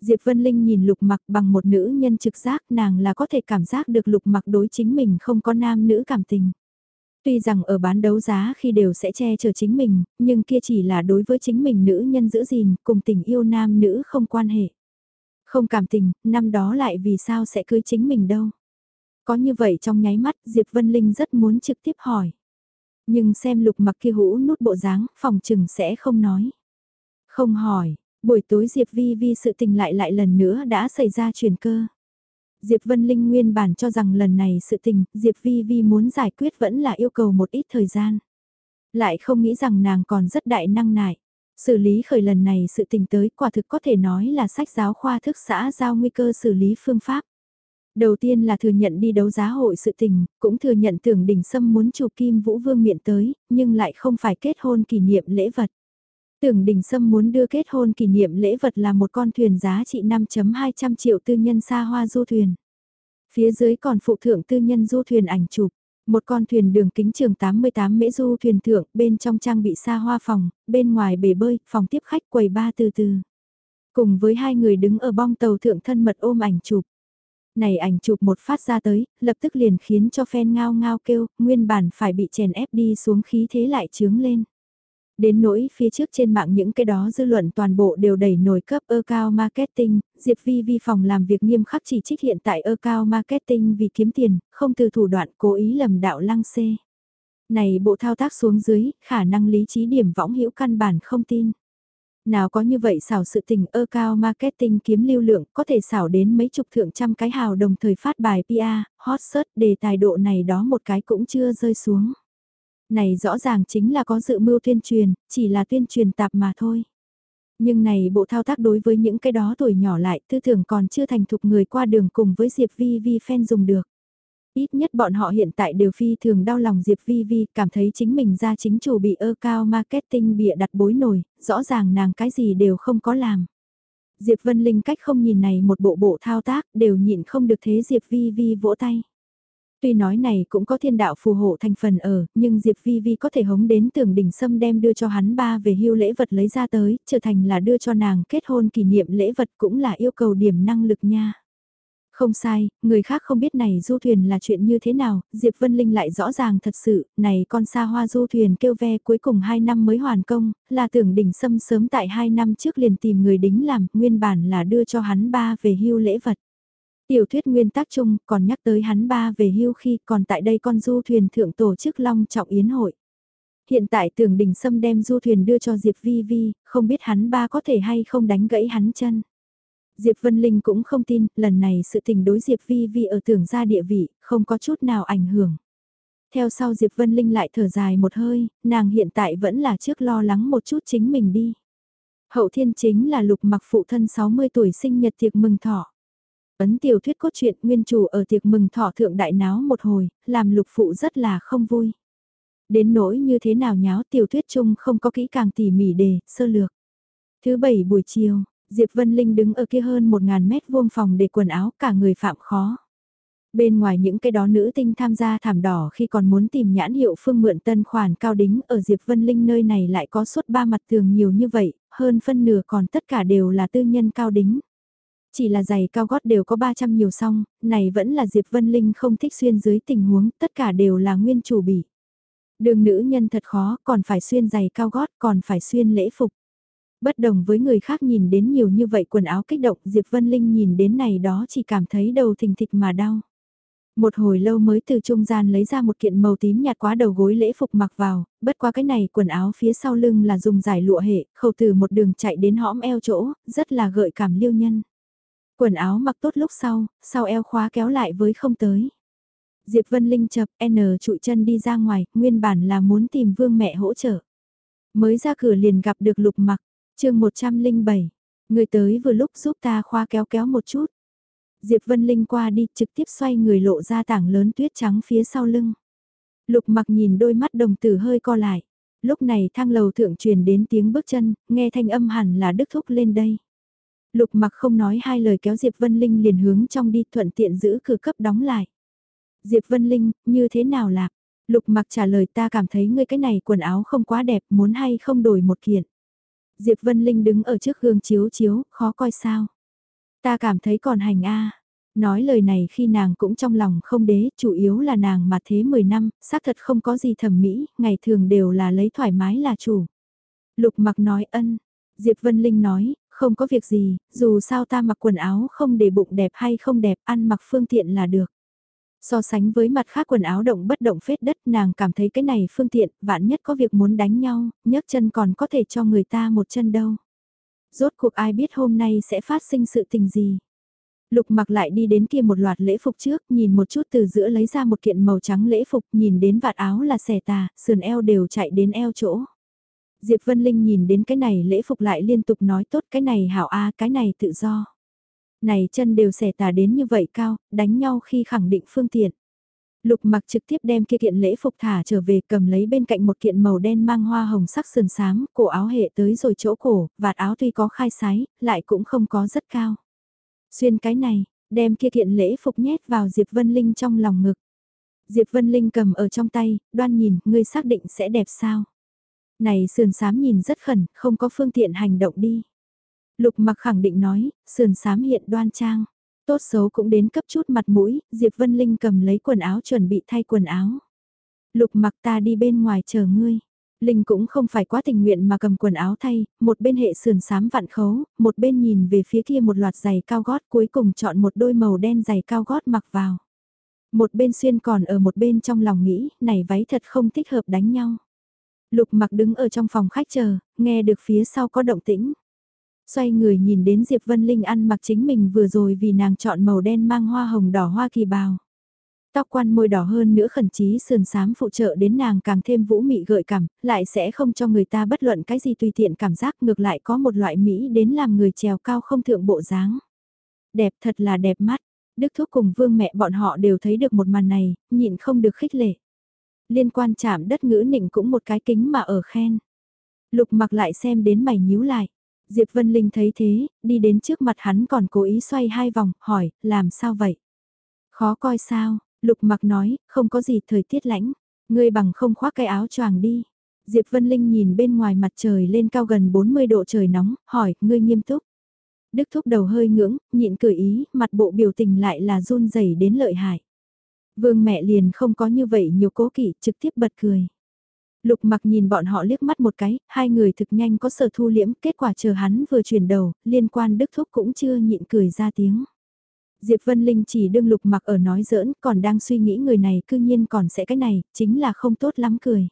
Diệp Vân Linh nhìn lục mặc bằng một nữ nhân trực giác nàng là có thể cảm giác được lục mặc đối chính mình không có nam nữ cảm tình. Tuy rằng ở bán đấu giá khi đều sẽ che chở chính mình, nhưng kia chỉ là đối với chính mình nữ nhân giữ gìn, cùng tình yêu nam nữ không quan hệ. Không cảm tình, năm đó lại vì sao sẽ cưới chính mình đâu. Có như vậy trong nháy mắt, Diệp Vân Linh rất muốn trực tiếp hỏi. Nhưng xem lục mặc kia hũ nút bộ dáng, phòng trừng sẽ không nói. Không hỏi, buổi tối Diệp Vi Vi sự tình lại lại lần nữa đã xảy ra chuyển cơ. Diệp Vân Linh nguyên bản cho rằng lần này sự tình, Diệp Vi Vi muốn giải quyết vẫn là yêu cầu một ít thời gian. Lại không nghĩ rằng nàng còn rất đại năng nại. Xử lý khởi lần này sự tình tới quả thực có thể nói là sách giáo khoa thức xã giao nguy cơ xử lý phương pháp. Đầu tiên là thừa nhận đi đấu giá hội sự tình, cũng thừa nhận tưởng đỉnh sâm muốn chụp kim vũ vương miệng tới, nhưng lại không phải kết hôn kỷ niệm lễ vật. Tưởng đỉnh Sâm muốn đưa kết hôn kỷ niệm lễ vật là một con thuyền giá trị 5.200 triệu tư nhân xa hoa du thuyền. Phía dưới còn phụ thượng tư nhân du thuyền ảnh chụp. Một con thuyền đường kính trường 88 mễ du thuyền thượng, bên trong trang bị xa hoa phòng, bên ngoài bể bơi, phòng tiếp khách quầy ba từ từ. Cùng với hai người đứng ở bong tàu thượng thân mật ôm ảnh chụp. Này ảnh chụp một phát ra tới, lập tức liền khiến cho fan ngao ngao kêu, nguyên bản phải bị chèn ép đi xuống khí thế lại trướng lên. Đến nỗi phía trước trên mạng những cái đó dư luận toàn bộ đều đẩy nổi cấp ơ cao marketing, Diệp Vi vi phòng làm việc nghiêm khắc chỉ trích hiện tại ơ cao marketing vì kiếm tiền, không từ thủ đoạn cố ý lầm đạo lăng xê. Này bộ thao tác xuống dưới, khả năng lý trí điểm võng hữu căn bản không tin. Nào có như vậy xảo sự tình ơ cao marketing kiếm lưu lượng có thể xảo đến mấy chục thượng trăm cái hào đồng thời phát bài PR, hot search đề tài độ này đó một cái cũng chưa rơi xuống. Này rõ ràng chính là có dự mưu tuyên truyền, chỉ là tuyên truyền tạp mà thôi. Nhưng này bộ thao tác đối với những cái đó tuổi nhỏ lại tư tưởng còn chưa thành thục người qua đường cùng với Diệp Vi Vi fan dùng được. Ít nhất bọn họ hiện tại đều phi thường đau lòng Diệp Vi Vi, cảm thấy chính mình ra chính chủ bị ơ cao marketing bịa đặt bối nổi, rõ ràng nàng cái gì đều không có làm. Diệp Vân Linh cách không nhìn này một bộ bộ thao tác đều nhịn không được thế Diệp Vi Vi vỗ tay. Tuy nói này cũng có thiên đạo phù hộ thành phần ở, nhưng Diệp Vi Vi có thể hống đến tưởng đỉnh sâm đem đưa cho hắn ba về hưu lễ vật lấy ra tới, trở thành là đưa cho nàng kết hôn kỷ niệm lễ vật cũng là yêu cầu điểm năng lực nha. Không sai, người khác không biết này du thuyền là chuyện như thế nào, Diệp Vân Linh lại rõ ràng thật sự, này con xa hoa du thuyền kêu ve cuối cùng 2 năm mới hoàn công, là tưởng đỉnh sâm sớm tại 2 năm trước liền tìm người đính làm, nguyên bản là đưa cho hắn ba về hưu lễ vật. Tiểu thuyết nguyên tác chung còn nhắc tới hắn ba về hưu khi còn tại đây con du thuyền thượng tổ chức long trọng yến hội. Hiện tại tưởng đỉnh sâm đem du thuyền đưa cho Diệp Vi Vi, không biết hắn ba có thể hay không đánh gãy hắn chân. Diệp Vân Linh cũng không tin, lần này sự tình đối Diệp Vi Vi ở tưởng gia địa vị, không có chút nào ảnh hưởng. Theo sau Diệp Vân Linh lại thở dài một hơi, nàng hiện tại vẫn là trước lo lắng một chút chính mình đi. Hậu thiên chính là lục mặc phụ thân 60 tuổi sinh nhật tiệc mừng thọ. Ấn tiểu thuyết cốt truyện nguyên chủ ở tiệc mừng thọ thượng đại náo một hồi, làm lục phụ rất là không vui. Đến nỗi như thế nào nháo tiểu thuyết chung không có kỹ càng tỉ mỉ đề, sơ lược. Thứ bảy buổi chiều, Diệp Vân Linh đứng ở kia hơn một ngàn mét vuông phòng để quần áo cả người phạm khó. Bên ngoài những cái đó nữ tinh tham gia thảm đỏ khi còn muốn tìm nhãn hiệu phương mượn tân khoản cao đính ở Diệp Vân Linh nơi này lại có suốt ba mặt tường nhiều như vậy, hơn phân nửa còn tất cả đều là tư nhân cao đính. Chỉ là giày cao gót đều có 300 nhiều song, này vẫn là Diệp Vân Linh không thích xuyên dưới tình huống, tất cả đều là nguyên chủ bỉ. Đường nữ nhân thật khó, còn phải xuyên giày cao gót, còn phải xuyên lễ phục. Bất đồng với người khác nhìn đến nhiều như vậy quần áo kích động, Diệp Vân Linh nhìn đến này đó chỉ cảm thấy đầu thình thịch mà đau. Một hồi lâu mới từ trung gian lấy ra một kiện màu tím nhạt quá đầu gối lễ phục mặc vào, bất qua cái này quần áo phía sau lưng là dùng giải lụa hệ, khâu từ một đường chạy đến hõm eo chỗ, rất là gợi cảm liêu nhân. Quần áo mặc tốt lúc sau, sau eo khóa kéo lại với không tới. Diệp Vân Linh chập N trụi chân đi ra ngoài, nguyên bản là muốn tìm vương mẹ hỗ trợ. Mới ra cửa liền gặp được lục mặc, chương 107, người tới vừa lúc giúp ta khoa kéo kéo một chút. Diệp Vân Linh qua đi trực tiếp xoay người lộ ra tảng lớn tuyết trắng phía sau lưng. Lục mặc nhìn đôi mắt đồng tử hơi co lại. Lúc này thang lầu thượng truyền đến tiếng bước chân, nghe thanh âm hẳn là Đức Thúc lên đây. Lục mặc không nói hai lời kéo Diệp Vân Linh liền hướng trong đi thuận tiện giữ cửa cấp đóng lại. Diệp Vân Linh, như thế nào lạc? Lục mặc trả lời ta cảm thấy ngươi cái này quần áo không quá đẹp, muốn hay không đổi một kiện. Diệp Vân Linh đứng ở trước gương chiếu chiếu, khó coi sao. Ta cảm thấy còn hành a. Nói lời này khi nàng cũng trong lòng không đế, chủ yếu là nàng mà thế 10 năm, xác thật không có gì thẩm mỹ, ngày thường đều là lấy thoải mái là chủ. Lục mặc nói ân, Diệp Vân Linh nói, không có việc gì, dù sao ta mặc quần áo không để bụng đẹp hay không đẹp, ăn mặc phương tiện là được. So sánh với mặt khác quần áo động bất động phết đất nàng cảm thấy cái này phương tiện, vạn nhất có việc muốn đánh nhau, nhấc chân còn có thể cho người ta một chân đâu. Rốt cuộc ai biết hôm nay sẽ phát sinh sự tình gì. Lục mặc lại đi đến kia một loạt lễ phục trước, nhìn một chút từ giữa lấy ra một kiện màu trắng lễ phục, nhìn đến vạt áo là xẻ tà, sườn eo đều chạy đến eo chỗ. Diệp Vân Linh nhìn đến cái này lễ phục lại liên tục nói tốt cái này hảo a cái này tự do. Này chân đều xẻ tà đến như vậy cao, đánh nhau khi khẳng định phương tiện. Lục mặc trực tiếp đem kia kiện lễ phục thả trở về cầm lấy bên cạnh một kiện màu đen mang hoa hồng sắc sườn sáng, cổ áo hệ tới rồi chỗ cổ, vạt áo tuy có khai sái, lại cũng không có rất cao. Xuyên cái này, đem kia kiện lễ phục nhét vào Diệp Vân Linh trong lòng ngực. Diệp Vân Linh cầm ở trong tay, đoan nhìn, ngươi xác định sẽ đẹp sao. Này sườn sám nhìn rất khẩn, không có phương tiện hành động đi. Lục mặc khẳng định nói, sườn sám hiện đoan trang. Tốt xấu cũng đến cấp chút mặt mũi, Diệp Vân Linh cầm lấy quần áo chuẩn bị thay quần áo. Lục mặc ta đi bên ngoài chờ ngươi. Linh cũng không phải quá tình nguyện mà cầm quần áo thay, một bên hệ sườn sám vạn khấu, một bên nhìn về phía kia một loạt giày cao gót cuối cùng chọn một đôi màu đen giày cao gót mặc vào. Một bên xuyên còn ở một bên trong lòng nghĩ, này váy thật không thích hợp đánh nhau. Lục mặc đứng ở trong phòng khách chờ, nghe được phía sau có động tĩnh. Xoay người nhìn đến Diệp Vân Linh ăn mặc chính mình vừa rồi vì nàng chọn màu đen mang hoa hồng đỏ hoa kỳ bào. Tóc quan môi đỏ hơn nữa khẩn trí sườn sám phụ trợ đến nàng càng thêm vũ mị gợi cảm, lại sẽ không cho người ta bất luận cái gì tùy tiện cảm giác ngược lại có một loại Mỹ đến làm người trèo cao không thượng bộ dáng. Đẹp thật là đẹp mắt, Đức Thúc cùng vương mẹ bọn họ đều thấy được một màn này, nhịn không được khích lệ. Liên quan chạm đất ngữ nịnh cũng một cái kính mà ở khen. Lục mặc lại xem đến mày nhíu lại. Diệp Vân Linh thấy thế, đi đến trước mặt hắn còn cố ý xoay hai vòng, hỏi, làm sao vậy? Khó coi sao, Lục mặc nói, không có gì thời tiết lãnh, ngươi bằng không khoác cái áo choàng đi. Diệp Vân Linh nhìn bên ngoài mặt trời lên cao gần 40 độ trời nóng, hỏi, ngươi nghiêm túc. Đức thúc đầu hơi ngưỡng, nhịn cười ý, mặt bộ biểu tình lại là run rẩy đến lợi hại. Vương mẹ liền không có như vậy nhiều cố kỵ, trực tiếp bật cười. Lục mặc nhìn bọn họ liếc mắt một cái, hai người thực nhanh có sở thu liễm, kết quả chờ hắn vừa chuyển đầu, liên quan đức thúc cũng chưa nhịn cười ra tiếng. Diệp Vân Linh chỉ đương lục mặc ở nói giỡn, còn đang suy nghĩ người này cư nhiên còn sẽ cái này, chính là không tốt lắm cười.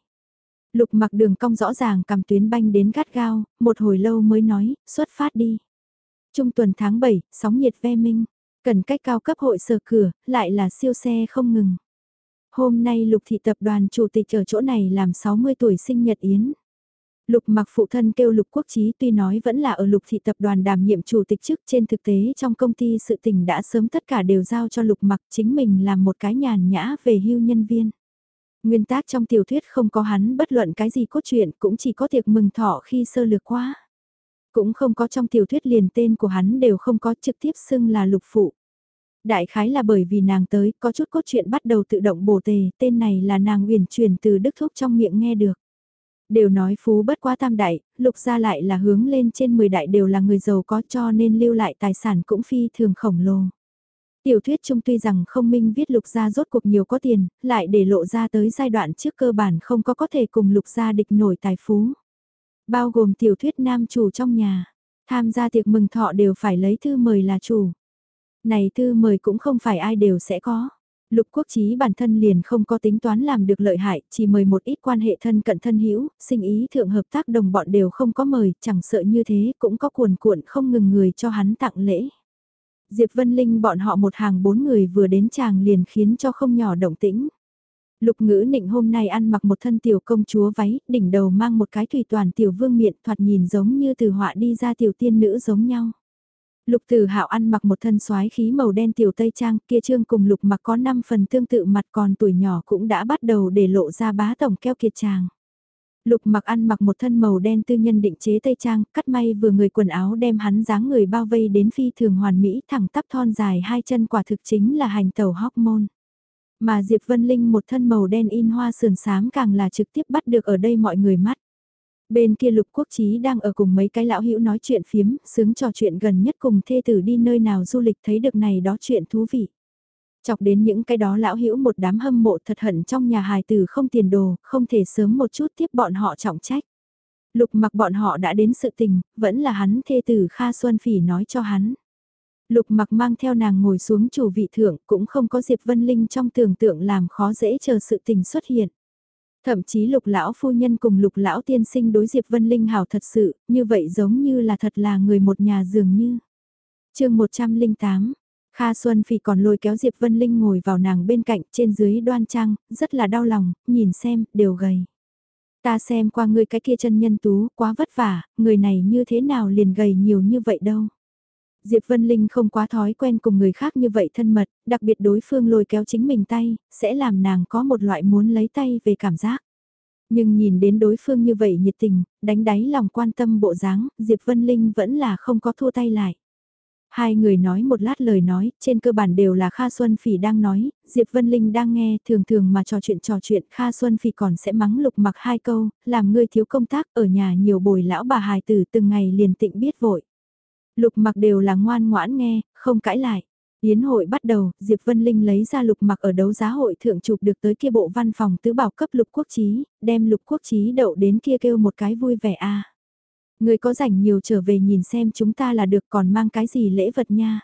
Lục mặc đường cong rõ ràng cầm tuyến banh đến gắt gao, một hồi lâu mới nói, xuất phát đi. Trung tuần tháng 7, sóng nhiệt ve minh, cần cách cao cấp hội sở cửa, lại là siêu xe không ngừng. Hôm nay lục thị tập đoàn chủ tịch ở chỗ này làm 60 tuổi sinh nhật yến. Lục mặc phụ thân kêu lục quốc trí tuy nói vẫn là ở lục thị tập đoàn đảm nhiệm chủ tịch chức trên thực tế trong công ty sự tình đã sớm tất cả đều giao cho lục mặc, chính mình làm một cái nhàn nhã về hưu nhân viên. Nguyên tác trong tiểu thuyết không có hắn, bất luận cái gì cốt truyện cũng chỉ có tiệc mừng thọ khi sơ lược quá. Cũng không có trong tiểu thuyết liền tên của hắn đều không có, trực tiếp xưng là lục phụ. Đại khái là bởi vì nàng tới, có chút cốt truyện bắt đầu tự động bổ tề, tên này là nàng uyển truyền từ Đức Thúc trong miệng nghe được. Đều nói phú bất quá tam đại, lục gia lại là hướng lên trên 10 đại đều là người giàu có cho nên lưu lại tài sản cũng phi thường khổng lồ. Tiểu thuyết chung tuy rằng không minh viết lục gia rốt cuộc nhiều có tiền, lại để lộ ra tới giai đoạn trước cơ bản không có có thể cùng lục gia địch nổi tài phú. Bao gồm tiểu thuyết nam chủ trong nhà, tham gia tiệc mừng thọ đều phải lấy thư mời là chủ. Này thư mời cũng không phải ai đều sẽ có. Lục quốc trí bản thân liền không có tính toán làm được lợi hại, chỉ mời một ít quan hệ thân cận thân hữu sinh ý thượng hợp tác đồng bọn đều không có mời, chẳng sợ như thế cũng có cuồn cuộn không ngừng người cho hắn tặng lễ. Diệp Vân Linh bọn họ một hàng bốn người vừa đến chàng liền khiến cho không nhỏ động tĩnh. Lục ngữ nịnh hôm nay ăn mặc một thân tiểu công chúa váy, đỉnh đầu mang một cái thủy toàn tiểu vương miện thoạt nhìn giống như từ họa đi ra tiểu tiên nữ giống nhau. Lục Tử Hạo ăn mặc một thân soái khí màu đen tiểu tây trang, kia trương cùng Lục mặc có 5 phần tương tự mặt còn tuổi nhỏ cũng đã bắt đầu để lộ ra bá tổng keo kiệt chàng. Lục mặc ăn mặc một thân màu đen tư nhân định chế tây trang, cắt may vừa người quần áo đem hắn dáng người bao vây đến phi thường hoàn mỹ thẳng tắp thon dài hai chân quả thực chính là hành tẩu hormone. Mà Diệp Vân Linh một thân màu đen in hoa sườn xám càng là trực tiếp bắt được ở đây mọi người mắt. Bên kia Lục Quốc trí đang ở cùng mấy cái lão hữu nói chuyện phiếm, sướng trò chuyện gần nhất cùng thê tử đi nơi nào du lịch thấy được này đó chuyện thú vị. Chọc đến những cái đó lão hữu một đám hâm mộ thật hận trong nhà hài tử không tiền đồ, không thể sớm một chút tiếp bọn họ trọng trách. Lục mặc bọn họ đã đến sự tình, vẫn là hắn thê tử Kha Xuân Phỉ nói cho hắn. Lục mặc mang theo nàng ngồi xuống chủ vị thượng cũng không có Diệp Vân Linh trong tưởng tượng làm khó dễ chờ sự tình xuất hiện. Thậm chí lục lão phu nhân cùng lục lão tiên sinh đối Diệp Vân Linh hảo thật sự, như vậy giống như là thật là người một nhà dường như. chương 108, Kha Xuân Phi còn lôi kéo Diệp Vân Linh ngồi vào nàng bên cạnh trên dưới đoan trang, rất là đau lòng, nhìn xem, đều gầy. Ta xem qua người cái kia chân nhân tú, quá vất vả, người này như thế nào liền gầy nhiều như vậy đâu. Diệp Vân Linh không quá thói quen cùng người khác như vậy thân mật, đặc biệt đối phương lôi kéo chính mình tay, sẽ làm nàng có một loại muốn lấy tay về cảm giác. Nhưng nhìn đến đối phương như vậy nhiệt tình, đánh đáy lòng quan tâm bộ dáng, Diệp Vân Linh vẫn là không có thua tay lại. Hai người nói một lát lời nói, trên cơ bản đều là Kha Xuân Phỉ đang nói, Diệp Vân Linh đang nghe, thường thường mà trò chuyện trò chuyện, Kha Xuân Phỉ còn sẽ mắng lục mặc hai câu, làm ngươi thiếu công tác, ở nhà nhiều bồi lão bà hài tử từng ngày liền tịnh biết vội. Lục mặc đều là ngoan ngoãn nghe, không cãi lại. Yến hội bắt đầu, Diệp Vân Linh lấy ra lục mặc ở đấu giá hội thượng chụp được tới kia bộ văn phòng tứ bảo cấp lục quốc trí, đem lục quốc trí đậu đến kia kêu một cái vui vẻ a. Người có rảnh nhiều trở về nhìn xem chúng ta là được còn mang cái gì lễ vật nha.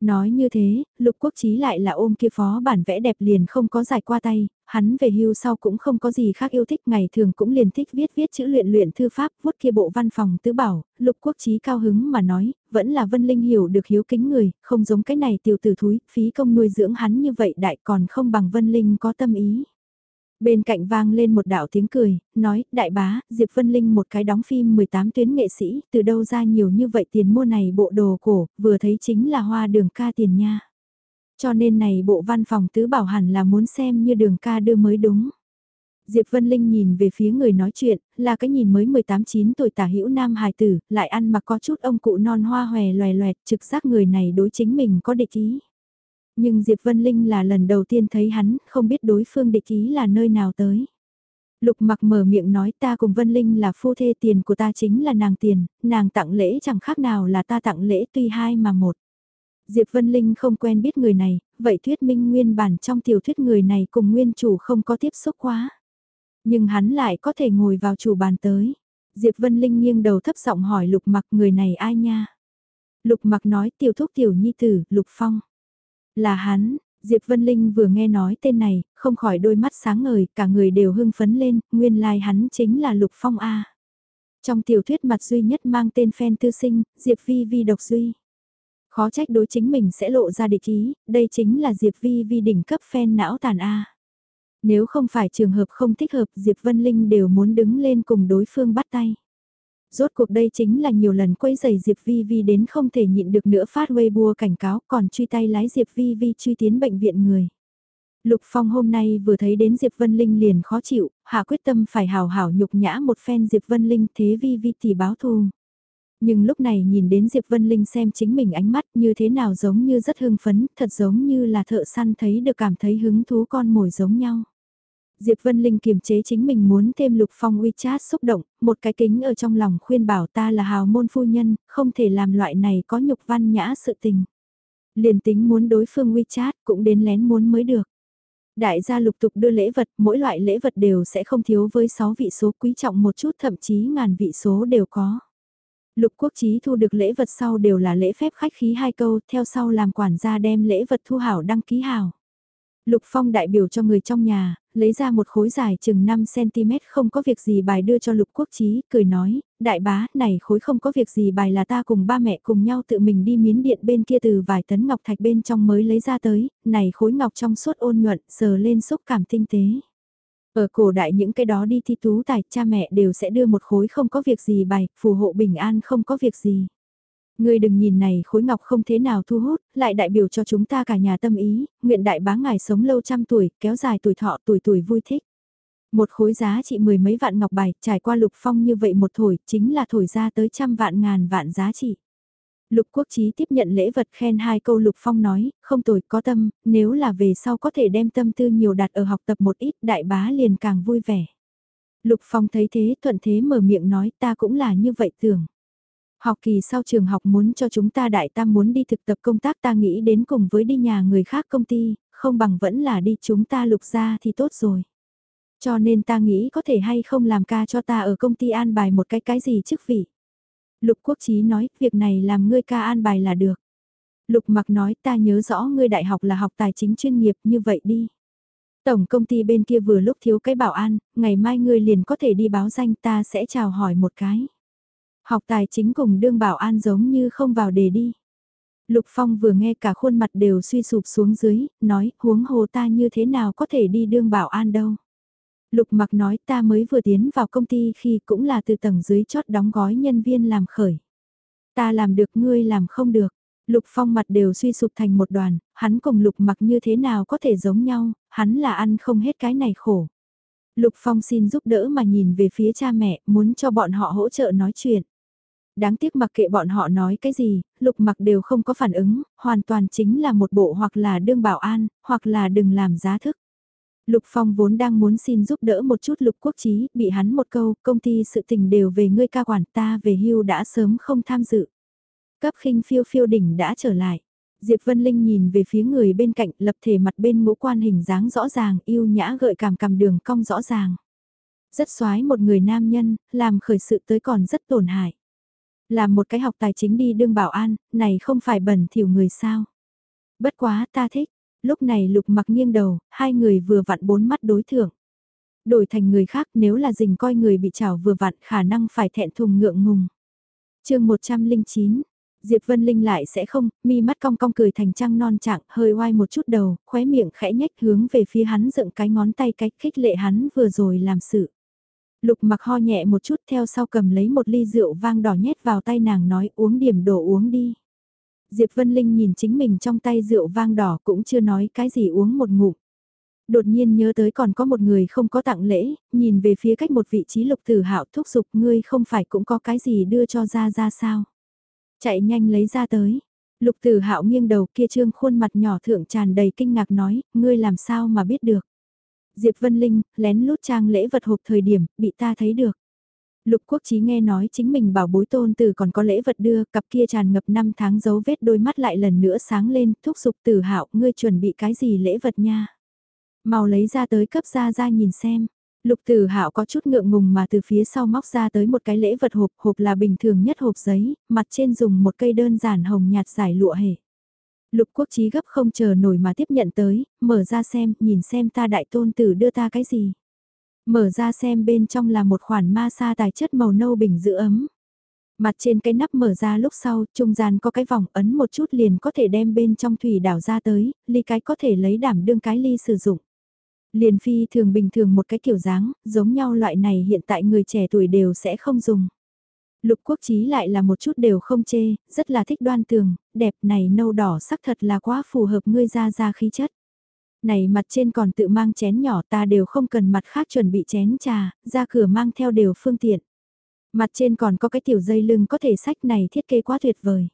Nói như thế, lục quốc trí lại là ôm kia phó bản vẽ đẹp liền không có giải qua tay, hắn về hưu sau cũng không có gì khác yêu thích ngày thường cũng liền thích viết viết chữ luyện luyện thư pháp, vuốt kia bộ văn phòng tứ bảo, lục quốc trí cao hứng mà nói, vẫn là Vân Linh hiểu được hiếu kính người, không giống cái này tiểu tử thúi, phí công nuôi dưỡng hắn như vậy đại còn không bằng Vân Linh có tâm ý. Bên cạnh vang lên một đạo tiếng cười, nói, đại bá, Diệp Vân Linh một cái đóng phim 18 tuyến nghệ sĩ, từ đâu ra nhiều như vậy tiền mua này bộ đồ cổ, vừa thấy chính là hoa đường ca tiền nha. Cho nên này bộ văn phòng tứ bảo hẳn là muốn xem như đường ca đưa mới đúng. Diệp Vân Linh nhìn về phía người nói chuyện, là cái nhìn mới 18-9 tuổi tả hữu nam hài tử, lại ăn mặc có chút ông cụ non hoa hòe loè loẹt, trực giác người này đối chính mình có địch ý. Nhưng Diệp Vân Linh là lần đầu tiên thấy hắn, không biết đối phương địch ý là nơi nào tới. Lục mặc mở miệng nói ta cùng Vân Linh là phu thê tiền của ta chính là nàng tiền, nàng tặng lễ chẳng khác nào là ta tặng lễ tuy hai mà một. Diệp Vân Linh không quen biết người này, vậy thuyết minh nguyên bản trong tiểu thuyết người này cùng nguyên chủ không có tiếp xúc quá. Nhưng hắn lại có thể ngồi vào chủ bàn tới. Diệp Vân Linh nghiêng đầu thấp giọng hỏi Lục mặc người này ai nha. Lục mặc nói tiểu thúc tiểu nhi tử, Lục Phong. Là hắn, Diệp Vân Linh vừa nghe nói tên này, không khỏi đôi mắt sáng ngời, cả người đều hưng phấn lên, nguyên lai like hắn chính là Lục Phong A. Trong tiểu thuyết mặt duy nhất mang tên phen tư sinh, Diệp Vi Vi độc duy. Khó trách đối chính mình sẽ lộ ra địch ý, đây chính là Diệp Vi Vi đỉnh cấp phen não tàn A. Nếu không phải trường hợp không thích hợp Diệp Vân Linh đều muốn đứng lên cùng đối phương bắt tay. Rốt cuộc đây chính là nhiều lần quấy giày Diệp Vi Vi đến không thể nhịn được nữa phát Weibo cảnh cáo còn truy tay lái Diệp Vi Vi truy tiến bệnh viện người. Lục Phong hôm nay vừa thấy đến Diệp Vân Linh liền khó chịu, hạ quyết tâm phải hào hảo nhục nhã một phen Diệp Vân Linh thế Vi Vi thì báo thù. Nhưng lúc này nhìn đến Diệp Vân Linh xem chính mình ánh mắt như thế nào giống như rất hưng phấn, thật giống như là thợ săn thấy được cảm thấy hứng thú con mồi giống nhau. Diệp Vân Linh kiềm chế chính mình muốn thêm Lục Phong WeChat xúc động, một cái kính ở trong lòng khuyên bảo ta là hào môn phu nhân, không thể làm loại này có nhục văn nhã sự tình. Liền tính muốn đối phương WeChat cũng đến lén muốn mới được. Đại gia lục tục đưa lễ vật, mỗi loại lễ vật đều sẽ không thiếu với 6 vị số quý trọng một chút thậm chí ngàn vị số đều có. Lục quốc trí thu được lễ vật sau đều là lễ phép khách khí hai câu, theo sau làm quản gia đem lễ vật thu hảo đăng ký hảo. Lục Phong đại biểu cho người trong nhà, lấy ra một khối dài chừng 5cm không có việc gì bài đưa cho Lục Quốc Trí, cười nói, đại bá, này khối không có việc gì bài là ta cùng ba mẹ cùng nhau tự mình đi miến điện bên kia từ vài tấn ngọc thạch bên trong mới lấy ra tới, này khối ngọc trong suốt ôn nhuận, sờ lên xúc cảm tinh tế. Ở cổ đại những cái đó đi thi tú tài, cha mẹ đều sẽ đưa một khối không có việc gì bài, phù hộ bình an không có việc gì. Ngươi đừng nhìn này khối ngọc không thế nào thu hút, lại đại biểu cho chúng ta cả nhà tâm ý, nguyện đại bá ngài sống lâu trăm tuổi, kéo dài tuổi thọ tuổi tuổi vui thích. Một khối giá trị mười mấy vạn ngọc bài, trải qua lục phong như vậy một thổi, chính là thổi ra tới trăm vạn ngàn vạn giá trị. Lục Quốc Chí tiếp nhận lễ vật khen hai câu Lục Phong nói, không tồi có tâm, nếu là về sau có thể đem tâm tư nhiều đặt ở học tập một ít đại bá liền càng vui vẻ. Lục Phong thấy thế thuận thế mở miệng nói ta cũng là như vậy tưởng. Học kỳ sau trường học muốn cho chúng ta đại tam muốn đi thực tập công tác ta nghĩ đến cùng với đi nhà người khác công ty, không bằng vẫn là đi chúng ta lục ra thì tốt rồi. Cho nên ta nghĩ có thể hay không làm ca cho ta ở công ty an bài một cái cái gì chức vị. Lục Quốc Chí nói, việc này làm ngươi ca an bài là được. Lục Mặc nói, ta nhớ rõ ngươi đại học là học tài chính chuyên nghiệp như vậy đi. Tổng công ty bên kia vừa lúc thiếu cái bảo an, ngày mai ngươi liền có thể đi báo danh ta sẽ chào hỏi một cái. Học tài chính cùng đương bảo an giống như không vào đề đi. Lục Phong vừa nghe cả khuôn mặt đều suy sụp xuống dưới, nói huống hồ ta như thế nào có thể đi đương bảo an đâu. Lục mặc nói ta mới vừa tiến vào công ty khi cũng là từ tầng dưới chót đóng gói nhân viên làm khởi. Ta làm được ngươi làm không được. Lục phong mặt đều suy sụp thành một đoàn, hắn cùng lục mặc như thế nào có thể giống nhau, hắn là ăn không hết cái này khổ. Lục phong xin giúp đỡ mà nhìn về phía cha mẹ, muốn cho bọn họ hỗ trợ nói chuyện. Đáng tiếc mặc kệ bọn họ nói cái gì, lục mặc đều không có phản ứng, hoàn toàn chính là một bộ hoặc là đương bảo an, hoặc là đừng làm giá thức. Lục Phong vốn đang muốn xin giúp đỡ một chút Lục Quốc Chí, bị hắn một câu, công ty sự tình đều về ngươi ca quản ta về hưu đã sớm không tham dự. Cấp khinh phiêu phiêu đỉnh đã trở lại. Diệp Vân Linh nhìn về phía người bên cạnh lập thể mặt bên ngũ quan hình dáng rõ ràng, yêu nhã gợi cảm cảm đường cong rõ ràng. Rất xoái một người nam nhân, làm khởi sự tới còn rất tổn hại. Làm một cái học tài chính đi đương bảo an, này không phải bẩn thỉu người sao. Bất quá ta thích, lúc này lục mặc nghiêng đầu, hai người vừa vặn bốn mắt đối thưởng. Đổi thành người khác nếu là dình coi người bị chảo vừa vặn khả năng phải thẹn thùng ngượng ngùng. chương 109 Diệp Vân Linh lại sẽ không, mi mắt cong cong cười thành trăng non trạng, hơi oai một chút đầu, khóe miệng khẽ nhếch hướng về phía hắn dựng cái ngón tay cách khích lệ hắn vừa rồi làm sự. Lục mặc ho nhẹ một chút theo sau cầm lấy một ly rượu vang đỏ nhét vào tay nàng nói uống điểm đồ uống đi. Diệp Vân Linh nhìn chính mình trong tay rượu vang đỏ cũng chưa nói cái gì uống một ngụm. Đột nhiên nhớ tới còn có một người không có tặng lễ, nhìn về phía cách một vị trí lục tử hạo thúc giục ngươi không phải cũng có cái gì đưa cho ra ra sao. Chạy nhanh lấy ra tới. Lục tử hạo nghiêng đầu kia trương khuôn mặt nhỏ thượng tràn đầy kinh ngạc nói, ngươi làm sao mà biết được. Diệp Vân Linh, lén lút trang lễ vật hộp thời điểm, bị ta thấy được. Lục Quốc Chí nghe nói chính mình bảo bối tôn tử còn có lễ vật đưa, cặp kia tràn ngập năm tháng dấu vết đôi mắt lại lần nữa sáng lên, thúc giục tử hạo ngươi chuẩn bị cái gì lễ vật nha. Mau lấy ra tới cấp ra ra nhìn xem. Lục tử hạo có chút ngượng ngùng mà từ phía sau móc ra tới một cái lễ vật hộp, hộp là bình thường nhất hộp giấy, mặt trên dùng một cây đơn giản hồng nhạt giải lụa hề. Lục quốc trí gấp không chờ nổi mà tiếp nhận tới, mở ra xem, nhìn xem ta đại tôn tử đưa ta cái gì. Mở ra xem bên trong là một khoản ma sa tài chất màu nâu bình giữ ấm. Mặt trên cái nắp mở ra lúc sau, trung gian có cái vòng ấn một chút liền có thể đem bên trong thủy đảo ra tới, ly cái có thể lấy đảm đương cái ly sử dụng. Liền phi thường bình thường một cái kiểu dáng, giống nhau loại này hiện tại người trẻ tuổi đều sẽ không dùng. Lục quốc trí lại là một chút đều không chê, rất là thích đoan tường, đẹp này nâu đỏ sắc thật là quá phù hợp ngươi ra ra khí chất này mặt trên còn tự mang chén nhỏ ta đều không cần mặt khác chuẩn bị chén trà, ra cửa mang theo đều phương tiện. Mặt trên còn có cái tiểu dây lưng có thể sách này thiết kế quá tuyệt vời.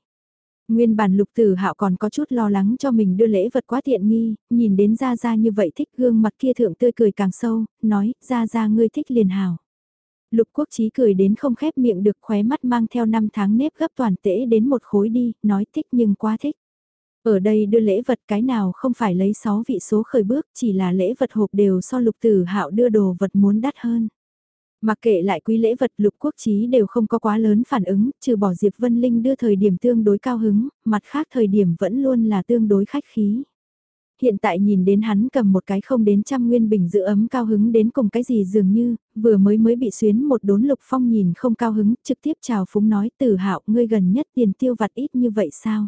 Nguyên bản lục tử hạo còn có chút lo lắng cho mình đưa lễ vật quá tiện nghi, nhìn đến ra ra như vậy thích gương mặt kia thượng tươi cười càng sâu, nói, ra ra ngươi thích liền hào. Lục quốc trí cười đến không khép miệng được khóe mắt mang theo năm tháng nếp gấp toàn tễ đến một khối đi, nói thích nhưng quá thích. Ở đây đưa lễ vật cái nào không phải lấy 6 vị số khởi bước chỉ là lễ vật hộp đều so lục tử hạo đưa đồ vật muốn đắt hơn. Mặc kệ lại quý lễ vật lục quốc trí đều không có quá lớn phản ứng, trừ bỏ Diệp Vân Linh đưa thời điểm tương đối cao hứng, mặt khác thời điểm vẫn luôn là tương đối khách khí. Hiện tại nhìn đến hắn cầm một cái không đến trăm nguyên bình giữ ấm cao hứng đến cùng cái gì dường như, vừa mới mới bị xuyến một đốn lục phong nhìn không cao hứng, trực tiếp chào phúng nói tử hạo ngươi gần nhất tiền tiêu vặt ít như vậy sao?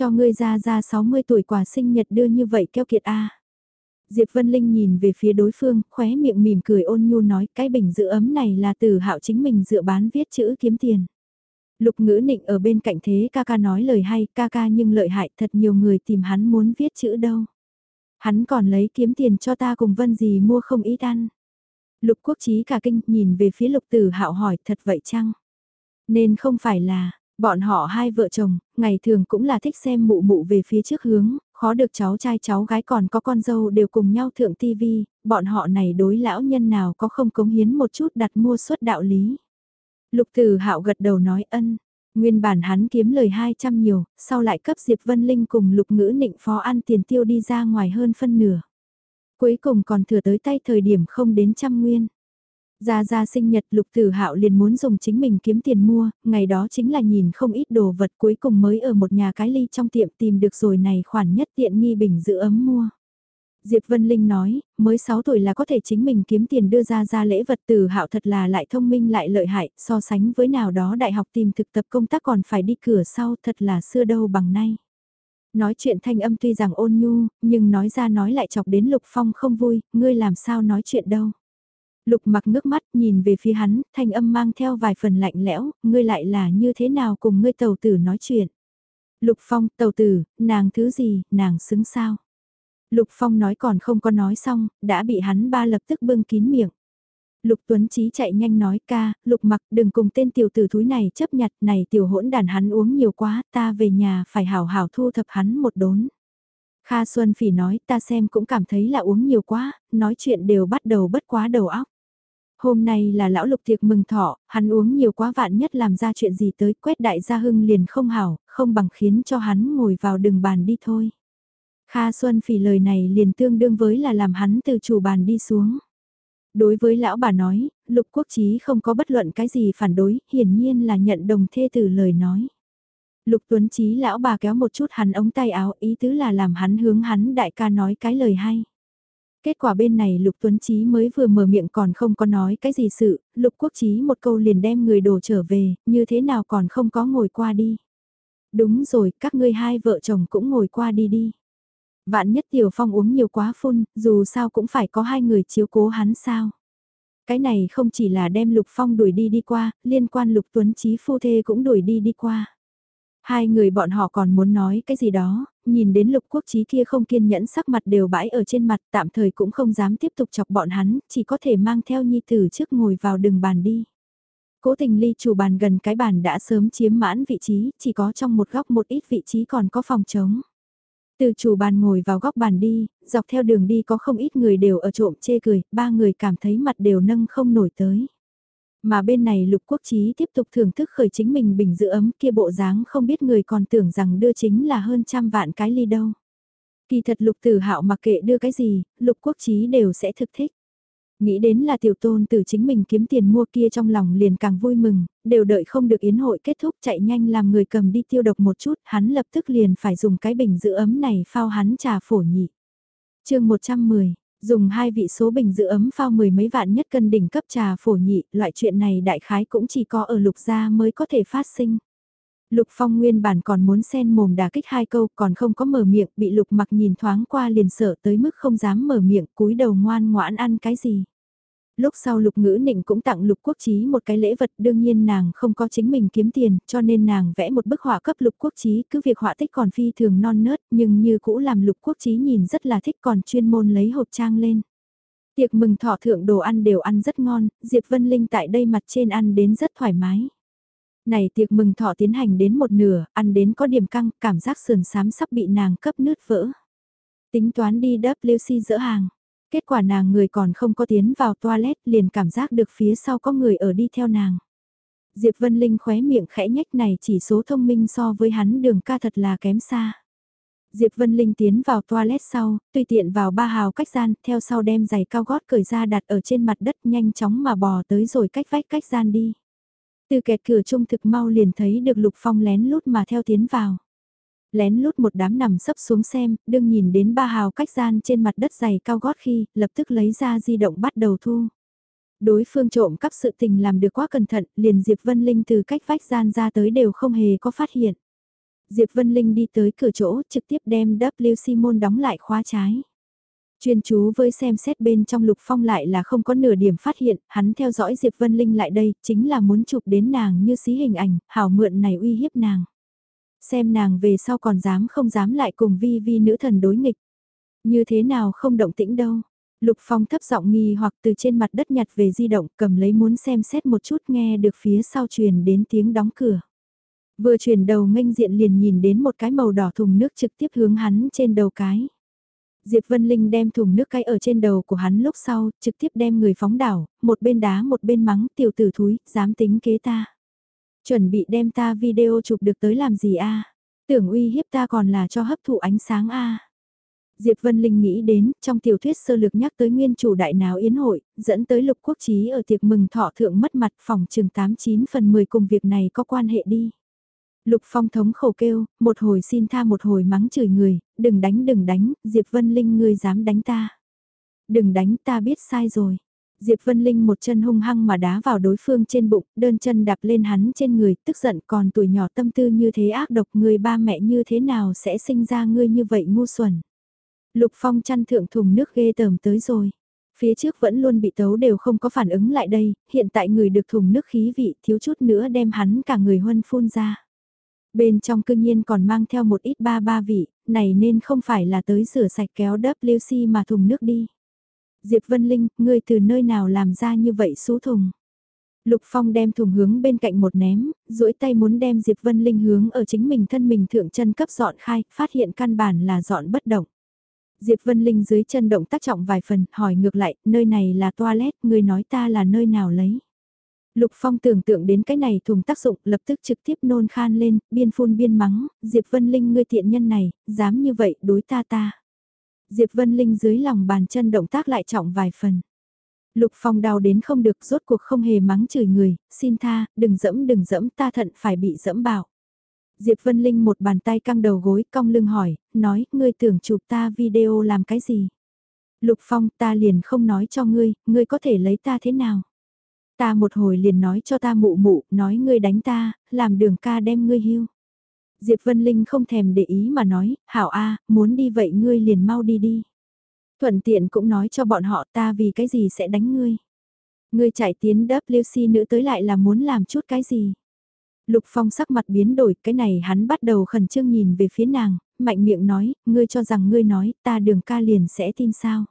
Cho ngươi ra ra 60 tuổi quà sinh nhật đưa như vậy keo kiệt a. Diệp Vân Linh nhìn về phía đối phương, khóe miệng mỉm cười ôn nhu nói cái bình giữ ấm này là từ hạo chính mình dựa bán viết chữ kiếm tiền. Lục ngữ nịnh ở bên cạnh thế ca ca nói lời hay ca ca nhưng lợi hại thật nhiều người tìm hắn muốn viết chữ đâu. Hắn còn lấy kiếm tiền cho ta cùng vân gì mua không ít ăn. Lục quốc trí cả kinh nhìn về phía lục tử hạo hỏi thật vậy chăng? Nên không phải là, bọn họ hai vợ chồng, ngày thường cũng là thích xem mụ mụ về phía trước hướng, khó được cháu trai cháu gái còn có con dâu đều cùng nhau thượng tivi, bọn họ này đối lão nhân nào có không cống hiến một chút đặt mua suất đạo lý. Lục Tử Hạo gật đầu nói ân, nguyên bản hắn kiếm lời 200 nhiều, sau lại cấp Diệp Vân Linh cùng Lục Ngữ Nịnh phó ăn tiền tiêu đi ra ngoài hơn phân nửa. Cuối cùng còn thừa tới tay thời điểm không đến trăm nguyên. Ra ra sinh nhật lục tử hạo liền muốn dùng chính mình kiếm tiền mua, ngày đó chính là nhìn không ít đồ vật cuối cùng mới ở một nhà cái ly trong tiệm tìm được rồi này khoản nhất tiện nghi bình giữ ấm mua. Diệp Vân Linh nói, mới 6 tuổi là có thể chính mình kiếm tiền đưa ra ra lễ vật tử hạo thật là lại thông minh lại lợi hại, so sánh với nào đó đại học tìm thực tập công tác còn phải đi cửa sau thật là xưa đâu bằng nay. Nói chuyện thanh âm tuy rằng ôn nhu, nhưng nói ra nói lại chọc đến Lục Phong không vui, ngươi làm sao nói chuyện đâu. Lục mặc ngước mắt nhìn về phía hắn, thanh âm mang theo vài phần lạnh lẽo, ngươi lại là như thế nào cùng ngươi tàu tử nói chuyện. Lục Phong, tàu tử, nàng thứ gì, nàng xứng sao. Lục Phong nói còn không có nói xong, đã bị hắn ba lập tức bưng kín miệng. Lục Tuấn Chí chạy nhanh nói ca, Lục mặc đừng cùng tên tiểu tử thúi này chấp nhặt này tiểu hỗn đàn hắn uống nhiều quá, ta về nhà phải hảo hảo thu thập hắn một đốn. Kha Xuân Phỉ nói ta xem cũng cảm thấy là uống nhiều quá, nói chuyện đều bắt đầu bất quá đầu óc. Hôm nay là lão lục tiệc mừng thọ, hắn uống nhiều quá vạn nhất làm ra chuyện gì tới quét đại gia hưng liền không hảo, không bằng khiến cho hắn ngồi vào đường bàn đi thôi. Kha Xuân Phỉ lời này liền tương đương với là làm hắn từ chủ bàn đi xuống. Đối với lão bà nói, lục quốc trí không có bất luận cái gì phản đối, hiển nhiên là nhận đồng thê từ lời nói. Lục Tuấn Chí lão bà kéo một chút hắn ống tay áo ý tứ là làm hắn hướng hắn đại ca nói cái lời hay. Kết quả bên này Lục Tuấn Chí mới vừa mở miệng còn không có nói cái gì sự, Lục Quốc Chí một câu liền đem người đổ trở về, như thế nào còn không có ngồi qua đi. Đúng rồi, các ngươi hai vợ chồng cũng ngồi qua đi đi. Vạn nhất Tiểu Phong uống nhiều quá phun, dù sao cũng phải có hai người chiếu cố hắn sao. Cái này không chỉ là đem Lục Phong đuổi đi đi qua, liên quan Lục Tuấn Chí phu thê cũng đuổi đi đi qua. Hai người bọn họ còn muốn nói cái gì đó, nhìn đến lục quốc trí kia không kiên nhẫn sắc mặt đều bãi ở trên mặt tạm thời cũng không dám tiếp tục chọc bọn hắn, chỉ có thể mang theo nhi tử trước ngồi vào đường bàn đi. Cố tình ly chủ bàn gần cái bàn đã sớm chiếm mãn vị trí, chỉ có trong một góc một ít vị trí còn có phòng trống. Từ chủ bàn ngồi vào góc bàn đi, dọc theo đường đi có không ít người đều ở trộm chê cười, ba người cảm thấy mặt đều nâng không nổi tới. Mà bên này lục quốc trí tiếp tục thưởng thức khởi chính mình bình giữ ấm kia bộ dáng không biết người còn tưởng rằng đưa chính là hơn trăm vạn cái ly đâu. Kỳ thật lục tử hạo mặc kệ đưa cái gì, lục quốc trí đều sẽ thực thích. Nghĩ đến là tiểu tôn từ chính mình kiếm tiền mua kia trong lòng liền càng vui mừng, đều đợi không được yến hội kết thúc chạy nhanh làm người cầm đi tiêu độc một chút, hắn lập tức liền phải dùng cái bình giữ ấm này phao hắn trà phổ nhị. chương 110, Dùng hai vị số bình giữ ấm phao mười mấy vạn nhất cân đỉnh cấp trà phổ nhị, loại chuyện này đại khái cũng chỉ có ở lục gia mới có thể phát sinh. Lục Phong nguyên bản còn muốn xen mồm đà kích hai câu còn không có mở miệng bị lục mặc nhìn thoáng qua liền sợ tới mức không dám mở miệng cúi đầu ngoan ngoãn ăn cái gì. Lúc sau lục ngữ nịnh cũng tặng lục quốc trí một cái lễ vật đương nhiên nàng không có chính mình kiếm tiền cho nên nàng vẽ một bức họa cấp lục quốc trí cứ việc họa tích còn phi thường non nớt nhưng như cũ làm lục quốc trí nhìn rất là thích còn chuyên môn lấy hộp trang lên. Tiệc mừng thọ thượng đồ ăn đều ăn rất ngon, Diệp Vân Linh tại đây mặt trên ăn đến rất thoải mái. Này tiệc mừng thọ tiến hành đến một nửa, ăn đến có điểm căng, cảm giác sườn sám sắp bị nàng cấp nứt vỡ. Tính toán đi WC dỡ hàng. Kết quả nàng người còn không có tiến vào toilet liền cảm giác được phía sau có người ở đi theo nàng. Diệp Vân Linh khóe miệng khẽ nhách này chỉ số thông minh so với hắn đường ca thật là kém xa. Diệp Vân Linh tiến vào toilet sau, tùy tiện vào ba hào cách gian, theo sau đem giày cao gót cởi ra đặt ở trên mặt đất nhanh chóng mà bò tới rồi cách vách cách gian đi. Từ kẹt cửa trung thực mau liền thấy được Lục Phong lén lút mà theo tiến vào lén lút một đám nằm sấp xuống xem, đương nhìn đến ba hào cách gian trên mặt đất dày cao gót khi, lập tức lấy ra di động bắt đầu thu. Đối phương trộm cắp sự tình làm được quá cẩn thận, liền Diệp Vân Linh từ cách vách gian ra tới đều không hề có phát hiện. Diệp Vân Linh đi tới cửa chỗ trực tiếp đem WC môn đóng lại khóa trái. Chuyên chú với xem xét bên trong Lục Phong lại là không có nửa điểm phát hiện, hắn theo dõi Diệp Vân Linh lại đây, chính là muốn chụp đến nàng như xí hình ảnh, hảo mượn này uy hiếp nàng. Xem nàng về sau còn dám không dám lại cùng vi vi nữ thần đối nghịch. Như thế nào không động tĩnh đâu. Lục Phong thấp giọng nghi hoặc từ trên mặt đất nhặt về di động cầm lấy muốn xem xét một chút nghe được phía sau truyền đến tiếng đóng cửa. Vừa chuyển đầu nghênh diện liền nhìn đến một cái màu đỏ thùng nước trực tiếp hướng hắn trên đầu cái. Diệp Vân Linh đem thùng nước cái ở trên đầu của hắn lúc sau, trực tiếp đem người phóng đảo, một bên đá một bên mắng tiểu tử thúi, dám tính kế ta. Chuẩn bị đem ta video chụp được tới làm gì a? Tưởng uy hiếp ta còn là cho hấp thụ ánh sáng a. Diệp Vân Linh nghĩ đến, trong tiểu thuyết sơ lược nhắc tới nguyên chủ đại náo yến hội, dẫn tới lục quốc trí ở tiệc mừng thọ thượng mất mặt phòng trường 89 phần 10 cùng việc này có quan hệ đi. Lục Phong thống khẩu kêu, một hồi xin tha một hồi mắng chửi người, đừng đánh đừng đánh, Diệp Vân Linh ngươi dám đánh ta. Đừng đánh ta biết sai rồi. Diệp Vân Linh một chân hung hăng mà đá vào đối phương trên bụng, đơn chân đạp lên hắn trên người, tức giận còn tuổi nhỏ tâm tư như thế ác độc người ba mẹ như thế nào sẽ sinh ra ngươi như vậy ngu xuẩn. Lục Phong chăn thượng thùng nước ghê tởm tới rồi. Phía trước vẫn luôn bị tấu đều không có phản ứng lại đây, hiện tại người được thùng nước khí vị thiếu chút nữa đem hắn cả người huân phun ra. Bên trong cương nhiên còn mang theo một ít ba ba vị, này nên không phải là tới rửa sạch kéo WC mà thùng nước đi. Diệp Vân Linh, ngươi từ nơi nào làm ra như vậy xú thùng. Lục Phong đem thùng hướng bên cạnh một ném, duỗi tay muốn đem Diệp Vân Linh hướng ở chính mình thân mình thượng chân cấp dọn khai, phát hiện căn bản là dọn bất động. Diệp Vân Linh dưới chân động tác trọng vài phần, hỏi ngược lại, nơi này là toilet, ngươi nói ta là nơi nào lấy. Lục Phong tưởng tượng đến cái này thùng tác dụng, lập tức trực tiếp nôn khan lên, biên phun biên mắng, Diệp Vân Linh ngươi tiện nhân này, dám như vậy đối ta ta. Diệp Vân Linh dưới lòng bàn chân động tác lại trọng vài phần. Lục Phong đau đến không được rốt cuộc không hề mắng chửi người, xin tha, đừng dẫm đừng dẫm ta thận phải bị dẫm bảo. Diệp Vân Linh một bàn tay căng đầu gối cong lưng hỏi, nói, ngươi tưởng chụp ta video làm cái gì? Lục Phong ta liền không nói cho ngươi, ngươi có thể lấy ta thế nào? Ta một hồi liền nói cho ta mụ mụ, nói ngươi đánh ta, làm đường ca đem ngươi hưu. Diệp Vân Linh không thèm để ý mà nói, hảo a, muốn đi vậy ngươi liền mau đi đi. Thuận tiện cũng nói cho bọn họ ta vì cái gì sẽ đánh ngươi. Ngươi chạy tiến WC nữ tới lại là muốn làm chút cái gì. Lục Phong sắc mặt biến đổi, cái này hắn bắt đầu khẩn trương nhìn về phía nàng, mạnh miệng nói, ngươi cho rằng ngươi nói, ta đường ca liền sẽ tin sao.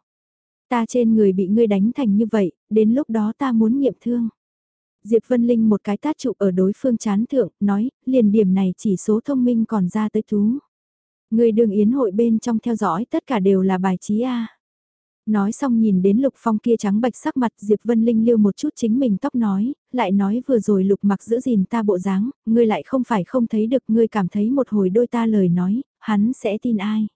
Ta trên người bị ngươi đánh thành như vậy, đến lúc đó ta muốn nghiệm thương. Diệp Vân Linh một cái tát trụ ở đối phương chán thượng, nói, liền điểm này chỉ số thông minh còn ra tới thú. Người đường yến hội bên trong theo dõi tất cả đều là bài trí A. Nói xong nhìn đến Lục Phong kia trắng bạch sắc mặt Diệp Vân Linh liêu một chút chính mình tóc nói, lại nói vừa rồi Lục mặc giữ gìn ta bộ dáng, ngươi lại không phải không thấy được ngươi cảm thấy một hồi đôi ta lời nói, hắn sẽ tin ai.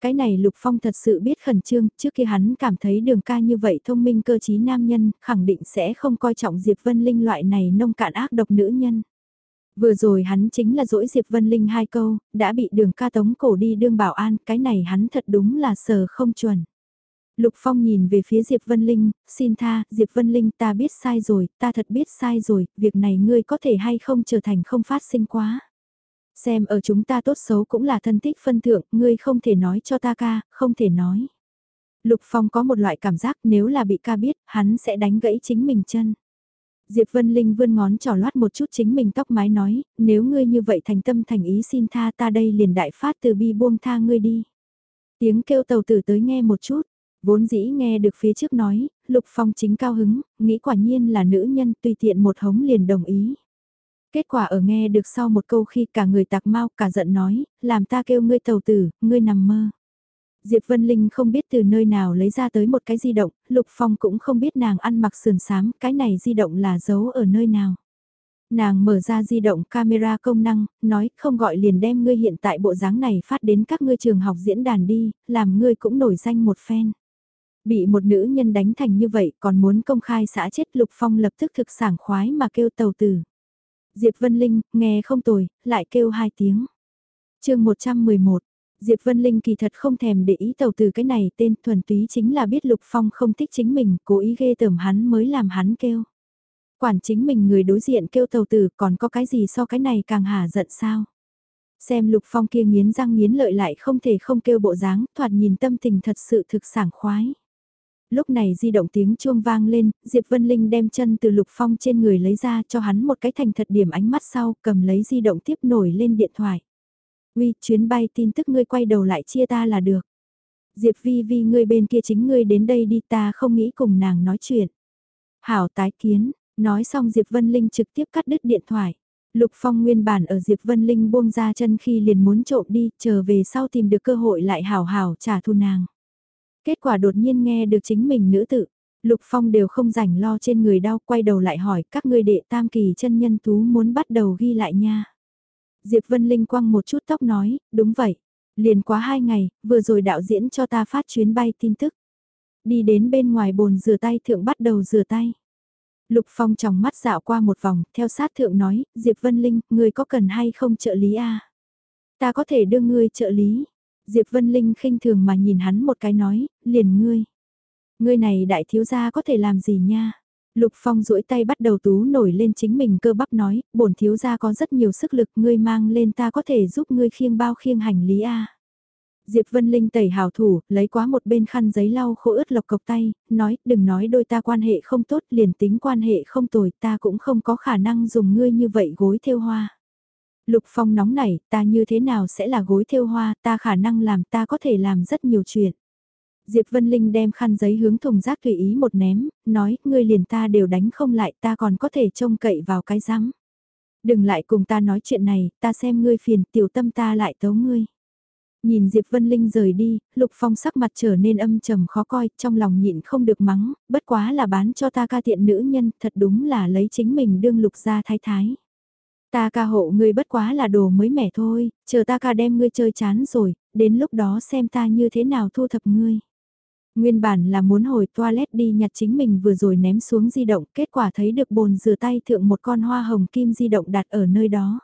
Cái này Lục Phong thật sự biết khẩn trương, trước kia hắn cảm thấy đường ca như vậy thông minh cơ trí nam nhân, khẳng định sẽ không coi trọng Diệp Vân Linh loại này nông cạn ác độc nữ nhân. Vừa rồi hắn chính là dỗi Diệp Vân Linh hai câu, đã bị đường ca tống cổ đi đương bảo an, cái này hắn thật đúng là sờ không chuẩn. Lục Phong nhìn về phía Diệp Vân Linh, xin tha, Diệp Vân Linh ta biết sai rồi, ta thật biết sai rồi, việc này ngươi có thể hay không trở thành không phát sinh quá. Xem ở chúng ta tốt xấu cũng là thân thích phân thượng, ngươi không thể nói cho ta ca, không thể nói. Lục Phong có một loại cảm giác nếu là bị ca biết, hắn sẽ đánh gãy chính mình chân. Diệp Vân Linh vươn ngón trỏ loát một chút chính mình tóc mái nói, nếu ngươi như vậy thành tâm thành ý xin tha ta đây liền đại phát từ bi buông tha ngươi đi. Tiếng kêu tàu tử tới nghe một chút, vốn dĩ nghe được phía trước nói, Lục Phong chính cao hứng, nghĩ quả nhiên là nữ nhân tùy tiện một hống liền đồng ý. Kết quả ở nghe được sau một câu khi cả người tạc mau cả giận nói, làm ta kêu ngươi tàu tử, ngươi nằm mơ. Diệp Vân Linh không biết từ nơi nào lấy ra tới một cái di động, Lục Phong cũng không biết nàng ăn mặc sườn sám, cái này di động là giấu ở nơi nào. Nàng mở ra di động camera công năng, nói không gọi liền đem ngươi hiện tại bộ dáng này phát đến các ngươi trường học diễn đàn đi, làm ngươi cũng nổi danh một phen. Bị một nữ nhân đánh thành như vậy còn muốn công khai xã chết Lục Phong lập tức thực sảng khoái mà kêu tàu tử. Diệp Vân Linh, nghe không tồi, lại kêu hai tiếng. chương 111, Diệp Vân Linh kỳ thật không thèm để ý tàu từ cái này tên thuần túy chính là biết Lục Phong không thích chính mình, cố ý ghê tởm hắn mới làm hắn kêu. Quản chính mình người đối diện kêu tàu tử còn có cái gì so cái này càng hả giận sao? Xem Lục Phong kia nghiến răng nghiến lợi lại không thể không kêu bộ dáng, thoạt nhìn tâm tình thật sự thực sảng khoái. Lúc này di động tiếng chuông vang lên, Diệp Vân Linh đem chân từ Lục Phong trên người lấy ra cho hắn một cái thành thật điểm ánh mắt sau, cầm lấy di động tiếp nổi lên điện thoại. Uy, chuyến bay tin tức ngươi quay đầu lại chia ta là được. Diệp Vi Vi ngươi bên kia chính ngươi đến đây đi ta không nghĩ cùng nàng nói chuyện. Hảo tái kiến, nói xong Diệp Vân Linh trực tiếp cắt đứt điện thoại. Lục Phong nguyên bản ở Diệp Vân Linh buông ra chân khi liền muốn trộm đi, chờ về sau tìm được cơ hội lại hảo hảo trả thù nàng. Kết quả đột nhiên nghe được chính mình nữ tự, Lục Phong đều không rảnh lo trên người đau, quay đầu lại hỏi các ngươi đệ tam kỳ chân nhân tú muốn bắt đầu ghi lại nha. Diệp Vân Linh quăng một chút tóc nói, đúng vậy. Liền quá hai ngày, vừa rồi đạo diễn cho ta phát chuyến bay tin tức. Đi đến bên ngoài bồn rửa tay thượng bắt đầu rửa tay. Lục Phong trong mắt dạo qua một vòng, theo sát thượng nói, Diệp Vân Linh, ngươi có cần hay không trợ lý a? Ta có thể đưa ngươi trợ lý. Diệp Vân Linh khinh thường mà nhìn hắn một cái nói, liền ngươi. Ngươi này đại thiếu gia có thể làm gì nha? Lục Phong duỗi tay bắt đầu tú nổi lên chính mình cơ bắp nói, bổn thiếu gia có rất nhiều sức lực, ngươi mang lên ta có thể giúp ngươi khiêng bao khiêng hành lý a. Diệp Vân Linh tẩy hào thủ, lấy quá một bên khăn giấy lau khô ướt lọc cộc tay, nói, đừng nói đôi ta quan hệ không tốt, liền tính quan hệ không tồi, ta cũng không có khả năng dùng ngươi như vậy gối theo hoa. Lục Phong nóng nảy, ta như thế nào sẽ là gối thêu hoa, ta khả năng làm, ta có thể làm rất nhiều chuyện. Diệp Vân Linh đem khăn giấy hướng thùng rác tùy ý một ném, nói, ngươi liền ta đều đánh không lại, ta còn có thể trông cậy vào cái rắm. Đừng lại cùng ta nói chuyện này, ta xem ngươi phiền, tiểu tâm ta lại tấu ngươi. Nhìn Diệp Vân Linh rời đi, Lục Phong sắc mặt trở nên âm trầm khó coi, trong lòng nhịn không được mắng, bất quá là bán cho ta ca tiện nữ nhân, thật đúng là lấy chính mình đương lục ra thái thái. Ta ca hộ ngươi bất quá là đồ mới mẻ thôi, chờ ta ca đem ngươi chơi chán rồi, đến lúc đó xem ta như thế nào thu thập ngươi. Nguyên bản là muốn hồi toilet đi nhặt chính mình vừa rồi ném xuống di động, kết quả thấy được bồn rửa tay thượng một con hoa hồng kim di động đặt ở nơi đó.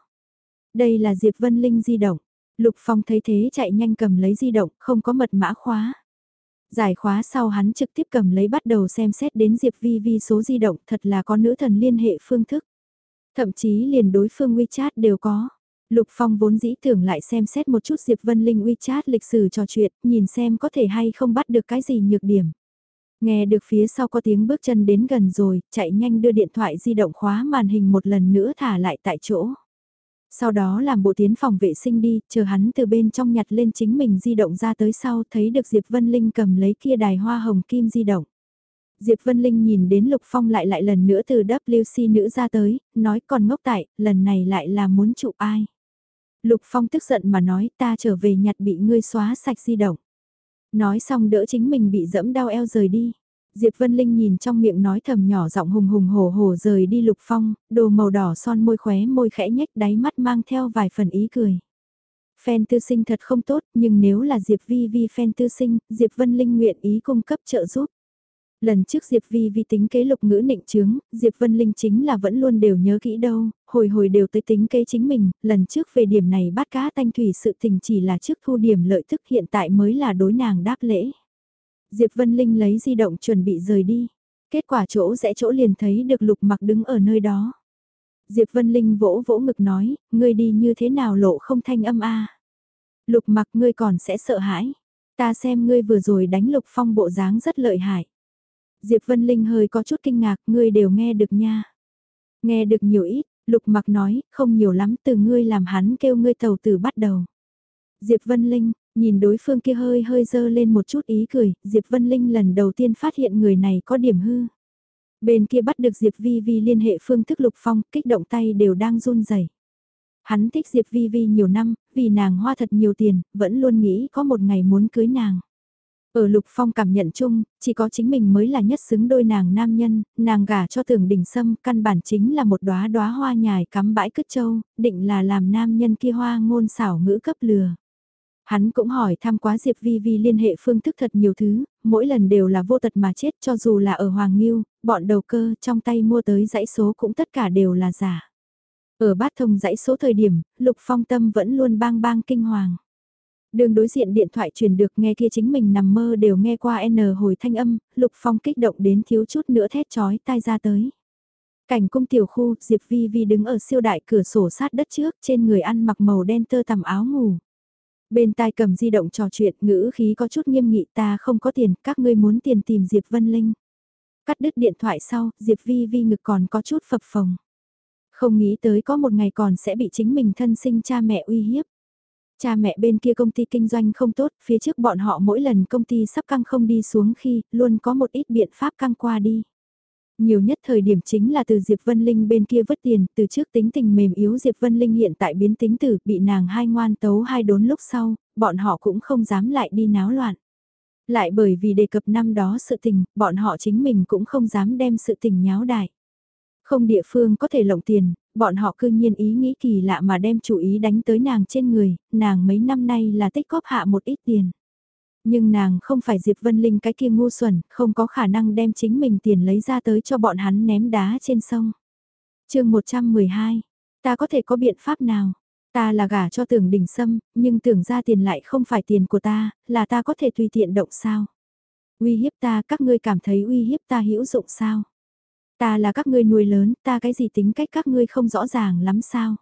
Đây là Diệp Vân Linh di động. Lục Phong thấy thế chạy nhanh cầm lấy di động, không có mật mã khóa. Giải khóa sau hắn trực tiếp cầm lấy bắt đầu xem xét đến Diệp Vi Vi số di động thật là có nữ thần liên hệ phương thức. Thậm chí liền đối phương WeChat đều có. Lục Phong vốn dĩ tưởng lại xem xét một chút Diệp Vân Linh WeChat lịch sử trò chuyện, nhìn xem có thể hay không bắt được cái gì nhược điểm. Nghe được phía sau có tiếng bước chân đến gần rồi, chạy nhanh đưa điện thoại di động khóa màn hình một lần nữa thả lại tại chỗ. Sau đó làm bộ tiến phòng vệ sinh đi, chờ hắn từ bên trong nhặt lên chính mình di động ra tới sau thấy được Diệp Vân Linh cầm lấy kia đài hoa hồng kim di động. Diệp Vân Linh nhìn đến Lục Phong lại lại lần nữa từ WC nữ ra tới, nói còn ngốc tại, lần này lại là muốn chụp ai. Lục Phong tức giận mà nói ta trở về nhặt bị ngươi xóa sạch di động. Nói xong đỡ chính mình bị dẫm đau eo rời đi. Diệp Vân Linh nhìn trong miệng nói thầm nhỏ giọng hùng hùng hổ hổ rời đi Lục Phong, đồ màu đỏ son môi khóe môi khẽ nhếch đáy mắt mang theo vài phần ý cười. Phen tư sinh thật không tốt, nhưng nếu là Diệp Vi Vi phen tư sinh, Diệp Vân Linh nguyện ý cung cấp trợ giúp. Lần trước Diệp Vi Vi tính kế lục ngữ nịnh chướng, Diệp Vân Linh chính là vẫn luôn đều nhớ kỹ đâu, hồi hồi đều tới tính kế chính mình, lần trước về điểm này bắt cá tanh thủy sự tình chỉ là trước thu điểm lợi thức hiện tại mới là đối nàng đáp lễ. Diệp Vân Linh lấy di động chuẩn bị rời đi, kết quả chỗ rẽ chỗ liền thấy được lục mặc đứng ở nơi đó. Diệp Vân Linh vỗ vỗ ngực nói, ngươi đi như thế nào lộ không thanh âm a Lục mặc ngươi còn sẽ sợ hãi. Ta xem ngươi vừa rồi đánh lục phong bộ dáng rất lợi hại. Diệp Vân Linh hơi có chút kinh ngạc, ngươi đều nghe được nha. Nghe được nhiều ít, Lục Mặc nói, không nhiều lắm từ ngươi làm hắn kêu ngươi tàu tử bắt đầu. Diệp Vân Linh, nhìn đối phương kia hơi hơi dơ lên một chút ý cười, Diệp Vân Linh lần đầu tiên phát hiện người này có điểm hư. Bên kia bắt được Diệp Vi Vi liên hệ phương thức Lục Phong, kích động tay đều đang run rẩy. Hắn thích Diệp Vi Vi nhiều năm, vì nàng hoa thật nhiều tiền, vẫn luôn nghĩ có một ngày muốn cưới nàng. Ở Lục Phong cảm nhận chung, chỉ có chính mình mới là nhất xứng đôi nàng nam nhân, nàng gả cho tưởng đình sâm, căn bản chính là một đóa đóa hoa nhài cắm bãi cứt châu, định là làm nam nhân kia hoa ngôn xảo ngữ cấp lừa. Hắn cũng hỏi thăm quá Diệp Vi Vi liên hệ phương thức thật nhiều thứ, mỗi lần đều là vô tật mà chết cho dù là ở Hoàng Nghiêu, bọn đầu cơ trong tay mua tới dãy số cũng tất cả đều là giả. Ở bát thông dãy số thời điểm, Lục Phong tâm vẫn luôn bang bang kinh hoàng. Đường đối diện điện thoại truyền được nghe kia chính mình nằm mơ đều nghe qua N hồi thanh âm, Lục Phong kích động đến thiếu chút nữa thét chói tai ra tới. Cảnh cung tiểu khu, Diệp Vi Vi đứng ở siêu đại cửa sổ sát đất trước, trên người ăn mặc màu đen tơ tằm áo ngủ. Bên tai cầm di động trò chuyện, ngữ khí có chút nghiêm nghị ta không có tiền, các ngươi muốn tiền tìm Diệp Vân Linh. Cắt đứt điện thoại sau, Diệp Vi Vi ngực còn có chút phập phồng. Không nghĩ tới có một ngày còn sẽ bị chính mình thân sinh cha mẹ uy hiếp. Cha mẹ bên kia công ty kinh doanh không tốt, phía trước bọn họ mỗi lần công ty sắp căng không đi xuống khi, luôn có một ít biện pháp căng qua đi. Nhiều nhất thời điểm chính là từ Diệp Vân Linh bên kia vứt tiền, từ trước tính tình mềm yếu Diệp Vân Linh hiện tại biến tính tử, bị nàng hai ngoan tấu hai đốn lúc sau, bọn họ cũng không dám lại đi náo loạn. Lại bởi vì đề cập năm đó sự tình, bọn họ chính mình cũng không dám đem sự tình nháo đại. Không địa phương có thể lộng tiền, bọn họ cư nhiên ý nghĩ kỳ lạ mà đem chủ ý đánh tới nàng trên người, nàng mấy năm nay là tích góp hạ một ít tiền. Nhưng nàng không phải Diệp Vân Linh cái kia ngu xuẩn, không có khả năng đem chính mình tiền lấy ra tới cho bọn hắn ném đá trên sông. chương 112, ta có thể có biện pháp nào? Ta là gả cho tưởng đỉnh sâm, nhưng tưởng ra tiền lại không phải tiền của ta, là ta có thể tùy tiện động sao? Uy hiếp ta, các ngươi cảm thấy uy hiếp ta hữu dụng sao? Ta là các ngươi nuôi lớn, ta cái gì tính cách các ngươi không rõ ràng lắm sao?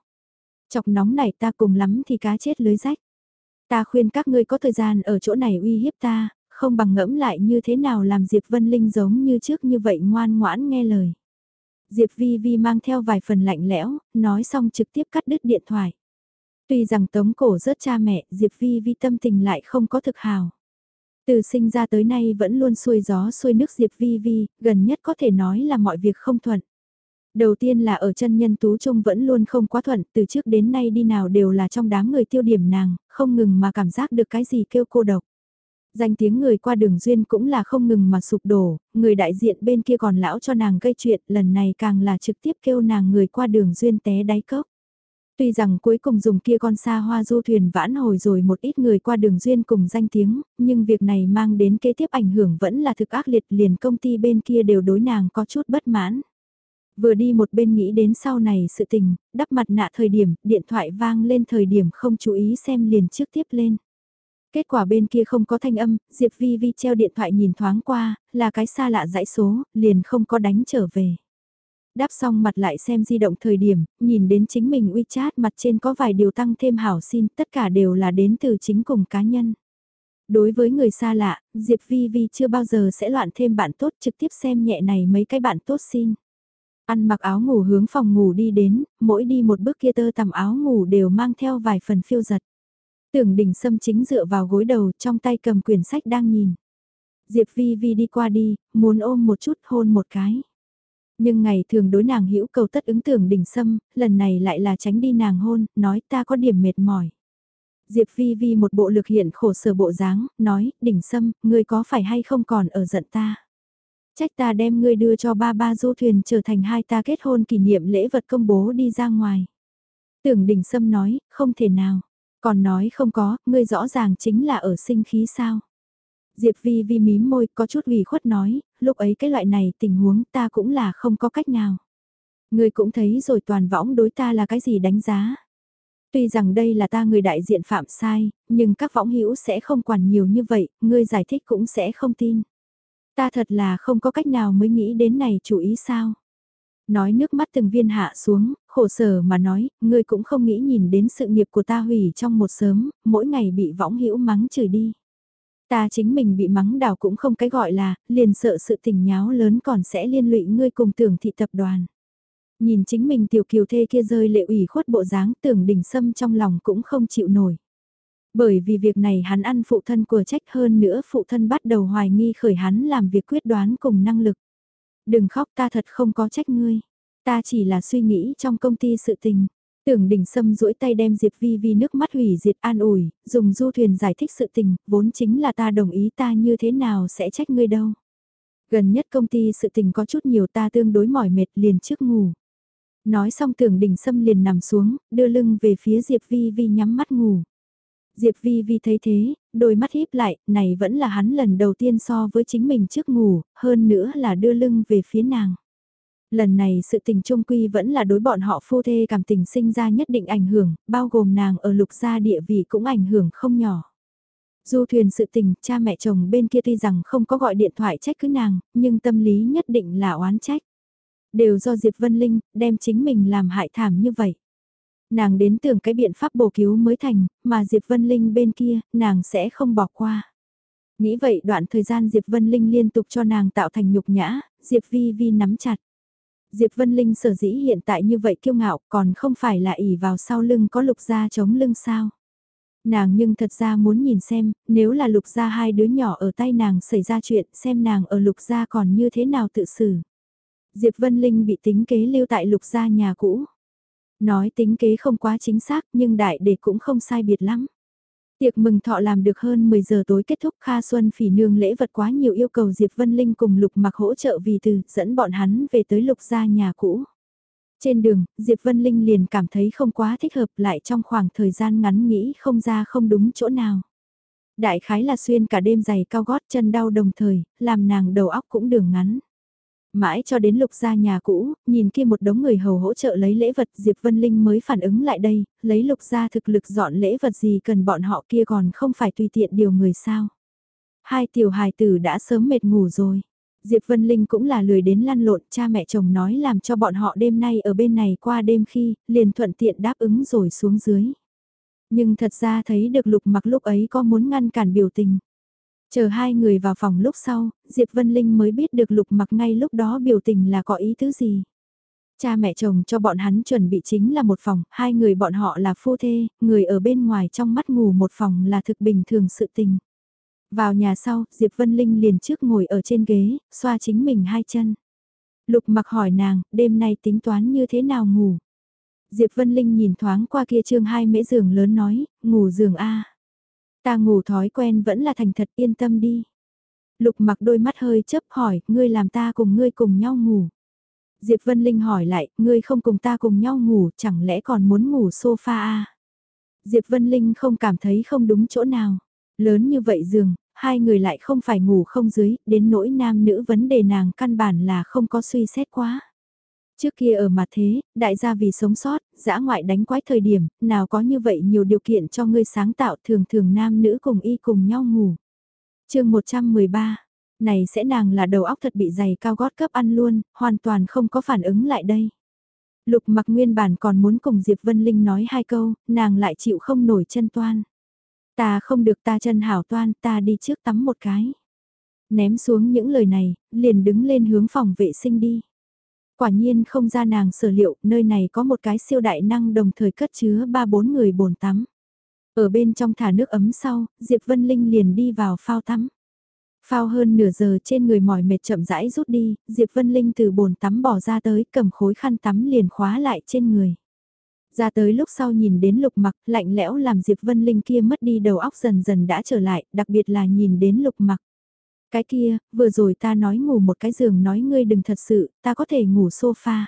Chọc nóng này ta cùng lắm thì cá chết lưới rách. Ta khuyên các ngươi có thời gian ở chỗ này uy hiếp ta, không bằng ngẫm lại như thế nào làm Diệp Vân Linh giống như trước như vậy ngoan ngoãn nghe lời. Diệp Vi Vi mang theo vài phần lạnh lẽo, nói xong trực tiếp cắt đứt điện thoại. Tuy rằng tống cổ rớt cha mẹ, Diệp Vi Vi tâm tình lại không có thực hào. Từ sinh ra tới nay vẫn luôn xuôi gió xuôi nước Diệp Vi Vi, gần nhất có thể nói là mọi việc không thuận. Đầu tiên là ở chân nhân tú trung vẫn luôn không quá thuận, từ trước đến nay đi nào đều là trong đám người tiêu điểm nàng, không ngừng mà cảm giác được cái gì kêu cô độc. Danh tiếng người qua đường duyên cũng là không ngừng mà sụp đổ, người đại diện bên kia còn lão cho nàng gây chuyện, lần này càng là trực tiếp kêu nàng người qua đường duyên té đáy cốc. Tuy rằng cuối cùng dùng kia con xa hoa du thuyền vãn hồi rồi một ít người qua đường duyên cùng danh tiếng, nhưng việc này mang đến kế tiếp ảnh hưởng vẫn là thực ác liệt liền công ty bên kia đều đối nàng có chút bất mãn. Vừa đi một bên nghĩ đến sau này sự tình, đắp mặt nạ thời điểm, điện thoại vang lên thời điểm không chú ý xem liền trước tiếp lên. Kết quả bên kia không có thanh âm, Diệp Vi Vi treo điện thoại nhìn thoáng qua, là cái xa lạ dãy số, liền không có đánh trở về. Đáp xong mặt lại xem di động thời điểm, nhìn đến chính mình WeChat mặt trên có vài điều tăng thêm hảo xin, tất cả đều là đến từ chính cùng cá nhân. Đối với người xa lạ, Diệp Vi Vi chưa bao giờ sẽ loạn thêm bạn tốt trực tiếp xem nhẹ này mấy cái bạn tốt xin. Ăn mặc áo ngủ hướng phòng ngủ đi đến, mỗi đi một bước kia tơ tầm áo ngủ đều mang theo vài phần phiêu giật. Tưởng đỉnh sâm chính dựa vào gối đầu trong tay cầm quyển sách đang nhìn. Diệp Vi Vi đi qua đi, muốn ôm một chút hôn một cái. Nhưng ngày thường đối nàng hữu cầu tất ứng tưởng đỉnh sâm, lần này lại là tránh đi nàng hôn, nói ta có điểm mệt mỏi. Diệp Vi Vi một bộ lực hiện khổ sở bộ dáng, nói, đỉnh sâm, ngươi có phải hay không còn ở giận ta. Trách ta đem ngươi đưa cho ba ba du thuyền trở thành hai ta kết hôn kỷ niệm lễ vật công bố đi ra ngoài. Tưởng đỉnh sâm nói, không thể nào. Còn nói không có, ngươi rõ ràng chính là ở sinh khí sao. Diệp Vi Vi mím môi có chút ủy khuất nói, lúc ấy cái loại này tình huống ta cũng là không có cách nào. Ngươi cũng thấy rồi toàn võng đối ta là cái gì đánh giá. Tuy rằng đây là ta người đại diện phạm sai, nhưng các võng hữu sẽ không quản nhiều như vậy, ngươi giải thích cũng sẽ không tin. Ta thật là không có cách nào mới nghĩ đến này chủ ý sao. Nói nước mắt từng viên hạ xuống, khổ sở mà nói, ngươi cũng không nghĩ nhìn đến sự nghiệp của ta hủy trong một sớm, mỗi ngày bị võng hữu mắng chửi đi. Ta chính mình bị mắng đào cũng không cái gọi là, liền sợ sự tình nháo lớn còn sẽ liên lụy ngươi cùng tưởng thị tập đoàn. Nhìn chính mình tiểu kiều thê kia rơi lệ ủy khuất bộ dáng tưởng đỉnh sâm trong lòng cũng không chịu nổi. Bởi vì việc này hắn ăn phụ thân của trách hơn nữa phụ thân bắt đầu hoài nghi khởi hắn làm việc quyết đoán cùng năng lực. Đừng khóc ta thật không có trách ngươi. Ta chỉ là suy nghĩ trong công ty sự tình. Tưởng đỉnh sâm duỗi tay đem Diệp Vi Vi nước mắt hủy diệt an ủi, dùng du thuyền giải thích sự tình, vốn chính là ta đồng ý ta như thế nào sẽ trách ngươi đâu. Gần nhất công ty sự tình có chút nhiều ta tương đối mỏi mệt liền trước ngủ. Nói xong tưởng đỉnh sâm liền nằm xuống, đưa lưng về phía Diệp Vi Vi nhắm mắt ngủ. Diệp Vi Vi thấy thế, đôi mắt híp lại, này vẫn là hắn lần đầu tiên so với chính mình trước ngủ, hơn nữa là đưa lưng về phía nàng. Lần này sự tình trung quy vẫn là đối bọn họ phu thê cảm tình sinh ra nhất định ảnh hưởng, bao gồm nàng ở lục gia địa vị cũng ảnh hưởng không nhỏ. Du thuyền sự tình, cha mẹ chồng bên kia tuy rằng không có gọi điện thoại trách cứ nàng, nhưng tâm lý nhất định là oán trách. Đều do Diệp Vân Linh, đem chính mình làm hại thảm như vậy. Nàng đến tưởng cái biện pháp bổ cứu mới thành, mà Diệp Vân Linh bên kia, nàng sẽ không bỏ qua. Nghĩ vậy đoạn thời gian Diệp Vân Linh liên tục cho nàng tạo thành nhục nhã, Diệp Vi Vi nắm chặt. Diệp Vân Linh sở dĩ hiện tại như vậy kiêu ngạo còn không phải là ỉ vào sau lưng có lục gia chống lưng sao. Nàng nhưng thật ra muốn nhìn xem, nếu là lục gia hai đứa nhỏ ở tay nàng xảy ra chuyện xem nàng ở lục gia còn như thế nào tự xử. Diệp Vân Linh bị tính kế lưu tại lục gia nhà cũ. Nói tính kế không quá chính xác nhưng đại để cũng không sai biệt lắm. Tiệc mừng thọ làm được hơn 10 giờ tối kết thúc Kha Xuân phỉ nương lễ vật quá nhiều yêu cầu Diệp Vân Linh cùng Lục mặc hỗ trợ vì từ dẫn bọn hắn về tới Lục gia nhà cũ. Trên đường, Diệp Vân Linh liền cảm thấy không quá thích hợp lại trong khoảng thời gian ngắn nghĩ không ra không đúng chỗ nào. Đại khái là xuyên cả đêm giày cao gót chân đau đồng thời, làm nàng đầu óc cũng đường ngắn. Mãi cho đến lục ra nhà cũ, nhìn kia một đống người hầu hỗ trợ lấy lễ vật Diệp Vân Linh mới phản ứng lại đây, lấy lục ra thực lực dọn lễ vật gì cần bọn họ kia còn không phải tùy tiện điều người sao. Hai tiểu hài tử đã sớm mệt ngủ rồi. Diệp Vân Linh cũng là lười đến lăn lộn, cha mẹ chồng nói làm cho bọn họ đêm nay ở bên này qua đêm khi, liền thuận tiện đáp ứng rồi xuống dưới. Nhưng thật ra thấy được lục mặc lúc ấy có muốn ngăn cản biểu tình. Chờ hai người vào phòng lúc sau, Diệp Vân Linh mới biết được lục mặc ngay lúc đó biểu tình là có ý tứ gì. Cha mẹ chồng cho bọn hắn chuẩn bị chính là một phòng, hai người bọn họ là phu thê, người ở bên ngoài trong mắt ngủ một phòng là thực bình thường sự tình. Vào nhà sau, Diệp Vân Linh liền trước ngồi ở trên ghế, xoa chính mình hai chân. Lục mặc hỏi nàng, đêm nay tính toán như thế nào ngủ? Diệp Vân Linh nhìn thoáng qua kia trương hai mễ giường lớn nói, ngủ giường A. Ta ngủ thói quen vẫn là thành thật yên tâm đi. Lục mặc đôi mắt hơi chớp hỏi, ngươi làm ta cùng ngươi cùng nhau ngủ. Diệp Vân Linh hỏi lại, ngươi không cùng ta cùng nhau ngủ, chẳng lẽ còn muốn ngủ sofa à? Diệp Vân Linh không cảm thấy không đúng chỗ nào. Lớn như vậy giường, hai người lại không phải ngủ không dưới, đến nỗi nam nữ vấn đề nàng căn bản là không có suy xét quá. Trước kia ở mặt thế, đại gia vì sống sót, dã ngoại đánh quái thời điểm, nào có như vậy nhiều điều kiện cho ngươi sáng tạo thường thường nam nữ cùng y cùng nhau ngủ. chương 113, này sẽ nàng là đầu óc thật bị dày cao gót cấp ăn luôn, hoàn toàn không có phản ứng lại đây. Lục mặc nguyên bản còn muốn cùng Diệp Vân Linh nói hai câu, nàng lại chịu không nổi chân toan. Ta không được ta chân hảo toan, ta đi trước tắm một cái. Ném xuống những lời này, liền đứng lên hướng phòng vệ sinh đi. Quả nhiên không ra nàng sở liệu, nơi này có một cái siêu đại năng đồng thời cất chứa ba bốn người bồn tắm. Ở bên trong thả nước ấm sau, Diệp Vân Linh liền đi vào phao tắm. Phao hơn nửa giờ trên người mỏi mệt chậm rãi rút đi, Diệp Vân Linh từ bồn tắm bỏ ra tới cầm khối khăn tắm liền khóa lại trên người. Ra tới lúc sau nhìn đến lục mặc, lạnh lẽo làm Diệp Vân Linh kia mất đi đầu óc dần dần đã trở lại, đặc biệt là nhìn đến lục mặc. Cái kia, vừa rồi ta nói ngủ một cái giường nói ngươi đừng thật sự, ta có thể ngủ sofa.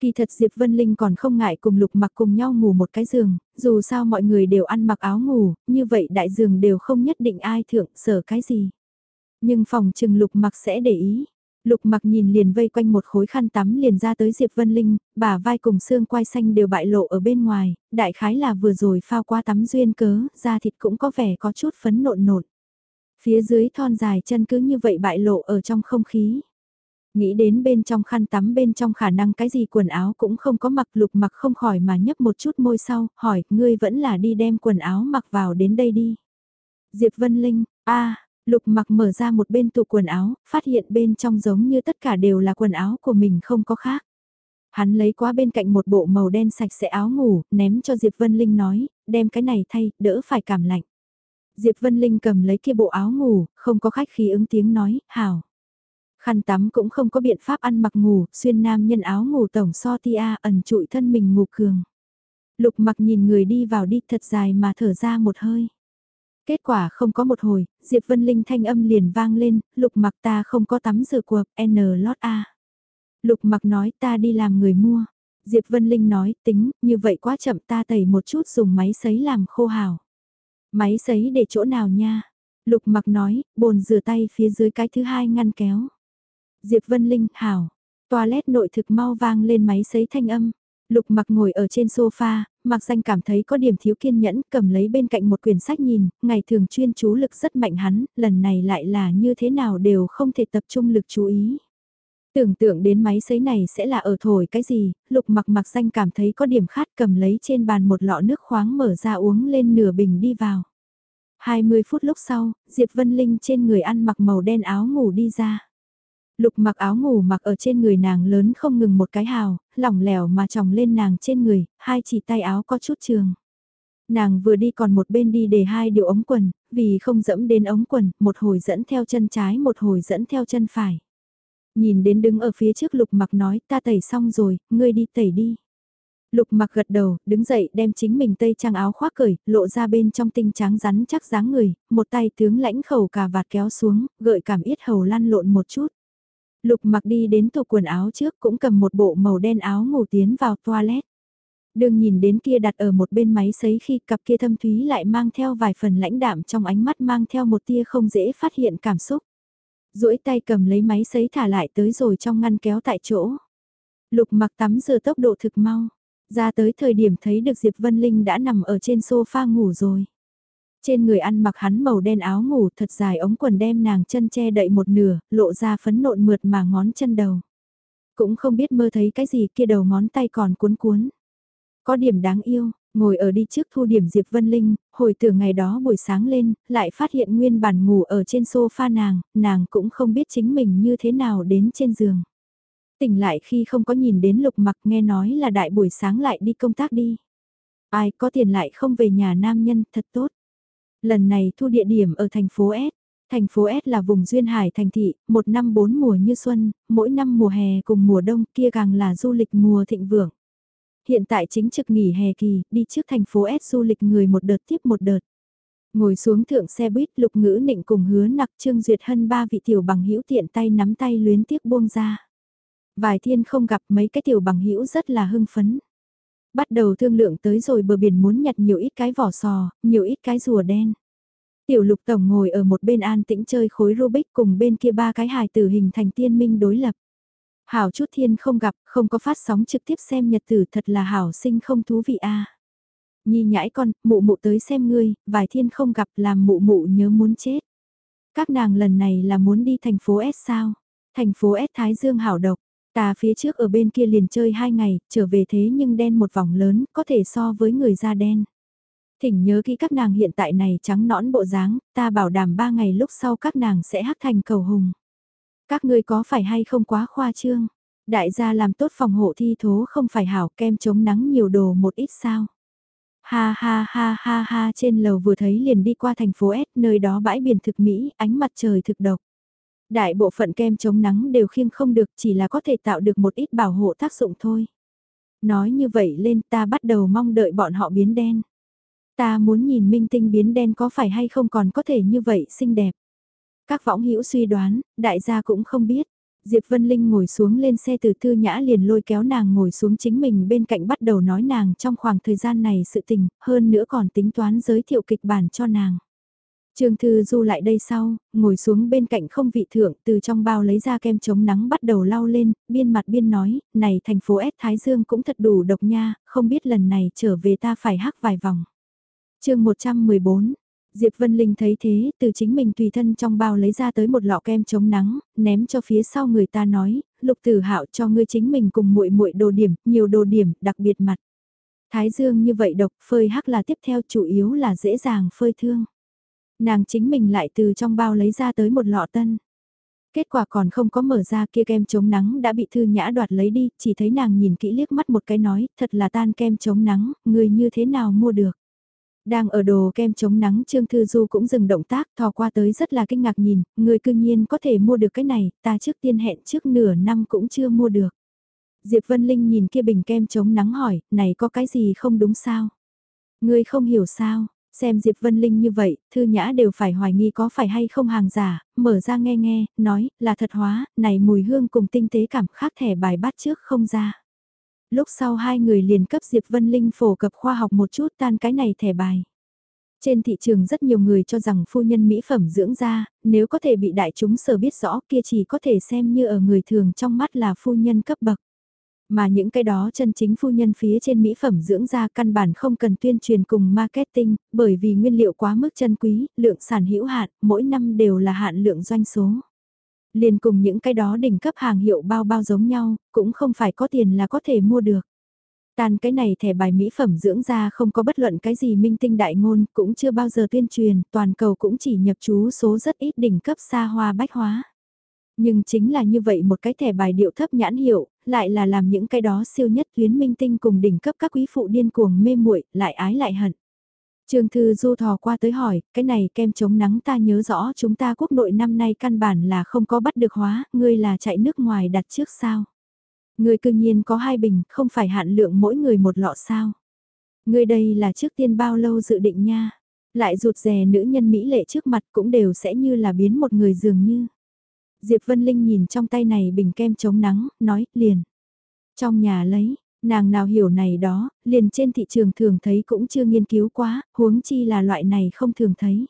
Kỳ thật Diệp Vân Linh còn không ngại cùng lục mặc cùng nhau ngủ một cái giường, dù sao mọi người đều ăn mặc áo ngủ, như vậy đại giường đều không nhất định ai thượng sở cái gì. Nhưng phòng trừng lục mặc sẽ để ý. Lục mặc nhìn liền vây quanh một khối khăn tắm liền ra tới Diệp Vân Linh, bà vai cùng xương quai xanh đều bại lộ ở bên ngoài, đại khái là vừa rồi phao qua tắm duyên cớ, da thịt cũng có vẻ có chút phấn nộn nộn. Phía dưới thon dài chân cứ như vậy bại lộ ở trong không khí. Nghĩ đến bên trong khăn tắm bên trong khả năng cái gì quần áo cũng không có mặc lục mặc không khỏi mà nhấp một chút môi sau, hỏi, ngươi vẫn là đi đem quần áo mặc vào đến đây đi. Diệp Vân Linh, a lục mặc mở ra một bên tủ quần áo, phát hiện bên trong giống như tất cả đều là quần áo của mình không có khác. Hắn lấy qua bên cạnh một bộ màu đen sạch sẽ áo ngủ, ném cho Diệp Vân Linh nói, đem cái này thay, đỡ phải cảm lạnh. Diệp Vân Linh cầm lấy kia bộ áo ngủ, không có khách khí ứng tiếng nói, hảo. Khăn tắm cũng không có biện pháp ăn mặc ngủ, xuyên nam nhân áo ngủ tổng so tia ẩn trụi thân mình ngủ cường. Lục mặc nhìn người đi vào đi thật dài mà thở ra một hơi. Kết quả không có một hồi, Diệp Vân Linh thanh âm liền vang lên, lục mặc ta không có tắm rửa cuộc, N lót A. Lục mặc nói ta đi làm người mua. Diệp Vân Linh nói tính, như vậy quá chậm ta tẩy một chút dùng máy sấy làm khô hào. Máy sấy để chỗ nào nha? Lục mặc nói, bồn rửa tay phía dưới cái thứ hai ngăn kéo. Diệp Vân Linh, hảo. Toilet nội thực mau vang lên máy sấy thanh âm. Lục mặc ngồi ở trên sofa, mặc danh cảm thấy có điểm thiếu kiên nhẫn, cầm lấy bên cạnh một quyển sách nhìn, ngày thường chuyên chú lực rất mạnh hắn, lần này lại là như thế nào đều không thể tập trung lực chú ý. Tưởng tượng đến máy sấy này sẽ là ở thổi cái gì, lục mặc mặc danh cảm thấy có điểm khát cầm lấy trên bàn một lọ nước khoáng mở ra uống lên nửa bình đi vào. 20 phút lúc sau, Diệp Vân Linh trên người ăn mặc màu đen áo ngủ đi ra. Lục mặc áo ngủ mặc ở trên người nàng lớn không ngừng một cái hào, lỏng lẻo mà tròng lên nàng trên người, hai chỉ tay áo có chút trường. Nàng vừa đi còn một bên đi để hai điều ống quần, vì không dẫm đến ống quần, một hồi dẫn theo chân trái một hồi dẫn theo chân phải. Nhìn đến đứng ở phía trước lục mặc nói ta tẩy xong rồi, ngươi đi tẩy đi. Lục mặc gật đầu, đứng dậy đem chính mình tây trang áo khoác cởi, lộ ra bên trong tinh trắng rắn chắc dáng người, một tay tướng lãnh khẩu cà vạt kéo xuống, gợi cảm yết hầu lăn lộn một chút. Lục mặc đi đến tủ quần áo trước cũng cầm một bộ màu đen áo ngủ tiến vào toilet. Đường nhìn đến kia đặt ở một bên máy sấy khi cặp kia thâm thúy lại mang theo vài phần lãnh đạm trong ánh mắt mang theo một tia không dễ phát hiện cảm xúc duỗi tay cầm lấy máy sấy thả lại tới rồi trong ngăn kéo tại chỗ. Lục mặc tắm rửa tốc độ thực mau. Ra tới thời điểm thấy được Diệp Vân Linh đã nằm ở trên sofa ngủ rồi. Trên người ăn mặc hắn màu đen áo ngủ thật dài ống quần đem nàng chân che đậy một nửa, lộ ra phấn nộn mượt mà ngón chân đầu. Cũng không biết mơ thấy cái gì kia đầu ngón tay còn cuốn cuốn. Có điểm đáng yêu, ngồi ở đi trước thu điểm Diệp Vân Linh, hồi tưởng ngày đó buổi sáng lên, lại phát hiện nguyên bản ngủ ở trên sofa nàng, nàng cũng không biết chính mình như thế nào đến trên giường. Tỉnh lại khi không có nhìn đến lục mặc nghe nói là đại buổi sáng lại đi công tác đi. Ai có tiền lại không về nhà nam nhân thật tốt. Lần này thu địa điểm ở thành phố S. Thành phố S là vùng duyên hải thành thị, một năm bốn mùa như xuân, mỗi năm mùa hè cùng mùa đông kia càng là du lịch mùa thịnh vượng. Hiện tại chính trực nghỉ hè kỳ, đi trước thành phố S du lịch người một đợt tiếp một đợt. Ngồi xuống thượng xe buýt lục ngữ nịnh cùng hứa nặc trương duyệt hân ba vị tiểu bằng hữu tiện tay nắm tay luyến tiếc buông ra. Vài thiên không gặp mấy cái tiểu bằng hữu rất là hưng phấn. Bắt đầu thương lượng tới rồi bờ biển muốn nhặt nhiều ít cái vỏ sò, nhiều ít cái rùa đen. Tiểu lục tổng ngồi ở một bên an tĩnh chơi khối Rubik cùng bên kia ba cái hài tử hình thành tiên minh đối lập. Hảo chút thiên không gặp, không có phát sóng trực tiếp xem nhật tử thật là hảo sinh không thú vị a. Nhi nhãi con, mụ mụ tới xem ngươi, vài thiên không gặp làm mụ mụ nhớ muốn chết. Các nàng lần này là muốn đi thành phố S sao? Thành phố S Thái Dương hảo độc, Ta phía trước ở bên kia liền chơi hai ngày, trở về thế nhưng đen một vòng lớn, có thể so với người da đen. Thỉnh nhớ kỹ các nàng hiện tại này trắng nõn bộ dáng, ta bảo đảm ba ngày lúc sau các nàng sẽ hắc thành cầu hùng. Các ngươi có phải hay không quá khoa trương? Đại gia làm tốt phòng hộ thi thố không phải hảo kem chống nắng nhiều đồ một ít sao? Ha ha ha ha ha trên lầu vừa thấy liền đi qua thành phố S nơi đó bãi biển thực Mỹ, ánh mặt trời thực độc. Đại bộ phận kem chống nắng đều khiêng không được chỉ là có thể tạo được một ít bảo hộ tác dụng thôi. Nói như vậy lên ta bắt đầu mong đợi bọn họ biến đen. Ta muốn nhìn minh tinh biến đen có phải hay không còn có thể như vậy xinh đẹp. Các võng hữu suy đoán, đại gia cũng không biết. Diệp Vân Linh ngồi xuống lên xe từ thư nhã liền lôi kéo nàng ngồi xuống chính mình bên cạnh bắt đầu nói nàng trong khoảng thời gian này sự tình, hơn nữa còn tính toán giới thiệu kịch bản cho nàng. Trương Thư Du lại đây sau, ngồi xuống bên cạnh không vị thượng từ trong bao lấy ra kem chống nắng bắt đầu lau lên, biên mặt biên nói, này thành phố S Thái Dương cũng thật đủ độc nha, không biết lần này trở về ta phải hắc vài vòng. chương 114 Diệp Vân Linh thấy thế, từ chính mình tùy thân trong bao lấy ra tới một lọ kem chống nắng, ném cho phía sau người ta nói, lục tử hạo cho ngươi chính mình cùng muội muội đồ điểm, nhiều đồ điểm, đặc biệt mặt. Thái dương như vậy độc, phơi hắc là tiếp theo chủ yếu là dễ dàng phơi thương. Nàng chính mình lại từ trong bao lấy ra tới một lọ tân. Kết quả còn không có mở ra kia kem chống nắng đã bị thư nhã đoạt lấy đi, chỉ thấy nàng nhìn kỹ liếc mắt một cái nói, thật là tan kem chống nắng, người như thế nào mua được. Đang ở đồ kem chống nắng Trương Thư Du cũng dừng động tác thò qua tới rất là kinh ngạc nhìn, người cư nhiên có thể mua được cái này, ta trước tiên hẹn trước nửa năm cũng chưa mua được. Diệp Vân Linh nhìn kia bình kem chống nắng hỏi, này có cái gì không đúng sao? Ngươi không hiểu sao, Xem Diệp Vân Linh như vậy, Thư Nhã đều phải hoài nghi có phải hay không hàng giả, mở ra nghe nghe, nói, là thật hóa, này mùi hương cùng tinh tế cảm khác thẻ bài bắt trước không ra. Lúc sau hai người liền cấp Diệp Vân Linh phổ cập khoa học một chút tan cái này thẻ bài. Trên thị trường rất nhiều người cho rằng phu nhân mỹ phẩm dưỡng da, nếu có thể bị đại chúng sở biết rõ kia chỉ có thể xem như ở người thường trong mắt là phu nhân cấp bậc. Mà những cái đó chân chính phu nhân phía trên mỹ phẩm dưỡng da căn bản không cần tuyên truyền cùng marketing, bởi vì nguyên liệu quá mức chân quý, lượng sản hữu hạn, mỗi năm đều là hạn lượng doanh số. Liền cùng những cái đó đỉnh cấp hàng hiệu bao bao giống nhau, cũng không phải có tiền là có thể mua được. tàn cái này thẻ bài mỹ phẩm dưỡng da không có bất luận cái gì minh tinh đại ngôn, cũng chưa bao giờ tuyên truyền, toàn cầu cũng chỉ nhập chú số rất ít đỉnh cấp xa hoa bách hóa. Nhưng chính là như vậy một cái thẻ bài điệu thấp nhãn hiệu, lại là làm những cái đó siêu nhất tuyến minh tinh cùng đỉnh cấp các quý phụ điên cuồng mê muội lại ái lại hận. Trương Thư Du thò qua tới hỏi, cái này kem chống nắng ta nhớ rõ chúng ta quốc nội năm nay căn bản là không có bắt được hóa, ngươi là chạy nước ngoài đặt trước sao? Ngươi cương nhiên có hai bình, không phải hạn lượng mỗi người một lọ sao? Ngươi đây là trước tiên bao lâu dự định nha? Lại rụt rè nữ nhân Mỹ lệ trước mặt cũng đều sẽ như là biến một người dường như. Diệp Vân Linh nhìn trong tay này bình kem chống nắng, nói, liền. Trong nhà lấy, nàng nào hiểu này đó, liền trên thị trường thường thấy cũng chưa nghiên cứu quá, huống chi là loại này không thường thấy.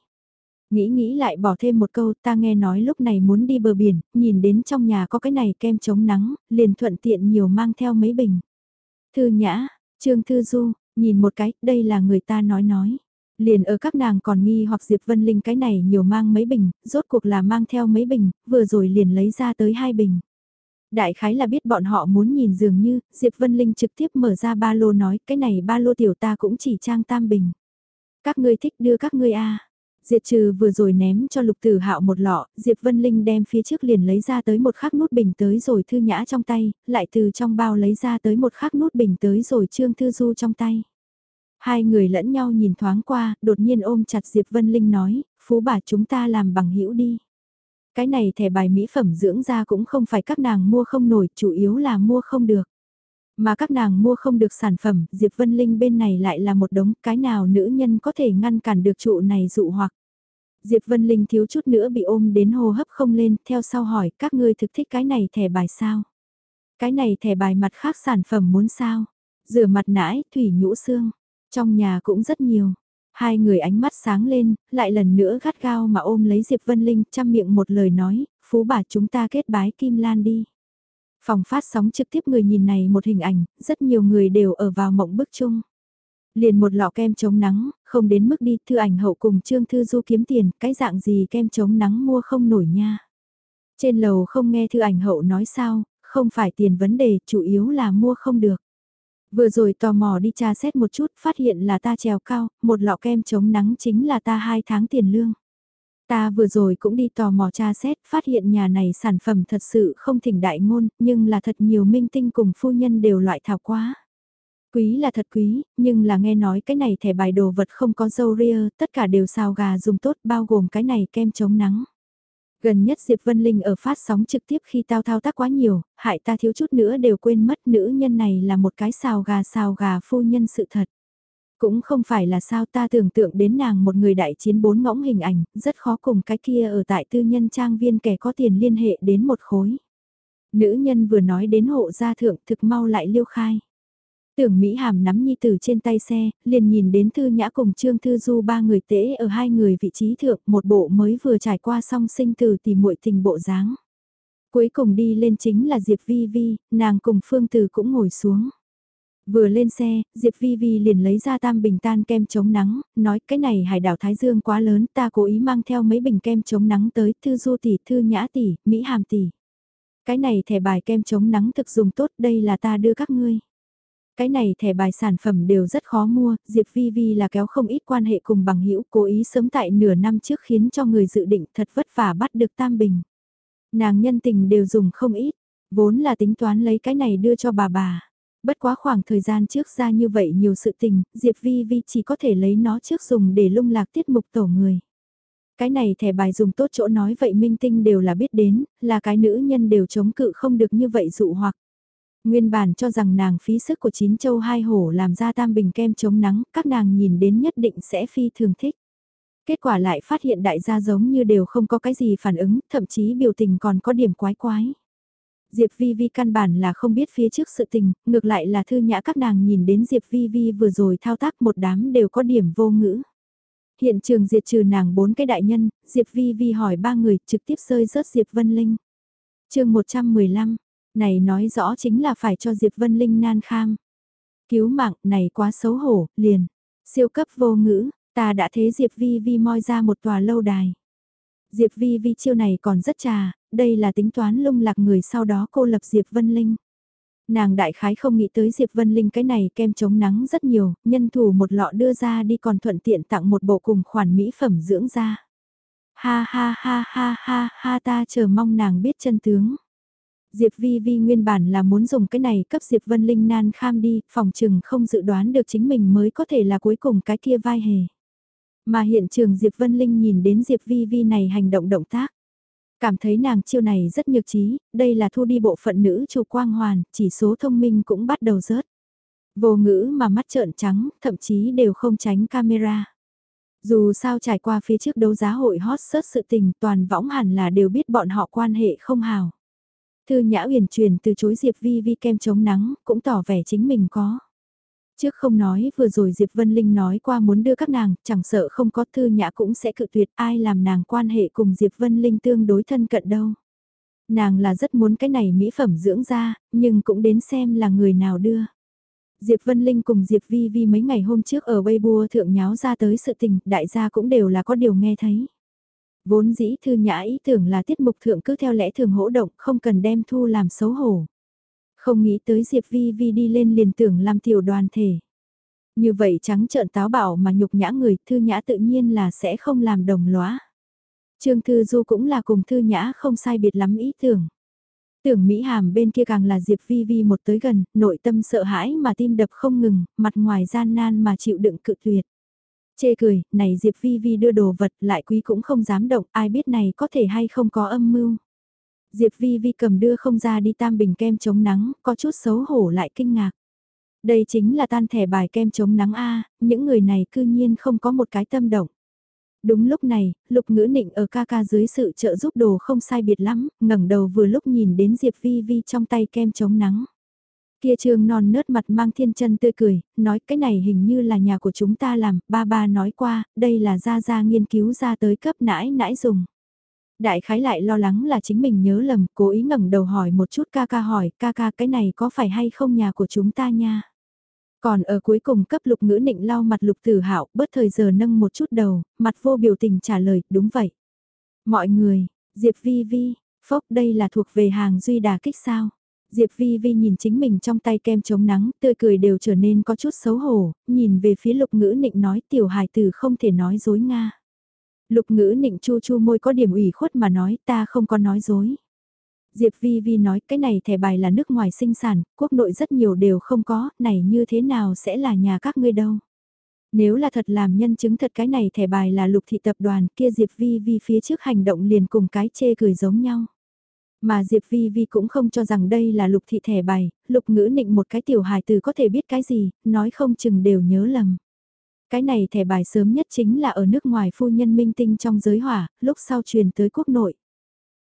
Nghĩ nghĩ lại bỏ thêm một câu ta nghe nói lúc này muốn đi bờ biển, nhìn đến trong nhà có cái này kem chống nắng, liền thuận tiện nhiều mang theo mấy bình. Thư nhã, Trương Thư Du, nhìn một cái, đây là người ta nói nói. Liền ở các nàng còn nghi hoặc Diệp Vân Linh cái này nhiều mang mấy bình, rốt cuộc là mang theo mấy bình, vừa rồi liền lấy ra tới hai bình. Đại khái là biết bọn họ muốn nhìn dường như, Diệp Vân Linh trực tiếp mở ra ba lô nói cái này ba lô tiểu ta cũng chỉ trang tam bình. Các ngươi thích đưa các ngươi a Diệt trừ vừa rồi ném cho lục tử hạo một lọ, Diệp Vân Linh đem phía trước liền lấy ra tới một khắc nút bình tới rồi thư nhã trong tay, lại từ trong bao lấy ra tới một khắc nút bình tới rồi trương thư du trong tay. Hai người lẫn nhau nhìn thoáng qua, đột nhiên ôm chặt Diệp Vân Linh nói, phú bà chúng ta làm bằng hữu đi. Cái này thẻ bài mỹ phẩm dưỡng da cũng không phải các nàng mua không nổi, chủ yếu là mua không được. Mà các nàng mua không được sản phẩm, Diệp Vân Linh bên này lại là một đống cái nào nữ nhân có thể ngăn cản được trụ này dụ hoặc. Diệp Vân Linh thiếu chút nữa bị ôm đến hô hấp không lên, theo sau hỏi các ngươi thực thích cái này thẻ bài sao? Cái này thẻ bài mặt khác sản phẩm muốn sao? Rửa mặt nãi, thủy nhũ xương. Trong nhà cũng rất nhiều. Hai người ánh mắt sáng lên, lại lần nữa gắt gao mà ôm lấy Diệp Vân Linh chăm miệng một lời nói, phú bà chúng ta kết bái Kim Lan đi. Phòng phát sóng trực tiếp người nhìn này một hình ảnh, rất nhiều người đều ở vào mộng bức chung. Liền một lọ kem chống nắng, không đến mức đi, thư ảnh hậu cùng Trương Thư Du kiếm tiền, cái dạng gì kem chống nắng mua không nổi nha. Trên lầu không nghe thư ảnh hậu nói sao, không phải tiền vấn đề, chủ yếu là mua không được. Vừa rồi tò mò đi tra xét một chút, phát hiện là ta trèo cao, một lọ kem chống nắng chính là ta hai tháng tiền lương. Ta vừa rồi cũng đi tò mò tra xét, phát hiện nhà này sản phẩm thật sự không thỉnh đại ngôn, nhưng là thật nhiều minh tinh cùng phu nhân đều loại thảo quá. Quý là thật quý, nhưng là nghe nói cái này thẻ bài đồ vật không có dâu ria, tất cả đều xào gà dùng tốt bao gồm cái này kem chống nắng. Gần nhất Diệp Vân Linh ở phát sóng trực tiếp khi tao thao tác quá nhiều, hại ta thiếu chút nữa đều quên mất nữ nhân này là một cái xào gà xào gà phu nhân sự thật. Cũng không phải là sao ta tưởng tượng đến nàng một người đại chiến bốn ngõng hình ảnh, rất khó cùng cái kia ở tại tư nhân trang viên kẻ có tiền liên hệ đến một khối. Nữ nhân vừa nói đến hộ gia thượng thực mau lại liêu khai. Tưởng Mỹ Hàm nắm nhi tử trên tay xe, liền nhìn đến Thư Nhã cùng Trương Thư Du ba người tễ ở hai người vị trí thượng, một bộ mới vừa trải qua song sinh tử thì muội tình bộ dáng. Cuối cùng đi lên chính là Diệp Vi Vi, nàng cùng Phương Từ cũng ngồi xuống. Vừa lên xe, Diệp Vi Vi liền lấy ra tam bình tan kem chống nắng, nói cái này hải đảo Thái Dương quá lớn, ta cố ý mang theo mấy bình kem chống nắng tới, Thư Du tỷ, Thư Nhã tỷ, Mỹ Hàm tỷ. Cái này thẻ bài kem chống nắng thực dùng tốt, đây là ta đưa các ngươi. Cái này thẻ bài sản phẩm đều rất khó mua, Diệp Vi Vi là kéo không ít quan hệ cùng bằng hữu cố ý sớm tại nửa năm trước khiến cho người dự định thật vất vả bắt được tam bình. Nàng nhân tình đều dùng không ít, vốn là tính toán lấy cái này đưa cho bà bà. Bất quá khoảng thời gian trước ra như vậy nhiều sự tình, Diệp Vi Vi chỉ có thể lấy nó trước dùng để lung lạc tiết mục tổ người. Cái này thẻ bài dùng tốt chỗ nói vậy minh tinh đều là biết đến, là cái nữ nhân đều chống cự không được như vậy dụ hoặc. Nguyên bản cho rằng nàng phí sức của chín châu hai hổ làm ra tam bình kem chống nắng, các nàng nhìn đến nhất định sẽ phi thường thích. Kết quả lại phát hiện đại gia giống như đều không có cái gì phản ứng, thậm chí biểu tình còn có điểm quái quái. Diệp Vi Vi căn bản là không biết phía trước sự tình, ngược lại là thư nhã các nàng nhìn đến Diệp Vi Vi vừa rồi thao tác một đám đều có điểm vô ngữ. Hiện trường diệt trừ nàng bốn cái đại nhân, Diệp Vi Vi hỏi ba người trực tiếp rơi rớt Diệp Vân Linh. chương 115, này nói rõ chính là phải cho Diệp Vân Linh nan kham. Cứu mạng này quá xấu hổ, liền. Siêu cấp vô ngữ, ta đã thế Diệp Vi Vi moi ra một tòa lâu đài. Diệp Vi Vi chiêu này còn rất trà, đây là tính toán lung lạc người sau đó cô lập Diệp Vân Linh. Nàng đại khái không nghĩ tới Diệp Vân Linh cái này kem chống nắng rất nhiều, nhân thủ một lọ đưa ra đi còn thuận tiện tặng một bộ cùng khoản mỹ phẩm dưỡng da. Ha ha ha ha ha ha ta chờ mong nàng biết chân tướng. Diệp Vi Vi nguyên bản là muốn dùng cái này cấp Diệp Vân Linh nan kham đi, phòng trừng không dự đoán được chính mình mới có thể là cuối cùng cái kia vai hề. Mà hiện trường Diệp Vân Linh nhìn đến Diệp Vi Vi này hành động động tác. Cảm thấy nàng chiêu này rất nhược trí, đây là thu đi bộ phận nữ chủ quang hoàn, chỉ số thông minh cũng bắt đầu rớt. Vô ngữ mà mắt trợn trắng, thậm chí đều không tránh camera. Dù sao trải qua phía trước đấu giá hội hot search sự tình toàn võng hẳn là đều biết bọn họ quan hệ không hào. Thư Nhã Uyển truyền từ chối Diệp Vi Vi kem chống nắng, cũng tỏ vẻ chính mình có. Trước không nói vừa rồi Diệp Vân Linh nói qua muốn đưa các nàng, chẳng sợ không có Thư Nhã cũng sẽ cự tuyệt ai làm nàng quan hệ cùng Diệp Vân Linh tương đối thân cận đâu. Nàng là rất muốn cái này mỹ phẩm dưỡng da, nhưng cũng đến xem là người nào đưa. Diệp Vân Linh cùng Diệp Vi Vi mấy ngày hôm trước ở Weibo thượng nháo ra tới sự tình, đại gia cũng đều là có điều nghe thấy. Vốn dĩ thư nhã ý tưởng là tiết mục thượng cứ theo lẽ thường hỗ động, không cần đem thu làm xấu hổ. Không nghĩ tới Diệp Vi Vi đi lên liền tưởng làm tiểu đoàn thể. Như vậy trắng trợn táo bảo mà nhục nhã người, thư nhã tự nhiên là sẽ không làm đồng lóa. Trương Thư Du cũng là cùng thư nhã không sai biệt lắm ý tưởng. Tưởng Mỹ Hàm bên kia càng là Diệp Vi Vi một tới gần, nội tâm sợ hãi mà tim đập không ngừng, mặt ngoài gian nan mà chịu đựng cự tuyệt. Chê cười, này Diệp Vi Vi đưa đồ vật lại quý cũng không dám động, ai biết này có thể hay không có âm mưu. Diệp Vi Vi cầm đưa không ra đi tam bình kem chống nắng, có chút xấu hổ lại kinh ngạc. Đây chính là tan thẻ bài kem chống nắng A, những người này cư nhiên không có một cái tâm động. Đúng lúc này, lục ngữ nịnh ở ca ca dưới sự trợ giúp đồ không sai biệt lắm, ngẩng đầu vừa lúc nhìn đến Diệp Vi Vi trong tay kem chống nắng. Kia trương non nớt mặt mang thiên chân tươi cười, nói cái này hình như là nhà của chúng ta làm, ba ba nói qua, đây là ra ra nghiên cứu ra tới cấp nãi nãi dùng. Đại khái lại lo lắng là chính mình nhớ lầm, cố ý ngẩng đầu hỏi một chút ca ca hỏi, ca ca cái này có phải hay không nhà của chúng ta nha. Còn ở cuối cùng cấp lục ngữ nịnh lau mặt lục tử hạo bớt thời giờ nâng một chút đầu, mặt vô biểu tình trả lời, đúng vậy. Mọi người, Diệp Vi Vi, phốc đây là thuộc về hàng duy đà kích sao. Diệp Vi Vi nhìn chính mình trong tay kem chống nắng, tươi cười đều trở nên có chút xấu hổ, nhìn về phía lục ngữ nịnh nói tiểu hài tử không thể nói dối Nga. Lục ngữ nịnh chu chu môi có điểm ủy khuất mà nói ta không có nói dối. Diệp Vi Vi nói cái này thẻ bài là nước ngoài sinh sản, quốc nội rất nhiều đều không có, này như thế nào sẽ là nhà các ngươi đâu. Nếu là thật làm nhân chứng thật cái này thẻ bài là lục thị tập đoàn kia Diệp Vi Vi phía trước hành động liền cùng cái chê cười giống nhau. Mà Diệp Vi Vi cũng không cho rằng đây là lục thị thẻ bài, lục ngữ nịnh một cái tiểu hài từ có thể biết cái gì, nói không chừng đều nhớ lầm. Cái này thẻ bài sớm nhất chính là ở nước ngoài phu nhân minh tinh trong giới hỏa, lúc sau truyền tới quốc nội.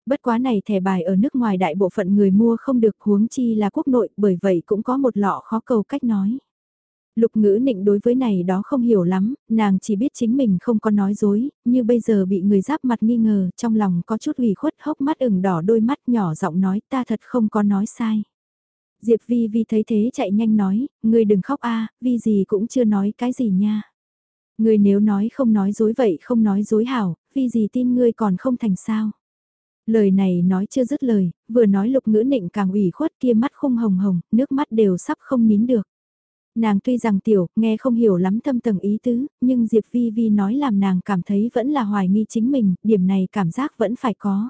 Bất quá này thẻ bài ở nước ngoài đại bộ phận người mua không được huống chi là quốc nội bởi vậy cũng có một lọ khó cầu cách nói. Lục ngữ nịnh đối với này đó không hiểu lắm, nàng chỉ biết chính mình không có nói dối, như bây giờ bị người giáp mặt nghi ngờ, trong lòng có chút ủy khuất hốc mắt ửng đỏ đôi mắt nhỏ giọng nói ta thật không có nói sai. Diệp Vi Vi thấy thế chạy nhanh nói, ngươi đừng khóc a, Vi gì cũng chưa nói cái gì nha. Ngươi nếu nói không nói dối vậy không nói dối hảo, Vi gì tin ngươi còn không thành sao. Lời này nói chưa dứt lời, vừa nói lục ngữ nịnh càng ủy khuất kia mắt khung hồng hồng, nước mắt đều sắp không nín được. Nàng tuy rằng tiểu, nghe không hiểu lắm thâm tầng ý tứ, nhưng Diệp Vi Vi nói làm nàng cảm thấy vẫn là hoài nghi chính mình, điểm này cảm giác vẫn phải có.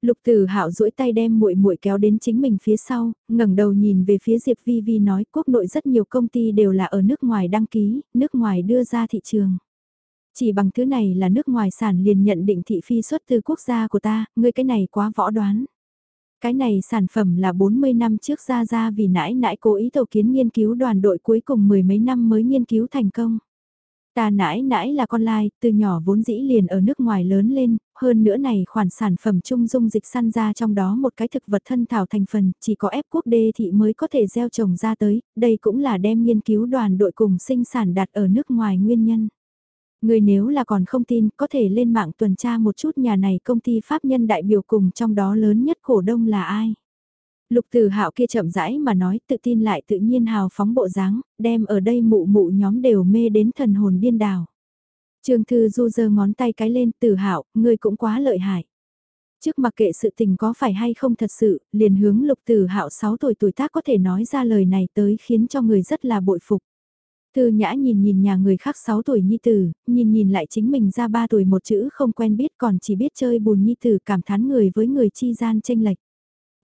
Lục Tử Hạo duỗi tay đem muội muội kéo đến chính mình phía sau, ngẩng đầu nhìn về phía Diệp Vi Vi nói, quốc nội rất nhiều công ty đều là ở nước ngoài đăng ký, nước ngoài đưa ra thị trường. Chỉ bằng thứ này là nước ngoài sản liền nhận định thị phi xuất từ quốc gia của ta, ngươi cái này quá võ đoán. Cái này sản phẩm là 40 năm trước ra ra vì nãi nãi cố ý tổ kiến nghiên cứu đoàn đội cuối cùng mười mấy năm mới nghiên cứu thành công. Ta nãi nãi là con lai, từ nhỏ vốn dĩ liền ở nước ngoài lớn lên, hơn nữa này khoản sản phẩm trung dung dịch săn ra trong đó một cái thực vật thân thảo thành phần, chỉ có ép quốc đê thị mới có thể gieo trồng ra tới, đây cũng là đem nghiên cứu đoàn đội cùng sinh sản đặt ở nước ngoài nguyên nhân. Người nếu là còn không tin, có thể lên mạng tuần tra một chút nhà này công ty pháp nhân đại biểu cùng trong đó lớn nhất cổ đông là ai. Lục Tử Hạo kia chậm rãi mà nói, tự tin lại tự nhiên hào phóng bộ dáng, đem ở đây mụ mụ nhóm đều mê đến thần hồn điên đảo. Trương Thư Du giơ ngón tay cái lên, tử hạo, ngươi cũng quá lợi hại. Trước mặc kệ sự tình có phải hay không thật sự, liền hướng lục tử hạo 6 tuổi tuổi tác có thể nói ra lời này tới khiến cho người rất là bội phục. Thư nhã nhìn nhìn nhà người khác 6 tuổi nhi tử, nhìn nhìn lại chính mình ra 3 tuổi một chữ không quen biết còn chỉ biết chơi bùn nhi tử cảm thán người với người chi gian tranh lệch.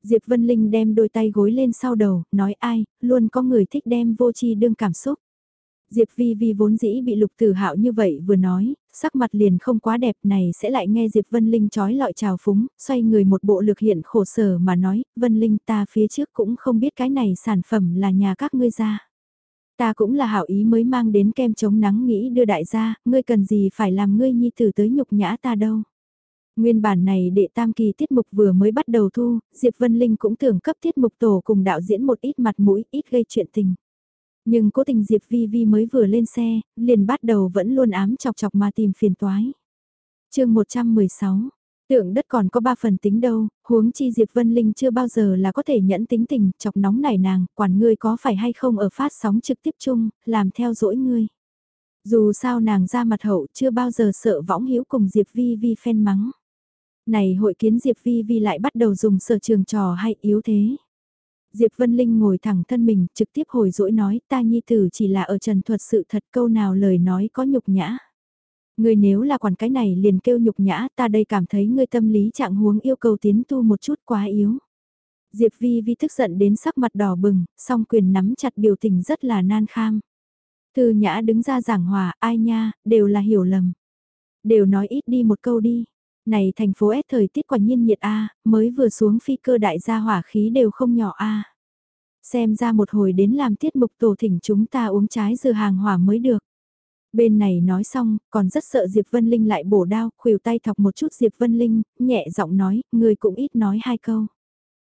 Diệp Vân Linh đem đôi tay gối lên sau đầu, nói ai, luôn có người thích đem vô chi đương cảm xúc. Diệp Vi Vi vốn dĩ bị lục tử hạo như vậy vừa nói, sắc mặt liền không quá đẹp này sẽ lại nghe Diệp Vân Linh trói lọi trào phúng, xoay người một bộ lực hiện khổ sở mà nói, Vân Linh ta phía trước cũng không biết cái này sản phẩm là nhà các ngươi ra. Ta cũng là hảo ý mới mang đến kem chống nắng nghĩ đưa đại gia, ngươi cần gì phải làm ngươi nhi tử tới nhục nhã ta đâu. Nguyên bản này đệ tam kỳ tiết mục vừa mới bắt đầu thu, Diệp Vân Linh cũng tưởng cấp tiết mục tổ cùng đạo diễn một ít mặt mũi, ít gây chuyện tình. Nhưng cố tình Diệp Vi Vi mới vừa lên xe, liền bắt đầu vẫn luôn ám chọc chọc mà tìm phiền toái. chương 116, tượng đất còn có ba phần tính đâu, huống chi Diệp Vân Linh chưa bao giờ là có thể nhẫn tính tình, chọc nóng nảy nàng, quản ngươi có phải hay không ở phát sóng trực tiếp chung, làm theo dỗi ngươi. Dù sao nàng ra mặt hậu chưa bao giờ sợ võng hiếu cùng Diệp Vi Vi phen mắng. Này hội kiến Diệp Vi Vi lại bắt đầu dùng sở trường trò hay yếu thế. Diệp Vân Linh ngồi thẳng thân mình, trực tiếp hồi dỗi nói ta nhi tử chỉ là ở trần thuật sự thật câu nào lời nói có nhục nhã. Ngươi nếu là quản cái này liền kêu nhục nhã ta đây cảm thấy ngươi tâm lý trạng huống yêu cầu tiến tu một chút quá yếu. Diệp Vi Vi tức giận đến sắc mặt đỏ bừng, song quyền nắm chặt biểu tình rất là nan kham. Từ nhã đứng ra giảng hòa, ai nha, đều là hiểu lầm. Đều nói ít đi một câu đi. Này thành phố S thời tiết quả nhiên nhiệt A, mới vừa xuống phi cơ đại gia hỏa khí đều không nhỏ A. Xem ra một hồi đến làm tiết mục tổ thỉnh chúng ta uống trái dừa hàng hỏa mới được. Bên này nói xong, còn rất sợ Diệp Vân Linh lại bổ đao, khuỷu tay thọc một chút Diệp Vân Linh, nhẹ giọng nói, người cũng ít nói hai câu.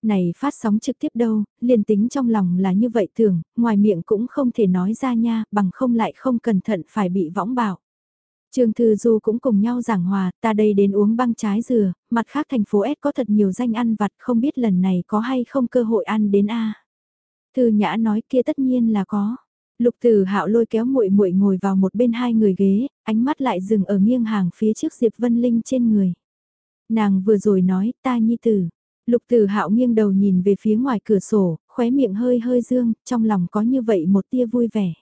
Này phát sóng trực tiếp đâu, liền tính trong lòng là như vậy thường, ngoài miệng cũng không thể nói ra nha, bằng không lại không cẩn thận phải bị võng bảo. Trương Thư Du cũng cùng nhau giảng hòa, ta đây đến uống băng trái dừa, mặt khác thành phố S có thật nhiều danh ăn vặt không biết lần này có hay không cơ hội ăn đến A. Thư Nhã nói kia tất nhiên là có. Lục Tử Hạo lôi kéo muội muội ngồi vào một bên hai người ghế, ánh mắt lại dừng ở nghiêng hàng phía trước Diệp Vân Linh trên người. Nàng vừa rồi nói, ta nhi tử. Lục Tử Hạo nghiêng đầu nhìn về phía ngoài cửa sổ, khóe miệng hơi hơi dương, trong lòng có như vậy một tia vui vẻ.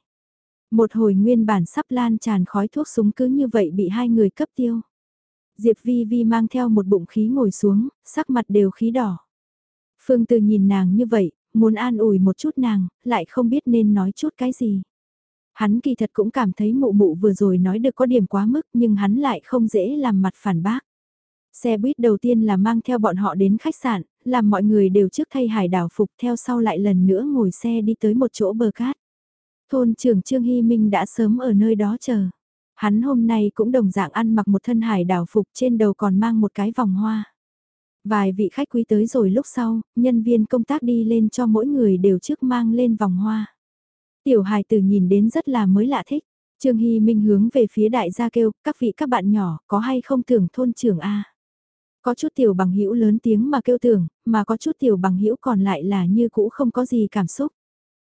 Một hồi nguyên bản sắp lan tràn khói thuốc súng cứ như vậy bị hai người cấp tiêu. Diệp Vi Vi mang theo một bụng khí ngồi xuống, sắc mặt đều khí đỏ. Phương Từ nhìn nàng như vậy, muốn an ủi một chút nàng, lại không biết nên nói chút cái gì. Hắn kỳ thật cũng cảm thấy mụ mụ vừa rồi nói được có điểm quá mức nhưng hắn lại không dễ làm mặt phản bác. Xe buýt đầu tiên là mang theo bọn họ đến khách sạn, làm mọi người đều trước thay hải đảo phục theo sau lại lần nữa ngồi xe đi tới một chỗ bờ cát. Thôn trưởng Trương Hy Minh đã sớm ở nơi đó chờ. Hắn hôm nay cũng đồng dạng ăn mặc một thân hải đảo phục trên đầu còn mang một cái vòng hoa. Vài vị khách quý tới rồi lúc sau, nhân viên công tác đi lên cho mỗi người đều trước mang lên vòng hoa. Tiểu hài tử nhìn đến rất là mới lạ thích. Trương Hy Minh hướng về phía đại gia kêu, các vị các bạn nhỏ, có hay không tưởng thôn trưởng A. Có chút tiểu bằng hữu lớn tiếng mà kêu tưởng, mà có chút tiểu bằng hữu còn lại là như cũ không có gì cảm xúc.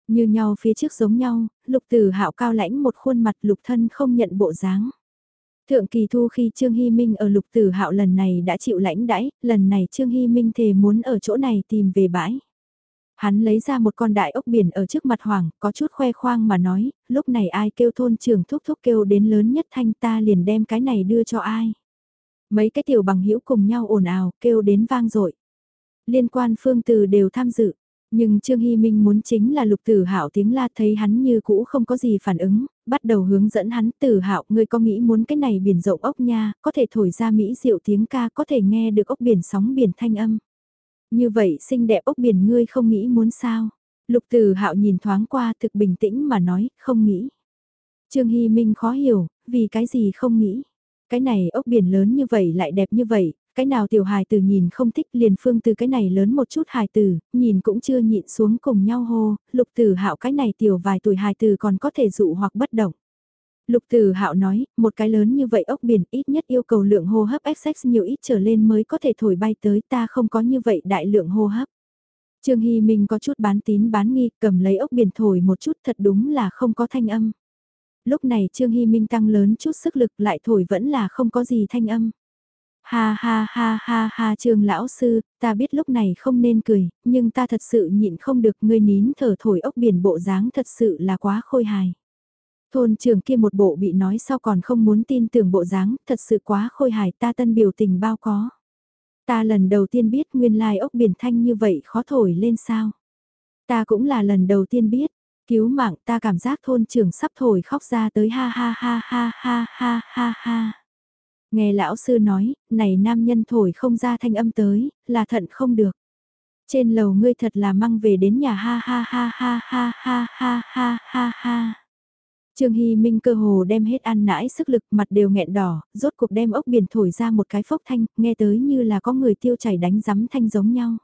Như nhau phía trước giống nhau, lục tử hạo cao lãnh một khuôn mặt lục thân không nhận bộ dáng. Thượng kỳ thu khi Trương Hy Minh ở lục tử hạo lần này đã chịu lãnh đãi, lần này Trương Hy Minh thề muốn ở chỗ này tìm về bãi. Hắn lấy ra một con đại ốc biển ở trước mặt Hoàng, có chút khoe khoang mà nói, lúc này ai kêu thôn trưởng thúc thúc kêu đến lớn nhất thanh ta liền đem cái này đưa cho ai. Mấy cái tiểu bằng hữu cùng nhau ồn ào, kêu đến vang dội Liên quan phương từ đều tham dự, nhưng Trương Hy Minh muốn chính là lục tử hạo tiếng la thấy hắn như cũ không có gì phản ứng, bắt đầu hướng dẫn hắn tử hạo ngươi có nghĩ muốn cái này biển rộng ốc nha, có thể thổi ra mỹ diệu tiếng ca có thể nghe được ốc biển sóng biển thanh âm. Như vậy xinh đẹp ốc biển ngươi không nghĩ muốn sao? Lục tử hạo nhìn thoáng qua thực bình tĩnh mà nói, không nghĩ. Trương Hy Minh khó hiểu, vì cái gì không nghĩ. Cái này ốc biển lớn như vậy lại đẹp như vậy, cái nào tiểu hài tử nhìn không thích liền phương từ cái này lớn một chút hài tử, nhìn cũng chưa nhịn xuống cùng nhau hô, lục tử hạo cái này tiểu vài tuổi hài tử còn có thể dụ hoặc bất động. Lục Tử Hạo nói, một cái lớn như vậy ốc biển ít nhất yêu cầu lượng hô hấp XX nhiều ít trở lên mới có thể thổi bay tới ta không có như vậy đại lượng hô hấp. Trương Hy Minh có chút bán tín bán nghi, cầm lấy ốc biển thổi một chút thật đúng là không có thanh âm. lúc này Trương Hy Minh tăng lớn chút sức lực lại thổi vẫn là không có gì thanh âm. Ha ha ha ha ha trường lão sư, ta biết lúc này không nên cười, nhưng ta thật sự nhịn không được ngươi nín thở thổi ốc biển bộ dáng thật sự là quá khôi hài. Thôn trường kia một bộ bị nói sau còn không muốn tin tưởng bộ dáng, thật sự quá khôi hài ta tân biểu tình bao có. Ta lần đầu tiên biết nguyên lai ốc biển thanh như vậy khó thổi lên sao. Ta cũng là lần đầu tiên biết, cứu mạng ta cảm giác thôn trưởng sắp thổi khóc ra tới ha ha ha ha ha ha ha ha. Nghe lão sư nói, này nam nhân thổi không ra thanh âm tới, là thận không được. Trên lầu ngươi thật là măng về đến nhà ha ha ha ha ha ha ha ha ha ha. Trương Hy Minh cơ hồ đem hết ăn nãi sức lực mặt đều nghẹn đỏ, rốt cuộc đem ốc biển thổi ra một cái phốc thanh, nghe tới như là có người tiêu chảy đánh rắm thanh giống nhau.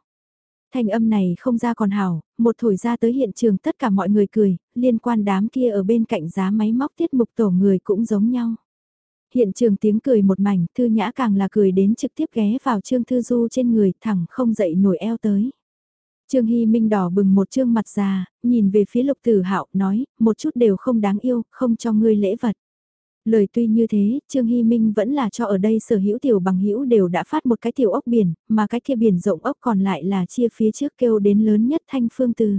Thanh âm này không ra còn hảo, một thổi ra tới hiện trường tất cả mọi người cười, liên quan đám kia ở bên cạnh giá máy móc tiết mục tổ người cũng giống nhau. Hiện trường tiếng cười một mảnh, thư nhã càng là cười đến trực tiếp ghé vào Trương Thư Du trên người thẳng không dậy nổi eo tới. Trương Hy Minh đỏ bừng một trương mặt già, nhìn về phía lục tử hạo nói, một chút đều không đáng yêu, không cho ngươi lễ vật. Lời tuy như thế, Trương Hy Minh vẫn là cho ở đây sở hữu tiểu bằng hữu đều đã phát một cái tiểu ốc biển, mà cái kia biển rộng ốc còn lại là chia phía trước kêu đến lớn nhất thanh phương từ.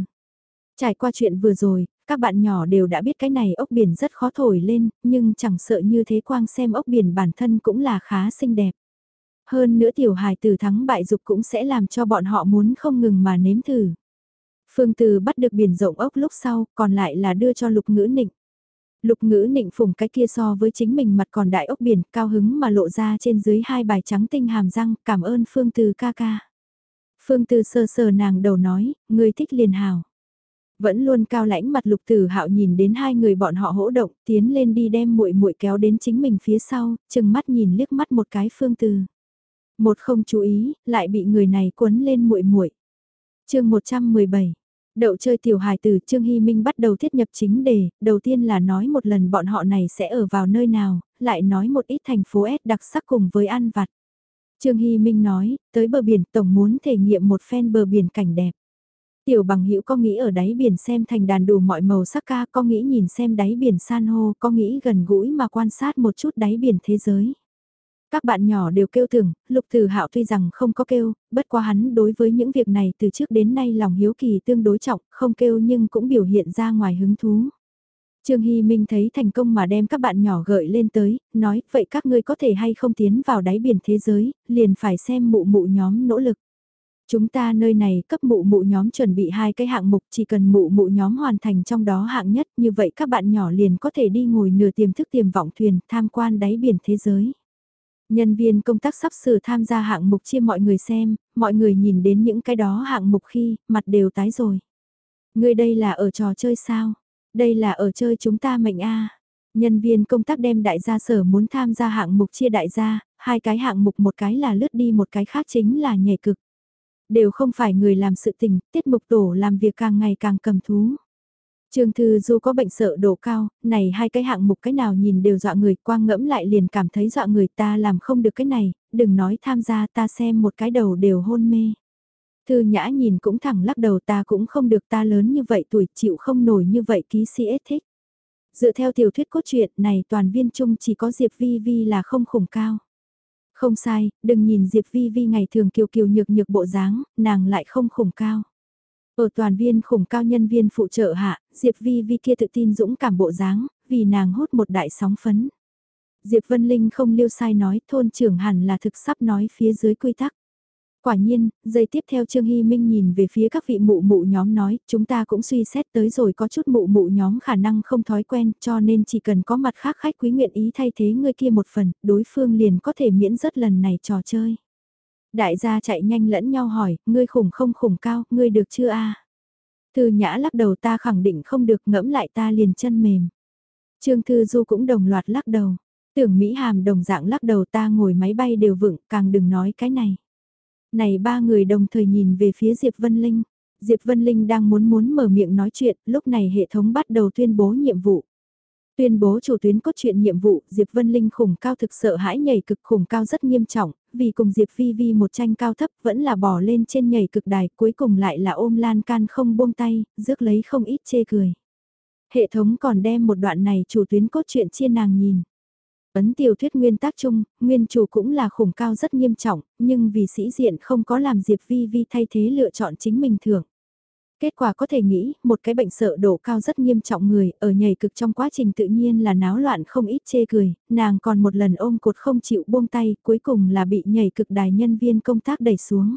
Trải qua chuyện vừa rồi, các bạn nhỏ đều đã biết cái này ốc biển rất khó thổi lên, nhưng chẳng sợ như thế quang xem ốc biển bản thân cũng là khá xinh đẹp. Hơn nữa tiểu hài từ thắng bại dục cũng sẽ làm cho bọn họ muốn không ngừng mà nếm thử. Phương Từ bắt được biển rộng ốc lúc sau, còn lại là đưa cho lục ngữ nịnh. Lục ngữ nịnh phùng cái kia so với chính mình mặt còn đại ốc biển cao hứng mà lộ ra trên dưới hai bài trắng tinh hàm răng cảm ơn Phương Từ ca ca. Phương Từ sờ sờ nàng đầu nói, người thích liền hào. Vẫn luôn cao lãnh mặt lục tử hạo nhìn đến hai người bọn họ hỗ động tiến lên đi đem muội muội kéo đến chính mình phía sau, chừng mắt nhìn liếc mắt một cái Phương Từ. Một không chú ý, lại bị người này cuốn lên muội muội. Chương 117 Đậu chơi tiểu hài từ Trương Hy Minh bắt đầu thiết nhập chính đề, đầu tiên là nói một lần bọn họ này sẽ ở vào nơi nào, lại nói một ít thành phố S đặc sắc cùng với ăn vặt. Trương Hy Minh nói, tới bờ biển tổng muốn thể nghiệm một phen bờ biển cảnh đẹp. Tiểu bằng hữu có nghĩ ở đáy biển xem thành đàn đủ mọi màu sắc ca, có nghĩ nhìn xem đáy biển san hô, có nghĩ gần gũi mà quan sát một chút đáy biển thế giới. Các bạn nhỏ đều kêu tưởng, Lục Tử Hạo tuy rằng không có kêu, bất quá hắn đối với những việc này từ trước đến nay lòng hiếu kỳ tương đối trọng, không kêu nhưng cũng biểu hiện ra ngoài hứng thú. Trương Hy Minh thấy thành công mà đem các bạn nhỏ gợi lên tới, nói vậy các ngươi có thể hay không tiến vào đáy biển thế giới, liền phải xem mụ mụ nhóm nỗ lực. Chúng ta nơi này cấp mụ mụ nhóm chuẩn bị hai cái hạng mục chỉ cần mụ mụ nhóm hoàn thành trong đó hạng nhất như vậy các bạn nhỏ liền có thể đi ngồi nửa tiềm thức tiềm vọng thuyền tham quan đáy biển thế giới. Nhân viên công tác sắp sửa tham gia hạng mục chia mọi người xem, mọi người nhìn đến những cái đó hạng mục khi, mặt đều tái rồi. Người đây là ở trò chơi sao? Đây là ở chơi chúng ta mệnh A. Nhân viên công tác đem đại gia sở muốn tham gia hạng mục chia đại gia, hai cái hạng mục một cái là lướt đi một cái khác chính là nhảy cực. Đều không phải người làm sự tình, tiết mục tổ làm việc càng ngày càng cầm thú. Trương Thư Du có bệnh sợ độ cao, này hai cái hạng mục cái nào nhìn đều dọa người, quang ngẫm lại liền cảm thấy dọa người ta làm không được cái này, đừng nói tham gia ta xem một cái đầu đều hôn mê. Thư Nhã nhìn cũng thẳng lắc đầu ta cũng không được ta lớn như vậy tuổi chịu không nổi như vậy ký sĩ thích. Dựa theo tiểu thuyết cốt truyện này toàn viên chung chỉ có Diệp Vi Vi là không khủng cao. Không sai, đừng nhìn Diệp Vi Vi ngày thường kiều kiều nhược nhược bộ dáng, nàng lại không khủng cao. Ở toàn viên khủng cao nhân viên phụ trợ hạ, Diệp Vi Vi kia tự tin dũng cảm bộ dáng, vì nàng hút một đại sóng phấn. Diệp Vân Linh không liêu sai nói thôn trưởng hẳn là thực sắp nói phía dưới quy tắc. Quả nhiên, giây tiếp theo Trương Hy Minh nhìn về phía các vị mụ mụ nhóm nói, chúng ta cũng suy xét tới rồi có chút mụ mụ nhóm khả năng không thói quen cho nên chỉ cần có mặt khác khách quý nguyện ý thay thế người kia một phần, đối phương liền có thể miễn rất lần này trò chơi. Đại gia chạy nhanh lẫn nhau hỏi, ngươi khủng không khủng cao, ngươi được chưa a? Thư nhã lắc đầu ta khẳng định không được ngẫm lại ta liền chân mềm. Trương Thư Du cũng đồng loạt lắc đầu. Tưởng Mỹ Hàm đồng dạng lắc đầu ta ngồi máy bay đều vựng, càng đừng nói cái này. Này ba người đồng thời nhìn về phía Diệp Vân Linh. Diệp Vân Linh đang muốn muốn mở miệng nói chuyện, lúc này hệ thống bắt đầu tuyên bố nhiệm vụ. Tuyên bố chủ tuyến cốt truyện nhiệm vụ, Diệp Vân Linh khủng cao thực sợ hãi nhảy cực khủng cao rất nghiêm trọng, vì cùng Diệp Phi Vi một tranh cao thấp vẫn là bỏ lên trên nhảy cực đài, cuối cùng lại là ôm lan can không buông tay, rước lấy không ít chê cười. Hệ thống còn đem một đoạn này chủ tuyến cốt truyện chia nàng nhìn. Ấn tiểu thuyết nguyên tác chung, nguyên chủ cũng là khủng cao rất nghiêm trọng, nhưng vì sĩ diện không có làm Diệp Vi Vi thay thế lựa chọn chính mình thưởng. Kết quả có thể nghĩ, một cái bệnh sợ độ cao rất nghiêm trọng người, ở nhảy cực trong quá trình tự nhiên là náo loạn không ít chê cười, nàng còn một lần ôm cột không chịu buông tay, cuối cùng là bị nhảy cực đài nhân viên công tác đẩy xuống.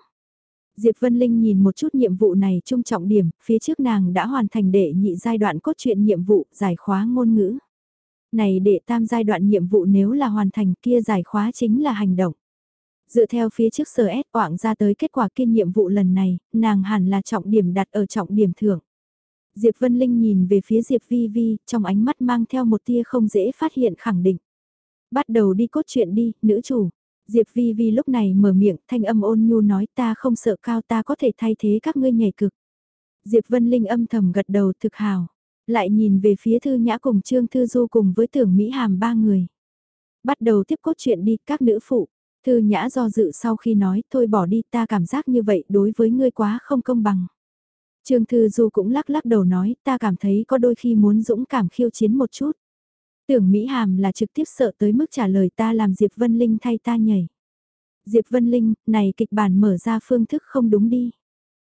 Diệp Vân Linh nhìn một chút nhiệm vụ này trung trọng điểm, phía trước nàng đã hoàn thành đệ nhị giai đoạn cốt truyện nhiệm vụ, giải khóa ngôn ngữ. Này đệ tam giai đoạn nhiệm vụ nếu là hoàn thành kia giải khóa chính là hành động. Dựa theo phía trước sở S oảng ra tới kết quả kiên nhiệm vụ lần này, nàng hẳn là trọng điểm đặt ở trọng điểm thưởng. Diệp Vân Linh nhìn về phía Diệp Vi Vi, trong ánh mắt mang theo một tia không dễ phát hiện khẳng định. Bắt đầu đi cốt truyện đi, nữ chủ. Diệp Vi Vi lúc này mở miệng, thanh âm ôn nhu nói ta không sợ cao ta có thể thay thế các ngươi nhảy cực. Diệp Vân Linh âm thầm gật đầu thực hào. Lại nhìn về phía Thư Nhã cùng Trương Thư Du cùng với tưởng Mỹ Hàm ba người. Bắt đầu tiếp cốt chuyện đi các nữ phụ. Thư Nhã do dự sau khi nói thôi bỏ đi ta cảm giác như vậy đối với ngươi quá không công bằng. Trương Thư Du cũng lắc lắc đầu nói ta cảm thấy có đôi khi muốn dũng cảm khiêu chiến một chút. Tưởng Mỹ Hàm là trực tiếp sợ tới mức trả lời ta làm Diệp Vân Linh thay ta nhảy. Diệp Vân Linh, này kịch bản mở ra phương thức không đúng đi.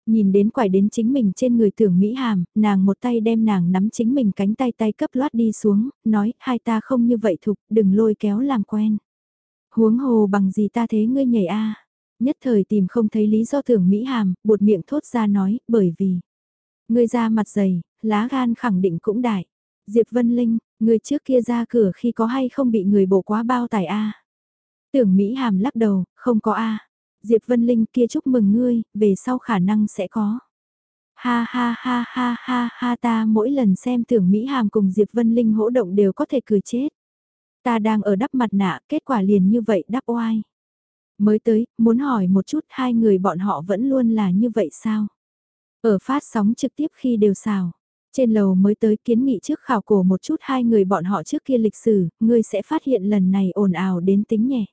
Nhìn đến quải đến chính mình trên người tưởng Mỹ Hàm, nàng một tay đem nàng nắm chính mình cánh tay tay cấp loát đi xuống, nói hai ta không như vậy thục, đừng lôi kéo làm quen. Huống hồ bằng gì ta thế ngươi nhảy a Nhất thời tìm không thấy lý do tưởng Mỹ Hàm, buột miệng thốt ra nói, bởi vì. Ngươi ra mặt dày, lá gan khẳng định cũng đại. Diệp Vân Linh, người trước kia ra cửa khi có hay không bị người bổ quá bao tải a Tưởng Mỹ Hàm lắc đầu, không có a Diệp Vân Linh kia chúc mừng ngươi, về sau khả năng sẽ có. Ha ha ha ha ha ha ta mỗi lần xem tưởng Mỹ Hàm cùng Diệp Vân Linh hỗ động đều có thể cười chết. Ta đang ở đắp mặt nạ, kết quả liền như vậy đắp oai. Mới tới, muốn hỏi một chút hai người bọn họ vẫn luôn là như vậy sao? Ở phát sóng trực tiếp khi đều xào. Trên lầu mới tới kiến nghị trước khảo cổ một chút hai người bọn họ trước kia lịch sử, ngươi sẽ phát hiện lần này ồn ào đến tính nhẹ.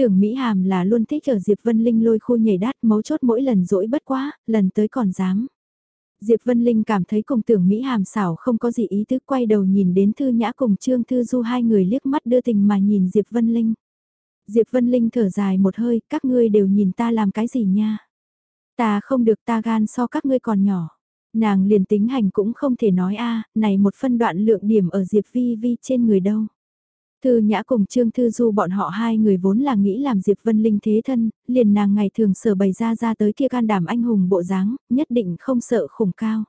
Tưởng Mỹ Hàm là luôn thích ở Diệp Vân Linh lôi khu nhảy đát mấu chốt mỗi lần dỗi bất quá, lần tới còn dám. Diệp Vân Linh cảm thấy cùng tưởng Mỹ Hàm xảo không có gì ý tứ quay đầu nhìn đến Thư Nhã cùng Trương Thư Du hai người liếc mắt đưa tình mà nhìn Diệp Vân Linh. Diệp Vân Linh thở dài một hơi, các ngươi đều nhìn ta làm cái gì nha. Ta không được ta gan so các ngươi còn nhỏ. Nàng liền tính hành cũng không thể nói a à, này một phân đoạn lượng điểm ở Diệp Vi Vi trên người đâu. Thư Nhã cùng Trương Thư Du bọn họ hai người vốn là nghĩ làm Diệp Vân Linh thế thân, liền nàng ngày thường sở bày ra ra tới kia can đảm anh hùng bộ dáng, nhất định không sợ khủng cao.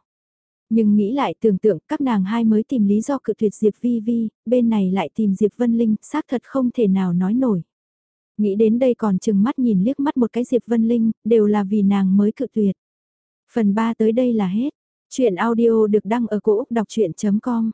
Nhưng nghĩ lại tưởng tượng các nàng hai mới tìm lý do cự tuyệt Diệp Vi Vi, bên này lại tìm Diệp Vân Linh, xác thật không thể nào nói nổi. Nghĩ đến đây còn chừng mắt nhìn liếc mắt một cái Diệp Vân Linh, đều là vì nàng mới cự tuyệt. Phần 3 tới đây là hết. Chuyện audio được đăng ở cổ Úc đọc chuyện.com